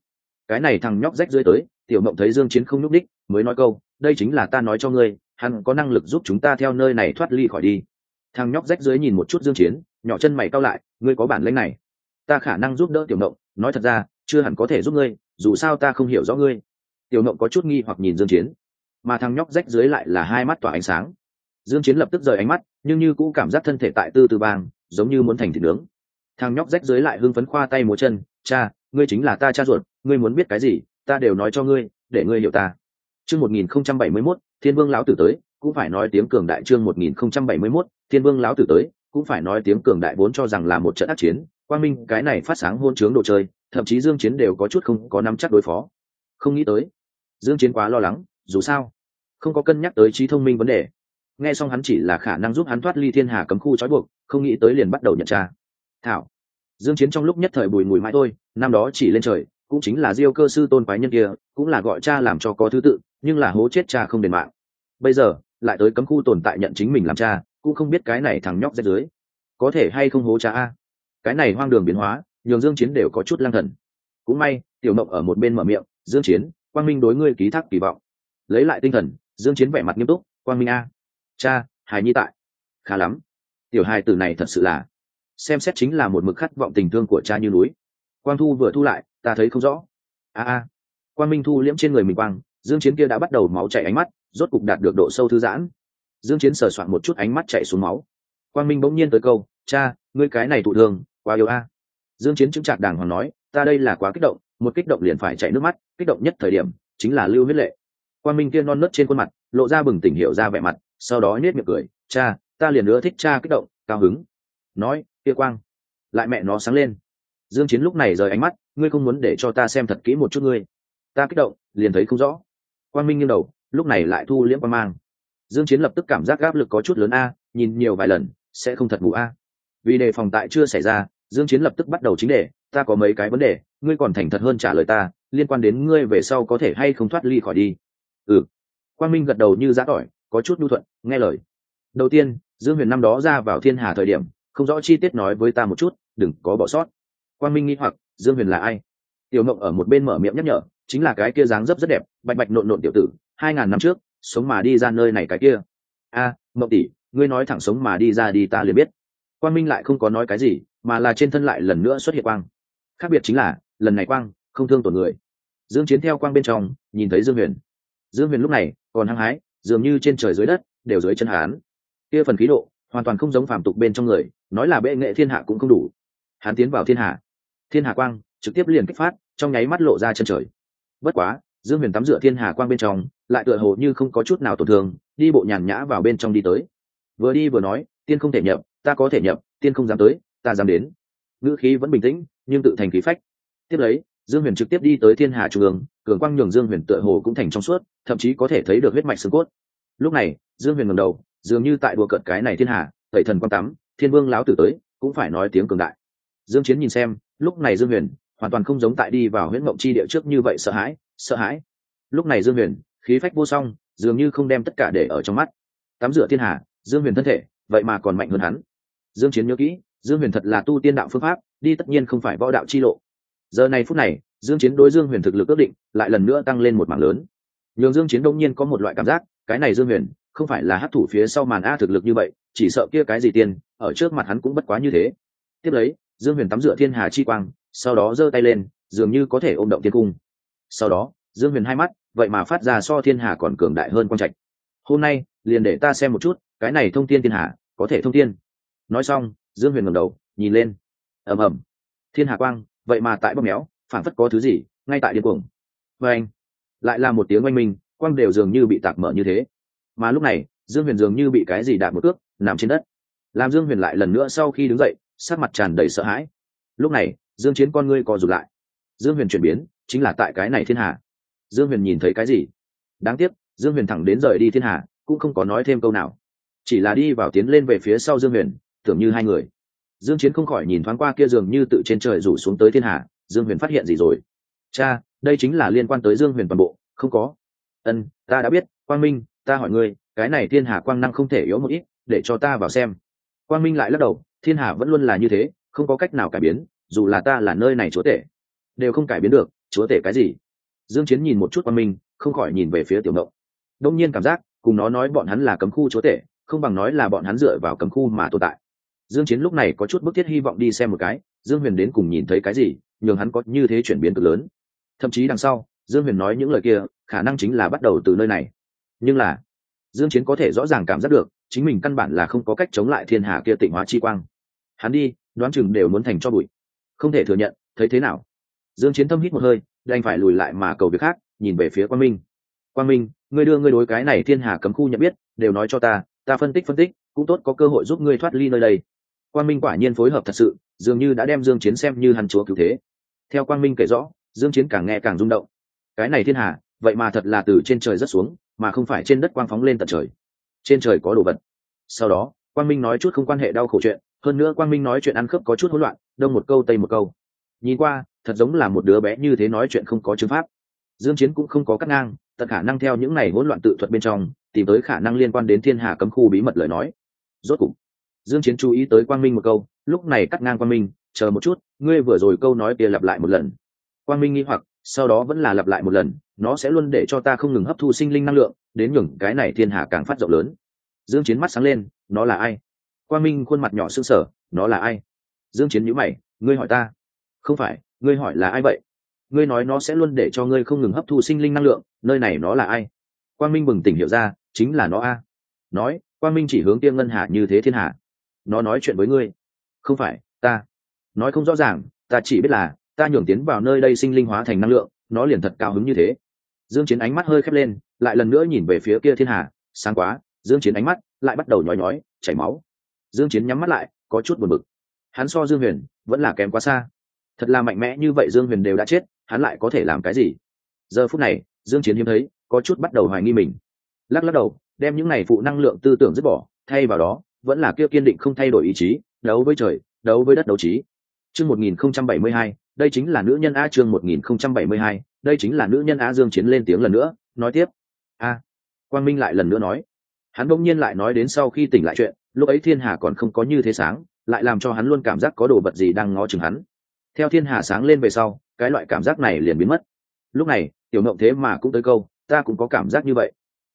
Cái này thằng nhóc rách dưới tới, tiểu mộng thấy dương chiến không nhúc đích mới nói câu, đây chính là ta nói cho ngươi, hắn có năng lực giúp chúng ta theo nơi này thoát ly khỏi đi. Thằng nhóc rách dưới nhìn một chút dương chiến nhỏ chân mày cao lại ngươi có bản lĩnh này ta khả năng giúp đỡ tiểu mộng nói thật ra chưa hẳn có thể giúp ngươi dù sao ta không hiểu rõ ngươi. Tiểu mộng có chút nghi hoặc nhìn dương chiến mà thằng nhóc rách dưới lại là hai mắt tỏa ánh sáng. Dương chiến lập tức rời ánh mắt nhưng như cũ cảm giác thân thể tại tư tư bang giống như muốn thành thịt nướng. Thằng nhóc rách dưới lại hưng phấn khoa tay múa chân cha ngươi chính là ta cha ruột ngươi muốn biết cái gì ta đều nói cho ngươi để ngươi hiểu ta. Chương 1071, thiên vương lão tử tới cũng phải nói tiếng cường đại chương 1071, thiên vương lão tử tới cũng phải nói tiếng cường đại vốn cho rằng là một trận ác chiến, quang minh, cái này phát sáng hôn chướng đồ chơi, thậm chí dương chiến đều có chút không có nắm chắc đối phó. Không nghĩ tới, dương chiến quá lo lắng, dù sao, không có cân nhắc tới trí thông minh vấn đề. Nghe xong hắn chỉ là khả năng giúp hắn thoát ly thiên hà cấm khu trói buộc, không nghĩ tới liền bắt đầu nhận tra. Thảo, dương chiến trong lúc nhất thời bùi mùi mãi thôi, năm đó chỉ lên trời, cũng chính là diêu cơ sư tôn quái nhân kia, cũng là gọi cha làm cho có thứ tự, nhưng là hố chết cha không đền mạng. Bây giờ, lại tới cấm khu tồn tại nhận chính mình làm cha cũng không biết cái này thằng nhóc rách dưới. Có thể hay không hố cha a? Cái này hoang đường biến hóa, nhường dương chiến đều có chút lang thần. Cũng may, tiểu mộng ở một bên mở miệng, dương chiến, quang minh đối ngươi ký thác kỳ vọng. Lấy lại tinh thần, dương chiến vẻ mặt nghiêm túc, quang minh a, cha, hài nhi tại. Khá lắm. Tiểu hài tử này thật sự là, xem xét chính là một mực khát vọng tình thương của cha như núi. Quang thu vừa thu lại, ta thấy không rõ. A a. Quang minh thu liễm trên người mình quang, dương chiến kia đã bắt đầu máu chảy ánh mắt, rốt cục đạt được độ sâu thư giãn dương chiến sờ soạn một chút ánh mắt chạy xuống máu. Quang minh bỗng nhiên tới câu, cha, ngươi cái này thụ thương, quá yếu a. Dương chiến chứng chặt đàng hoàng nói, ta đây là quá kích động, một kích động liền phải chảy nước mắt, kích động nhất thời điểm chính là lưu huyết lệ. Quang minh kia non nớt trên khuôn mặt, lộ ra bừng tỉnh hiểu ra vẻ mặt, sau đó nhếch miệng cười, cha, ta liền nữa thích cha kích động, cao hứng. Nói, kia quang, lại mẹ nó sáng lên. Dương chiến lúc này rời ánh mắt, ngươi không muốn để cho ta xem thật kỹ một chút ngươi. Ta kích động, liền thấy không rõ. Quang minh nghiêng đầu, lúc này lại thu liễm quang mang dương chiến lập tức cảm giác áp lực có chút lớn a, nhìn nhiều vài lần, sẽ không thật ngủ a. Vì đề phòng tại chưa xảy ra, dương chiến lập tức bắt đầu chính đề, ta có mấy cái vấn đề, ngươi còn thành thật hơn trả lời ta, liên quan đến ngươi về sau có thể hay không thoát ly khỏi đi. Ừ. Quang minh gật đầu như giã tỏi, có chút nhu thuận, nghe lời. Đầu tiên, dương huyền năm đó ra vào thiên hà thời điểm, không rõ chi tiết nói với ta một chút, đừng có bỏ sót. Quang minh nghĩ hoặc, dương huyền là ai? Tiểu mộng ở một bên mở miệng nhắc nhở, chính là cái kia dáng dấp rất đẹp, bạch bạch nộn nộn tiểu tử, hai ngàn năm trước sống mà đi ra nơi này cái kia. A, mộng tỷ, ngươi nói thẳng sống mà đi ra đi ta liền biết. Quang minh lại không có nói cái gì, mà là trên thân lại lần nữa xuất hiện quang. Khác biệt chính là, lần này quang không thương tổn người. Dương chiến theo quang bên trong, nhìn thấy dương huyền. Dương huyền lúc này còn hăng hái, dường như trên trời dưới đất, đều dưới chân hán kia phần khí độ, hoàn toàn không giống phàm tục bên trong người, nói là bệ nghệ thiên hạ cũng không đủ. Hắn tiến vào thiên hạ. Thiên hạ quang, trực tiếp liền kích phát, trong nháy mắt lộ ra chân trời. Bất quá dương huyền tắm rửa thiên hà quang bên trong, lại tựa hồ như không có chút nào tổn thương, đi bộ nhàn nhã vào bên trong đi tới. Vừa đi vừa nói, tiên không thể nhập, ta có thể nhập, tiên không dám tới, ta dám đến. Ngữ khí vẫn bình tĩnh, nhưng tự thành khí phách. Tiếp lấy, dương huyền trực tiếp đi tới thiên hà trung ương, cường quang nhường dương huyền tựa hồ cũng thành trong suốt, thậm chí có thể thấy được huyết mạch xương cốt. Lúc này, dương huyền ngầm đầu, dường như tại đùa cận cái này thiên hà, tẩy thần quang tắm, thiên vương láo tử tới, cũng phải nói tiếng cường đại. Dương chiến nhìn xem, lúc này dương huyền hoàn toàn không giống tại đi vào huyễn mộng chi địa trước như vậy sợ hãi sợ hãi. Lúc này dương huyền, khí phách vô song, dường như không đem tất cả để ở trong mắt. Tắm rửa thiên hà, dương huyền thân thể, vậy mà còn mạnh hơn hắn. Dương chiến nhớ kỹ, dương huyền thật là tu tiên đạo phương pháp, đi tất nhiên không phải võ đạo chi lộ. Giờ này phút này, dương chiến đối dương huyền thực lực ước định, lại lần nữa tăng lên một mảng lớn. Nhường dương chiến đông nhiên có một loại cảm giác, cái này dương huyền, không phải là hấp thủ phía sau màn a thực lực như vậy, chỉ sợ kia cái gì tiền ở trước mặt hắn cũng bất quá như thế. Tiếp lấy, dương huyền tắm rửa thiên hà chi quang, sau đó giơ tay lên, dường như có thể ôm động thiên cung sau đó, dương huyền hai mắt, vậy mà phát ra so thiên hà còn cường đại hơn quang trạch. Hôm nay, liền để ta xem một chút, cái này thông thiên thiên hà, có thể thông thiên. Nói xong, dương huyền ngầm đầu, nhìn lên. Ầm ầm. Thiên hà quang, vậy mà tại bóp méo phản phất có thứ gì, ngay tại điên cuồng. Vê anh, lại là một tiếng oanh minh, quang đều dường như bị tạc mở như thế. Mà lúc này, dương huyền dường như bị cái gì đạp một cước, nằm trên đất. Làm dương huyền lại lần nữa sau khi đứng dậy sát mặt tràn đầy sợ hãi. Lúc này, dương chiến con ngươi co rụt lại. Dương huyền chuyển biến chính là tại cái này thiên hà. Dương huyền nhìn thấy cái gì? Đáng tiếc, dương huyền thẳng đến rời đi thiên hà, cũng không có nói thêm câu nào. Chỉ là đi vào tiến lên về phía sau dương huyền, tưởng như hai người. Dương chiến không khỏi nhìn thoáng qua kia dường như tự trên trời rủ xuống tới thiên hà, dương huyền phát hiện gì rồi? Cha, đây chính là liên quan tới dương huyền toàn bộ, không có. Ân, ta đã biết, quang minh, ta hỏi ngươi, cái này thiên hà quang năng không thể yếu một ít, để cho ta vào xem. Quang minh lại lắc đầu, thiên hà vẫn luôn là như thế, không có cách nào cải biến, dù là ta là nơi này chúa tể, đều không cải biến được chúa tể cái gì? Dương chiến nhìn một chút qua mình không khỏi nhìn về phía tiểu ngộng. Đông nhiên cảm giác, cùng nó nói bọn hắn là cấm khu chúa tể, không bằng nói là bọn hắn dựa vào cấm khu mà tồn tại. Dương chiến lúc này có chút bức thiết hy vọng đi xem một cái, dương huyền đến cùng nhìn thấy cái gì, nhường hắn có như thế chuyển biến cực lớn. Thậm chí đằng sau, dương huyền nói những lời kia, khả năng chính là bắt đầu từ nơi này. Nhưng là, dương chiến có thể rõ ràng cảm giác được, chính mình căn bản là không có cách chống lại thiên hà kia tịnh hóa chi quang. Hắn đi, đoán chừng đều muốn thành cho bụi. Không thể thừa nhận, thấy thế nào? Dương chiến thâm hít một hơi, đành phải lùi lại mà cầu việc khác, nhìn về phía quang minh. Quang minh, ngươi đưa ngươi đối cái này thiên hà cấm khu nhận biết, đều nói cho ta ta phân tích phân tích, cũng tốt có cơ hội giúp ngươi thoát ly nơi đây. Quang minh quả nhiên phối hợp thật sự, dường như đã đem dương chiến xem như hắn chúa cứu thế. Theo quang minh kể rõ, dương chiến càng nghe càng rung động. Cái này thiên hà, vậy mà thật là từ trên trời rất xuống, mà không phải trên đất quang phóng lên tận trời. Trên trời có đồ vật. Sau đó, quang minh nói chút không quan hệ đau khổ chuyện, hơn nữa quang minh nói chuyện ăn khớp có chút hỗn loạn, đông một câu tây một câu. Nhìn qua thật giống là một đứa bé như thế nói chuyện không có chứng pháp. Dương chiến cũng không có cắt ngang, tận khả năng theo những này hỗn loạn tự thuật bên trong, tìm tới khả năng liên quan đến thiên hà cấm khu bí mật lời nói. Rốt cục, dương chiến chú ý tới quang minh một câu, lúc này cắt ngang quang minh, chờ một chút, ngươi vừa rồi câu nói kia lặp lại một lần. Quang minh nghi hoặc, sau đó vẫn là lặp lại một lần, nó sẽ luôn để cho ta không ngừng hấp thu sinh linh năng lượng, đến nhường cái này thiên hà càng phát rộng lớn. Dương chiến mắt sáng lên, nó là ai? Quang minh khuôn mặt nhỏ sưng sở nó là ai? Dương chiến nhíu mày, ngươi hỏi ta. Không phải ngươi hỏi là ai vậy? Ngươi nói nó sẽ luôn để cho ngươi không ngừng hấp thu sinh linh năng lượng, nơi này nó là ai? Quang minh bừng tỉnh hiểu ra, chính là nó a. Nói, quang minh chỉ hướng tiêm ngân hạ như thế thiên hạ. nó nói chuyện với ngươi. Không phải, ta. Nói không rõ ràng, ta chỉ biết là, ta nhường tiến vào nơi đây sinh linh hóa thành năng lượng, nó liền thật cao hứng như thế. Dương chiến ánh mắt hơi khép lên, lại lần nữa nhìn về phía kia thiên hà, sáng quá, dương chiến ánh mắt lại bắt đầu nhói nhói, chảy máu. Dương chiến nhắm mắt lại, có chút buồn bực. Hắn so dương huyền vẫn là kém quá xa thật là mạnh mẽ như vậy dương huyền đều đã chết, hắn lại có thể làm cái gì? Giờ phút này, dương chiến hiếm thấy, có chút bắt đầu hoài nghi mình. Lắc lắc đầu, đem những này phụ năng lượng tư tưởng dứt bỏ, thay vào đó, vẫn là kia kiên định không thay đổi ý chí, đấu với trời, đấu với đất đấu trí. Chương 1072 đây chính là nữ nhân a chương 1072 đây chính là nữ nhân a dương chiến lên tiếng lần nữa, nói tiếp. A, quang minh lại lần nữa nói. Hắn bỗng nhiên lại nói đến sau khi tỉnh lại chuyện, lúc ấy thiên hà còn không có như thế sáng, lại làm cho hắn luôn cảm giác có đồ vật gì đang ngó chừng hắn theo thiên hà sáng lên về sau, cái loại cảm giác này liền biến mất. Lúc này, tiểu mộng thế mà cũng tới câu, ta cũng có cảm giác như vậy.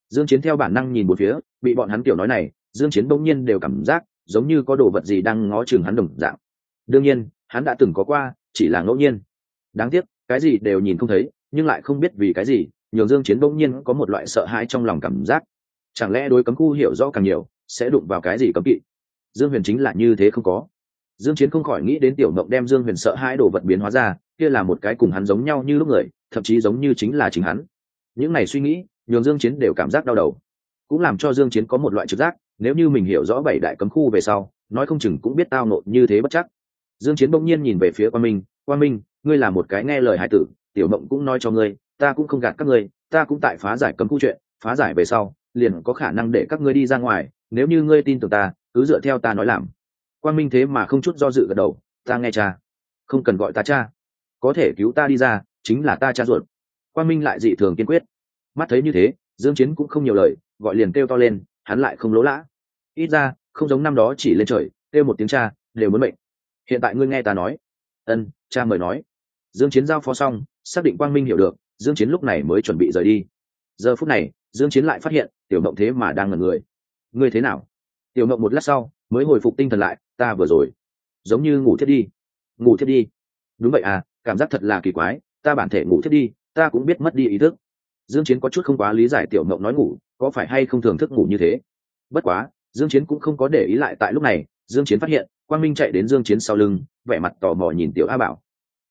Dương chiến theo bản năng nhìn một phía, bị bọn hắn tiểu nói này, dương chiến bỗng nhiên đều cảm giác giống như có đồ vật gì đang ngó chừng hắn đồng dạng. Đương nhiên, hắn đã từng có qua, chỉ là ngẫu nhiên. Đáng tiếc, cái gì đều nhìn không thấy, nhưng lại không biết vì cái gì, nhường dương chiến bỗng nhiên có một loại sợ hãi trong lòng cảm giác. Chẳng lẽ đối cấm khu hiểu rõ càng nhiều, sẽ đụng vào cái gì cấm kỵ? Dương huyền chính là như thế không có dương chiến không khỏi nghĩ đến tiểu mộng đem dương huyền sợ hãi đồ vật biến hóa ra, kia là một cái cùng hắn giống nhau như lúc người, thậm chí giống như chính là chính hắn. Những này suy nghĩ, nhường dương chiến đều cảm giác đau đầu. Cũng làm cho dương chiến có một loại trực giác, nếu như mình hiểu rõ bảy đại cấm khu về sau, nói không chừng cũng biết tao nộ như thế bất chắc. Dương chiến bỗng nhiên nhìn về phía quan minh quan minh, ngươi là một cái nghe lời hải tử, tiểu mộng cũng nói cho ngươi, ta cũng không gạt các ngươi, ta cũng tại phá giải cấm khu chuyện, phá giải về sau, liền có khả năng để các ngươi đi ra ngoài, nếu như ngươi tin tưởng ta, cứ dựa theo ta nói làm quan minh thế mà không chút do dự gật đầu, ta nghe cha. Không cần gọi ta cha. Có thể cứu ta đi ra, chính là ta cha ruột. Quan minh lại dị thường kiên quyết. Mắt thấy như thế, dương chiến cũng không nhiều lời, gọi liền kêu to lên, hắn lại không lỗ lã. Ít ra, không giống năm đó chỉ lên trời, kêu một tiếng cha, đều muốn mệnh. Hiện tại ngươi nghe ta nói. Ân, cha mời nói. Dương chiến giao phó xong, xác định quang minh hiểu được, dương chiến lúc này mới chuẩn bị rời đi. Giờ phút này, dương chiến lại phát hiện, tiểu mộng thế mà đang ngẩn người. Ngươi thế nào? Tiểu mộng một lát sau, mới hồi phục tinh thần lại ta vừa rồi. Giống như ngủ thiết đi. Ngủ thiết đi. Đúng vậy à cảm giác thật là kỳ quái, ta bản thể ngủ thiết đi, ta cũng biết mất đi ý thức. Dương chiến có chút không quá lý giải tiểu mộng nói ngủ, có phải hay không thường thức ngủ như thế? Bất quá, dương chiến cũng không có để ý lại tại lúc này, dương chiến phát hiện, quang minh chạy đến dương chiến sau lưng, vẻ mặt tò mò nhìn tiểu a bảo.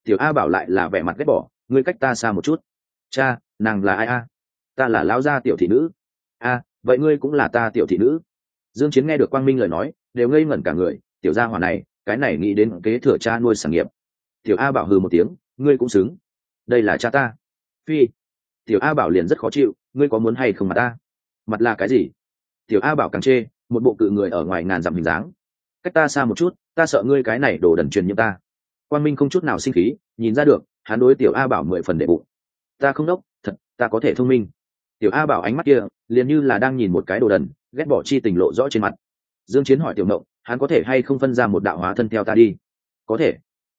Tiểu a bảo lại là vẻ mặt ghét bỏ, ngươi cách ta xa một chút. Cha, nàng là ai a? Ta là lão gia tiểu thị nữ. A, vậy ngươi cũng là ta tiểu thị nữ. Dương chiến nghe được quang minh lời nói, đều ngây ngẩn cả người tiểu gia hỏa này, cái này nghĩ đến kế thừa cha nuôi sản nghiệp. Tiểu a bảo hừ một tiếng, ngươi cũng xứng. Đây là cha ta. Phi. Tiểu a bảo liền rất khó chịu, ngươi có muốn hay không mà ta? Mặt là cái gì? Tiểu a bảo càng chê, một bộ cự người ở ngoài ngàn dặm hình dáng. Cách ta xa một chút, ta sợ ngươi cái này đổ đần truyền như ta. Quan minh không chút nào sinh khí, nhìn ra được, hắn đối tiểu a bảo mười phần đệ bụng. Ta không đốc, thật, ta có thể thông minh. Tiểu a bảo ánh mắt kia, liền như là đang nhìn một cái đồ đần, ghét bỏ chi tình lộ rõ trên mặt dương chiến hỏi tiểu mộng hắn có thể hay không phân ra một đạo hóa thân theo ta đi? Có thể.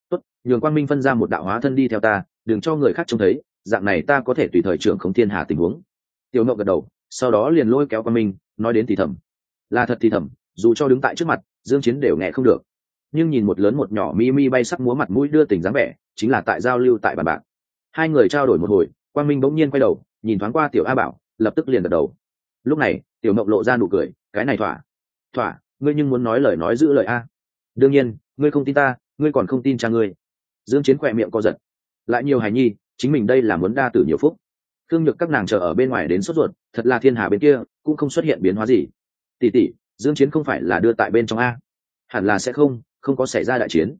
Tốt, nhường quang minh phân ra một đạo hóa thân đi theo ta, đừng cho người khác trông thấy, dạng này ta có thể tùy thời trưởng không thiên hà tình huống. Tiểu mộng gật đầu, sau đó liền lôi kéo quang minh, nói đến thì thầm. Là thật thì thầm, dù cho đứng tại trước mặt, dương chiến đều nghe không được. Nhưng nhìn một lớn một nhỏ mi mi bay sắc múa mặt mũi đưa tình dáng vẻ, chính là tại giao lưu tại bàn bạc. Hai người trao đổi một hồi, quang minh bỗng nhiên quay đầu, nhìn thoáng qua tiểu a bảo, lập tức liền gật đầu. Lúc này, tiểu mộng lộ ra nụ cười, cái này thỏa thỏa, ngươi nhưng muốn nói lời nói giữ lời a? Đương nhiên, ngươi không tin ta, ngươi còn không tin cha ngươi. Dương chiến khỏe miệng co giật. Lại nhiều hài nhi, chính mình đây là muốn đa tử nhiều phúc. Thương nhược các nàng chờ ở bên ngoài đến sốt ruột, thật là thiên hà bên kia, cũng không xuất hiện biến hóa gì. Tỷ tỷ, dương chiến không phải là đưa tại bên trong a? Hẳn là sẽ không không có xảy ra đại chiến.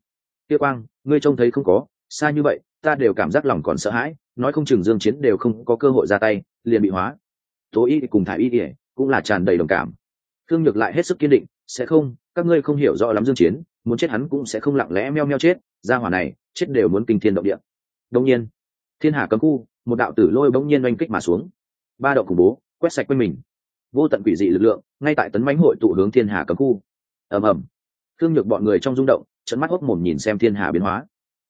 Tiêu quang, ngươi trông thấy không có, xa như vậy, ta đều cảm giác lòng còn sợ hãi, nói không chừng dương chiến đều không có cơ hội ra tay, liền bị hóa. Tố y cùng thải y cũng là tràn đầy đồng cảm khương nhược lại hết sức kiên định, sẽ không, các ngươi không hiểu rõ lắm dương chiến, muốn chết hắn cũng sẽ không lặng lẽ meo meo chết, gia hỏa này, chết đều muốn kinh thiên động địa. Đông nhiên, thiên hà cấm khu, một đạo tử lôi bỗng nhiên oanh kích mà xuống. Ba động khủng bố, quét sạch quanh mình. Vô tận quỷ dị lực lượng, ngay tại tấn mãnh hội tụ hướng thiên hà cấm khu. Ầm ầm. Thương nhược bọn người trong rung động trận mắt hốc mồm nhìn xem thiên hà biến hóa.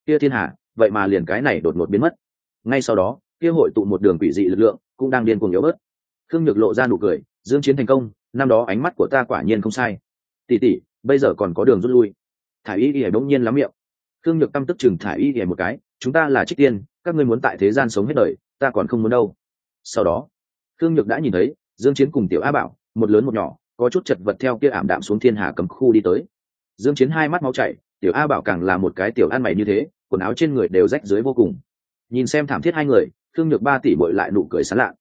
Kia thiên hà vậy mà liền cái này đột ngột biến mất. Ngay sau đó, kia hội tụ một đường quỷ dị lực lượng cũng đang điên cuồng yếu bớt. Thương nhược lộ ra nụ cười, dương chiến thành công năm đó ánh mắt của ta quả nhiên không sai. Tỷ tỷ bây giờ còn có đường rút lui. Thải y y đống nhiên lắm miệng. Thương nhược tâm tức chừng thải y ỉa một cái, chúng ta là trích tiên, các ngươi muốn tại thế gian sống hết đời, ta còn không muốn đâu. Sau đó thương nhược đã nhìn thấy, dương chiến cùng tiểu a bảo, một lớn một nhỏ, có chút chật vật theo kia ảm đạm xuống thiên hà cấm khu đi tới. Dương chiến hai mắt máu chảy, tiểu a bảo càng là một cái tiểu ăn mày như thế, quần áo trên người đều rách dưới vô cùng. Nhìn xem thảm thiết hai người thương nhược ba tỷ bội lại nụ cười sán lạ.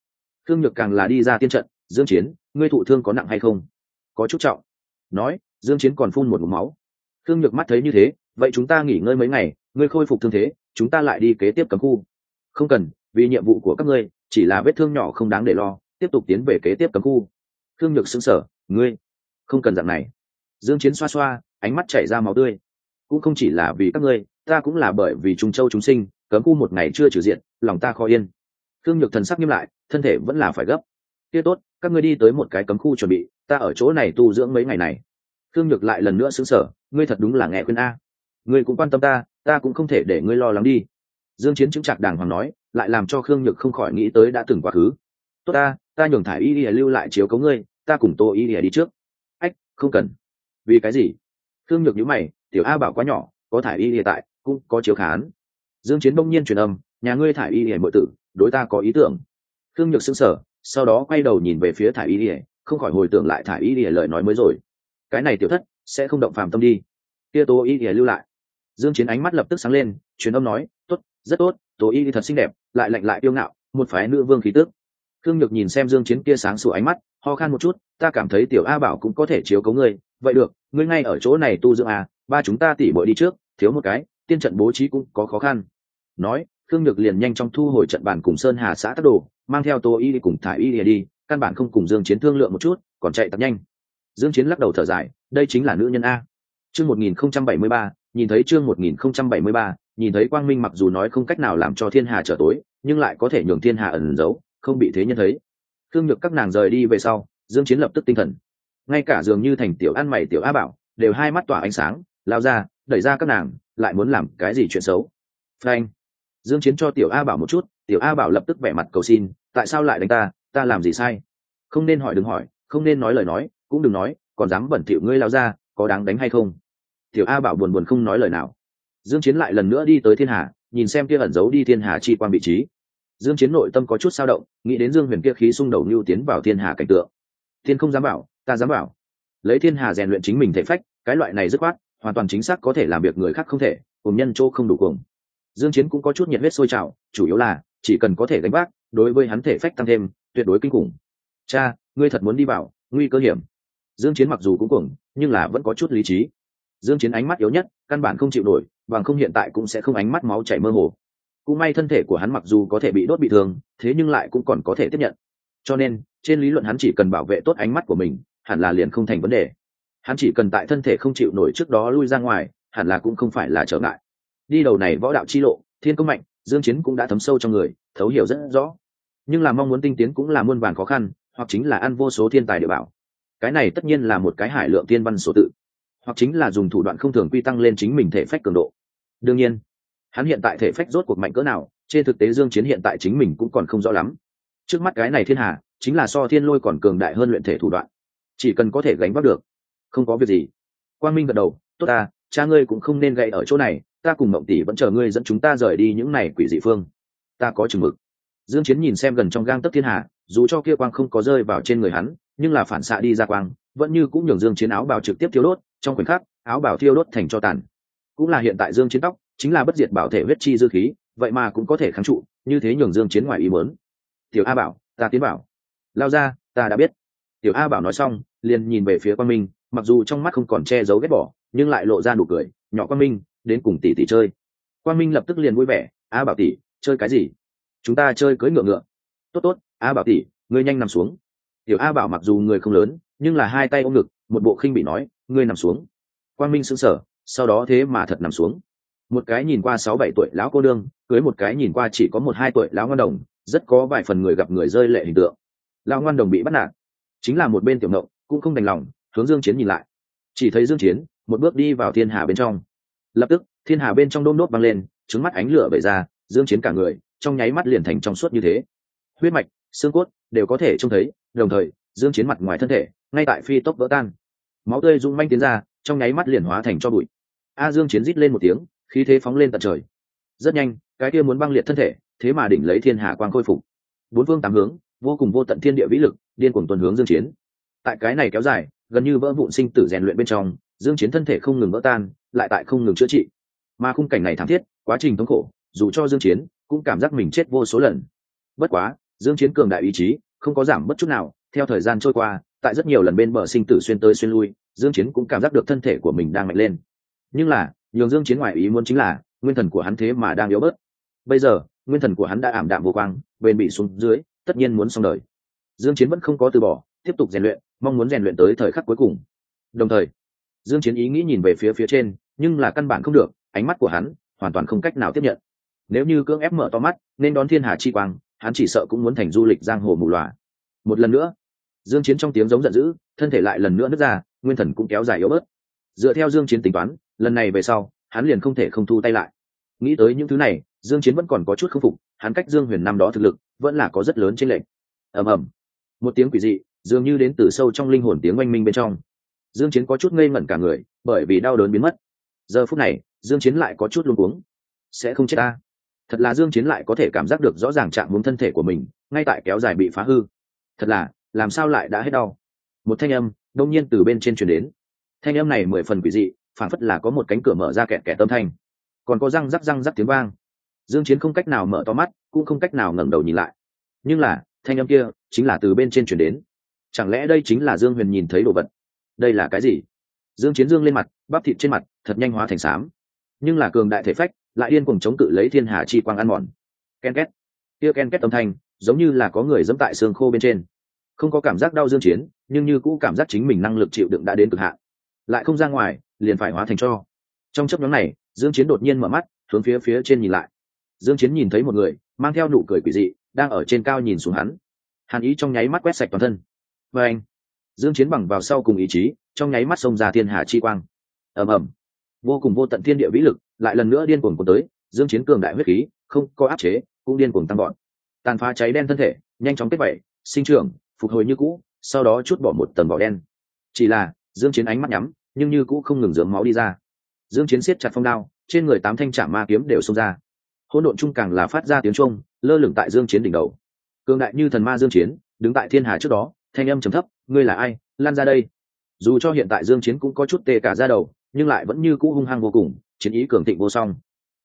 Thương nhược càng là đi ra tiên trận, dương chiến ngươi thụ thương có nặng hay không? Có chút trọng. Nói, dương chiến còn phun một ngụm máu. Thương nhược mắt thấy như thế, vậy chúng ta nghỉ ngơi mấy ngày, ngươi khôi phục thương thế, chúng ta lại đi kế tiếp cấm khu. Không cần, vì nhiệm vụ của các ngươi, chỉ là vết thương nhỏ không đáng để lo, tiếp tục tiến về kế tiếp cấm khu. Thương nhược sững sờ, ngươi, không cần dạng này. Dương chiến xoa xoa, ánh mắt chảy ra máu tươi. Cũng không chỉ là vì các ngươi, ta cũng là bởi vì trung châu chúng sinh, cấm khu một ngày chưa trừ diện, lòng ta khó yên. Thương nhược thần sắc nghiêm lại, thân thể vẫn là phải gấp kia tốt, các ngươi đi tới một cái cấm khu chuẩn bị, ta ở chỗ này tu dưỡng mấy ngày này. Thương nhược lại lần nữa xứng sở ngươi thật đúng là nghe khuyên a. Ngươi cũng quan tâm ta ta cũng không thể để ngươi lo lắng đi. Dương chiến chứng chặt đàng hoàng nói, lại làm cho khương nhược không khỏi nghĩ tới đã từng quá khứ. Tốt ta ta nhường thải y đi lưu lại chiếu cấu ngươi, ta cùng tô y đi trước. Ách, không cần. Vì cái gì? Khương nhược nhíu mày, tiểu a bảo quá nhỏ, có thải y hiện tại, cũng có chiếu khán. Dương chiến bỗng nhiên truyền âm, nhà ngươi thải y hiển mội tử, đối ta có ý tưởng. Khương nhược sững sờ sau đó quay đầu nhìn về phía thải y ỉa không khỏi hồi tưởng lại thải y ỉa lời nói mới rồi. Cái này tiểu thất, sẽ không động phàm tâm đi. Kia tố y ỉa lưu lại. Dương chiến ánh mắt lập tức sáng lên, truyền âm nói, tốt, rất tốt tố y thật xinh đẹp, lại lạnh lại yêu ngạo, một phái nữ vương khí tức. Khương nhược nhìn xem dương chiến kia sáng sủa ánh mắt, ho khan một chút, ta cảm thấy tiểu a bảo cũng có thể chiếu cố ngươi, vậy được, ngươi ngay ở chỗ này tu dưỡng à ba chúng ta tỉ bội đi trước, thiếu một cái, tiên trận bố trí cũng có khó khăn. Nói khương nhược liền nhanh chóng thu hồi trận bàn cùng sơn hà xã tắc đồ, mang theo tô y cùng thả y đi, căn bản không cùng dương chiến thương lượng một chút, còn chạy tập nhanh. Dương chiến lắc đầu thở dài, đây chính là nữ nhân a. Chương 1073 nhìn thấy chương 1073 nhìn thấy quang minh mặc dù nói không cách nào làm cho thiên hà trở tối, nhưng lại có thể nhường thiên hà ẩn giấu, không bị thế nhân thấy. Khương nhược các nàng rời đi về sau, dương chiến lập tức tinh thần. Ngay cả dường như thành tiểu ăn mày tiểu a bảo, đều hai mắt tỏa ánh sáng, lao ra, đẩy ra các nàng, lại muốn làm cái gì chuyện xấu. Frank dương chiến cho tiểu a bảo một chút, tiểu a bảo lập tức vẻ mặt cầu xin, tại sao lại đánh ta? Ta làm gì sai? Không nên hỏi, đừng hỏi, không nên nói lời nói, cũng đừng nói, còn dám bẩn thỉu ngươi lao ra, có đáng đánh hay không? Tiểu a bảo buồn buồn không nói lời nào. Dương chiến lại lần nữa đi tới thiên hà, nhìn xem kia ẩn giấu đi thiên hà chi quan vị trí. Dương chiến nội tâm có chút sao động, nghĩ đến dương huyền kia khí xung đầu lưu tiến vào thiên hà cảnh tượng. Thiên không dám bảo, ta dám bảo. Lấy thiên hà rèn luyện chính mình thể phách, cái loại này dứt khoát, hoàn toàn chính xác có thể làm việc người khác không thể, cùng nhân chỗ không đủ cùng dương chiến cũng có chút nhiệt huyết sôi trào, chủ yếu là, chỉ cần có thể gánh vác, đối với hắn thể phách tăng thêm, tuyệt đối kinh khủng. Cha, ngươi thật muốn đi vào, nguy cơ hiểm. Dương chiến mặc dù cũng cuồng, nhưng là vẫn có chút lý trí. Dương chiến ánh mắt yếu nhất, căn bản không chịu nổi, bằng không hiện tại cũng sẽ không ánh mắt máu chảy mơ hồ. Cũng may thân thể của hắn mặc dù có thể bị đốt bị thương, thế nhưng lại cũng còn có thể tiếp nhận. Cho nên, trên lý luận hắn chỉ cần bảo vệ tốt ánh mắt của mình, hẳn là liền không thành vấn đề. Hắn chỉ cần tại thân thể không chịu nổi trước đó lui ra ngoài, hẳn là cũng không phải là trở ngại đi đầu này võ đạo chi lộ, thiên công mạnh, dương chiến cũng đã thấm sâu trong người, thấu hiểu rất rõ. Nhưng là mong muốn tinh tiến cũng là muôn vàn khó khăn, hoặc chính là ăn vô số thiên tài địa bảo. Cái này tất nhiên là một cái hải lượng tiên văn số tự. Hoặc chính là dùng thủ đoạn không thường quy tăng lên chính mình thể phách cường độ. Đương nhiên, hắn hiện tại thể phách rốt cuộc mạnh cỡ nào, trên thực tế dương chiến hiện tại chính mình cũng còn không rõ lắm. Trước mắt cái này thiên hà, chính là so thiên lôi còn cường đại hơn luyện thể thủ đoạn. Chỉ cần có thể gánh vác được, không có việc gì. Quang minh gật đầu, tốt ta, cha ngươi cũng không nên gậy ở chỗ này ta cùng mộng tỷ vẫn chờ ngươi dẫn chúng ta rời đi những này quỷ dị phương. Ta có chừng mực. Dương chiến nhìn xem gần trong gang tấc thiên hạ, dù cho kia quang không có rơi vào trên người hắn nhưng là phản xạ đi ra quang vẫn như cũng nhường dương chiến áo bào trực tiếp thiêu đốt trong khoảnh khắc áo bào thiêu đốt thành cho tàn. Cũng là hiện tại dương chiến tóc chính là bất diệt bảo thể huyết chi dư khí vậy mà cũng có thể kháng trụ như thế nhường dương chiến ngoài ý muốn. Tiểu a bảo ta tiến bảo. Lao ra ta đã biết. Tiểu a bảo nói xong liền nhìn về phía quang minh mặc dù trong mắt không còn che giấu ghét bỏ nhưng lại lộ ra nụ cười nhỏ quang minh đến cùng tỷ tỷ chơi. Quang minh lập tức liền vui vẻ, a bảo tỷ, chơi cái gì? Chúng ta chơi cưới ngựa ngựa. Tốt tốt, a bảo tỷ, ngươi nhanh nằm xuống. Tiểu a bảo mặc dù người không lớn, nhưng là hai tay ôm ngực, một bộ khinh bị nói, ngươi nằm xuống. Quang minh sững sờ, sau đó thế mà thật nằm xuống. Một cái nhìn qua sáu bảy tuổi lão cô đương cưới một cái nhìn qua chỉ có một hai tuổi lão ngoan đồng, rất có vài phần người gặp người rơi lệ hình tượng. Lão ngoan đồng bị bắt nạt. Chính là một bên tiểu ngộng, cũng không đành lòng, hướng dương chiến nhìn lại. Chỉ thấy dương chiến, một bước đi vào thiên hà bên trong lập tức, thiên hà bên trong đôm đốt băng lên trứng mắt ánh lửa vẩy ra, dương chiến cả người, trong nháy mắt liền thành trong suốt như thế. Huyết mạch, xương cốt đều có thể trông thấy, đồng thời, dương chiến mặt ngoài thân thể, ngay tại phi tốc vỡ tan. Máu tươi rung manh tiến ra, trong nháy mắt liền hóa thành cho bụi. A dương chiến rít lên một tiếng, khí thế phóng lên tận trời. Rất nhanh, cái kia muốn băng liệt thân thể, thế mà đỉnh lấy thiên hà quang khôi phục. Bốn phương tám hướng, vô cùng vô tận thiên địa vĩ lực, điên cuồng tuần hướng dương chiến. Tại cái này kéo dài, gần như vỡ vụn sinh tử rèn luyện bên trong dương chiến thân thể không ngừng vỡ tan, lại tại không ngừng chữa trị. Mà khung cảnh này thảm thiết, quá trình thống khổ, dù cho dương chiến cũng cảm giác mình chết vô số lần. Bất quá, dương chiến cường đại ý chí không có giảm bất chút nào, theo thời gian trôi qua, tại rất nhiều lần bên bờ sinh tử xuyên tới xuyên lui, dương chiến cũng cảm giác được thân thể của mình đang mạnh lên. Nhưng là, nhường dương chiến ngoại ý muốn chính là, nguyên thần của hắn thế mà đang yếu bớt. Bây giờ, nguyên thần của hắn đã ảm đạm vô quang, bền bị xuống dưới, tất nhiên muốn xong đời. Dương chiến vẫn không có từ bỏ, tiếp tục rèn luyện, mong muốn rèn luyện tới thời khắc cuối cùng. Đồng thời dương chiến ý nghĩ nhìn về phía phía trên, nhưng là căn bản không được, ánh mắt của hắn hoàn toàn không cách nào tiếp nhận. Nếu như cưỡng ép mở to mắt, nên đón thiên hà chi quang, hắn chỉ sợ cũng muốn thành du lịch giang hồ mù loà. một lần nữa, dương chiến trong tiếng giống giận dữ, thân thể lại lần nữa nứt ra, nguyên thần cũng kéo dài yếu bớt. Dựa theo dương chiến tính toán, lần này về sau, hắn liền không thể không thu tay lại. Nghĩ tới những thứ này, dương chiến vẫn còn có chút không phục, hắn cách dương huyền năm đó thực lực, vẫn là có rất lớn trên lệnh ầm ầm. Một tiếng quỷ dị, dường như đến từ sâu trong linh hồn tiếng oanh minh bên trong dương chiến có chút ngây ngẩn cả người, bởi vì đau đớn biến mất. Giờ phút này, dương chiến lại có chút luống cuống. Sẽ không chết ta. Thật là dương chiến lại có thể cảm giác được rõ ràng trạng muốn thân thể của mình, ngay tại kéo dài bị phá hư. Thật là, làm sao lại đã hết đau? Một thanh âm đông nhiên từ bên trên truyền đến. Thanh âm này mười phần quỷ dị phản phất là có một cánh cửa mở ra kẹt kẹt tâm thanh. Còn có răng rắc răng rắc tiếng vang. Dương chiến không cách nào mở to mắt, cũng không cách nào ngẩng đầu nhìn lại. Nhưng là, thanh âm kia chính là từ bên trên truyền đến. Chẳng lẽ đây chính là dương huyền nhìn thấy đồ vật? Đây là cái gì? Dương chiến dương lên mặt, bắp thịt trên mặt, thật nhanh hóa thành xám nhưng là cường đại thể phách, lại điên cuồng chống cự lấy thiên hà chi quang ăn mòn. Ken két. Kia ken két âm thanh, giống như là có người dẫm tại xương khô bên trên. Không có cảm giác đau dương chiến, nhưng như cũ cảm giác chính mình năng lực chịu đựng đã đến cực hạn. Lại không ra ngoài, liền phải hóa thành cho. Trong chớp nhóm này, dương chiến đột nhiên mở mắt, hướng phía phía trên nhìn lại. Dương chiến nhìn thấy một người, mang theo nụ cười quỷ dị, đang ở trên cao nhìn xuống hắn. Hàn ý trong nháy mắt quét sạch toàn thân. Và anh dương chiến bằng vào sau cùng ý chí trong nháy mắt xông ra thiên hà chi quang. Ầm ầm. Vô cùng vô tận thiên địa vĩ lực lại lần nữa điên cuồng cuốn tới dương chiến cường đại huyết khí không có áp chế cũng điên cuồng tăng bọn, tàn phá cháy đen thân thể nhanh chóng kết vảy sinh trưởng phục hồi như cũ sau đó chút bỏ một tầng vỏ đen. Chỉ là dương chiến ánh mắt nhắm nhưng như cũ không ngừng dướng máu đi ra. Dương chiến siết chặt phong đao trên người tám thanh trảm ma kiếm đều xông ra. Hỗn độn trung càng là phát ra tiếng trung lơ lửng tại dương chiến đỉnh đầu. Cường đại như thần ma dương chiến đứng tại thiên hà trước đó thanh âm trầm thấp ngươi là ai, lan ra đây? Dù cho hiện tại dương chiến cũng có chút tê cả ra đầu, nhưng lại vẫn như cũ hung hăng vô cùng, chiến ý cường thịnh vô song.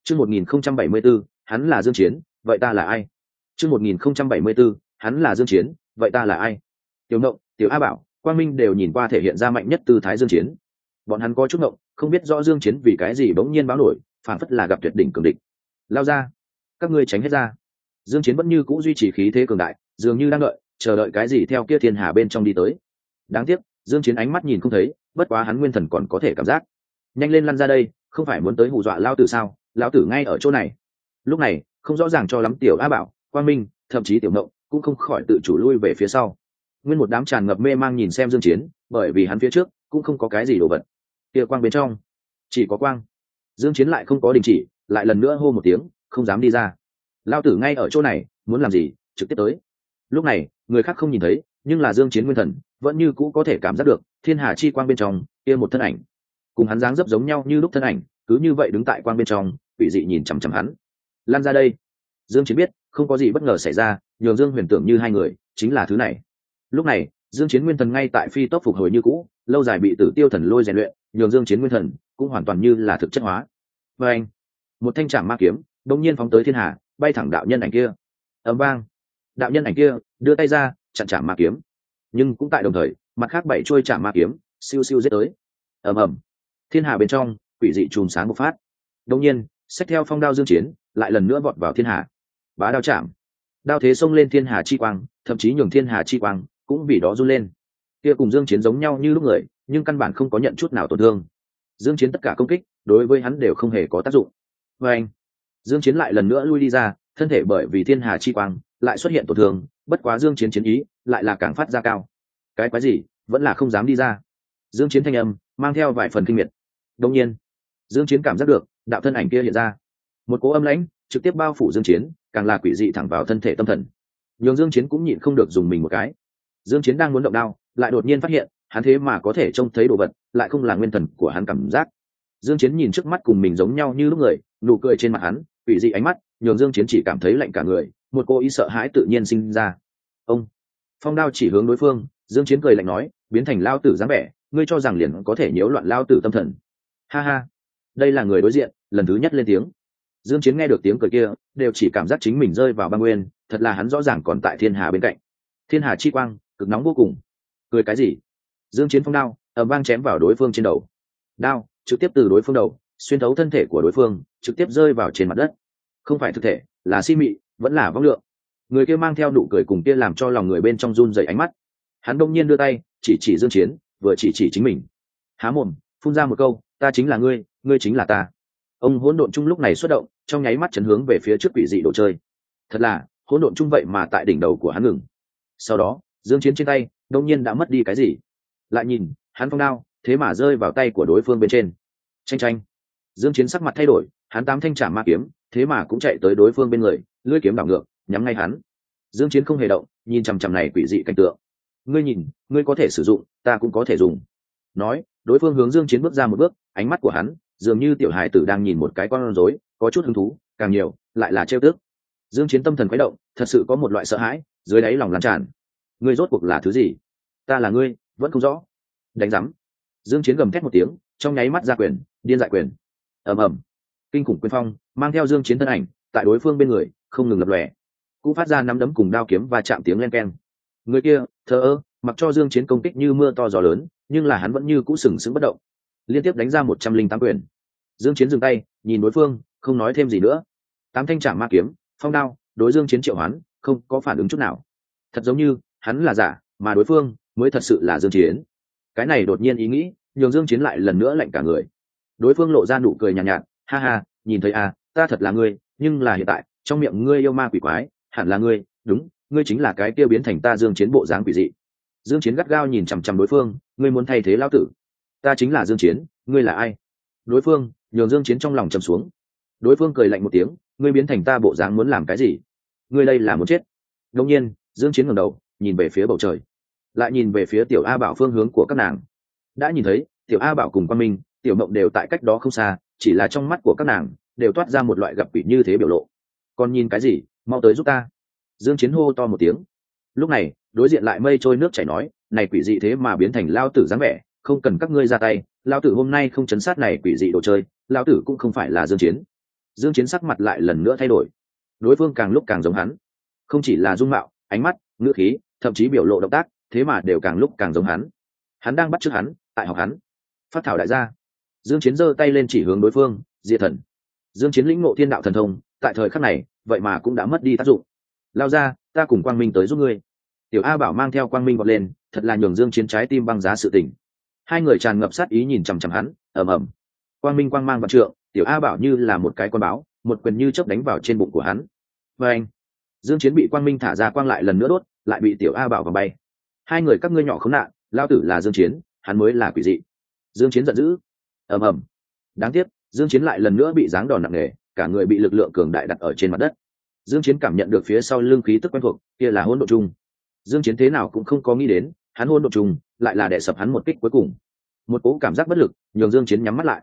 Chương 1074 hắn là dương chiến, vậy ta là ai? Chương 1074 hắn là dương chiến, vậy ta là ai? Tiểu ngộng, tiểu a bảo, quang minh đều nhìn qua thể hiện ra mạnh nhất tư thái dương chiến. Bọn hắn có chút ngộng, không biết rõ dương chiến vì cái gì bỗng nhiên báo nổi, phản phất là gặp tuyệt đỉnh cường địch. Lao ra, các ngươi tránh hết ra. Dương chiến vẫn như cũ duy trì khí thế cường đại, dường như đang đợi chờ đợi cái gì theo kia thiên hà bên trong đi tới. Đáng tiếc, dương chiến ánh mắt nhìn không thấy, bất quá hắn nguyên thần còn có thể cảm giác. Nhanh lên lăn ra đây, không phải muốn tới hù dọa lao tử sao? Lão tử ngay ở chỗ này. Lúc này, không rõ ràng cho lắm tiểu a bảo, quang minh, thậm chí tiểu nộng cũng không khỏi tự chủ lui về phía sau. Nguyên một đám tràn ngập mê mang nhìn xem dương chiến, bởi vì hắn phía trước cũng không có cái gì đồ vật. Kia quang bên trong, chỉ có quang. Dương chiến lại không có đình chỉ, lại lần nữa hô một tiếng, không dám đi ra. Lao tử ngay ở chỗ này, muốn làm gì? Trực tiếp tới. Lúc này người khác không nhìn thấy, nhưng là dương chiến nguyên thần, vẫn như cũ có thể cảm giác được, thiên hà chi quang bên trong, kia một thân ảnh. Cùng hắn dáng dấp giống nhau như lúc thân ảnh, cứ như vậy đứng tại quang bên trong, quỷ dị nhìn chằm chằm hắn. Lan ra đây. Dương chiến biết, không có gì bất ngờ xảy ra, nhường dương huyền tưởng như hai người, chính là thứ này. Lúc này, dương chiến nguyên thần ngay tại phi tốc phục hồi như cũ, lâu dài bị tử tiêu thần lôi rèn luyện, nhường dương chiến nguyên thần cũng hoàn toàn như là thực chất hóa. Với anh, một thanh trảm ma kiếm, đột nhiên phóng tới thiên hà, bay thẳng đạo nhân ảnh kia. Ầm vang. Đạo nhân ảnh kia đưa tay ra, chặn chạm ma kiếm. Nhưng cũng tại đồng thời, mặt khác bảy trôi chạm ma kiếm, siêu siêu giết tới. Ầm ầm. Thiên hà bên trong, quỷ dị chùm sáng bộc phát. Đông nhiên, xét theo phong đao dương chiến, lại lần nữa vọt vào thiên hà. Bá đao chạm. Đao thế xông lên thiên hà chi quang, thậm chí nhường thiên hà chi quang cũng vì đó run lên. Kia cùng dương chiến giống nhau như lúc người, nhưng căn bản không có nhận chút nào tổn thương. Dương chiến tất cả công kích, đối với hắn đều không hề có tác dụng. Với anh, dương chiến lại lần nữa lui đi ra, thân thể bởi vì thiên hà chi quang, lại xuất hiện tổn thương bất quá dương chiến chiến ý lại là càng phát ra cao. Cái quái gì, vẫn là không dám đi ra. Dương chiến thanh âm mang theo vài phần kinh miệt. Đương nhiên, dương chiến cảm giác được đạo thân ảnh kia hiện ra. Một cỗ âm lãnh trực tiếp bao phủ dương chiến, càng là quỷ dị thẳng vào thân thể tâm thần. Nhường dương chiến cũng nhịn không được dùng mình một cái. Dương chiến đang muốn động đao, lại đột nhiên phát hiện, hắn thế mà có thể trông thấy đồ vật, lại không là nguyên thần của hắn cảm giác. Dương chiến nhìn trước mắt cùng mình giống nhau như lúc người, nụ cười trên mặt hắn, quỷ dị ánh mắt nhường dương chiến chỉ cảm thấy lạnh cả người, một cô ý sợ hãi tự nhiên sinh ra. Ông, phong đao chỉ hướng đối phương, dương chiến cười lạnh nói, biến thành lao tử dáng vẻ, ngươi cho rằng liền có thể nhiễu loạn lao tử tâm thần. Ha ha, đây là người đối diện, lần thứ nhất lên tiếng. Dương chiến nghe được tiếng cười kia, đều chỉ cảm giác chính mình rơi vào băng nguyên, thật là hắn rõ ràng còn tại thiên hà bên cạnh. Thiên hà chi quang, cực nóng vô cùng. Cười cái gì? Dương chiến phong đao, ầm vang chém vào đối phương trên đầu. Đao, trực tiếp từ đối phương đầu, xuyên thấu thân thể của đối phương, trực tiếp rơi vào trên mặt đất không phải thực thể, là si mị, vẫn là vóc lượng. Người kia mang theo nụ cười cùng kia làm cho lòng người bên trong run dày ánh mắt. Hắn đông nhiên đưa tay, chỉ chỉ dương chiến, vừa chỉ chỉ chính mình. Há mồm, phun ra một câu, ta chính là ngươi ngươi chính là ta. Ông hỗn độn chung lúc này xuất động, trong nháy mắt chấn hướng về phía trước quỷ dị đồ chơi. Thật là, hỗn độn chung vậy mà tại đỉnh đầu của hắn ngừng. Sau đó, dương chiến trên tay, đông nhiên đã mất đi cái gì? Lại nhìn, hắn phong đao, thế mà rơi vào tay của đối phương bên trên. Tranh tranh dương chiến sắc mặt thay đổi, hắn tám thanh trả ma kiếm thế mà cũng chạy tới đối phương bên người, lưỡi kiếm đảo ngược, nhắm ngay hắn. Dương chiến không hề động, nhìn chằm chằm này quỷ dị cảnh tượng. Ngươi nhìn, ngươi có thể sử dụng, ta cũng có thể dùng. Nói, đối phương hướng dương chiến bước ra một bước, ánh mắt của hắn dường như tiểu hài tử đang nhìn một cái con rối, có chút hứng thú, càng nhiều, lại là trêu tức. Dương chiến tâm thần quấy động, thật sự có một loại sợ hãi, dưới đáy lòng lan tràn. Ngươi rốt cuộc là thứ gì? Ta là ngươi, vẫn không rõ. Đánh rắm dương chiến gầm thét một tiếng, trong nháy mắt ra quyền, điên dại quyền. Ầm ầm kinh khủng quyền phong mang theo dương chiến thân ảnh tại đối phương bên người không ngừng lập lòe. Cũng phát ra nắm đấm cùng đao kiếm và chạm tiếng len keng. Người kia thờ ơ mặc cho dương chiến công kích như mưa to gió lớn nhưng là hắn vẫn như cũ sừng sững bất động. Liên tiếp đánh ra một trăm linh tám quyền. Dương chiến dừng tay nhìn đối phương không nói thêm gì nữa. Tám thanh trảm ma kiếm phong đao đối dương chiến triệu hoán không có phản ứng chút nào. Thật giống như hắn là giả mà đối phương mới thật sự là dương chiến. Cái này đột nhiên ý nghĩ nhường dương chiến lại lần nữa lạnh cả người. Đối phương lộ ra nụ cười nhàn nhạt, nhạt ha ha, nhìn thấy à ta thật là ngươi, nhưng là hiện tại, trong miệng ngươi yêu ma quỷ quái, hẳn là ngươi, đúng, ngươi chính là cái tiêu biến thành ta dương chiến bộ dáng quỷ dị. Dương chiến gắt gao nhìn chằm chằm đối phương, ngươi muốn thay thế lão tử. Ta chính là dương chiến, ngươi là ai? Đối phương, nhường dương chiến trong lòng trầm xuống. Đối phương cười lạnh một tiếng, ngươi biến thành ta bộ dáng muốn làm cái gì? Ngươi đây là muốn chết. Đương nhiên, dương chiến ngẩng đầu, nhìn về phía bầu trời. Lại nhìn về phía tiểu a bảo phương hướng của các nàng. Đã nhìn thấy, tiểu a bảo cùng quan minh, tiểu mộng đều tại cách đó không xa chỉ là trong mắt của các nàng, đều toát ra một loại gặp quỷ như thế biểu lộ. Còn nhìn cái gì, mau tới giúp ta. Dương chiến hô to một tiếng. Lúc này, đối diện lại mây trôi nước chảy nói, này quỷ dị thế mà biến thành lao tử dáng vẻ, không cần các ngươi ra tay, lao tử hôm nay không chấn sát này quỷ dị đồ chơi, lao tử cũng không phải là dương chiến. Dương chiến sắc mặt lại lần nữa thay đổi. Đối phương càng lúc càng giống hắn. Không chỉ là dung mạo, ánh mắt, ngữ khí, thậm chí biểu lộ động tác, thế mà đều càng lúc càng giống hắn. Hắn đang bắt chước hắn, tại học hắn. Phát thảo đại gia dương chiến giơ tay lên chỉ hướng đối phương, diệt thần. Dương chiến lĩnh ngộ thiên đạo thần thông, tại thời khắc này, vậy mà cũng đã mất đi tác dụng. Lao ra, ta cùng quang minh tới giúp ngươi. Tiểu a bảo mang theo quang minh vọt lên, thật là nhường dương chiến trái tim băng giá sự tình. Hai người tràn ngập sát ý nhìn chằm chằm hắn, ầm ầm. Quang minh quang mang vạn trượng, tiểu a bảo như là một cái con báo, một quyền như chớp đánh vào trên bụng của hắn. Với anh, dương chiến bị quang minh thả ra quang lại lần nữa đốt, lại bị tiểu a bảo vào bay. Hai người các ngươi nhỏ khốn nạn lao tử là dương chiến, hắn mới là quỷ dị. Dương chiến giận dữ ầm ầm. Đáng tiếc, dương chiến lại lần nữa bị giáng đòn nặng nề, cả người bị lực lượng cường đại đặt ở trên mặt đất. Dương chiến cảm nhận được phía sau lưng khí tức quen thuộc, kia là hỗn độ chung dương chiến thế nào cũng không có nghĩ đến, hắn hỗn độ chung lại là để sập hắn một kích cuối cùng. Một cỗ cảm giác bất lực nhường dương chiến nhắm mắt lại.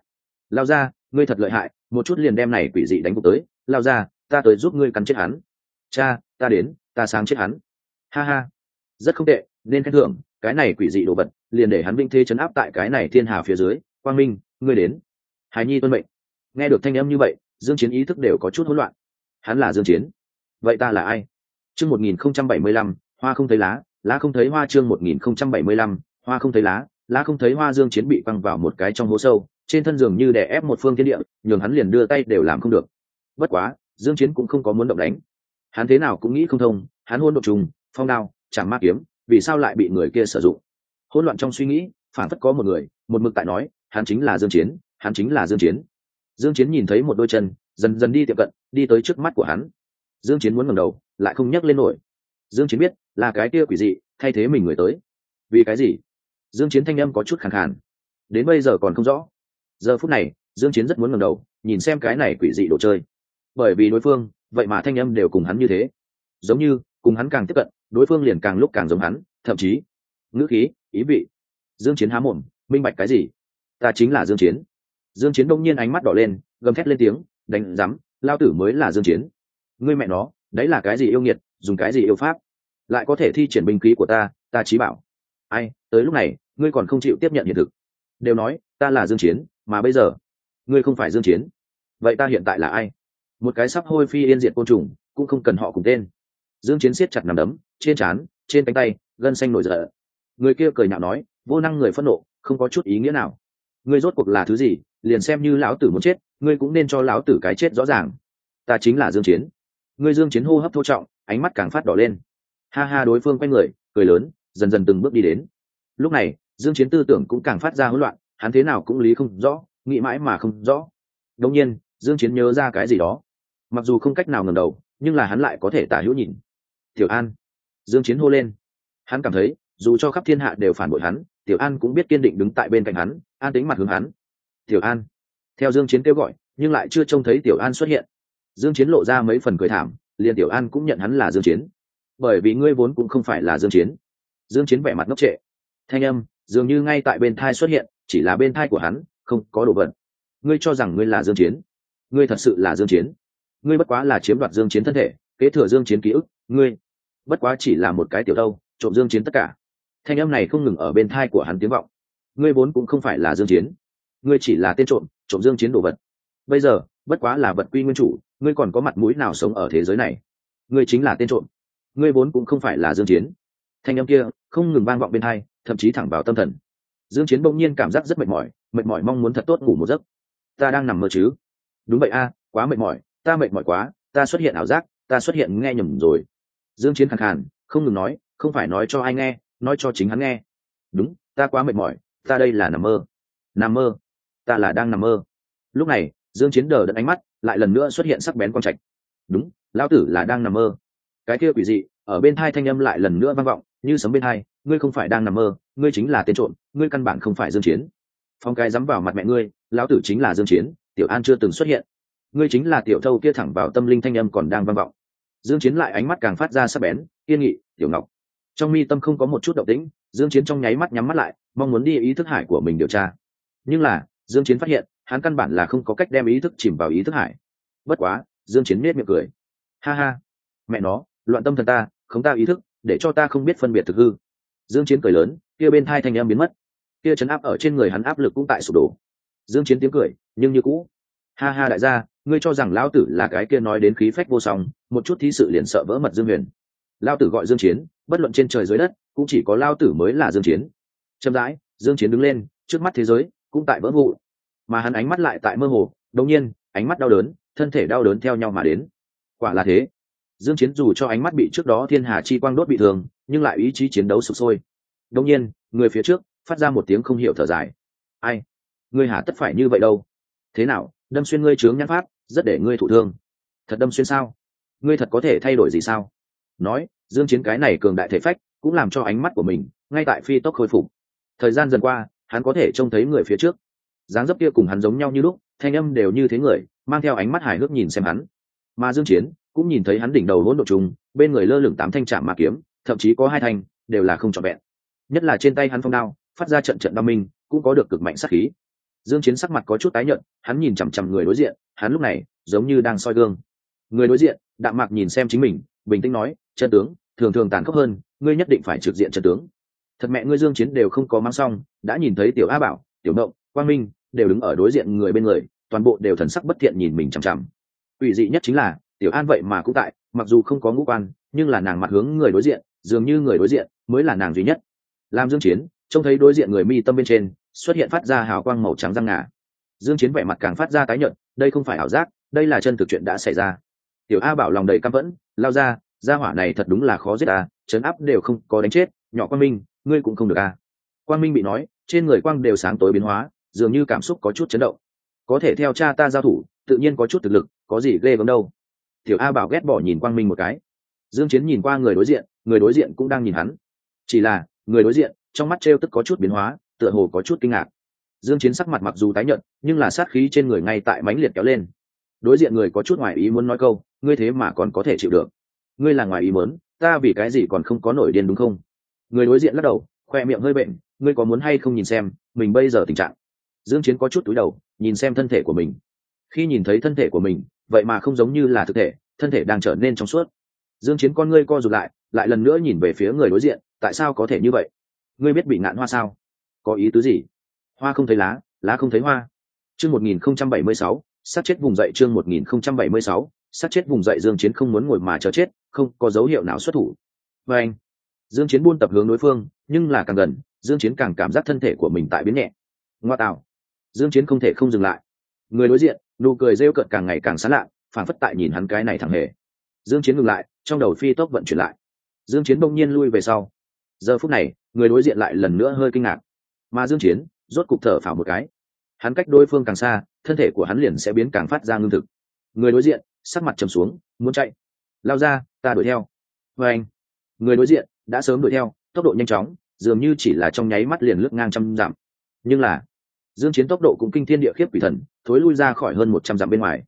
Lao ra, ngươi thật lợi hại, một chút liền đem này quỷ dị đánh gục tới. Lao ra, ta tới giúp ngươi cắn chết hắn. Cha, ta đến, ta sáng chết hắn. Ha ha, rất không tệ, nên khen thưởng, cái này quỷ dị đồ vật liền để hắn vinh thế chấn áp tại cái này thiên hà phía dưới. Quang minh ngươi đến. Hải nhi tuân mệnh. Nghe được thanh âm như vậy, dương chiến ý thức đều có chút hỗn loạn. Hắn là dương chiến. Vậy ta là ai? Chương 1075 hoa không thấy lá lá không thấy hoa chương 1075 hoa không thấy lá lá không thấy hoa dương chiến bị quăng vào một cái trong hố sâu, trên thân giường như đè ép một phương thiên địa, nhường hắn liền đưa tay đều làm không được. Bất quá, dương chiến cũng không có muốn động đánh. Hắn thế nào cũng nghĩ không thông, hắn hôn đột trùng, phong đao chẳng ma kiếm, vì sao lại bị người kia sử dụng? Hỗn loạn trong suy nghĩ, phản phất có một người, một mực tại nói hắn chính là dương chiến, hắn chính là dương chiến. Dương chiến nhìn thấy một đôi chân, dần dần đi tiệm cận, đi tới trước mắt của hắn. Dương chiến muốn ngẩng đầu, lại không nhấc lên nổi. Dương chiến biết, là cái kia quỷ dị, thay thế mình người tới. Vì cái gì? Dương chiến thanh âm có chút khàn khàn. Đến bây giờ còn không rõ. Giờ phút này, dương chiến rất muốn ngẩng đầu, nhìn xem cái này quỷ dị đồ chơi. Bởi vì đối phương, vậy mà thanh âm đều cùng hắn như thế. Giống như, cùng hắn càng tiếp cận, đối phương liền càng lúc càng giống hắn, thậm chí, ngữ khí, ý vị. Dương chiến há mồm, minh bạch cái gì? Ta chính là dương chiến. Dương chiến đông nhiên ánh mắt đỏ lên, gầm thét lên tiếng, đánh rắm lao tử mới là dương chiến. Ngươi mẹ nó, đấy là cái gì yêu nghiệt, dùng cái gì yêu pháp? Lại có thể thi triển binh khí của ta ta chí bảo. Ai, tới lúc này, ngươi còn không chịu tiếp nhận hiện thực. Đều nói, ta là dương chiến, mà bây giờ, ngươi không phải dương chiến. Vậy ta hiện tại là ai? Một cái sắp hôi phi yên diệt côn trùng, cũng không cần họ cùng tên. Dương chiến siết chặt nằm đấm, trên trán, trên cánh tay, gân xanh nổi giận người kia cười nhạo nói, vô năng người phẫn nộ, không có chút ý nghĩa nào ngươi rốt cuộc là thứ gì, liền xem như lão tử muốn chết, ngươi cũng nên cho lão tử cái chết rõ ràng. Ta chính là dương chiến. Ngươi dương chiến hô hấp thô trọng, ánh mắt càng phát đỏ lên. Ha ha, đối phương quay người, cười lớn, dần dần từng bước đi đến. Lúc này, dương chiến tư tưởng cũng càng phát ra hỗn loạn, hắn thế nào cũng lý không rõ, nghĩ mãi mà không rõ. Đống nhiên, dương chiến nhớ ra cái gì đó. Mặc dù không cách nào ngẩng đầu, nhưng là hắn lại có thể tả hữu nhìn. Tiểu an. Dương chiến hô lên. Hắn cảm thấy, dù cho khắp thiên hạ đều phản bội hắn tiểu an cũng biết kiên định đứng tại bên cạnh hắn, an tính mặt hướng hắn. Tiểu an. Theo dương chiến kêu gọi, nhưng lại chưa trông thấy tiểu an xuất hiện. Dương chiến lộ ra mấy phần cười thảm, liền tiểu an cũng nhận hắn là dương chiến. Bởi vì ngươi vốn cũng không phải là dương chiến. Dương chiến vẻ mặt ngốc trệ. Thanh âm dường như ngay tại bên thai xuất hiện, chỉ là bên thai của hắn, không có đồ vật. Ngươi cho rằng ngươi là dương chiến? Ngươi thật sự là dương chiến? Ngươi bất quá là chiếm đoạt dương chiến thân thể, kế thừa dương chiến ký ức, ngươi bất quá chỉ là một cái tiểu đâu, trộm dương chiến tất cả thanh âm này không ngừng ở bên thai của hắn tiếng vọng. Ngươi vốn cũng không phải là dương chiến. Ngươi chỉ là tên trộm trộm dương chiến đồ vật. Bây giờ, bất quá là vật quy nguyên chủ, ngươi còn có mặt mũi nào sống ở thế giới này? Ngươi chính là tên trộm. Ngươi vốn cũng không phải là dương chiến. Thanh âm kia không ngừng vang vọng bên tai thậm chí thẳng vào tâm thần. Dương chiến bỗng nhiên cảm giác rất mệt mỏi mệt mỏi mong muốn thật tốt ngủ một giấc. Ta đang nằm mơ chứ? Đúng vậy a, quá mệt mỏi, ta mệt mỏi quá, ta xuất hiện ảo giác, ta xuất hiện nghe nhầm rồi. Dương chiến khàn khàn, không ngừng nói, không phải nói cho ai nghe nói cho chính hắn nghe. Đúng, ta quá mệt mỏi, ta đây là nằm mơ. Nằm mơ? Ta là đang nằm mơ. Lúc này, dương chiến đờ đẫn ánh mắt lại lần nữa xuất hiện sắc bén quang trạch. Đúng, lão tử là đang nằm mơ. Cái kia quỷ dị, ở bên thai thanh âm lại lần nữa vang vọng, như sấm bên thai, ngươi không phải đang nằm mơ, ngươi chính là tên trộm, ngươi căn bản không phải dương chiến. Phong cái dám vào mặt mẹ ngươi, lão tử chính là dương chiến, tiểu an chưa từng xuất hiện. Ngươi chính là tiểu thâu kia thẳng vào tâm linh thanh âm còn đang vang vọng. Dương chiến lại ánh mắt càng phát ra sắc bén, kiên nghị, tiểu ngọc trong mi tâm không có một chút động tĩnh, dương chiến trong nháy mắt nhắm mắt lại, mong muốn đi ý thức hải của mình điều tra. Nhưng là, dương chiến phát hiện, hắn căn bản là không có cách đem ý thức chìm vào ý thức hải. Bất quá, dương chiến nét miệng cười. Ha ha. Mẹ nó, loạn tâm thần ta, không ta ý thức, để cho ta không biết phân biệt thực hư. Dương chiến cười lớn, kia bên thai thanh em biến mất. Kia chấn áp ở trên người hắn áp lực cũng tại sụp đổ. Dương chiến tiếng cười, nhưng như cũ. Ha ha đại gia, ngươi cho rằng lão tử là cái kia nói đến khí phách vô song, một chút thí sự liền sợ vỡ mật dương huyền lão tử gọi dương chiến, bất luận trên trời dưới đất, cũng chỉ có lão tử mới là dương chiến. Chậm rãi, dương chiến đứng lên, trước mắt thế giới cũng tại vỡ vụ mà hắn ánh mắt lại tại mơ hồ, đột nhiên, ánh mắt đau đớn, thân thể đau đớn theo nhau mà đến. Quả là thế. Dương chiến dù cho ánh mắt bị trước đó thiên hà chi quang đốt bị thương, nhưng lại ý chí chiến đấu sục sôi. Đột nhiên, người phía trước phát ra một tiếng không hiểu thở dài. Ai? Ngươi hà tất phải như vậy đâu? Thế nào, đâm xuyên ngươi trướng nhãn pháp, rất để ngươi thụ thương. Thật đâm xuyên sao? Ngươi thật có thể thay đổi gì sao? Nói, dương chiến cái này cường đại thể phách, cũng làm cho ánh mắt của mình ngay tại phi tốc khôi phục. Thời gian dần qua, hắn có thể trông thấy người phía trước. Dáng dấp kia cùng hắn giống nhau như lúc, thanh âm đều như thế người, mang theo ánh mắt hài hước nhìn xem hắn. Mà dương chiến cũng nhìn thấy hắn đỉnh đầu hỗn độn trùng, bên người lơ lửng tám thanh trạm mà kiếm, thậm chí có hai thanh đều là không trọn vẹn. Nhất là trên tay hắn phong đao, phát ra trận trận đao minh, cũng có được cực mạnh sát khí. Dương chiến sắc mặt có chút tái nhợt, hắn nhìn chằm chằm người đối diện, hắn lúc này giống như đang soi gương. Người đối diện, đạm mạc nhìn xem chính mình, bình tĩnh nói chân tướng, thường thường tàn khốc hơn, ngươi nhất định phải trực diện chân tướng. Thật mẹ ngươi dương chiến đều không có mang xong, đã nhìn thấy tiểu a bảo, tiểu mộng quang minh đều đứng ở đối diện người bên người, toàn bộ đều thần sắc bất thiện nhìn mình chằm chằm. Ủy dị nhất chính là, tiểu an vậy mà cũng tại, mặc dù không có ngũ quan, nhưng là nàng mặt hướng người đối diện, dường như người đối diện mới là nàng duy nhất. Làm dương chiến, trông thấy đối diện người mi tâm bên trên, xuất hiện phát ra hào quang màu trắng răng ngà. Dương chiến vẻ mặt càng phát ra tái nhợt, đây không phải ảo giác, đây là chân thực chuyện đã xảy ra. Tiểu a bảo lòng đầy căm phẫn, lao ra gia hỏa này thật đúng là khó giết à chấn áp đều không có đánh chết, nhỏ quang minh, ngươi cũng không được à. Quang minh bị nói, trên người quang đều sáng tối biến hóa, dường như cảm xúc có chút chấn động. Có thể theo cha ta giao thủ, tự nhiên có chút thực lực, có gì ghê gớm đâu. Tiểu a bảo ghét bỏ nhìn quang minh một cái. Dương chiến nhìn qua người đối diện, người đối diện cũng đang nhìn hắn. Chỉ là, người đối diện, trong mắt treo tức có chút biến hóa, tựa hồ có chút kinh ngạc. Dương chiến sắc mặt mặc dù tái nhợt, nhưng là sát khí trên người ngay tại mãnh liệt kéo lên. Đối diện người có chút ngoài ý muốn nói câu, ngươi thế mà còn có thể chịu được ngươi là ngoài ý muốn, ta vì cái gì còn không có nổi điên đúng không? Người đối diện lắc đầu, khoe miệng hơi bệnh, ngươi có muốn hay không nhìn xem, mình bây giờ tình trạng. Dương chiến có chút túi đầu, nhìn xem thân thể của mình. Khi nhìn thấy thân thể của mình, vậy mà không giống như là thực thể, thân thể đang trở nên trong suốt. Dương chiến con ngươi co rụt lại lại lần nữa nhìn về phía người đối diện, tại sao có thể như vậy? Ngươi biết bị ngạn hoa sao? Có ý tứ gì? Hoa không thấy lá lá không thấy hoa. Chương 1076 sát chết vùng dậy chương 1076 sát chết vùng dậy dương chiến không muốn ngồi mà chờ chết, không có dấu hiệu nào xuất thủ. Với anh, dương chiến buôn tập hướng đối phương, nhưng là càng gần, dương chiến càng cảm giác thân thể của mình tại biến nhẹ. Ngoa tạo, dương chiến không thể không dừng lại. Người đối diện, nụ cười rêu cợt càng ngày càng sán lạ phản phất tại nhìn hắn cái này thẳng hề. Dương chiến ngừng lại, trong đầu phi tốc vận chuyển lại. Dương chiến bỗng nhiên lui về sau. Giờ phút này, người đối diện lại lần nữa hơi kinh ngạc. Mà dương chiến, rốt cục thở phào một cái. Hắn cách đối phương càng xa, thân thể của hắn liền sẽ biến càng phát ra ngưng thực. Người đối diện sắc mặt trầm xuống, muốn chạy? Lao ra, ta đuổi theo. Và anh, người đối diện đã sớm đuổi theo, tốc độ nhanh chóng, dường như chỉ là trong nháy mắt liền lướt ngang trăm dặm. Nhưng là, dương chiến tốc độ cũng kinh thiên địa khiếp quỷ thần, thối lui ra khỏi hơn một trăm dặm bên ngoài.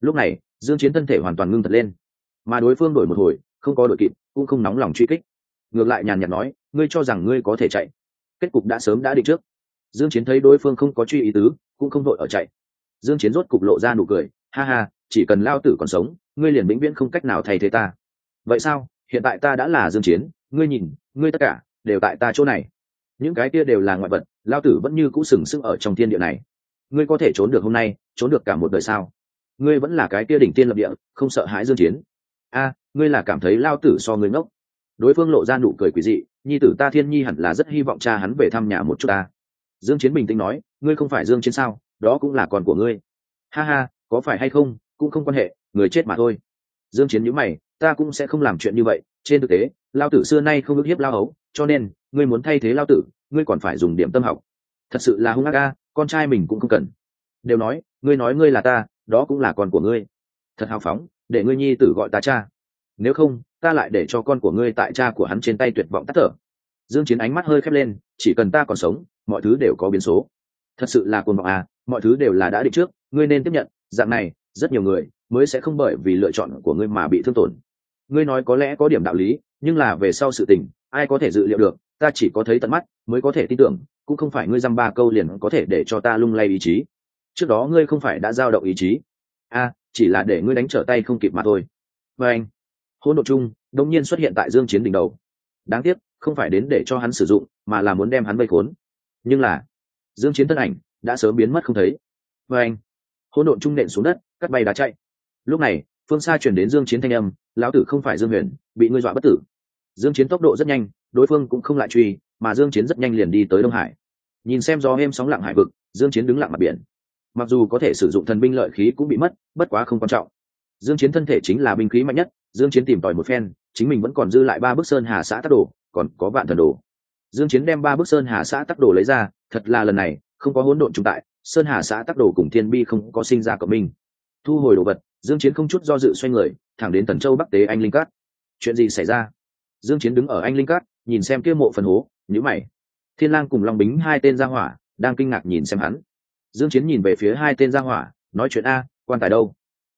Lúc này, dương chiến thân thể hoàn toàn ngưng thật lên. Mà đối phương đổi một hồi, không có đội kịp, cũng không nóng lòng truy kích. Ngược lại nhàn nhạt nói, ngươi cho rằng ngươi có thể chạy? Kết cục đã sớm đã định trước. Dương chiến thấy đối phương không có truy ý tứ, cũng không đội ở chạy. Dương chiến rốt cục lộ ra nụ cười, ha ha chỉ cần lao tử còn sống, ngươi liền vĩnh viễn không cách nào thay thế ta. Vậy sao? Hiện tại ta đã là dương chiến, ngươi nhìn, ngươi tất cả đều tại ta chỗ này. Những cái kia đều là ngoại vật, lao tử vẫn như cũ sừng sững ở trong thiên địa này. Ngươi có thể trốn được hôm nay, trốn được cả một đời sao? Ngươi vẫn là cái kia đỉnh tiên lập địa, không sợ hãi dương chiến. A, ngươi là cảm thấy lao tử so ngươi ngốc. Đối phương lộ ra nụ cười quỷ dị, nhi tử ta thiên nhi hẳn là rất hy vọng cha hắn về thăm nhà một chút ta. Dương chiến bình tĩnh nói, ngươi không phải dương chiến sao? Đó cũng là con của ngươi. Ha ha, có phải hay không? Cũng không quan hệ, người chết mà thôi. Dương chiến nhíu mày, ta cũng sẽ không làm chuyện như vậy, trên thực tế, lao tử xưa nay không ước hiếp lao hấu, cho nên, ngươi muốn thay thế lao tử, ngươi còn phải dùng điểm tâm học. Thật sự là hung ác a, con trai mình cũng không cần. Đều nói, ngươi nói ngươi là ta, đó cũng là con của ngươi. Thật hào phóng, để ngươi nhi tử gọi ta cha. Nếu không, ta lại để cho con của ngươi tại cha của hắn trên tay tuyệt vọng tắt thở. Dương chiến ánh mắt hơi khép lên, chỉ cần ta còn sống, mọi thứ đều có biến số. Thật sự là cuồng vọng à mọi thứ đều là đã định trước, ngươi nên tiếp nhận, dạng này rất nhiều người mới sẽ không bởi vì lựa chọn của ngươi mà bị thương tổn. Ngươi nói có lẽ có điểm đạo lý, nhưng là về sau sự tình, ai có thể dự liệu được, ta chỉ có thấy tận mắt mới có thể tin tưởng, cũng không phải ngươi dăm ba câu liền có thể để cho ta lung lay ý chí. Trước đó ngươi không phải đã giao động ý chí. A, chỉ là để ngươi đánh trở tay không kịp mà thôi. Và anh, hỗn độ chung đông nhiên xuất hiện tại dương chiến đỉnh đầu. Đáng tiếc, không phải đến để cho hắn sử dụng, mà là muốn đem hắn vây khốn. Nhưng là, dương chiến thân ảnh đã sớm biến mất không thấy. Và anh, hỗn độn trung nện xuống đất cắt bay đá chạy. Lúc này, phương xa truyền đến dương chiến thanh âm, lão tử không phải dương huyền, bị ngươi dọa bất tử. Dương chiến tốc độ rất nhanh, đối phương cũng không lại truy, mà dương chiến rất nhanh liền đi tới đông hải. Nhìn xem gió êm sóng lặng hải vực, dương chiến đứng lặng mặt biển. Mặc dù có thể sử dụng thần binh lợi khí cũng bị mất, bất quá không quan trọng. Dương chiến thân thể chính là binh khí mạnh nhất, dương chiến tìm tòi một phen, chính mình vẫn còn dư lại ba bức sơn hà xã tắc đồ, còn có vạn thần đồ. Dương chiến đem ba bức sơn hà xã tắc đồ lấy ra, thật là lần này, không có hỗn độn trung tại, sơn hà xã tắc đồ cùng thiên bi không có sinh ra cộng minh thu hồi đồ vật, dương chiến không chút do dự xoay người, thẳng đến tần châu bắc tế anh linh cát. Chuyện gì xảy ra? Dương chiến đứng ở anh linh cát, nhìn xem kia mộ phần hố, nhíu mày. Thiên lang cùng long bính, hai tên gia hỏa, đang kinh ngạc nhìn xem hắn. Dương chiến nhìn về phía hai tên gia hỏa, nói chuyện a, quan tài đâu?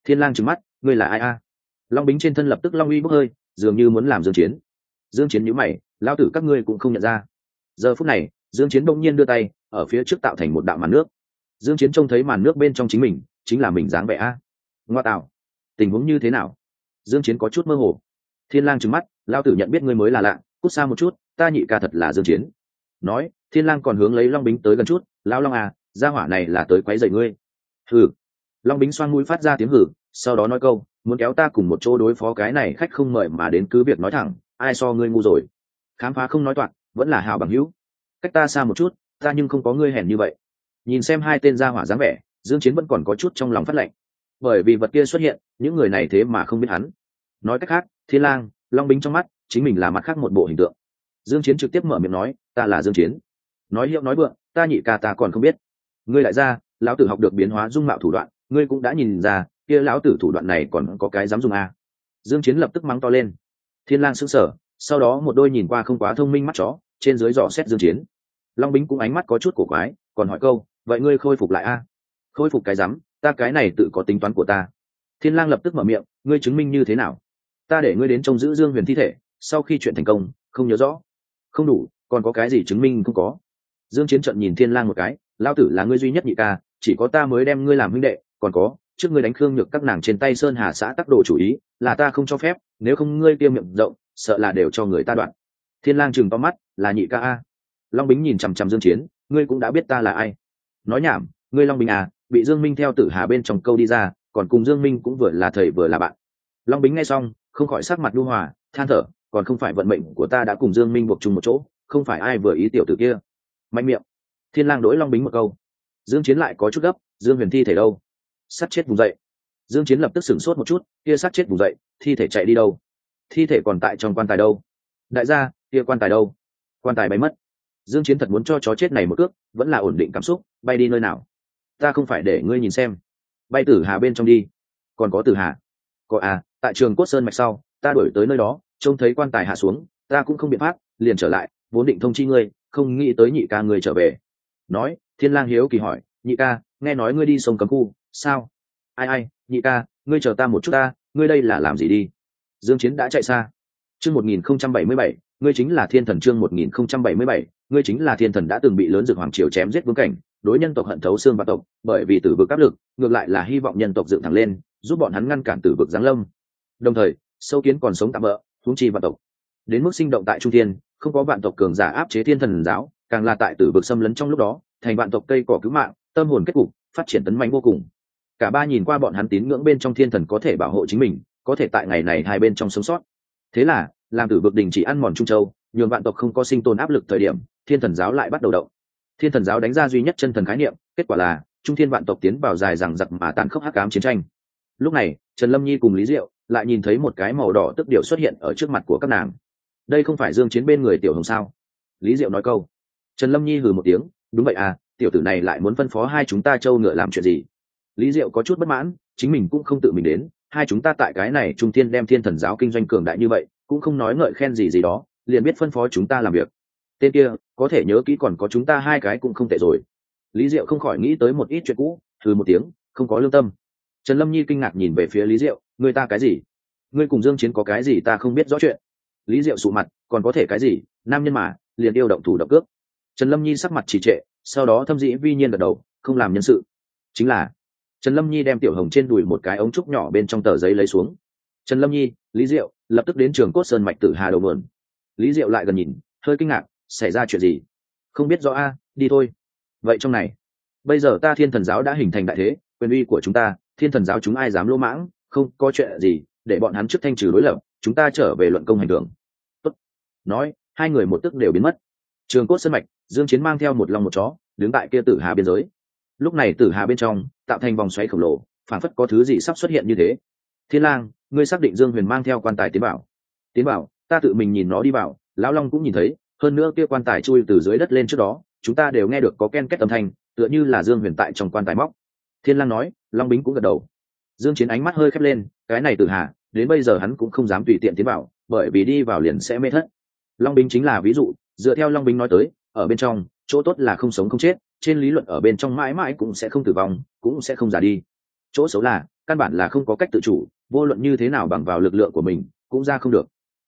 Thiên lang trừng mắt, ngươi là ai a? Long bính trên thân lập tức long uy bốc hơi, dường như muốn làm dương chiến. Dương chiến nhíu mày, lao tử các ngươi cũng không nhận ra. Giờ phút này, dương chiến đông nhiên đưa tay, ở phía trước tạo thành một đạo màn nước. Dương chiến trông thấy màn nước bên trong chính mình chính là mình dáng vẻ a. Ngoa tạo. Tình huống như thế nào? Dương chiến có chút mơ hồ. Thiên lang trừng mắt lao tử nhận biết ngươi mới là lạ, cút xa một chút, ta nhị ca thật là dương chiến. Nói, thiên lang còn hướng lấy long bính tới gần chút lao long à gia hỏa này là tới quấy rầy ngươi. Hừ. Long bính xoan mũi phát ra tiếng hừ, sau đó nói câu, muốn kéo ta cùng một chỗ đối phó cái này khách không mời mà đến cứ việc nói thẳng, ai so ngươi ngu rồi? Khám phá không nói toạc, vẫn là hảo bằng hữu. Cách ta xa một chút, ta nhưng không có ngươi hèn như vậy. Nhìn xem hai tên gia hỏa dáng vẻ dương chiến vẫn còn có chút trong lòng phát lệnh. Bởi vì vật kia xuất hiện, những người này thế mà không biết hắn. Nói cách khác, thiên lang, long bính trong mắt, chính mình là mặt khác một bộ hình tượng. Dương chiến trực tiếp mở miệng nói, ta là dương chiến. Nói hiệu nói vượng, ta nhị ca ta còn không biết. Ngươi lại ra, lão tử học được biến hóa dung mạo thủ đoạn, ngươi cũng đã nhìn ra, kia lão tử thủ đoạn này còn có cái dám dùng à. dương chiến lập tức mắng to lên. Thiên lang sững sờ, sau đó một đôi nhìn qua không quá thông minh mắt chó, trên dưới dò xét dương chiến. Long bính cũng ánh mắt có chút cổ quái, còn hỏi câu, vậy ngươi khôi phục lại a à? Khôi phục cái rắm, ta cái này tự có tính toán của ta. Thiên lang lập tức mở miệng, ngươi chứng minh như thế nào? Ta để ngươi đến trông giữ dương huyền thi thể, sau khi chuyện thành công, không nhớ rõ. Không đủ, còn có cái gì chứng minh không có? Dương chiến trận nhìn thiên lang một cái lao tử là ngươi duy nhất nhị ca, chỉ có ta mới đem ngươi làm huynh đệ, còn có, trước ngươi đánh khương nhược các nàng trên tay sơn hà xã tắc đồ chủ ý, là ta không cho phép, nếu không ngươi kia miệng rộng, sợ là đều cho người ta đoạn. Thiên lang chừng to mắt, là nhị ca a? Long bính nhìn chằm chằm dương chiến, ngươi cũng đã biết ta là ai? Nói nhảm, ngươi long bính à bị dương minh theo tử hà bên trong câu đi ra, còn cùng dương minh cũng vừa là thầy vừa là bạn. Long bính nghe xong, không khỏi sắc mặt nhu hòa, than thở, còn không phải vận mệnh của ta đã cùng dương minh buộc chung một chỗ, không phải ai vừa ý tiểu tử kia. Mạnh miệng. Thiên lang đối long bính một câu. Dương chiến lại có chút gấp, dương huyền thi thể đâu? Sát chết vùng dậy. Dương chiến lập tức sửng sốt một chút, kia sát chết vùng dậy, thi thể chạy đi đâu? Thi thể còn tại trong quan tài đâu? Đại gia, kia quan tài đâu? Quan tài bay mất. Dương chiến thật muốn cho chó chết này một cước, vẫn là ổn định cảm xúc, bay đi nơi nào? Ta không phải để ngươi nhìn xem. Bay tử hà bên trong đi. Còn có tử hà. Có à tại trường cốt sơn mạch sau, ta đuổi tới nơi đó, trông thấy quan tài hạ xuống, ta cũng không biện pháp, liền trở lại, vốn định thông chi ngươi, không nghĩ tới nhị ca ngươi trở về. Nói, thiên lang hiếu kỳ hỏi, nhị ca, nghe nói ngươi đi sông cấm khu, sao? Ai ai, nhị ca, ngươi chờ ta một chút ta, ngươi đây là làm gì đi? Dương chiến đã chạy xa. Chương 1077 ngươi chính là thiên thần chương 1077 ngươi chính là thiên thần đã từng bị lớn dược hoàng triều chém giết vương cảnh đối nhân tộc hận thấu xương và tộc, bởi vì tử vực áp lực, ngược lại là hy vọng nhân tộc dựng thẳng lên, giúp bọn hắn ngăn cản tử vực giáng lâm. Đồng thời, sâu kiến còn sống tạm bỡ thúng chi vạn tộc. Đến mức sinh động tại trung thiên, không có vạn tộc cường giả áp chế thiên thần giáo, càng là tại tử vực xâm lấn trong lúc đó, thành vạn tộc cây cỏ cứu mạng, tâm hồn kết cục, phát triển tấn mạnh vô cùng. Cả ba nhìn qua bọn hắn tín ngưỡng bên trong thiên thần có thể bảo hộ chính mình, có thể tại ngày này hai bên trong sống sót. Thế là, làm tử vực đình chỉ ăn mòn trung châu, nhường vạn tộc không có sinh tồn áp lực thời điểm, thiên thần giáo lại bắt đầu động thiên thần giáo đánh ra duy nhất chân thần khái niệm, kết quả là, trung thiên vạn tộc tiến vào dài rằng giặc mà tàn khốc hắc ám chiến tranh. Lúc này, trần lâm nhi cùng lý diệu lại nhìn thấy một cái màu đỏ tức điệu xuất hiện ở trước mặt của các nàng. Đây không phải dương chiến bên người tiểu hồng sao? Lý diệu nói câu. Trần lâm nhi hừ một tiếng, đúng vậy à tiểu tử này lại muốn phân phó hai chúng ta châu ngựa làm chuyện gì? Lý diệu có chút bất mãn, chính mình cũng không tự mình đến, hai chúng ta tại cái này trung thiên đem thiên thần giáo kinh doanh cường đại như vậy, cũng không nói ngợi khen gì gì đó, liền biết phân phó chúng ta làm việc tên kia, có thể nhớ kỹ còn có chúng ta hai cái cũng không tệ rồi. Lý diệu không khỏi nghĩ tới một ít chuyện cũ thừ một tiếng, không có lương tâm. Trần lâm nhi kinh ngạc nhìn về phía lý diệu, người ta cái gì? Ngươi cùng dương chiến có cái gì ta không biết rõ chuyện. Lý diệu sụ mặt, còn có thể cái gì? Nam nhân mà, liền yêu động thủ động cướp trần lâm nhi sắc mặt trì trệ, sau đó thâm dĩ vi nhiên gật đầu, không làm nhân sự. Chính là, trần lâm nhi đem tiểu hồng trên đùi một cái ống trúc nhỏ bên trong tờ giấy lấy xuống. Trần lâm nhi, lý diệu, lập tức đến trường cốt sơn mạch tử hà đầu mượn. Lý diệu lại gần nhìn, hơi kinh ngạc xảy ra chuyện gì? Không biết rõ a, đi thôi. Vậy trong này, bây giờ ta thiên thần giáo đã hình thành đại thế, quyền uy của chúng ta, thiên thần giáo chúng ai dám lỗ mãng? Không, có chuyện gì, để bọn hắn trước thanh trừ đối lập, chúng ta trở về luận công hành đường. Tốt. nói, hai người một tức đều biến mất. Trường cốt sân mạch, dương chiến mang theo một lòng một chó, đứng tại kia tử hà biên giới. Lúc này tử hà bên trong, tạo thành vòng xoáy khổng lồ phản phất có thứ gì sắp xuất hiện như thế. Thiên lang, ngươi xác định dương huyền mang theo quan tài tiến bảo tiến bảo ta tự mình nhìn nó đi vào, lão long cũng nhìn thấy hơn nữa kia quan tài chui từ dưới đất lên trước đó, chúng ta đều nghe được có ken két âm thanh, tựa như là dương huyền tại trong quan tài móc. Thiên lang nói, long bính cũng gật đầu. Dương chiến ánh mắt hơi khép lên, cái này từ hà, đến bây giờ hắn cũng không dám tùy tiện tiến vào, bởi vì đi vào liền sẽ mê thất. Long bính chính là ví dụ, dựa theo long bính nói tới, ở bên trong, chỗ tốt là không sống không chết, trên lý luận ở bên trong mãi mãi cũng sẽ không tử vong, cũng sẽ không già đi. Chỗ xấu là, căn bản là không có cách tự chủ, vô luận như thế nào bằng vào lực lượng của mình, cũng ra không được.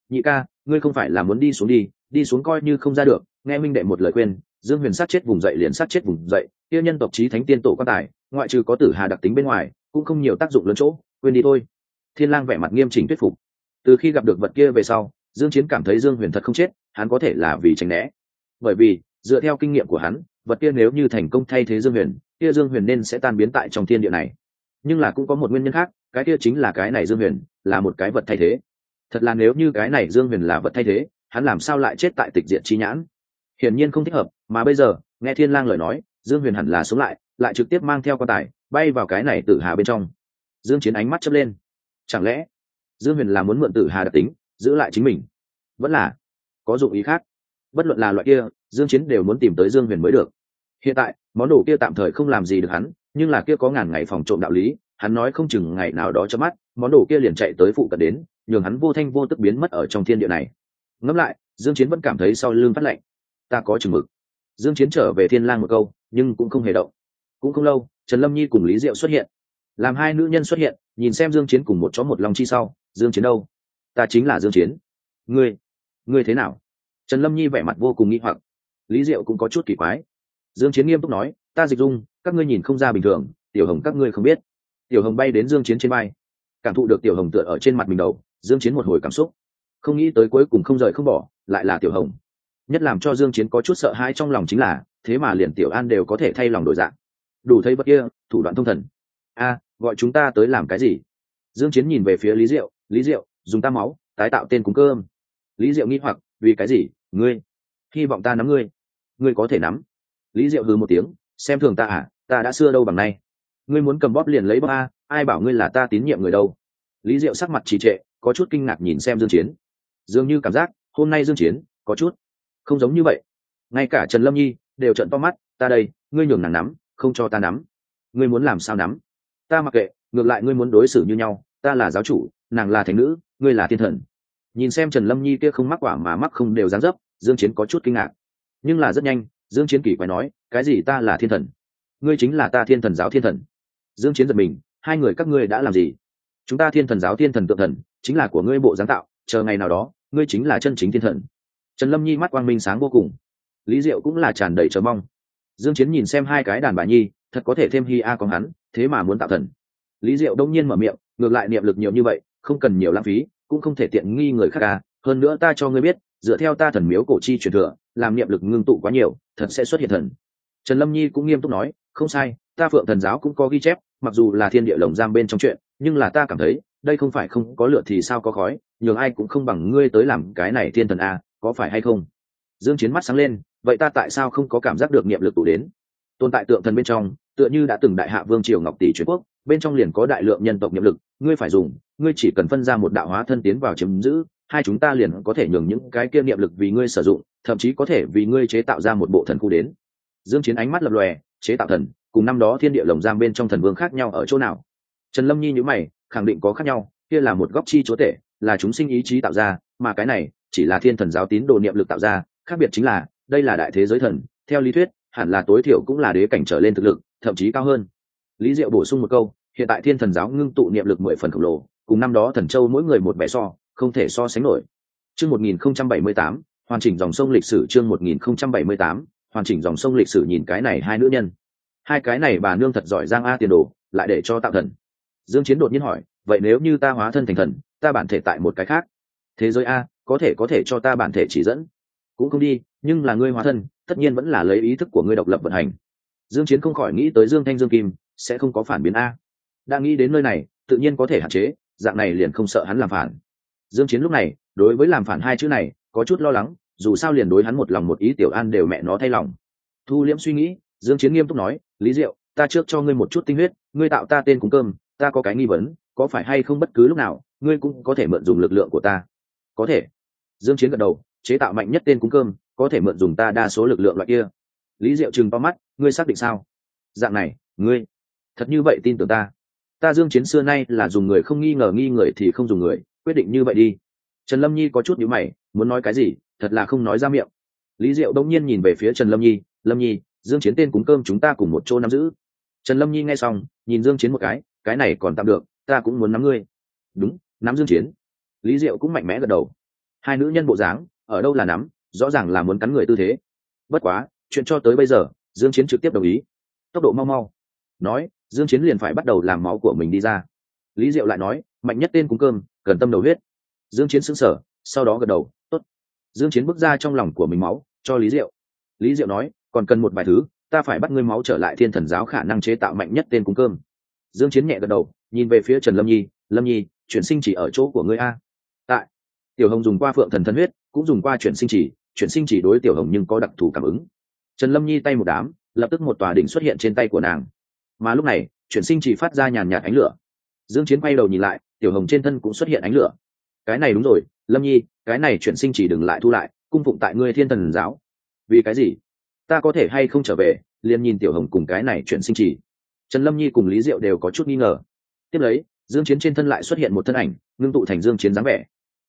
Nhị ca, ngươi không phải là muốn đi xuống đi đi xuống coi như không ra được, nghe minh đệ một lời khuyên, dương huyền sát chết vùng dậy liền sát chết vùng dậy, kia nhân tộc trí thánh tiên tổ quan tài, ngoại trừ có tử hà đặc tính bên ngoài, cũng không nhiều tác dụng lớn chỗ, quên đi thôi. Thiên lang vẻ mặt nghiêm chỉnh thuyết phục. Từ khi gặp được vật kia về sau, dương chiến cảm thấy dương huyền thật không chết, hắn có thể là vì tránh né. Bởi vì, dựa theo kinh nghiệm của hắn, vật kia nếu như thành công thay thế dương huyền, kia dương huyền nên sẽ tan biến tại trong thiên địa này. Nhưng là cũng có một nguyên nhân khác, cái kia chính là cái này dương huyền là một cái vật thay thế. Thật là nếu như cái này dương huyền là vật thay thế hắn làm sao lại chết tại tịch diện chi nhãn? Hiển nhiên không thích hợp, mà bây giờ, nghe thiên lang lời nói, dương huyền hẳn là sống lại lại trực tiếp mang theo quan tài, bay vào cái này tử hà bên trong. Dương chiến ánh mắt chớp lên. Chẳng lẽ, dương huyền là muốn mượn tử hà đặc tính, giữ lại chính mình? Vẫn là, có dụng ý khác. Bất luận là loại kia, dương chiến đều muốn tìm tới dương huyền mới được. Hiện tại, món đồ kia tạm thời không làm gì được hắn, nhưng là kia có ngàn ngày phòng trộm đạo lý, hắn nói không chừng ngày nào đó cho mắt, món đồ kia liền chạy tới phụ cận đến, nhường hắn vô thanh vô tức biến mất ở trong thiên địa này ngẫm lại, dương chiến vẫn cảm thấy sau lưng phát lạnh. Ta có chừng mực. Dương chiến trở về thiên lang một câu, nhưng cũng không hề động. Cũng không lâu, trần lâm nhi cùng lý diệu xuất hiện. Làm hai nữ nhân xuất hiện, nhìn xem dương chiến cùng một chó một lòng chi sau, dương chiến đâu? Ta chính là dương chiến. Ngươi ngươi thế nào? Trần lâm nhi vẻ mặt vô cùng nghi hoặc. Lý diệu cũng có chút kỳ quái. Dương chiến nghiêm túc nói, ta dịch dung, các ngươi nhìn không ra bình thường, tiểu hồng các ngươi không biết. Tiểu hồng bay đến dương chiến trên bay cảm thụ được tiểu hồng tựa ở trên mặt mình đầu, dương chiến một hồi cảm xúc không nghĩ tới cuối cùng không rời không bỏ, lại là tiểu hồng. Nhất làm cho dương chiến có chút sợ hãi trong lòng chính là, thế mà liền tiểu an đều có thể thay lòng đổi dạng. Đủ thấy bất kia, thủ đoạn thông thần. A, gọi chúng ta tới làm cái gì? Dương chiến nhìn về phía lý diệu lý diệu, dùng ta máu, tái tạo tên cúng cơm. Lý diệu nghi hoặc, vì cái gì? Ngươi, hy vọng ta nắm ngươi. Ngươi có thể nắm. Lý diệu hừ một tiếng, xem thường ta à ta đã xưa đâu bằng nay. Ngươi muốn cầm bóp liền lấy bóp a, ai bảo ngươi là ta tín nhiệm người đâu? Lý diệu sắc mặt trì trệ, có chút kinh ngạc nhìn xem dương chiến dường như cảm giác hôm nay dương chiến có chút không giống như vậy. Ngay cả trần lâm nhi đều trận to mắt, ta đây, ngươi nhường nàng nắm, không cho ta nắm. Ngươi muốn làm sao nắm? Ta mặc kệ, ngược lại ngươi muốn đối xử như nhau, ta là giáo chủ, nàng là thánh nữ, ngươi là thiên thần. Nhìn xem trần lâm nhi kia không mắc quả mà mắc không đều dáng dấp, dương chiến có chút kinh ngạc. Nhưng là rất nhanh, dương chiến kỳ quái nói, cái gì ta là thiên thần? Ngươi chính là ta thiên thần giáo thiên thần. Dương chiến giật mình, hai người các ngươi đã làm gì? Chúng ta thiên thần giáo thiên thần tượng thần, chính là của ngươi bộ giáng tạo chờ ngày nào đó, ngươi chính là chân chính thiên thần. Trần lâm nhi mắt quang minh sáng vô cùng. Lý diệu cũng là tràn đầy chờ mong. Dương chiến nhìn xem hai cái đàn bà nhi, thật có thể thêm hi a con hắn, thế mà muốn tạo thần. Lý diệu đông nhiên mở miệng, ngược lại niệm lực nhiều như vậy, không cần nhiều lãng phí, cũng không thể tiện nghi người khác à. Hơn nữa ta cho ngươi biết, dựa theo ta thần miếu cổ chi truyền thừa, làm niệm lực ngưng tụ quá nhiều, thật sẽ xuất hiện thần. Trần lâm nhi cũng nghiêm túc nói, không sai, ta phượng thần giáo cũng có ghi chép, mặc dù là thiên địa lồng giam bên trong chuyện, nhưng là ta cảm thấy đây không phải không có lửa thì sao có khói, nhường ai cũng không bằng ngươi tới làm cái này thiên thần a, có phải hay không? Dương chiến mắt sáng lên, vậy ta tại sao không có cảm giác được niệm lực tụ đến? Tồn tại tượng thần bên trong, tựa như đã từng đại hạ vương triều ngọc tỷ truyền quốc, bên trong liền có đại lượng nhân tộc niệm lực, ngươi phải dùng, ngươi chỉ cần phân ra một đạo hóa thân tiến vào chiếm giữ, hai chúng ta liền có thể nhường những cái kia niệm lực vì ngươi sử dụng, thậm chí có thể vì ngươi chế tạo ra một bộ thần khu đến. Dương chiến ánh mắt lập lòe, chế tạo thần, cùng năm đó thiên địa lồng giam bên trong thần vương khác nhau ở chỗ nào? Trần lâm nhi nhíu mày khẳng định có khác nhau, kia là một góc chi chúa tể, là chúng sinh ý chí tạo ra, mà cái này chỉ là thiên thần giáo tín đồ niệm lực tạo ra, khác biệt chính là, đây là đại thế giới thần, theo lý thuyết, hẳn là tối thiểu cũng là đế cảnh trở lên thực lực, thậm chí cao hơn. Lý diệu bổ sung một câu, hiện tại thiên thần giáo ngưng tụ niệm lực mười phần khổng lồ, cùng năm đó thần châu mỗi người một bẻ so, không thể so sánh nổi. Chương một nghìn không trăm bảy mươi tám, hoàn chỉnh dòng sông lịch sử chương một nghìn không trăm bảy mươi tám, hoàn chỉnh dòng sông lịch sử nhìn cái này hai nữ nhân. Hai cái này bà nương thật giỏi giang a tiền đồ, lại để cho tạo thần dương chiến đột nhiên hỏi, vậy nếu như ta hóa thân thành thần, ta bản thể tại một cái khác? Thế giới a, có thể có thể cho ta bản thể chỉ dẫn. Cũng không đi, nhưng là ngươi hóa thân, tất nhiên vẫn là lấy ý thức của ngươi độc lập vận hành. Dương chiến không khỏi nghĩ tới dương thanh dương kim, sẽ không có phản biến a. Đang nghĩ đến nơi này, tự nhiên có thể hạn chế, dạng này liền không sợ hắn làm phản. Dương chiến lúc này, đối với làm phản hai chữ này, có chút lo lắng, dù sao liền đối hắn một lòng một ý tiểu an đều mẹ nó thay lòng. Thu liễm suy nghĩ, dương chiến nghiêm túc nói, lý diệu, ta trước cho ngươi một chút tinh huyết, ngươi tạo ta tên cúng cơm ta có cái nghi vấn, có phải hay không bất cứ lúc nào, ngươi cũng có thể mượn dùng lực lượng của ta? Có thể. Dương chiến gật đầu, chế tạo mạnh nhất tên cúng cơm, có thể mượn dùng ta đa số lực lượng loại kia. Lý diệu trừng to mắt, ngươi xác định sao? Dạng này, ngươi, thật như vậy tin tưởng ta? Ta dương chiến xưa nay là dùng người không nghi ngờ nghi người thì không dùng người, quyết định như vậy đi. Trần lâm nhi có chút nhíu mày, muốn nói cái gì, thật là không nói ra miệng. Lý diệu đông nhiên nhìn về phía trần lâm nhi lâm nhi, dương chiến tên cúng cơm chúng ta cùng một chỗ nắm giữ. Trần lâm nhi nghe xong, nhìn dương chiến một cái cái này còn tạm được, ta cũng muốn nắm ngươi. Đúng, nắm dương chiến. Lý diệu cũng mạnh mẽ gật đầu. Hai nữ nhân bộ dáng, ở đâu là nắm, rõ ràng là muốn cắn người tư thế. Bất quá, chuyện cho tới bây giờ, dương chiến trực tiếp đồng ý. Tốc độ mau mau. Nói, dương chiến liền phải bắt đầu làm máu của mình đi ra. Lý diệu lại nói, mạnh nhất tên cúng cơm, cần tâm đầu huyết. Dương chiến sững sờ, sau đó gật đầu, tốt. Dương chiến bước ra trong lòng của mình máu, cho lý diệu. Lý diệu nói, còn cần một vài thứ, ta phải bắt ngươi máu trở lại thiên thần giáo khả năng chế tạo mạnh nhất tên cúng cơm dương chiến nhẹ gật đầu, nhìn về phía trần lâm nhi lâm nhi, chuyển sinh chỉ ở chỗ của ngươi a. Tại. Tiểu hồng dùng qua phượng thần thân huyết, cũng dùng qua chuyển sinh chỉ, chuyển sinh chỉ đối tiểu hồng nhưng có đặc thù cảm ứng. Trần lâm nhi tay một đám, lập tức một tòa đỉnh xuất hiện trên tay của nàng. Mà lúc này, chuyển sinh chỉ phát ra nhàn nhạt ánh lửa. Dương chiến quay đầu nhìn lại, tiểu hồng trên thân cũng xuất hiện ánh lửa. Cái này đúng rồi, lâm nhi, cái này chuyển sinh chỉ đừng lại thu lại, cung phụng tại ngươi thiên thần giáo. Vì cái gì? Ta có thể hay không trở về, liền nhìn tiểu hồng cùng cái này chuyển sinh chỉ trần lâm nhi cùng lý diệu đều có chút nghi ngờ. Tiếp lấy, dương chiến trên thân lại xuất hiện một thân ảnh, ngưng tụ thành dương chiến dáng vẻ.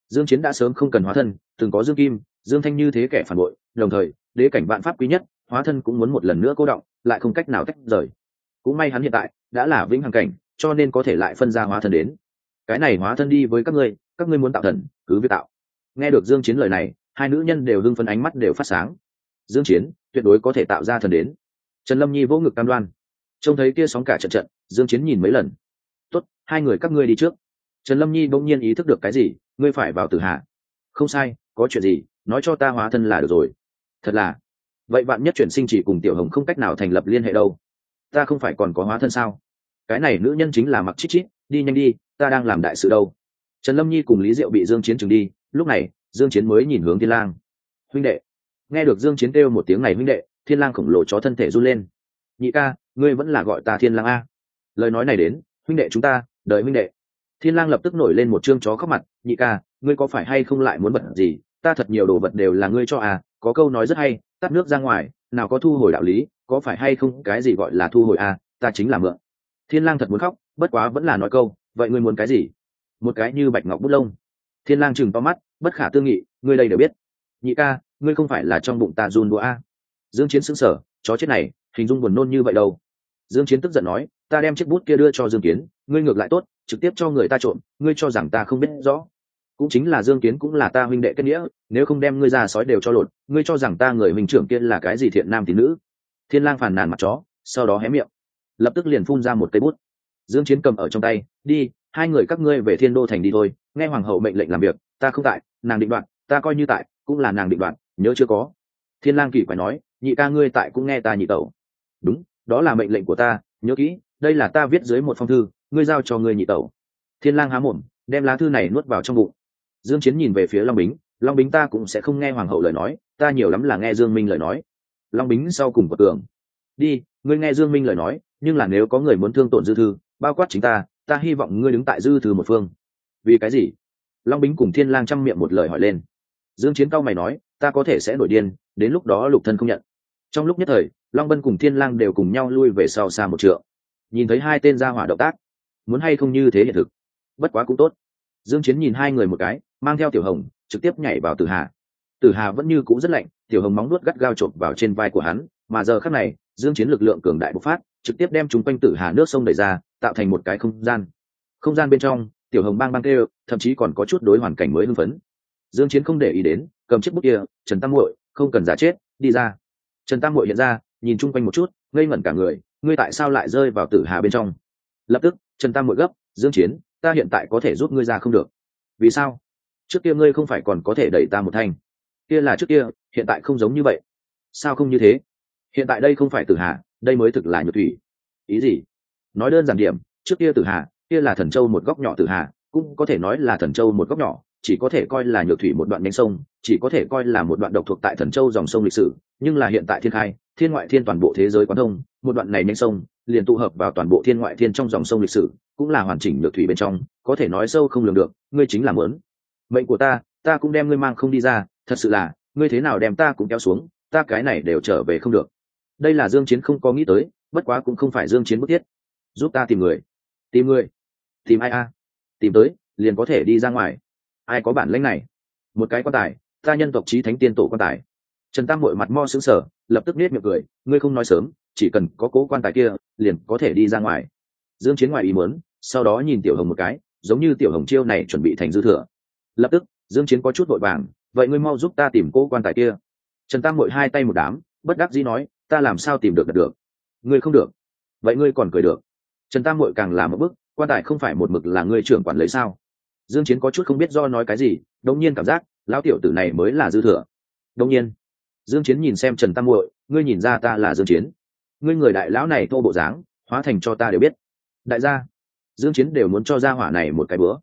Dương chiến đã sớm không cần hóa thân, từng có dương kim, dương thanh như thế kẻ phản bội, đồng thời, đế cảnh vạn pháp quý nhất, hóa thân cũng muốn một lần nữa cố động, lại không cách nào tách rời. Cũng may hắn hiện tại đã là vĩnh hằng cảnh, cho nên có thể lại phân ra hóa thân đến. Cái này hóa thân đi với các ngươi các ngươi muốn tạo thần, cứ việc tạo. Nghe được dương chiến lời này, hai nữ nhân đều hưng phấn ánh mắt đều phát sáng. Dương chiến, tuyệt đối có thể tạo ra thần đến. Trần lâm nhi vỗ ngực cam đoan trông thấy kia sóng cả trận trận, dương chiến nhìn mấy lần. Tốt, hai người các ngươi đi trước. Trần lâm nhi bỗng nhiên ý thức được cái gì, ngươi phải vào tử hạ. Không sai, có chuyện gì, nói cho ta hóa thân là được rồi. Thật là. Vậy bạn nhất chuyển sinh chỉ cùng tiểu hồng không cách nào thành lập liên hệ đâu. Ta không phải còn có hóa thân sao? Cái này nữ nhân chính là mặc chít chít, đi nhanh đi, ta đang làm đại sự đâu. Trần lâm nhi cùng lý diệu bị dương chiến trừng đi, lúc này, dương chiến mới nhìn hướng thiên lang. Huynh đệ. Nghe được dương chiến kêu một tiếng này, huynh đệ, thiên lang khổng lồ chó thân thể run lên. Nhị ca ngươi vẫn là gọi ta thiên lang a. Lời nói này đến, huynh đệ chúng ta, đợi huynh đệ. Thiên lang lập tức nổi lên một trương chó khóc mặt, nhị ca, ngươi có phải hay không lại muốn vật gì? Ta thật nhiều đồ vật đều là ngươi cho à có câu nói rất hay, tắt nước ra ngoài, nào có thu hồi đạo lý, có phải hay không cái gì gọi là thu hồi à ta chính là mượn. Thiên lang thật muốn khóc, bất quá vẫn là nói câu, vậy ngươi muốn cái gì? Một cái như bạch ngọc bút lông. Thiên lang chừng to mắt, bất khả tư nghị, ngươi đây đều biết. Nhị ca, ngươi không phải là trong bụng ta run đũa a à? dương chiến sững sờ, chó chết này, hình dung buồn nôn như vậy đâu dương chiến tức giận nói, ta đem chiếc bút kia đưa cho dương kiến, ngươi ngược lại tốt, trực tiếp cho người ta trộm, ngươi cho rằng ta không biết rõ. Cũng chính là dương kiến cũng là ta huynh đệ kết nghĩa, nếu không đem ngươi ra sói đều cho lột, ngươi cho rằng ta người huynh trưởng kia là cái gì thiện nam tín nữ? Thiên lang phản nàn mặt chó, sau đó hé miệng, lập tức liền phun ra một cây bút. Dương chiến cầm ở trong tay, đi, hai người các ngươi về thiên đô thành đi thôi, nghe hoàng hậu mệnh lệnh làm việc, ta không tại, nàng định đoạn, ta coi như tại, cũng là nàng định đoạn, nhớ chưa có? Thiên lang kỳ quái nói, nhị ca ngươi tại cũng nghe ta nhị tẩu. Đúng đó là mệnh lệnh của ta, nhớ kỹ, đây là ta viết dưới một phong thư, ngươi giao cho ngươi nhị tẩu. Thiên lang há mồm, đem lá thư này nuốt vào trong bụng. Dương chiến nhìn về phía long bính long bính ta cũng sẽ không nghe hoàng hậu lời nói, ta nhiều lắm là nghe dương minh lời nói. Long bính sau cùng của tường. Đi, ngươi nghe dương minh lời nói, nhưng là nếu có người muốn thương tổn dư thư, bao quát chính ta ta hy vọng ngươi đứng tại dư thư một phương. Vì cái gì? Long bính cùng thiên lang chăm miệng một lời hỏi lên. Dương chiến cao mày nói, ta có thể sẽ nổi điên, đến lúc đó lục thân không nhận. Trong lúc nhất thời long bân cùng thiên lang đều cùng nhau lui về sau xa một trượng. Nhìn thấy hai tên gia hỏa động tác, muốn hay không như thế hiện thực? Bất quá cũng tốt. Dương chiến nhìn hai người một cái, mang theo tiểu hồng, trực tiếp nhảy vào tử hà. Tử hà vẫn như cũ rất lạnh, tiểu hồng móng nuốt gắt gao chộp vào trên vai của hắn, mà giờ khắc này, dương chiến lực lượng cường đại bộc phát, trực tiếp đem chúng quanh tử hà nước sông đẩy ra, tạo thành một cái không gian. Không gian bên trong, tiểu hồng bang bang kêu, thậm chí còn có chút đối hoàn cảnh mới hưng phấn. Dương chiến không để ý đến, cầm chiếc bút kia, trần tam muội, không cần giả chết, đi ra. Trần tam muội hiện ra nhìn chung quanh một chút, ngây ngẩn cả người, ngươi tại sao lại rơi vào tử hà bên trong? Lập tức, trần tam mội gấp, dương chiến, ta hiện tại có thể giúp ngươi ra không được. Vì sao? Trước kia ngươi không phải còn có thể đẩy ta một thanh. Kia là trước kia, hiện tại không giống như vậy. Sao không như thế? Hiện tại đây không phải tử hà, đây mới thực là nhược thủy. Ý gì? Nói đơn giản điểm, trước kia tử hà, kia là thần châu một góc nhỏ tử hà, cũng có thể nói là thần châu một góc nhỏ, chỉ có thể coi là nhược thủy một đoạn nhánh sông, chỉ có thể coi là một đoạn độc thuộc tại thần châu dòng sông lịch sử, nhưng là hiện tại thiên khai thiên ngoại thiên toàn bộ thế giới quán thông, một đoạn này nhanh sông, liền tụ hợp vào toàn bộ thiên ngoại thiên trong dòng sông lịch sử, cũng là hoàn chỉnh nhược thủy bên trong, có thể nói sâu không lường được, ngươi chính là mớn. Mệnh của ta ta cũng đem ngươi mang không đi ra, thật sự là, ngươi thế nào đem ta cũng kéo xuống, ta cái này đều trở về không được. Đây là dương chiến không có nghĩ tới, bất quá cũng không phải dương chiến bức thiết. Giúp ta tìm người. Tìm người? Tìm ai a? Tìm tới, liền có thể đi ra ngoài. Ai có bản lĩnh này? Một cái quan tài, ta nhân tộc trí thánh tiên tổ quan tài trần tam mội mặt mo sững sờ, lập tức nết miệng cười, ngươi không nói sớm, chỉ cần có cố quan tài kia, liền có thể đi ra ngoài. Dương chiến ngoài ý muốn, sau đó nhìn tiểu hồng một cái, giống như tiểu hồng chiêu này chuẩn bị thành dư thừa. Lập tức, dương chiến có chút vội vàng, vậy ngươi mau giúp ta tìm cố quan tài kia. Trần tam mội hai tay một đám, bất đắc dĩ nói, ta làm sao tìm được được? Ngươi không được. Vậy ngươi còn cười được. Trần tam mội càng làm một bước, quan tài không phải một mực là ngươi trưởng quản lấy sao? Dương chiến có chút không biết do nói cái gì đống nhiên cảm giác, lão tiểu tử này mới là dư thừa. Đống nhiên dương chiến nhìn xem trần tam muội, ngươi nhìn ra ta là dương chiến. Ngươi người đại lão này thô bộ dáng, hóa thành cho ta đều biết. Đại gia, dương chiến đều muốn cho gia hỏa này một cái bữa.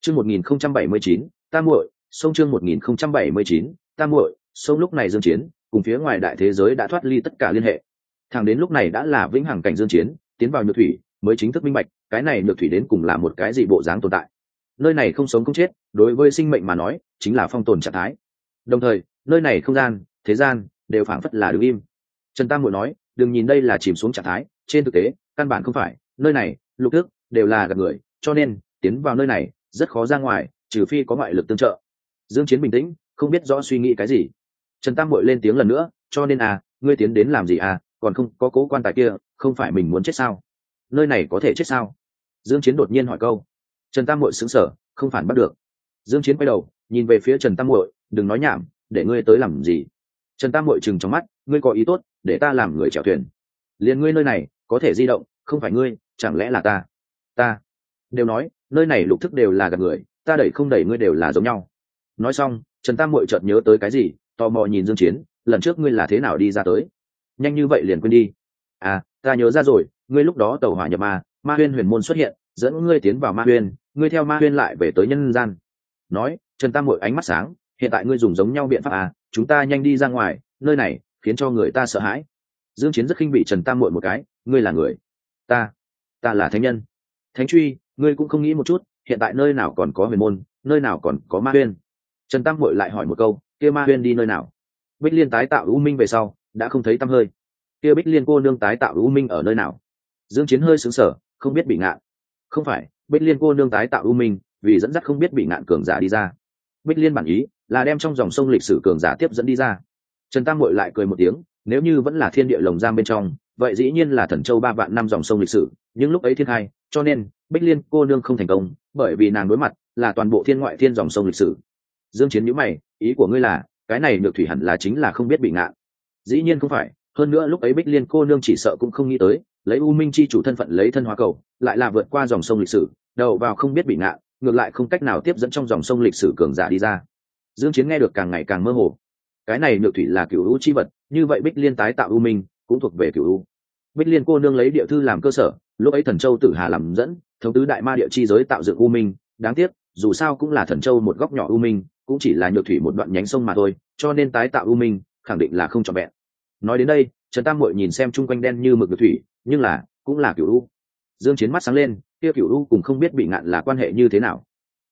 Chương 1079 tam muội, sông chương 1079 tam muội, sông lúc này dương chiến, cùng phía ngoài đại thế giới đã thoát ly tất cả liên hệ. Thằng đến lúc này đã là vĩnh hằng cảnh dương chiến, tiến vào nhược thủy, mới chính thức minh bạch, cái này nhược thủy đến cùng là một cái gì bộ dáng tồn tại. Nơi này không sống không chết, đối với sinh mệnh mà nói, chính là phong tồn trạng thái. Đồng thời, nơi này không gian thế gian đều phảng phất là đứng im. Trần tam muội nói, đừng nhìn đây là chìm xuống trạng thái, trên thực tế, căn bản không phải, nơi này, lục thức đều là gặp người, cho nên, tiến vào nơi này, rất khó ra ngoài, trừ phi có ngoại lực tương trợ. Dương chiến bình tĩnh, không biết rõ suy nghĩ cái gì. Trần tam muội lên tiếng lần nữa, cho nên à ngươi tiến đến làm gì à còn không, có cố quan tài kia, không phải mình muốn chết sao? Nơi này có thể chết sao? Dương chiến đột nhiên hỏi câu. Trần tam muội sững sờ, không phản bắt được. Dương chiến quay đầu, nhìn về phía trần tam muội, đừng nói nhảm, để ngươi tới làm gì? Trần tam Mội chừng trong mắt, ngươi có ý tốt, để ta làm người chèo thuyền. Liền ngươi nơi này, có thể di động, không phải ngươi, chẳng lẽ là ta? Ta. Đều nói, nơi này lục thức đều là gặp người, ta đẩy không đẩy ngươi đều là giống nhau. Nói xong, trần tam Mội chợt nhớ tới cái gì, tò mò nhìn dương chiến, lần trước ngươi là thế nào đi ra tới? Nhanh như vậy liền quên đi. À ta nhớ ra rồi, ngươi lúc đó tàu hỏa nhập ma ma huyên huyền môn xuất hiện, dẫn ngươi tiến vào ma huyên, ngươi theo ma huyên lại về tới nhân gian. Nói, trần tam mội ánh mắt sáng, hiện tại ngươi dùng giống nhau biện pháp à chúng ta nhanh đi ra ngoài, nơi này khiến cho người ta sợ hãi. Dương chiến rất khinh bị trần tam Muội một cái, ngươi là người? Ta ta là thánh nhân. Thánh truy, ngươi cũng không nghĩ một chút, hiện tại nơi nào còn có huyền môn, nơi nào còn có ma huyên? Trần tam Muội lại hỏi một câu, kia ma huyên đi nơi nào? Bích liên tái tạo u minh về sau, đã không thấy tăm hơi. Kia bích liên cô nương tái tạo u minh ở nơi nào? Dương chiến hơi sững sờ, không biết bị ngạn. Không phải, bích liên cô nương tái tạo u minh, vì dẫn dắt không biết bị ngạn cường giả đi ra bích liên bản ý là đem trong dòng sông lịch sử cường giả tiếp dẫn đi ra. Trần tam mội lại cười một tiếng, nếu như vẫn là thiên địa lồng giam bên trong, vậy dĩ nhiên là thần châu ba vạn năm dòng sông lịch sử, nhưng lúc ấy thiên hai, cho nên bích liên cô nương không thành công, bởi vì nàng đối mặt là toàn bộ thiên ngoại thiên dòng sông lịch sử. Dương chiến nhíu mày, ý của ngươi là, cái này được thủy hẳn là chính là không biết bị ngạn dĩ nhiên không phải, hơn nữa lúc ấy bích liên cô nương chỉ sợ cũng không nghĩ tới, lấy u minh chi chủ thân phận lấy thân hóa cầu, lại là vượt qua dòng sông lịch sử, đầu vào không biết bị ngạn ngược lại không cách nào tiếp dẫn trong dòng sông lịch sử cường giả đi ra. Dương chiến nghe được càng ngày càng mơ hồ. Cái này nhược thủy là cửu u chi vật, như vậy bích liên tái tạo u minh, cũng thuộc về cửu u. Bích liên cô nương lấy địa thư làm cơ sở, lúc ấy thần châu tử hà làm dẫn, thống tứ đại ma địa chi giới tạo dựng u minh. Đáng tiếc, dù sao cũng là thần châu một góc nhỏ u minh, cũng chỉ là nhược thủy một đoạn nhánh sông mà thôi, cho nên tái tạo u minh, khẳng định là không trọn vẹn. Nói đến đây, trần tam muội nhìn xem chung quanh đen như mực nhược thủy, nhưng là, cũng là cửu u. Dương chiến mắt sáng lên kia cựu u cùng không biết bị ngạn là quan hệ như thế nào?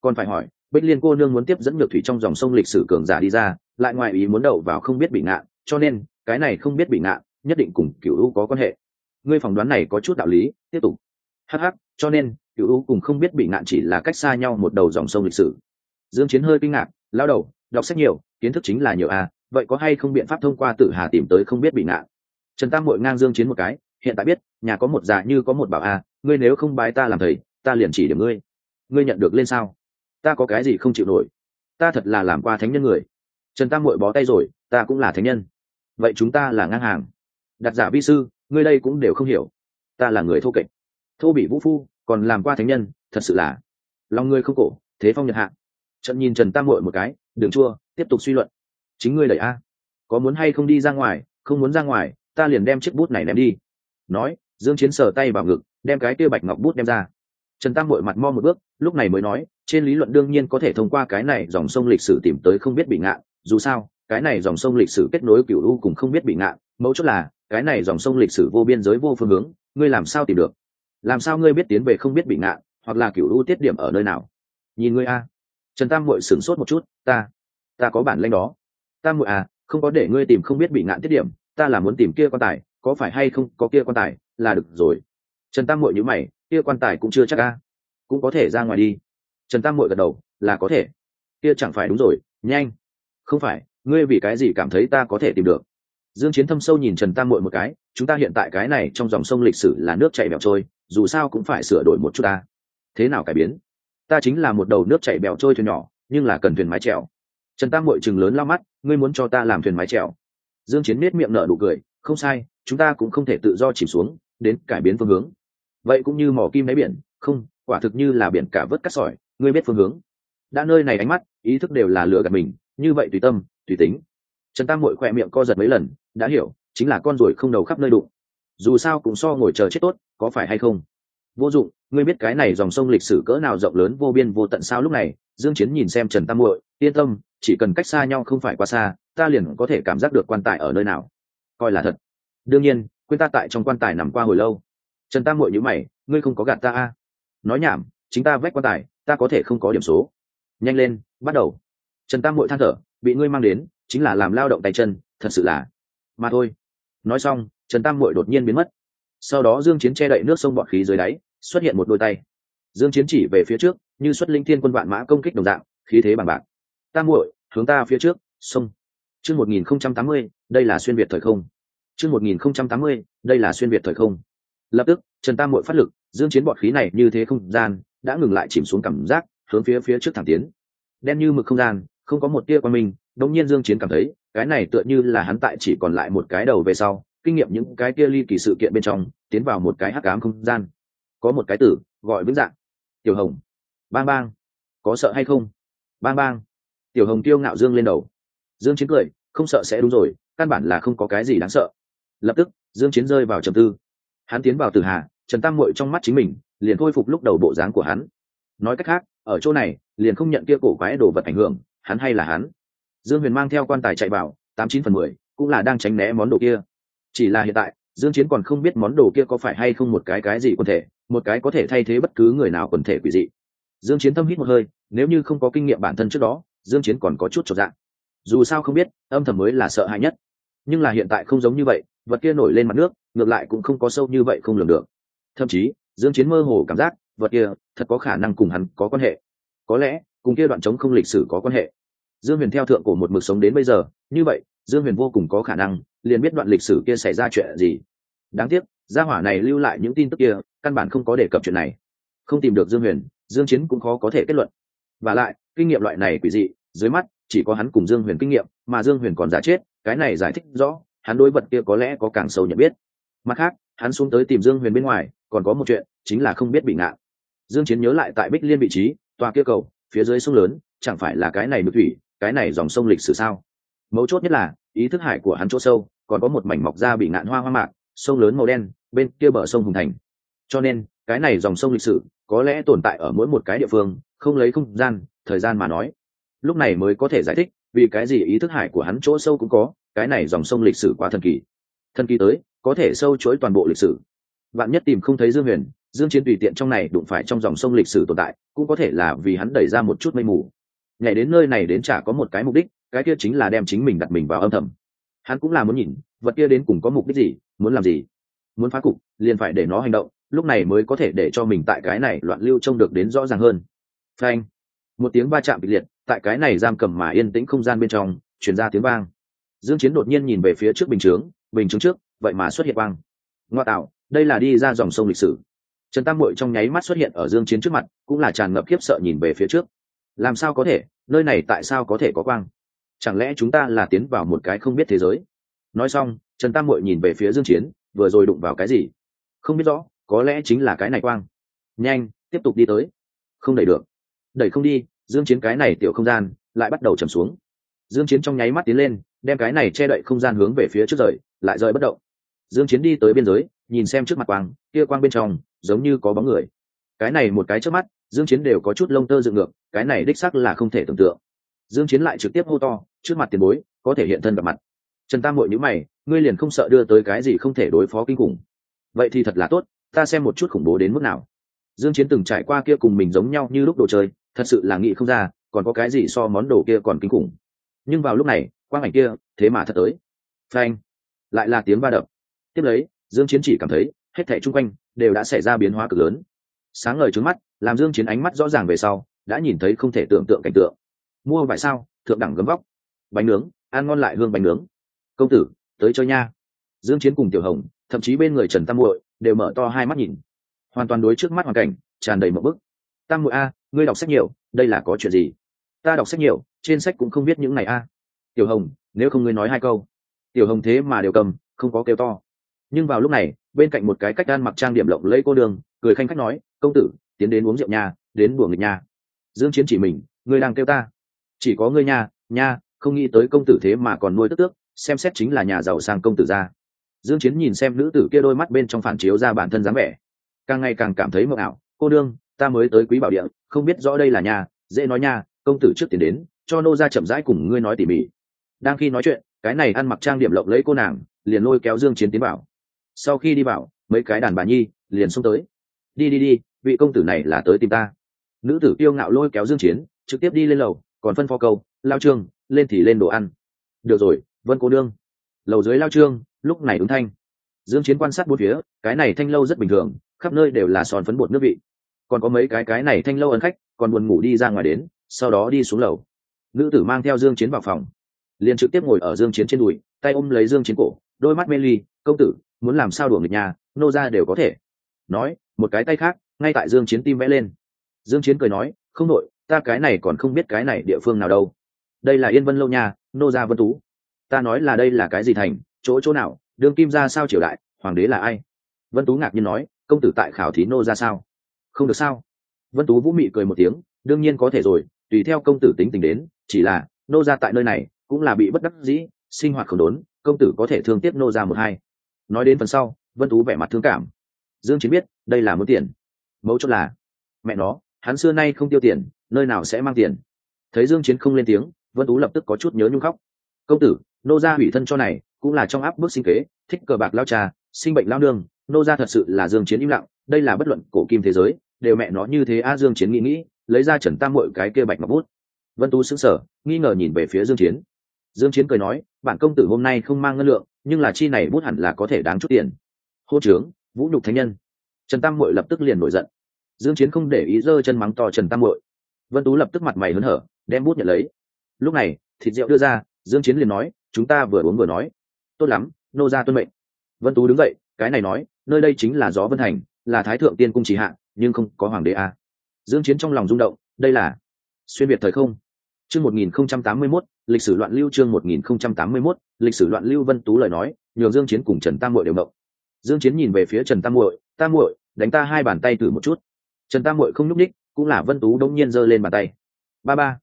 Còn phải hỏi, bích liên cô nương muốn tiếp dẫn nhược thủy trong dòng sông lịch sử cường giả đi ra, lại ngoài ý muốn đậu vào không biết bị ngạn, cho nên, cái này không biết bị ngạn, nhất định cùng cựu u có quan hệ. Ngươi phỏng đoán này có chút đạo lý, tiếp tục. Hh cho nên cựu u cùng không biết bị ngạn chỉ là cách xa nhau một đầu dòng sông lịch sử. Dương chiến hơi kinh ngạc, lao đầu, đọc sách nhiều, kiến thức chính là nhiều a vậy có hay không biện pháp thông qua tử hà tìm tới không biết bị ngạn? Trần tam hội ngang dương chiến một cái hiện tại biết, nhà có một già như có một bảo a, ngươi nếu không bái ta làm thầy, ta liền chỉ điểm ngươi. Ngươi nhận được lên sao? Ta có cái gì không chịu nổi? Ta thật là làm qua thánh nhân người. Trần tam hội bó tay rồi, ta cũng là thánh nhân. Vậy chúng ta là ngang hàng. Đặt giả vi sư, ngươi đây cũng đều không hiểu. Ta là người thô kệch. Thô bị vũ phu, còn làm qua thánh nhân, thật sự là lòng ngươi không cổ, thế phong nhật hạ. Trận nhìn trần tam hội một cái, đường chua, tiếp tục suy luận. Chính ngươi đẩy a. Có muốn hay không đi ra ngoài, không muốn ra ngoài, ta liền đem chiếc bút này ném đi nói, dương chiến sờ tay vào ngực, đem cái kia bạch ngọc bút đem ra. Trần tam bội mặt mo một bước, lúc này mới nói, trên lý luận đương nhiên có thể thông qua cái này dòng sông lịch sử tìm tới không biết bị ngạn, dù sao, cái này dòng sông lịch sử kết nối cửu u cùng không biết bị ngạn, mấu chốt là, cái này dòng sông lịch sử vô biên giới vô phương hướng, ngươi làm sao tìm được? Làm sao ngươi biết tiến về không biết bị ngạn, hoặc là cửu u tiết điểm ở nơi nào? Nhìn ngươi a. Trần tam bội sửng sốt một chút, ta ta có bản lanh đó. Tam bội à không có để ngươi tìm không biết bị ngạn tiết điểm, ta là muốn tìm kia quan tài có phải hay không, có kia quan tài, là được rồi. Trần tam mội nhữ mày, kia quan tài cũng chưa chắc ca cũng có thể ra ngoài đi. Trần tam mội gật đầu, là có thể. Kia chẳng phải đúng rồi, nhanh. Không phải, ngươi vì cái gì cảm thấy ta có thể tìm được? Dương chiến thâm sâu nhìn trần tam mội một cái, chúng ta hiện tại cái này trong dòng sông lịch sử là nước chảy bẹo trôi, dù sao cũng phải sửa đổi một chút ta. Thế nào cải biến? Ta chính là một đầu nước chảy bẹo trôi thuyền nhỏ, nhưng là cần thuyền mái chèo. Trần tam mội chừng lớn lao mắt, ngươi muốn cho ta làm thuyền mái chèo. Dương chiến miết miệng nở nụ cười không sai, chúng ta cũng không thể tự do chìm xuống, đến cải biến phương hướng. Vậy cũng như mỏ kim đáy biển, không, quả thực như là biển cả vớt cắt sỏi, ngươi biết phương hướng. Đã nơi này ánh mắt, ý thức đều là lừa gạt mình, như vậy tùy tâm, tùy tính. Trần tam mội khỏe miệng co giật mấy lần, đã hiểu, chính là con ruồi không đầu khắp nơi đụng. Dù sao cũng so ngồi chờ chết tốt, có phải hay không? Vô dụng, ngươi biết cái này dòng sông lịch sử cỡ nào rộng lớn vô biên vô tận sao lúc này, dương chiến nhìn xem trần tam muội, yên tâm, chỉ cần cách xa nhau không phải quá xa, ta liền có thể cảm giác được quan tài ở nơi nào coi là thật. Đương nhiên, quên ta tại trong quan tài nằm qua hồi lâu. Trần tam muội nhữ mày, ngươi không có gạt ta a? Nói nhảm, chính ta vách quan tài, ta có thể không có điểm số. Nhanh lên, bắt đầu. Trần tam muội than thở, bị ngươi mang đến, chính là làm lao động tay chân, thật sự là. Mà thôi. Nói xong, trần tam muội đột nhiên biến mất. Sau đó dương chiến che đậy nước sông bọt khí dưới đáy, xuất hiện một đôi tay. Dương chiến chỉ về phía trước, như xuất linh thiên quân vạn mã công kích đồng dạng, khí thế bằng bạc. Tam muội, hướng ta phía trước, sông. Chương 1080 đây là xuyên việt thời không chương 1080 đây là xuyên việt thời không. Lập tức, trần tam muội phát lực, dương chiến bọt khí này như thế không gian, đã ngừng lại chìm xuống cảm giác, hướng phía phía trước thẳng tiến. Đen như mực không gian, không có một tia quan minh đột nhiên dương chiến cảm thấy, cái này tựa như là hắn tại chỉ còn lại một cái đầu về sau, kinh nghiệm những cái kia ly kỳ sự kiện bên trong, tiến vào một cái hắc ám không gian. Có một cái tử, gọi vững dạng. Tiểu hồng. Bang bang. Có sợ hay không? Bang bang. Tiểu hồng tiêu ngạo dương lên đầu. Dương chiến cười, không sợ sẽ đúng rồi, căn bản là không có cái gì đáng sợ lập tức, dương chiến rơi vào trầm tư. Hắn tiến vào tử hà, trần tam muội trong mắt chính mình, liền khôi phục lúc đầu bộ dáng của hắn. Nói cách khác, ở chỗ này, liền không nhận kia cổ quái đồ vật ảnh hưởng, hắn hay là hắn. Dương huyền mang theo quan tài chạy vào, tám chín phần mười, cũng là đang tránh né món đồ kia. Chỉ là hiện tại, dương chiến còn không biết món đồ kia có phải hay không một cái cái gì quần thể, một cái có thể thay thế bất cứ người nào quần thể quỷ dị. Dương chiến thâm hít một hơi, nếu như không có kinh nghiệm bản thân trước đó, dương chiến còn có chút cho dạng dù sao không biết, âm thầm mới là sợ hãi nhất. Nhưng là hiện tại không giống như vậy vật kia nổi lên mặt nước, ngược lại cũng không có sâu như vậy không lường được. Thậm chí, dương chiến mơ hồ cảm giác, vật kia thật có khả năng cùng hắn có quan hệ. Có lẽ, cùng kia đoạn chống không lịch sử có quan hệ. Dương huyền theo thượng cổ một mực sống đến bây giờ, như vậy, dương huyền vô cùng có khả năng, liền biết đoạn lịch sử kia xảy ra chuyện gì. Đáng tiếc, gia hỏa này lưu lại những tin tức kia, căn bản không có đề cập chuyện này. Không tìm được dương huyền, dương chiến cũng khó có thể kết luận. Và lại, kinh nghiệm loại này quỷ dị, dưới mắt, chỉ có hắn cùng dương huyền kinh nghiệm, mà dương huyền còn giả chết, cái này giải thích rõ hắn đối vật kia có lẽ có càng sâu nhận biết. Mặt khác, hắn xuống tới tìm dương huyền bên ngoài, còn có một chuyện, chính là không biết bị ngạn. Dương chiến nhớ lại tại bích liên vị trí, tòa kia cầu, phía dưới sông lớn, chẳng phải là cái này nước thủy, cái này dòng sông lịch sử sao? Mấu chốt nhất là, ý thức hải của hắn chỗ sâu, còn có một mảnh mọc ra bị ngạn hoa hoa mạc, sông lớn màu đen, bên kia bờ sông hùng thành. Cho nên, cái này dòng sông lịch sử, có lẽ tồn tại ở mỗi một cái địa phương, không lấy không gian, thời gian mà nói. Lúc này mới có thể giải thích, vì cái gì ý thức hải của hắn chỗ sâu cũng có cái này dòng sông lịch sử quá thần kỳ. Thần kỳ tới, có thể sâu chuỗi toàn bộ lịch sử. Bạn nhất tìm không thấy dương huyền, dương chiến tùy tiện trong này đụng phải trong dòng sông lịch sử tồn tại, cũng có thể là vì hắn đẩy ra một chút mây mù. Nhảy đến nơi này đến chả có một cái mục đích, cái kia chính là đem chính mình đặt mình vào âm thầm. Hắn cũng là muốn nhìn, vật kia đến cùng có mục đích gì, muốn làm gì. Muốn phá cục, liền phải để nó hành động, lúc này mới có thể để cho mình tại cái này loạn lưu trông được đến rõ ràng hơn. Phanh. Một tiếng va chạm kịch liệt, tại cái này giam cầm mà yên tĩnh không gian bên trong chuyển ra tiếng vang dương chiến đột nhiên nhìn về phía trước bình chướng bình chướng trước, vậy mà xuất hiện quang. Ngoa tạo, đây là đi ra dòng sông lịch sử. Trần tam bội trong nháy mắt xuất hiện ở dương chiến trước mặt, cũng là tràn ngập khiếp sợ nhìn về phía trước. Làm sao có thể, nơi này tại sao có thể có quang? Chẳng lẽ chúng ta là tiến vào một cái không biết thế giới? Nói xong, trần tam bội nhìn về phía dương chiến, vừa rồi đụng vào cái gì? Không biết rõ, có lẽ chính là cái này quang. Nhanh, tiếp tục đi tới. Không đẩy được. Đẩy không đi, dương chiến cái này tiểu không gian lại bắt đầu trầm xuống. Dương chiến trong nháy mắt tiến lên đem cái này che đậy không gian hướng về phía trước rời, lại rời bất động. Dương chiến đi tới biên giới, nhìn xem trước mặt quang, kia quang bên trong, giống như có bóng người. Cái này một cái trước mắt, dương chiến đều có chút lông tơ dựng ngược, cái này đích xác là không thể tưởng tượng. Dương chiến lại trực tiếp hô to, trước mặt tiền bối, có thể hiện thân gặp mặt. Trần tam muội nhíu mày, ngươi liền không sợ đưa tới cái gì không thể đối phó kinh khủng. Vậy thì thật là tốt, ta xem một chút khủng bố đến mức nào. Dương chiến từng trải qua kia cùng mình giống nhau như lúc đồ chơi, thật sự là nghĩ không ra, còn có cái gì so món đồ kia còn kinh khủng nhưng vào lúc này, quang ảnh kia, thế mà thật tới. Phanh! Lại là tiếng va đập. Tiếp lấy, dương chiến chỉ cảm thấy, hết thảy chung quanh đều đã xảy ra biến hóa cực lớn. Sáng ngời trước mắt, làm dương chiến ánh mắt rõ ràng về sau, đã nhìn thấy không thể tưởng tượng cảnh tượng. Mua vải sao, thượng đẳng gấm vóc. Bánh nướng, ăn ngon lại hương bánh nướng. Công tử, tới chơi nha. Dương chiến cùng tiểu hồng, thậm chí bên người trần tam muội, đều mở to hai mắt nhìn. Hoàn toàn đối trước mắt hoàn cảnh, tràn đầy một bức. Tam muội a, ngươi đọc sách nhiều, đây là có chuyện gì? Ta đọc sách nhiều, trên sách cũng không biết những này a. Tiểu hồng, nếu không ngươi nói hai câu. Tiểu hồng thế mà đều cầm, không có kêu to. Nhưng vào lúc này, bên cạnh một cái cách đan mặc trang điểm lộng lẫy cô đường, cười khanh khách nói, công tử, tiến đến uống rượu nha, đến buồng nghịch nha. Dương chiến chỉ mình, ngươi đang kêu ta? Chỉ có ngươi nha nha, không nghĩ tới công tử thế mà còn nuôi tức tước, xem xét chính là nhà giàu sang công tử gia dương chiến nhìn xem nữ tử kia đôi mắt bên trong phản chiếu ra bản thân dáng vẻ. Càng ngày càng cảm thấy mộng ảo. Cô đương, ta mới tới quý bảo địa, không biết rõ đây là nhà, dễ nói nha công tử trước tiến đến, cho nô ra chậm rãi cùng ngươi nói tỉ mỉ. Đang khi nói chuyện, cái này ăn mặc trang điểm lộng lấy cô nàng, liền lôi kéo dương chiến tiến vào. Sau khi đi vào, mấy cái đàn bà nhi liền xông tới. Đi đi đi, vị công tử này là tới tìm ta. Nữ tử tiêu ngạo lôi kéo dương chiến, trực tiếp đi lên lầu, còn phân phó câu, lao trương, lên thì lên đồ ăn. Được rồi, vân cô đương lầu dưới lao trương, lúc này ứng thanh. Dương chiến quan sát bốn phía, cái này thanh lâu rất bình thường, khắp nơi đều là sòn phấn bột nước vị. Còn có mấy cái cái này thanh lâu ấn khách, còn buồn ngủ đi ra ngoài đến sau đó đi xuống lầu. Nữ tử mang theo dương chiến vào phòng. Liền trực tiếp ngồi ở dương chiến trên đùi, tay ôm lấy dương chiến cổ, đôi mắt mê ly, công tử, muốn làm sao đuổi người nhà, nô ra đều có thể. Nói, một cái tay khác, ngay tại dương chiến tim vẽ lên. Dương chiến cười nói, không nội ta cái này còn không biết cái này địa phương nào đâu. Đây là yên vân lâu nhà, nô gia vân tú. Ta nói là đây là cái gì thành, chỗ chỗ nào, đương kim ra sao triều đại, hoàng đế là ai? Vân tú ngạc nhiên nói, công tử tại khảo thí nô ra sao? Không được sao. Vân tú vũ mị cười một tiếng đương nhiên có thể rồi, tùy theo công tử tính tình đến, chỉ là, nô ra tại nơi này, cũng là bị bất đắc dĩ, sinh hoạt không đốn, công tử có thể thương tiếc nô ra một hai. Nói đến phần sau, vân tú vẻ mặt thương cảm. Dương chiến biết, đây là muốn tiền. Mẫu chốt là, mẹ nó, hắn xưa nay không tiêu tiền, nơi nào sẽ mang tiền. Thấy dương chiến không lên tiếng, vân tú lập tức có chút nhớ nhung khóc. Công tử, nô gia hủy thân cho này, cũng là trong áp bức sinh kế, thích cờ bạc lao trà sinh bệnh lao nương, nô gia thật sự là dương chiến im lặng, đây là bất luận cổ kim thế giới, đều mẹ nó như thế a dương chiến nghĩ nghĩ lấy ra trần tam Mội cái kia bạch ngọc bút. Vân tú sững sờ, nghi ngờ nhìn về phía dương chiến. Dương chiến cười nói, bản công tử hôm nay không mang ngân lượng, nhưng là chi này bút hẳn là có thể đáng chút tiền. Hô trưởng, vũ nhục thánh nhân. Trần tam Mội lập tức liền nổi giận. Dương chiến không để ý giơ chân mắng to trần tam Mội. vân tú lập tức mặt mày hớn hở, đem bút nhận lấy. Lúc này, thịt rượu đưa ra, dương chiến liền nói, chúng ta vừa uống vừa nói. Tốt lắm, nô gia tuân mệnh. Vân tú đứng dậy, cái này nói, nơi đây chính là gió vân thành, là thái thượng tiên cung chỉ hạ, nhưng không có hoàng đế a dương chiến trong lòng rung động, đây là xuyên việt thời không. Chương 1081 lịch sử loạn lưu chương 1081 lịch sử loạn lưu vân tú lời nói, nhường dương chiến cùng trần tam muội đều động dương chiến nhìn về phía trần tam muội tam muội, đánh ta hai bàn tay thử một chút. Trần tam muội không nhúc nhích, cũng là vân tú đống nhiên giơ lên bàn tay. Ba ba.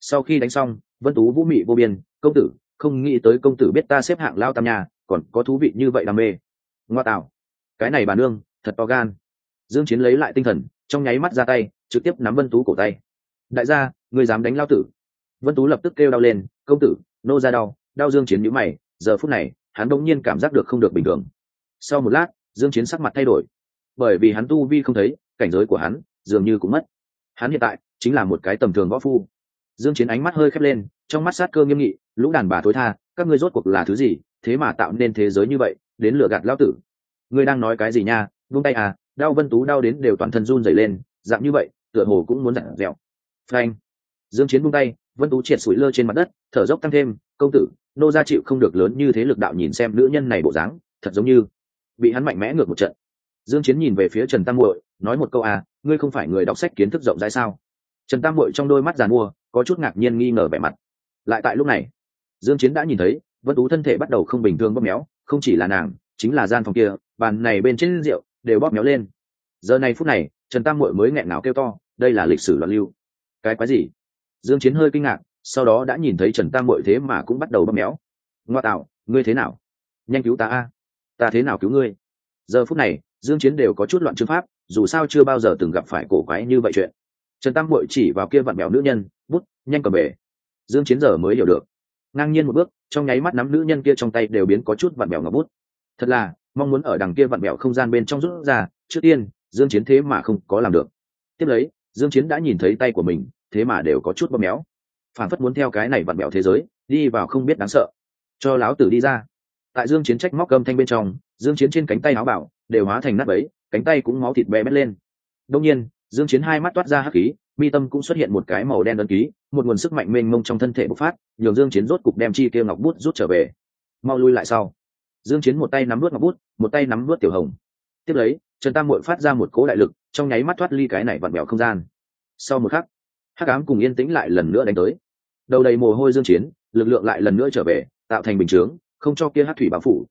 Sau khi đánh xong, vân tú vũ mị vô biên, công tử, không nghĩ tới công tử biết ta xếp hạng lao tam nhà còn có thú vị như vậy đam mê. Ngoa tạo cái này bà nương, thật to gan. Dương chiến lấy lại tinh thần trong nháy mắt ra tay, trực tiếp nắm vân tú cổ tay. Đại gia, ngươi dám đánh lao tử? Vân tú lập tức kêu đau lên, công tử, nô ra đau đau dương chiến nhíu mày, giờ phút này, hắn đống nhiên cảm giác được không được bình thường. Sau một lát, dương chiến sắc mặt thay đổi. Bởi vì hắn tu vi không thấy, cảnh giới của hắn dường như cũng mất. Hắn hiện tại chính là một cái tầm thường võ phu. Dương chiến ánh mắt hơi khép lên, trong mắt sát cơ nghiêm nghị, lũ đàn bà thối tha, các ngươi rốt cuộc là thứ gì, thế mà tạo nên thế giới như vậy, đến lừa gạt lão tử. Ngươi đang nói cái gì nha, buông tay à đau vân tú đau đến đều toàn thân run rẩy lên, dạng như vậy, tựa hồ cũng muốn dặn dẹo. Phanh. Dương chiến buông tay, vân tú triệt sủi lơ trên mặt đất, thở dốc tăng thêm, công tử, nô gia chịu không được lớn như thế lực đạo nhìn xem nữ nhân này bộ dáng, thật giống như bị hắn mạnh mẽ ngược một trận. Dương chiến nhìn về phía trần tam muội, nói một câu à ngươi không phải người đọc sách kiến thức rộng rãi sao? Trần tam muội trong đôi mắt giàn mua, có chút ngạc nhiên nghi ngờ vẻ mặt. Lại tại lúc này, dương chiến đã nhìn thấy, vân tú thân thể bắt đầu không bình thường bóp méo, không chỉ là nàng, chính là gian phòng kia, bàn này bên trên rượu đều bóp méo lên. Giờ này phút này, trần tam muội mới nghẹn ngào kêu to, đây là lịch sử loạn lưu. Cái quái gì? Dương chiến hơi kinh ngạc, sau đó đã nhìn thấy trần tam muội thế mà cũng bắt đầu bóp méo. Ngoa tạo, ngươi thế nào? Nhanh cứu ta a. Ta thế nào cứu ngươi? Giờ phút này, dương chiến đều có chút loạn chương pháp, dù sao chưa bao giờ từng gặp phải cổ quái như vậy chuyện. Trần tam muội chỉ vào kia vặn mèo nữ nhân, bút, nhanh cầm bể. Dương chiến giờ mới hiểu được. Ngang nhiên một bước, trong nháy mắt nắm nữ nhân kia trong tay đều biến có chút vặn mèo ngọc bút. Thật là mong muốn ở đằng kia vặn mèo không gian bên trong rút ra, trước tiên, dương chiến thế mà không có làm được. Tiếp lấy, dương chiến đã nhìn thấy tay của mình, thế mà đều có chút bóp méo. Phản phất muốn theo cái này vặn mèo thế giới, đi vào không biết đáng sợ. Cho láo tử đi ra. Tại dương chiến trách móc cơm thanh bên trong, dương chiến trên cánh tay áo bảo đều hóa thành nát bấy, cánh tay cũng máu thịt bé bét lên. Đông nhiên, dương chiến hai mắt toát ra hắc khí, mi tâm cũng xuất hiện một cái màu đen đơn ký, một nguồn sức mạnh mênh mông trong thân thể bộc phát, nhường dương chiến rốt cục đem chi kia ngọc bút rút trở về. Mau lui lại sau dương chiến một tay nắm nuốt ngọc bút, một tay nắm nuốt tiểu hồng. Tiếp lấy, trần tam muội phát ra một cỗ đại lực, trong nháy mắt thoát ly cái này vặn vẹo không gian. Sau một khắc, hắc ám cùng yên tĩnh lại lần nữa đánh tới. Đầu đầy mồ hôi dương chiến, lực lượng lại lần nữa trở về, tạo thành bình chướng, không cho kia hắc thủy bao phủ.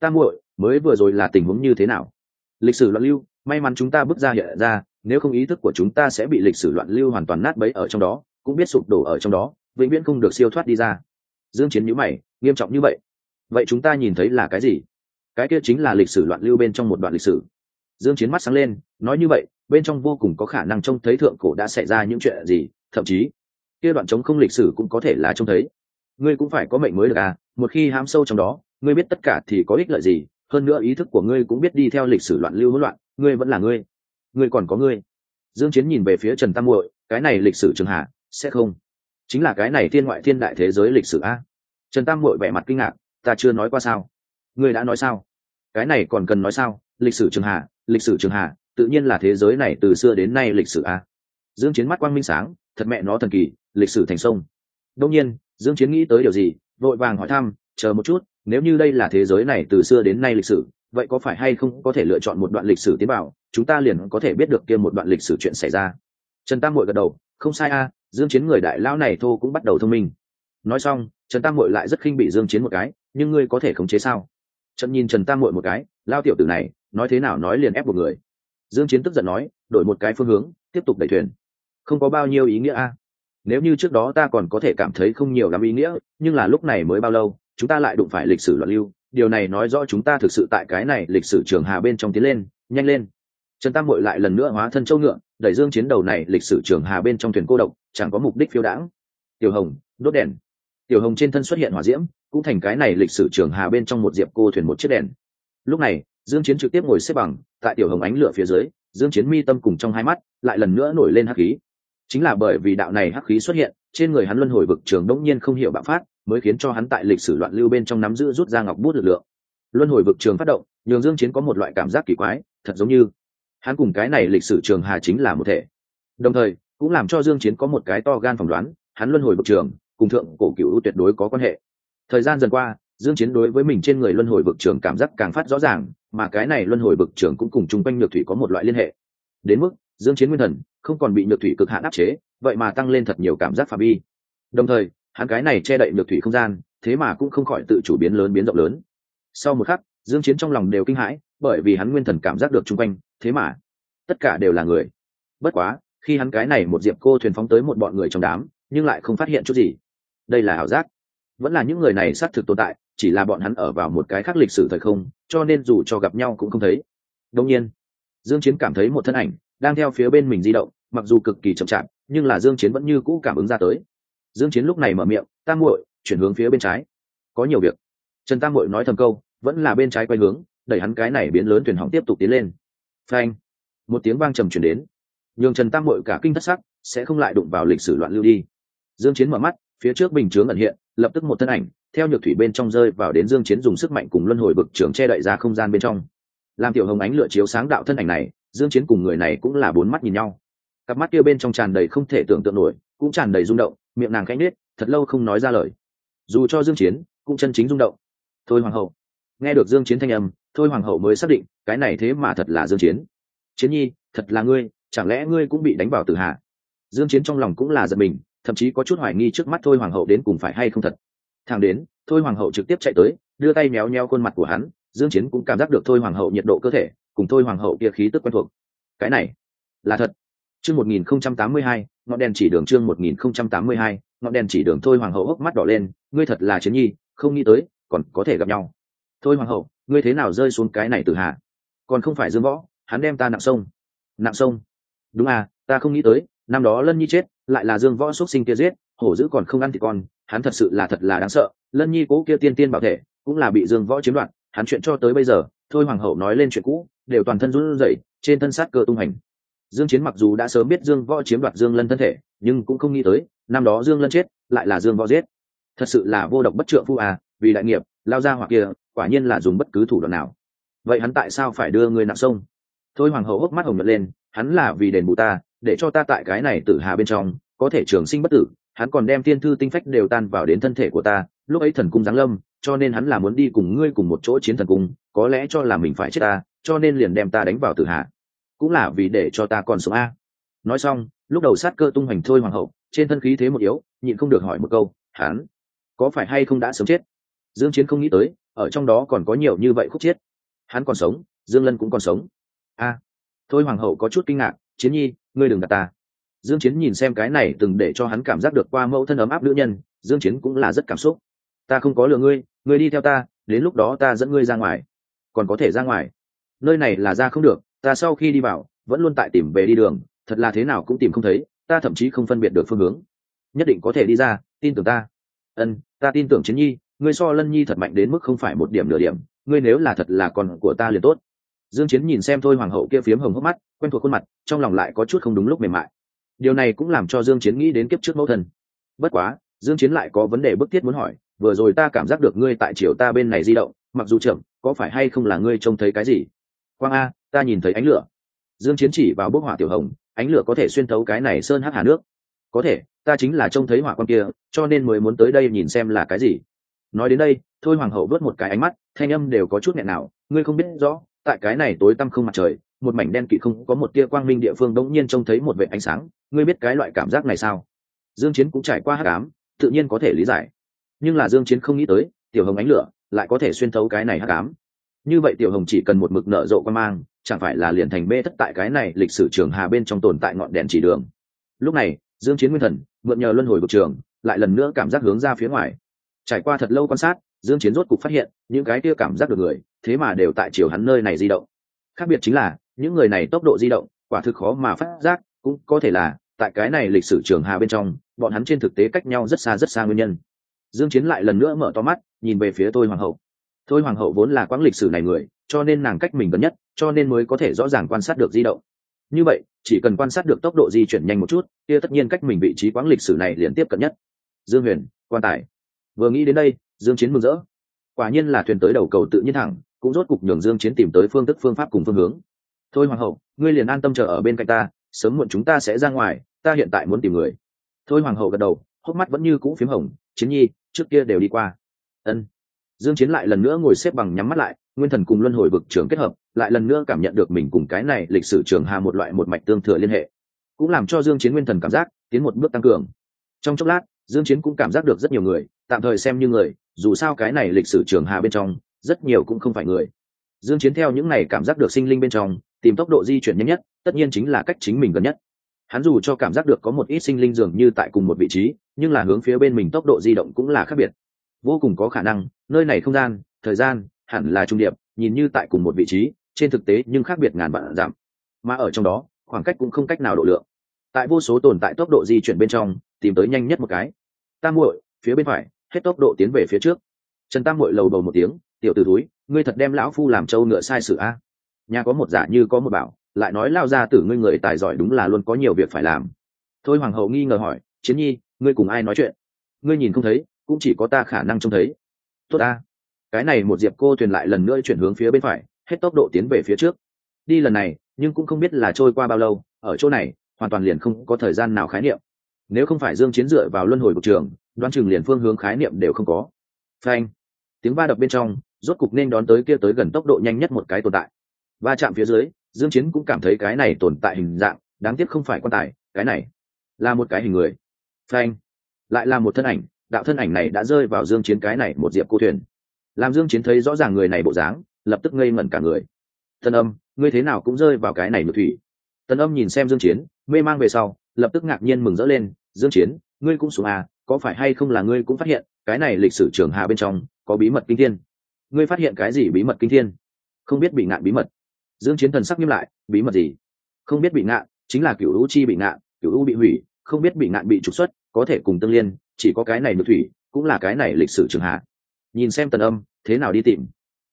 Tam muội, mới vừa rồi là tình huống như thế nào? Lịch sử loạn lưu, may mắn chúng ta bước ra hiện ra, nếu không ý thức của chúng ta sẽ bị lịch sử loạn lưu hoàn toàn nát bấy ở trong đó, cũng biết sụp đổ ở trong đó, vĩnh viễn không được siêu thoát đi ra. Dương chiến nhíu mày, nghiêm trọng như vậy vậy chúng ta nhìn thấy là cái gì? Cái kia chính là lịch sử loạn lưu bên trong một đoạn lịch sử. Dương chiến mắt sáng lên, nói như vậy, bên trong vô cùng có khả năng trông thấy thượng cổ đã xảy ra những chuyện gì, thậm chí, kia đoạn chống không lịch sử cũng có thể là trông thấy. Ngươi cũng phải có mệnh mới được à một khi hám sâu trong đó, ngươi biết tất cả thì có ích lợi gì, hơn nữa ý thức của ngươi cũng biết đi theo lịch sử loạn lưu hỗn loạn, ngươi vẫn là ngươi ngươi còn có ngươi. Dương chiến nhìn về phía trần tam muội, cái này lịch sử trường hạ, sẽ không. Chính là cái này thiên ngoại thiên đại thế giới lịch sử a. Trần tam muội vẻ mặt kinh ngạc ta chưa nói qua sao? Ngươi đã nói sao? Cái này còn cần nói sao? Lịch sử trường hạ lịch sử trường hạ tự nhiên là thế giới này từ xưa đến nay lịch sử a dương chiến mắt quang minh sáng, thật mẹ nó thần kỳ, lịch sử thành sông. Đương nhiên, dương chiến nghĩ tới điều gì, vội vàng hỏi thăm, chờ một chút, nếu như đây là thế giới này từ xưa đến nay lịch sử, vậy có phải hay không có thể lựa chọn một đoạn lịch sử tiến bảo chúng ta liền có thể biết được kia một đoạn lịch sử chuyện xảy ra. Trần tam muội gật đầu, không sai a, dương chiến người đại lão này thô cũng bắt đầu thông minh. Nói xong trần tam mội lại rất khinh bị dương chiến một cái, nhưng ngươi có thể khống chế sao? Trần nhìn trần tam mội một cái lao tiểu tử này, nói thế nào nói liền ép một người. Dương chiến tức giận nói, đổi một cái phương hướng, tiếp tục đẩy thuyền. Không có bao nhiêu ý nghĩa a. Nếu như trước đó ta còn có thể cảm thấy không nhiều lắm ý nghĩa, nhưng là lúc này mới bao lâu, chúng ta lại đụng phải lịch sử loạn lưu. Điều này nói rõ chúng ta thực sự tại cái này lịch sử trường hà bên trong tiến lên, nhanh lên. Trần tam mội lại lần nữa hóa thân châu ngựa, đẩy dương chiến đầu này lịch sử trường hà bên trong thuyền cô độc, chẳng có mục đích phiêu đãng. Tiểu hồng, đốt đèn tiểu hồng trên thân xuất hiện hỏa diễm, cũng thành cái này lịch sử trường hà bên trong một diệp cô thuyền một chiếc đèn. Lúc này, dương chiến trực tiếp ngồi xếp bằng, tại tiểu hồng ánh lửa phía dưới, dương chiến mi tâm cùng trong hai mắt, lại lần nữa nổi lên hắc khí. Chính là bởi vì đạo này hắc khí xuất hiện, trên người hắn luân hồi vực trường đống nhiên không hiểu bạo phát, mới khiến cho hắn tại lịch sử loạn lưu bên trong nắm giữ rút ra ngọc bút lực lượng. Luân hồi vực trường phát động, nhường dương chiến có một loại cảm giác kỳ quái, thật giống như hắn cùng cái này lịch sử trường hà chính là một thể. Đồng thời, cũng làm cho dương chiến có một cái to gan phỏng đoán, hắn luân hồi vực trường cùng thượng cổ cửu tuyệt đối có quan hệ. Thời gian dần qua, dương chiến đối với mình trên người luân hồi vực trường cảm giác càng phát rõ ràng, mà cái này luân hồi vực trường cũng cùng chung quanh nhược thủy có một loại liên hệ. Đến mức, dương chiến nguyên thần, không còn bị nhược thủy cực hạn áp chế, vậy mà tăng lên thật nhiều cảm giác phạm vi. Đồng thời, hắn cái này che đậy nhược thủy không gian, thế mà cũng không khỏi tự chủ biến lớn biến rộng lớn. Sau một khắc, dương chiến trong lòng đều kinh hãi, bởi vì hắn nguyên thần cảm giác được chung quanh, thế mà, tất cả đều là người. Bất quá, khi hắn cái này một diệp cô thuyền phóng tới một bọn người trong đám, nhưng lại không phát hiện chút gì đây là ảo giác. Vẫn là những người này xác thực tồn tại, chỉ là bọn hắn ở vào một cái khác lịch sử thời không, cho nên dù cho gặp nhau cũng không thấy. Đông nhiên, dương chiến cảm thấy một thân ảnh đang theo phía bên mình di động, mặc dù cực kỳ chậm chạp, nhưng là dương chiến vẫn như cũ cảm ứng ra tới. Dương chiến lúc này mở miệng tam muội, chuyển hướng phía bên trái. Có nhiều việc. Trần tam muội nói thầm câu, vẫn là bên trái quay hướng, đẩy hắn cái này biến lớn thuyền hỏng tiếp tục tiến lên. Phanh! Một tiếng vang trầm truyền đến. Nhường trần tam muội cả kinh thất sắc, sẽ không lại đụng vào lịch sử loạn lưu đi. Dương chiến mở mắt phía trước bình chướng ẩn hiện, lập tức một thân ảnh, theo nhược thủy bên trong rơi vào đến dương chiến dùng sức mạnh cùng luân hồi bực trưởng che đậy ra không gian bên trong. Làm tiểu hồng ánh lửa chiếu sáng đạo thân ảnh này, dương chiến cùng người này cũng là bốn mắt nhìn nhau. Cặp mắt kia bên trong tràn đầy không thể tưởng tượng nổi, cũng tràn đầy rung động, miệng nàng khẽ nết thật lâu không nói ra lời. Dù cho dương chiến, cũng chân chính rung động. Thôi hoàng hậu. Nghe được dương chiến thanh âm, thôi hoàng hậu mới xác định, cái này thế mà thật là dương chiến. Chiến nhi, thật là ngươi, chẳng lẽ ngươi cũng bị đánh vào tử hạ? Dương chiến trong lòng cũng là giật mình thậm chí có chút hoài nghi trước mắt thôi hoàng hậu đến cùng phải hay không thật. Thằng đến, thôi hoàng hậu trực tiếp chạy tới, đưa tay méo nheo khuôn mặt của hắn, dương chiến cũng cảm giác được thôi hoàng hậu nhiệt độ cơ thể, cùng thôi hoàng hậu kia khí tức quen thuộc. Cái này là thật. Chương 1082 ngọn đèn chỉ đường chương 1082 ngọn đèn chỉ đường thôi hoàng hậu hốc mắt đỏ lên, ngươi thật là chiến nhi, không nghĩ tới, còn có thể gặp nhau. Thôi hoàng hậu, ngươi thế nào rơi xuống cái này từ hạ? Còn không phải dương võ, hắn đem ta nặng sông. Nặng sông? Đúng à ta không nghĩ tới năm đó lân nhi chết, lại là dương võ xuất sinh kia giết, hổ dữ còn không ăn thì con, hắn thật sự là thật là đáng sợ. Lân nhi cố kia tiên tiên bảo thể, cũng là bị dương võ chiếm đoạt, hắn chuyện cho tới bây giờ, thôi hoàng hậu nói lên chuyện cũ, đều toàn thân run rẩy, trên thân sát cơ tung hành. Dương chiến mặc dù đã sớm biết dương võ chiếm đoạt dương lân thân thể, nhưng cũng không nghĩ tới, năm đó dương lân chết, lại là dương võ giết. Thật sự là vô độc bất trượng phu à vì đại nghiệp, lao ra hoặc kia, quả nhiên là dùng bất cứ thủ đoạn nào. Vậy hắn tại sao phải đưa người nặng sông? Thôi hoàng hậu hốc mắt hồng nhật lên, hắn là vì đền bù ta để cho ta tại cái này tử hà bên trong, có thể trường sinh bất tử, hắn còn đem thiên thư tinh phách đều tan vào đến thân thể của ta, lúc ấy thần cung giáng lâm, cho nên hắn là muốn đi cùng ngươi cùng một chỗ chiến thần cung, có lẽ cho là mình phải chết ta, cho nên liền đem ta đánh vào tử hà cũng là vì để cho ta còn sống a. Nói xong, lúc đầu sát cơ tung hoành thôi hoàng hậu, trên thân khí thế một yếu, nhịn không được hỏi một câu, hắn có phải hay không đã sớm chết? Dương chiến không nghĩ tới, ở trong đó còn có nhiều như vậy khúc chết. Hắn còn sống, dương lân cũng còn sống. A. Thôi hoàng hậu có chút kinh ngạc, chiến nhi ngươi đừng gạt ta. Dương chiến nhìn xem cái này từng để cho hắn cảm giác được qua mẫu thân ấm áp nữ nhân, dương chiến cũng là rất cảm xúc. Ta không có lừa ngươi ngươi đi theo ta, đến lúc đó ta dẫn ngươi ra ngoài. Còn có thể ra ngoài. Nơi này là ra không được, ta sau khi đi vào, vẫn luôn tại tìm về đi đường, thật là thế nào cũng tìm không thấy, ta thậm chí không phân biệt được phương hướng. Nhất định có thể đi ra, tin tưởng ta. Ân, ta tin tưởng chiến nhi, ngươi so lân nhi thật mạnh đến mức không phải một điểm nửa điểm, ngươi nếu là thật là con của ta liền tốt dương chiến nhìn xem thôi hoàng hậu kia phiếm hồng hốc mắt quen thuộc khuôn mặt trong lòng lại có chút không đúng lúc mềm mại. Điều này cũng làm cho dương chiến nghĩ đến kiếp trước mẫu thân. Bất quá dương chiến lại có vấn đề bức thiết muốn hỏi vừa rồi ta cảm giác được ngươi tại chiều ta bên này di động mặc dù trưởng, có phải hay không là ngươi trông thấy cái gì? Quang a ta nhìn thấy ánh lửa. Dương chiến chỉ vào bốc hỏa tiểu hồng ánh lửa có thể xuyên thấu cái này sơn hắc hà nước. Có thể ta chính là trông thấy hỏa quan kia cho nên mới muốn tới đây nhìn xem là cái gì. Nói đến đây thôi hoàng hậu vớt một cái ánh mắt thanh âm đều có chút nghẹn nào ngươi không biết rõ tại cái này tối tăm không mặt trời, một mảnh đen kịt không có một tia quang minh địa phương đống nhiên trông thấy một vệ ánh sáng. Ngươi biết cái loại cảm giác này sao? Dương chiến cũng trải qua hắc ám, tự nhiên có thể lý giải. Nhưng là dương chiến không nghĩ tới, tiểu hồng ánh lửa lại có thể xuyên thấu cái này hắc ám. Như vậy tiểu hồng chỉ cần một mực nở rộ quan mang, chẳng phải là liền thành mê thất tại cái này lịch sử trường hà bên trong tồn tại ngọn đèn chỉ đường. Lúc này, dương chiến nguyên thần, mượn nhờ luân hồi vực trường, lại lần nữa cảm giác hướng ra phía ngoài. Trải qua thật lâu quan sát, dương chiến rốt cục phát hiện, những cái kia cảm giác được người thế mà đều tại chiều hắn nơi này di động. Khác biệt chính là, những người này tốc độ di động, quả thực khó mà phát giác, cũng có thể là, tại cái này lịch sử trường hà bên trong, bọn hắn trên thực tế cách nhau rất xa rất xa nguyên nhân. Dương chiến lại lần nữa mở to mắt, nhìn về phía tôi hoàng hậu. Thôi hoàng hậu vốn là quãng lịch sử này người, cho nên nàng cách mình gần nhất, cho nên mới có thể rõ ràng quan sát được di động. Như vậy, chỉ cần quan sát được tốc độ di chuyển nhanh một chút, kia tất nhiên cách mình vị trí quãng lịch sử này liên tiếp cận nhất. Dương huyền, quan tài. Vừa nghĩ đến đây, dương chiến mừng rỡ. Quả nhiên là thuyền tới đầu cầu tự nhiên thẳng cũng rốt cục nhường dương chiến tìm tới phương thức phương pháp cùng phương hướng. Thôi hoàng hậu, ngươi liền an tâm chờ ở bên cạnh ta, sớm muộn chúng ta sẽ ra ngoài, ta hiện tại muốn tìm người. Thôi hoàng hậu gật đầu, hốc mắt vẫn như cũ phím hồng, chiến nhi, trước kia đều đi qua. Ân. Dương chiến lại lần nữa ngồi xếp bằng nhắm mắt lại, nguyên thần cùng luân hồi vực trường kết hợp, lại lần nữa cảm nhận được mình cùng cái này lịch sử trường hà một loại một mạch tương thừa liên hệ. Cũng làm cho dương chiến nguyên thần cảm giác tiến một bước tăng cường. Trong chốc lát, dương chiến cũng cảm giác được rất nhiều người, tạm thời xem như người, dù sao cái này lịch sử trường hà bên trong rất nhiều cũng không phải người. Dương chiến theo những này cảm giác được sinh linh bên trong, tìm tốc độ di chuyển nhanh nhất, tất nhiên chính là cách chính mình gần nhất. Hắn dù cho cảm giác được có một ít sinh linh dường như tại cùng một vị trí, nhưng là hướng phía bên mình tốc độ di động cũng là khác biệt. Vô cùng có khả năng, nơi này không gian, thời gian, hẳn là trung điểm, nhìn như tại cùng một vị trí, trên thực tế nhưng khác biệt ngàn vạn giảm mà ở trong đó, khoảng cách cũng không cách nào độ lượng. Tại vô số tồn tại tốc độ di chuyển bên trong, tìm tới nhanh nhất một cái. Tam muội, phía bên phải, hết tốc độ tiến về phía trước. Trần tam muội lầu bầu một tiếng tiểu t ử túi ngươi thật đem lão phu làm trâu ngựa sai sự a. Nhà có một giả như có một bảo, lại nói lao ra tử ngươi người tài giỏi đúng là luôn có nhiều việc phải làm. Thôi hoàng hậu nghi ngờ hỏi, chiến nhi, ngươi cùng ai nói chuyện? Ngươi nhìn không thấy, cũng chỉ có ta khả năng trông thấy. Tốt ta. Cái này một diệp cô thuyền lại lần nữa chuyển hướng phía bên phải, hết tốc độ tiến về phía trước. Đi lần này, nhưng cũng không biết là trôi qua bao lâu, ở chỗ này, hoàn toàn liền không có thời gian nào khái niệm. Nếu không phải dương chiến dựa vào luân hồi của trường đoan chừng liền phương hướng khái niệm đều không có. Phanh. Tiếng ba đập bên trong rốt cục nên đón tới kia tới gần tốc độ nhanh nhất một cái tồn tại. Va chạm phía dưới, dương chiến cũng cảm thấy cái này tồn tại hình dạng, đáng tiếc không phải quan tài, cái này là một cái hình người. Phanh, lại là một thân ảnh, đạo thân ảnh này đã rơi vào dương chiến cái này một diệp cô thuyền. Làm dương chiến thấy rõ ràng người này bộ dáng, lập tức ngây ngẩn cả người. Tân âm, ngươi thế nào cũng rơi vào cái này nội thủy. Tân âm nhìn xem dương chiến, mê mang về sau, lập tức ngạc nhiên mừng rỡ lên, dương chiến, ngươi cũng xuống à có phải hay không là ngươi cũng phát hiện, cái này lịch sử trường hạ bên trong có bí mật kinh thiên? Ngươi phát hiện cái gì bí mật kinh thiên? Không biết bị ngạn bí mật. Dương chiến thần sắc nghiêm lại, bí mật gì? Không biết bị ngạn, chính là cửu u chi bị ngạn, cửu u bị hủy, không biết bị ngạn bị trục xuất, có thể cùng tương liên, chỉ có cái này nước thủy, cũng là cái này lịch sử trường hạ. Nhìn xem tần âm, thế nào đi tìm?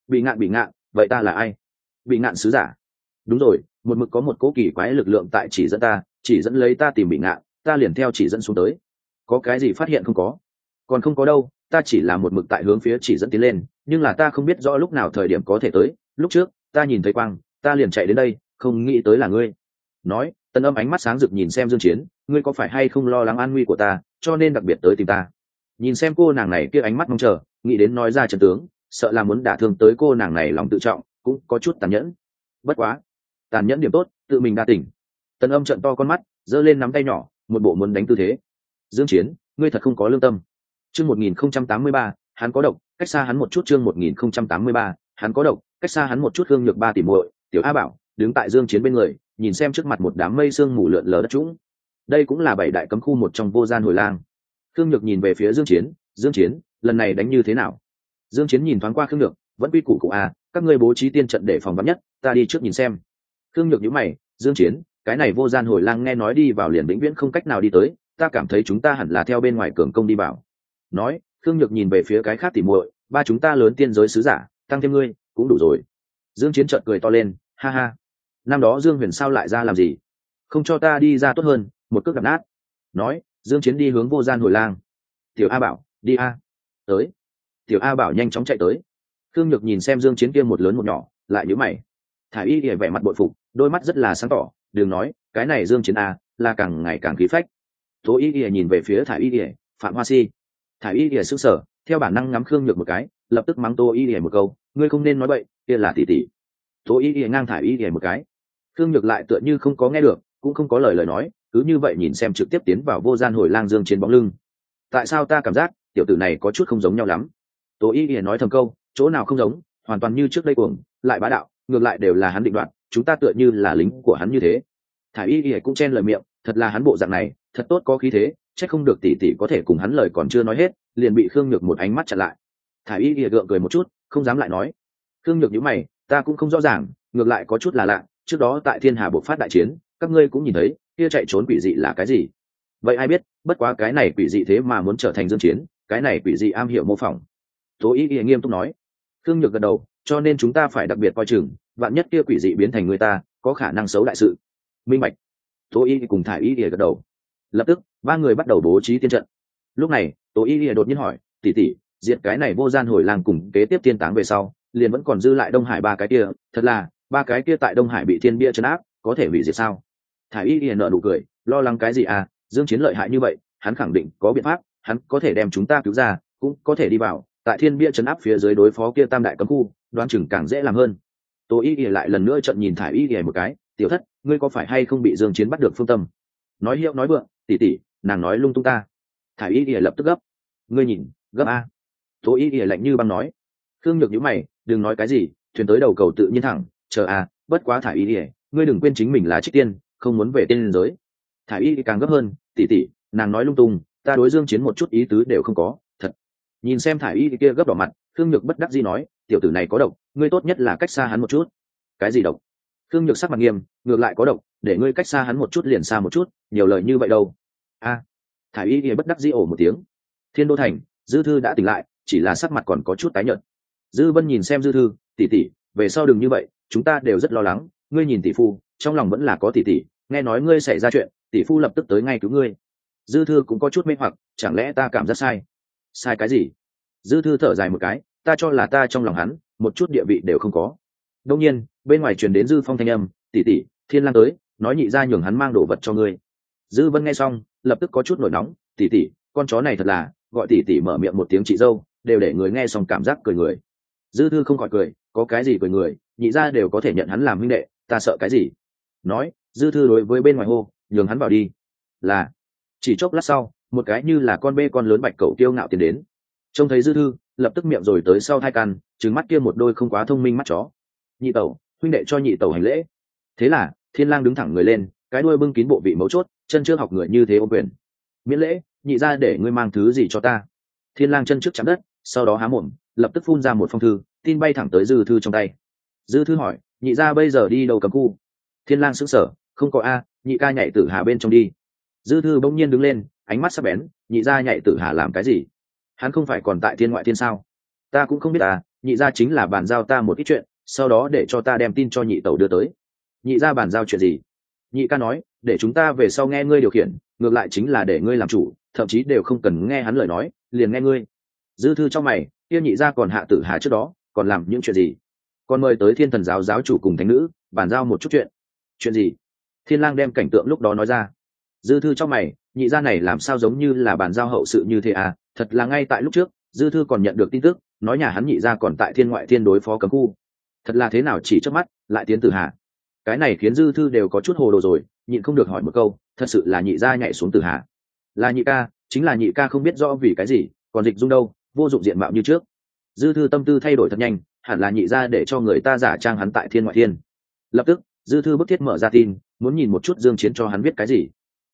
Bị ngạn bị ngạn, vậy ta là ai? Bị ngạn sứ giả. Đúng rồi, một mực có một cố kỳ quái lực lượng tại chỉ dẫn ta, chỉ dẫn lấy ta tìm bị ngạn, ta liền theo chỉ dẫn xuống tới. Có cái gì phát hiện không có? Còn không có đâu, ta chỉ là một mực tại hướng phía chỉ dẫn tiến lên nhưng là ta không biết rõ lúc nào thời điểm có thể tới, lúc trước, ta nhìn thấy quang, ta liền chạy đến đây, không nghĩ tới là ngươi. Nói, tần âm ánh mắt sáng rực nhìn xem dương chiến, ngươi có phải hay không lo lắng an nguy của ta, cho nên đặc biệt tới tìm ta. Nhìn xem cô nàng này kia ánh mắt mong chờ, nghĩ đến nói ra trận tướng, sợ là muốn đả thương tới cô nàng này lòng tự trọng, cũng có chút tàn nhẫn. Bất quá, tàn nhẫn điểm tốt, tự mình đa tỉnh. Tần âm trận to con mắt, giơ lên nắm tay nhỏ, một bộ muốn đánh tư thế. Dương chiến, ngươi thật không có lương tâm. Chương 1083 hắn có độc cách xa hắn một chút chương 1083 hắn có độc, cách xa hắn một chút hương nhược ba tỷ muội, tiểu a bảo, đứng tại dương chiến bên người, nhìn xem trước mặt một đám mây sương mù lượn lờ đất trũng. Đây cũng là bảy đại cấm khu một trong vô gian hồi lang. Khương nhược nhìn về phía dương chiến dương chiến, lần này đánh như thế nào? Dương chiến nhìn thoáng qua khương nhược, vẫn quy củ cụ a, các ngươi bố trí tiên trận để phòng vắn nhất, ta đi trước nhìn xem. Khương nhược nhíu mày, dương chiến, cái này vô gian hồi lang nghe nói đi vào liền vĩnh viễn không cách nào đi tới, ta cảm thấy chúng ta hẳn là theo bên ngoài cường công đi vào. Nói khương nhược nhìn về phía cái khác tỉ muội, ba chúng ta lớn tiên giới sứ giả, tăng thêm ngươi, cũng đủ rồi. Dương chiến trợn cười to lên, ha ha, năm đó dương huyền sao lại ra làm gì? Không cho ta đi ra tốt hơn, một cước gặp nát. Nói, dương chiến đi hướng vô gian hồi lang. Tiểu a bảo, đi a. Tới. Tiểu a bảo nhanh chóng chạy tới. Khương nhược nhìn xem dương chiến kia một lớn một nhỏ, lại nhíu mày. Thả y thì vẻ mặt bội phục, đôi mắt rất là sáng tỏ, đừng nói, cái này dương chiến a, là càng ngày càng khí phách. Tố y ỉa nhìn về phía thả y ỉa phạm hoa si thả y ỉa sức sở, theo bản năng ngắm khương nhược một cái, lập tức mắng tô y ỉa một câu, ngươi không nên nói bậy, kia là tỷ tỷ tô y ỉa ngang thả y ỉa một cái. Khương nhược lại tựa như không có nghe được, cũng không có lời lời nói, cứ như vậy nhìn xem trực tiếp tiến vào vô gian hồi lang dương trên bóng lưng. Tại sao ta cảm giác tiểu tử này có chút không giống nhau lắm? Tô y ỉa nói thầm câu, chỗ nào không giống, hoàn toàn như trước đây cuồng, lại bá đạo, ngược lại đều là hắn định đoạt, chúng ta tựa như là lính của hắn như thế. Thả y ỉa cũng chen lời miệng, thật là hắn bộ dạng này, thật tốt có khí thế chắc không được tỷ tỷ có thể cùng hắn lời còn chưa nói hết, liền bị khương nhược một ánh mắt chặn lại. Thả y ỉa gượng cười một chút, không dám lại nói. Thương nhược nhữ mày, ta cũng không rõ ràng, ngược lại có chút là lạ, trước đó tại thiên hà bộc phát đại chiến, các ngươi cũng nhìn thấy, kia chạy trốn quỷ dị là cái gì? Vậy ai biết, bất quá cái này quỷ dị thế mà muốn trở thành dương chiến, cái này quỷ dị am hiểu mô phỏng. Tố y y nghiêm túc nói. Thương nhược gật đầu, cho nên chúng ta phải đặc biệt coi chừng, vạn nhất kia quỷ dị biến thành người ta, có khả năng xấu đại sự. Minh bạch. Tố y cùng thả y y gật đầu. Lập tức ba người bắt đầu bố trí tiên trận. Lúc này tố y lìa đột nhiên hỏi, tỷ tỷ, diệt cái này vô gian hồi làng cùng kế tiếp tiên táng về sau, liền vẫn còn dư lại đông hải ba cái kia, thật là, ba cái kia tại đông hải bị thiên bia chấn áp, có thể hủy diệt sao? Thả y lìa nợ nụ cười, lo lắng cái gì à dương chiến lợi hại như vậy, hắn khẳng định có biện pháp, hắn có thể đem chúng ta cứu ra, cũng có thể đi vào, tại thiên bia chấn áp phía dưới đối phó kia tam đại cấm khu, đoán chừng càng dễ làm hơn. Tô y y lại lần nữa trận nhìn thả y y một cái, tiểu thất, ngươi có phải hay không bị dương chiến bắt được phương tâm? Nói hiệu nói vượng, tỷ tỷ nàng nói lung tung ta. Thả y ỉa lập tức gấp. Ngươi nhìn, gấp a. Tố y ỉa lạnh như băng nói. Thương nhược nhíu mày, đừng nói cái gì, thuyền tới đầu cầu tự nhiên thẳng. Chờ a, bất quá thả y ỉa, ngươi đừng quên chính mình là trích tiên, không muốn về tiên giới. Thả y càng gấp hơn, tỉ tỉ, nàng nói lung tung, ta đối dương chiến một chút ý tứ đều không có, thật. Nhìn xem thả y kia gấp đỏ mặt thương nhược bất đắc dĩ nói, tiểu tử này có độc, ngươi tốt nhất là cách xa hắn một chút. Cái gì độc? Thương nhược sắc mặt nghiêm, ngược lại có độc, để ngươi cách xa hắn một chút liền xa một chút, nhiều lời như vậy đâu a. Thả y kia bất đắc dĩ ổ một tiếng. Thiên đô thành, dư thư đã tỉnh lại, chỉ là sắc mặt còn có chút tái nhợt. Dư vân nhìn xem dư thư, tỷ tỷ, về sau đừng như vậy, chúng ta đều rất lo lắng. Ngươi nhìn tỷ phu, trong lòng vẫn là có tỷ tỷ, nghe nói ngươi xảy ra chuyện, tỷ phu lập tức tới ngay cứu ngươi. Dư thư cũng có chút mê hoặc, chẳng lẽ ta cảm giác sai? Sai cái gì? Dư thư thở dài một cái, ta cho là ta trong lòng hắn, một chút địa vị đều không có. Đông nhiên, bên ngoài truyền đến dư phong thanh âm tỉ tỉ thiên lang tới, nói nhị ra nhường hắn mang đồ vật cho ngươi. Dư vân nghe xong lập tức có chút nổi nóng, tỉ tỉ, con chó này thật là, gọi tỉ tỉ mở miệng một tiếng chị dâu, đều để người nghe xong cảm giác cười người. Dư thư không khỏi cười, có cái gì cười người, nhị ra đều có thể nhận hắn làm huynh đệ, ta sợ cái gì? Nói, dư thư đối với bên ngoài hô, nhường hắn vào đi. Là, chỉ chốc lát sau, một cái như là con bê con lớn bạch cậu tiêu ngạo tiến đến. Trông thấy dư thư, lập tức miệng rồi tới sau hai căn trứng mắt kia một đôi không quá thông minh mắt chó. Nhị tẩu, huynh đệ cho nhị tẩu hành lễ. Thế là, thiên lang đứng thẳng người lên, cái đuôi bưng kín bộ vị mấu chốt chân trước học người như thế ô quyền. Miễn lễ, nhị ra để ngươi mang thứ gì cho ta? Thiên lang chân trước chạm đất, sau đó há mồm, lập tức phun ra một phong thư, tin bay thẳng tới dư thư trong tay. Dư thư hỏi, nhị ra bây giờ đi đâu cầm khu thiên lang sững sờ, không có a, nhị ca nhảy tử hà bên trong đi. Dư thư bỗng nhiên đứng lên, ánh mắt sắc bén, nhị gia nhảy tử hà làm cái gì? Hắn không phải còn tại thiên ngoại thiên sao? Ta cũng không biết à nhị gia chính là bàn giao ta một ít chuyện, sau đó để cho ta đem tin cho nhị tẩu đưa tới. Nhị gia bàn giao chuyện gì? Nhị ca nói để chúng ta về sau nghe ngươi điều khiển, ngược lại chính là để ngươi làm chủ, thậm chí đều không cần nghe hắn lời nói, liền nghe ngươi. Dư thư trong mày, kia nhị gia còn hạ tử hà trước đó, còn làm những chuyện gì? Còn mời tới thiên thần giáo giáo chủ cùng thánh nữ, bàn giao một chút chuyện. Chuyện gì? Thiên lang đem cảnh tượng lúc đó nói ra. Dư thư trong mày, nhị gia này làm sao giống như là bàn giao hậu sự như thế à? Thật là ngay tại lúc trước, dư thư còn nhận được tin tức, nói nhà hắn nhị gia còn tại thiên ngoại thiên đối phó cấm khu. Thật là thế nào chỉ trước mắt, lại tiến từ hạ cái này khiến dư thư đều có chút hồ đồ rồi, nhịn không được hỏi một câu, thật sự là nhị gia nhảy xuống từ hạ là nhị ca, chính là nhị ca không biết rõ vì cái gì, còn dịch dung đâu, vô dụng diện mạo như trước. Dư thư tâm tư thay đổi thật nhanh, hẳn là nhị gia để cho người ta giả trang hắn tại thiên ngoại thiên. Lập tức, dư thư bức thiết mở ra tin, muốn nhìn một chút dương chiến cho hắn biết cái gì.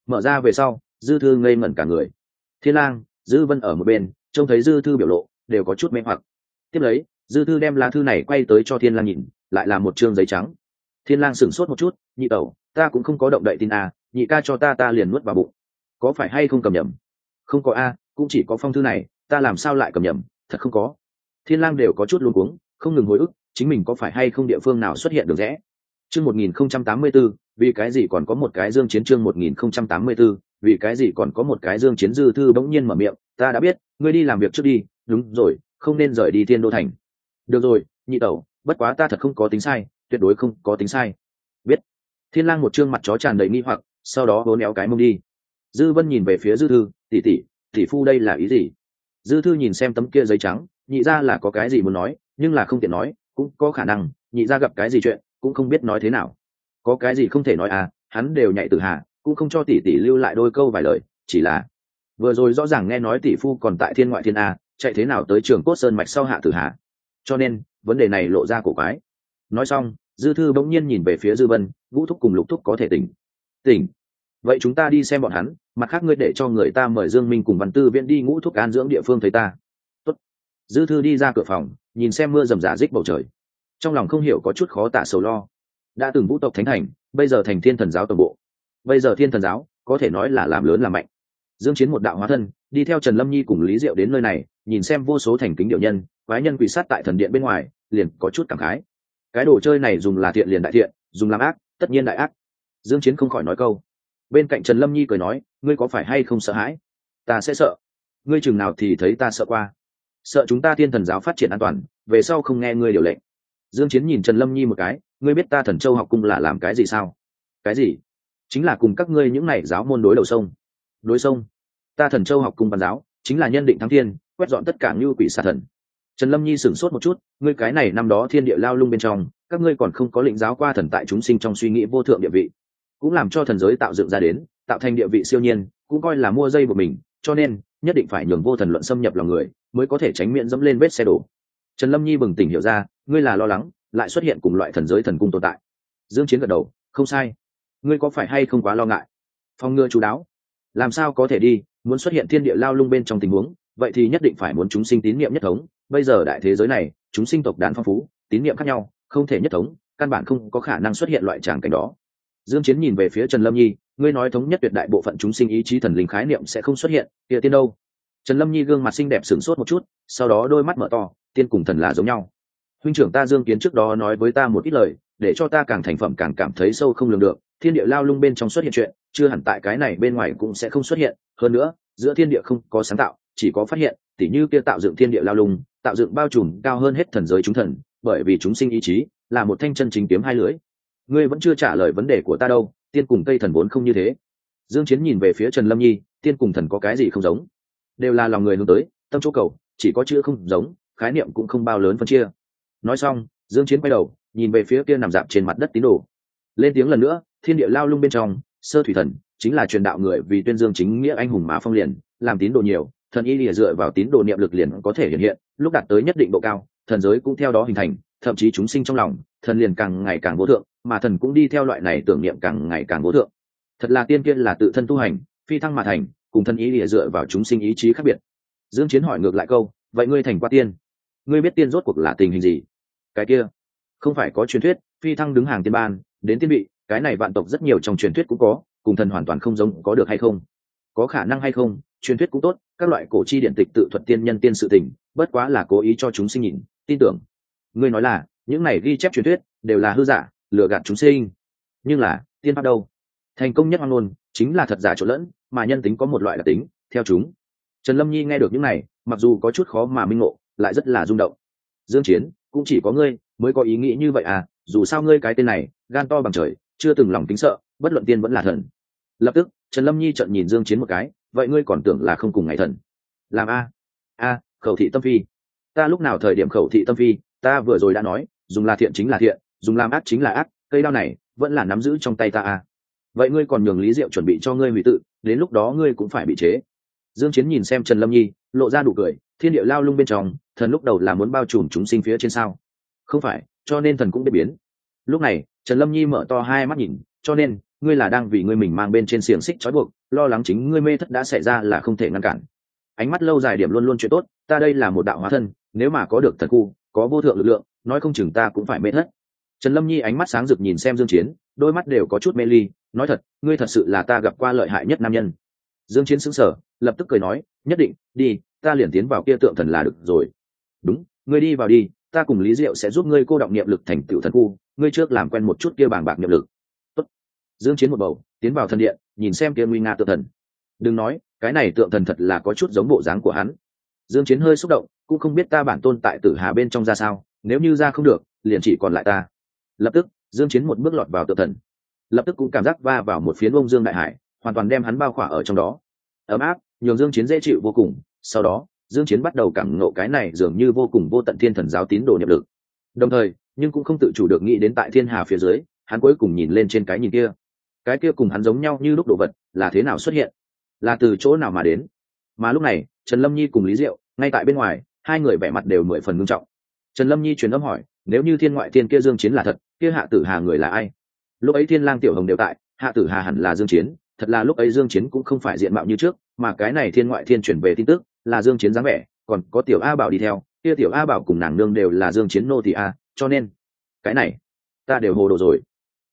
Mở ra về sau, dư thư ngây ngẩn cả người. Thiên lang, dư vân ở một bên, trông thấy dư thư biểu lộ, đều có chút mê hoặc. Tiếp lấy, dư thư đem lá thư này quay tới cho thiên lang nhìn, lại là một trương giấy trắng thiên lang sửng sốt một chút, nhị tẩu, ta cũng không có động đậy tin a nhị ca cho ta ta liền nuốt vào bụng. Có phải hay không cầm nhầm? Không có a, cũng chỉ có phong thư này, ta làm sao lại cầm nhầm, thật không có. Thiên lang đều có chút luống cuống, không ngừng hồi ức, chính mình có phải hay không địa phương nào xuất hiện được rẽ. Chương 1084 vì cái gì còn có một cái dương chiến chương 1084 vì cái gì còn có một cái dương chiến dư thư bỗng nhiên mở miệng, ta đã biết, ngươi đi làm việc trước đi, đúng rồi, không nên rời đi thiên đô thành. Được rồi, nhị tẩu, bất quá ta thật không có tính sai tuyệt đối không có tính sai. Biết. Thiên lang một trương mặt chó tràn đầy nghi hoặc, sau đó vốn éo cái mông đi. Dư vân nhìn về phía dư thư, tỷ tỷ tỷ phu đây là ý gì? Dư thư nhìn xem tấm kia giấy trắng, nhị ra là có cái gì muốn nói, nhưng là không tiện nói, cũng có khả năng, nhị ra gặp cái gì chuyện, cũng không biết nói thế nào. Có cái gì không thể nói à hắn đều nhạy từ hạ cũng không cho tỷ tỷ lưu lại đôi câu vài lời, chỉ là vừa rồi rõ ràng nghe nói tỷ phu còn tại thiên ngoại thiên a, chạy thế nào tới trường cốt sơn mạch sau hạ tử hạ cho nên, vấn đề này lộ ra cổ quái. Nói xong dư thư bỗng nhiên nhìn về phía dư vân vũ thúc cùng lục thúc có thể tỉnh. Tỉnh. Vậy chúng ta đi xem bọn hắn, mặt khác ngươi để cho người ta mời dương minh cùng văn tư viễn đi ngũ thúc an dưỡng địa phương thấy ta. Tốt. dư thư đi ra cửa phòng, nhìn xem mưa rầm rả rích bầu trời. Trong lòng không hiểu có chút khó tả sầu lo. Đã từng vũ tộc thánh thành, bây giờ thành thiên thần giáo toàn bộ. Bây giờ thiên thần giáo, có thể nói là làm lớn làm mạnh. Dương chiến một đạo hóa thân, đi theo trần lâm nhi cùng lý diệu đến nơi này, nhìn xem vô số thành kính điệu nhân, quái nhân quỷ sát tại thần điện bên ngoài, liền có chút cảm khái cái đồ chơi này dùng là thiện liền đại thiện, dùng làm ác, tất nhiên đại ác. Dương chiến không khỏi nói câu. Bên cạnh trần lâm nhi cười nói, ngươi có phải hay không sợ hãi? Ta sẽ sợ. Ngươi chừng nào thì thấy ta sợ qua. Sợ chúng ta thiên thần giáo phát triển an toàn, về sau không nghe ngươi điều lệnh. Dương chiến nhìn trần lâm nhi một cái, ngươi biết ta thần châu học cung là làm cái gì sao? Cái gì? Chính là cùng các ngươi những này giáo môn đối đầu sông. Đối sông. Ta thần châu học cung văn giáo, chính là nhân định thắng thiên, quét dọn tất cả như quỷ xà thần trần lâm nhi sửng sốt một chút, ngươi cái này năm đó thiên địa lao lung bên trong, các ngươi còn không có lĩnh giáo qua thần tại chúng sinh trong suy nghĩ vô thượng địa vị, cũng làm cho thần giới tạo dựng ra đến, tạo thành địa vị siêu nhiên, cũng coi là mua dây của mình, cho nên, nhất định phải nhường vô thần luận xâm nhập lòng người, mới có thể tránh miệng dẫm lên vết xe đổ. Trần lâm nhi bừng tỉnh hiểu ra, ngươi là lo lắng, lại xuất hiện cùng loại thần giới thần cung tồn tại. Dương chiến gật đầu, không sai. Ngươi có phải hay không quá lo ngại? Phòng ngừa chú đáo. Làm sao có thể đi, muốn xuất hiện thiên địa lao lung bên trong tình huống, vậy thì nhất định phải muốn chúng sinh tín niệm nhất thống bây giờ đại thế giới này, chúng sinh tộc đàn phong phú, tín niệm khác nhau, không thể nhất thống, căn bản không có khả năng xuất hiện loại tràng cảnh đó. Dương chiến nhìn về phía trần lâm nhi, ngươi nói thống nhất tuyệt đại bộ phận chúng sinh ý chí thần linh khái niệm sẽ không xuất hiện địa tiên đâu? Trần lâm nhi gương mặt xinh đẹp sửng sốt một chút, sau đó đôi mắt mở to, tiên cùng thần là giống nhau. Huynh trưởng ta dương kiến trước đó nói với ta một ít lời, để cho ta càng thành phẩm càng cảm thấy sâu không lường được. Thiên địa lao lung bên trong xuất hiện chuyện, chưa hẳn tại cái này bên ngoài cũng sẽ không xuất hiện. Hơn nữa, giữa thiên địa không có sáng tạo, chỉ có phát hiện, tỉ như kia tạo dựng thiên địa lao lung tạo dựng bao trùm cao hơn hết thần giới chúng thần, bởi vì chúng sinh ý chí là một thanh chân chính kiếm hai lưỡi. Ngươi vẫn chưa trả lời vấn đề của ta đâu, tiên cùng cây thần vốn không như thế. Dương chiến nhìn về phía trần lâm nhi, tiên cùng thần có cái gì không giống? Đều là lòng người hướng tới, tâm chỗ cầu, chỉ có chữ không giống, khái niệm cũng không bao lớn phân chia. Nói xong, dương chiến quay đầu, nhìn về phía kia nằm dạp trên mặt đất tín đồ. Lên tiếng lần nữa, thiên địa lao lung bên trong, sơ thủy thần, chính là truyền đạo người vì tuyên dương chính nghĩa anh hùng mà phong liền, làm tín đồ nhiều thần y lìa dựa vào tín đồ niệm lực liền có thể hiện hiện lúc đạt tới nhất định độ cao thần giới cũng theo đó hình thành thậm chí chúng sinh trong lòng thần liền càng ngày càng vô thượng mà thần cũng đi theo loại này tưởng niệm càng ngày càng vô thượng. Thật là tiên kiên là tự thân tu hành phi thăng mà thành cùng thân ý lìa dựa vào chúng sinh ý chí khác biệt. Dương chiến hỏi ngược lại câu vậy ngươi thành qua tiên? Ngươi biết tiên rốt cuộc là tình hình gì? Cái kia không phải có truyền thuyết phi thăng đứng hàng tiên ban đến tiên bị, cái này vạn tộc rất nhiều trong truyền thuyết cũng có cùng thần hoàn toàn không giống có được hay không? Có khả năng hay không? Truyền thuyết cũng tốt các loại cổ chi điện tịch tự thuật tiên nhân tiên sự tình, bất quá là cố ý cho chúng sinh nhìn, tin tưởng. Ngươi nói là, những này ghi chép truyền thuyết, đều là hư giả, lừa gạt chúng sinh. Nhưng là, tiên pháp đâu? Thành công nhất hoang ngôn, chính là thật giả trộn lẫn, mà nhân tính có một loại đặc tính, theo chúng. Trần lâm nhi nghe được những này, mặc dù có chút khó mà minh ngộ, lại rất là rung động. Dương chiến, cũng chỉ có ngươi, mới có ý nghĩ như vậy à dù sao ngươi cái tên này, gan to bằng trời, chưa từng lòng tính sợ, bất luận tiên vẫn là thần. Lập tức, trần lâm nhi trợn nhìn dương chiến một cái vậy ngươi còn tưởng là không cùng ngày thần? Làm a. A, khẩu thị tâm phi. Ta lúc nào thời điểm khẩu thị tâm phi, ta vừa rồi đã nói, dùng là thiện chính là thiện, dùng làm ác chính là ác, cây đao này vẫn là nắm giữ trong tay ta a. Vậy ngươi còn nhường lý diệu chuẩn bị cho ngươi hủy tự, đến lúc đó ngươi cũng phải bị chế. Dương chiến nhìn xem trần lâm nhi, lộ ra đủ cười, thiên địa lao lung bên trong, thần lúc đầu là muốn bao trùm chúng sinh phía trên sao? Không phải, cho nên thần cũng biết biến. Lúc này, trần lâm nhi mở to hai mắt nhìn, cho nên ngươi là đang vì ngươi mình mang bên trên xiềng xích trói buộc, lo lắng chính ngươi mê thất đã xảy ra là không thể ngăn cản. Ánh mắt lâu dài điểm luôn luôn chuyện tốt, ta đây là một đạo hóa thân, nếu mà có được thật khu, có vô thượng lực lượng, nói không chừng ta cũng phải mê thất. Trần lâm nhi ánh mắt sáng rực nhìn xem dương chiến, đôi mắt đều có chút mê ly, nói thật, ngươi thật sự là ta gặp qua lợi hại nhất nam nhân. Dương chiến sững sờ, lập tức cười nói, nhất định, đi, ta liền tiến vào kia tượng thần là được rồi. Đúng, ngươi đi vào đi, ta cùng lý diệu sẽ giúp ngươi cô động niệm lực thành tựu thần khu, ngươi trước làm quen một chút kia bảng bạc niệm lực dương chiến một bầu, tiến vào thần điện, nhìn xem kia nguy nga tượng thần. Đừng nói, cái này tượng thần thật là có chút giống bộ dáng của hắn. Dương chiến hơi xúc động, cũng không biết ta bản tôn tại tử hà bên trong ra sao, nếu như ra không được, liền chỉ còn lại ta. Lập tức, dương chiến một bước lọt vào tượng thần. Lập tức cũng cảm giác va vào một phiến ông dương đại hải, hoàn toàn đem hắn bao khỏa ở trong đó. Ấm áp, nhường dương chiến dễ chịu vô cùng, sau đó, dương chiến bắt đầu cảm ngộ cái này dường như vô cùng vô tận thiên thần giáo tín đồ nhập lực. Đồng thời, nhưng cũng không tự chủ được nghĩ đến tại thiên hà phía dưới, hắn cuối cùng nhìn lên trên cái nhìn kia cái kia cùng hắn giống nhau như lúc đồ vật là thế nào xuất hiện? Là từ chỗ nào mà đến? Mà lúc này, trần lâm nhi cùng lý diệu, ngay tại bên ngoài, hai người vẻ mặt đều mười phần ngưng trọng. Trần lâm nhi truyền âm hỏi, nếu như thiên ngoại thiên kia dương chiến là thật, kia hạ tử hà người là ai? Lúc ấy thiên lang tiểu hồng đều tại, hạ tử hà hẳn là dương chiến, thật là lúc ấy dương chiến cũng không phải diện mạo như trước, mà cái này thiên ngoại thiên chuyển về tin tức, là dương chiến dáng vẻ, còn có tiểu a bảo đi theo, kia tiểu a bảo cùng nàng nương đều là dương chiến nô thị a, cho nên, cái này, ta đều hồ đồ rồi.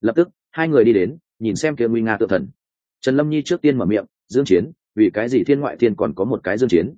Lập tức, hai người đi đến nhìn xem kia nguy nga tự thần. Trần lâm nhi trước tiên mở miệng, dương chiến, vì cái gì thiên ngoại thiên còn có một cái dương chiến?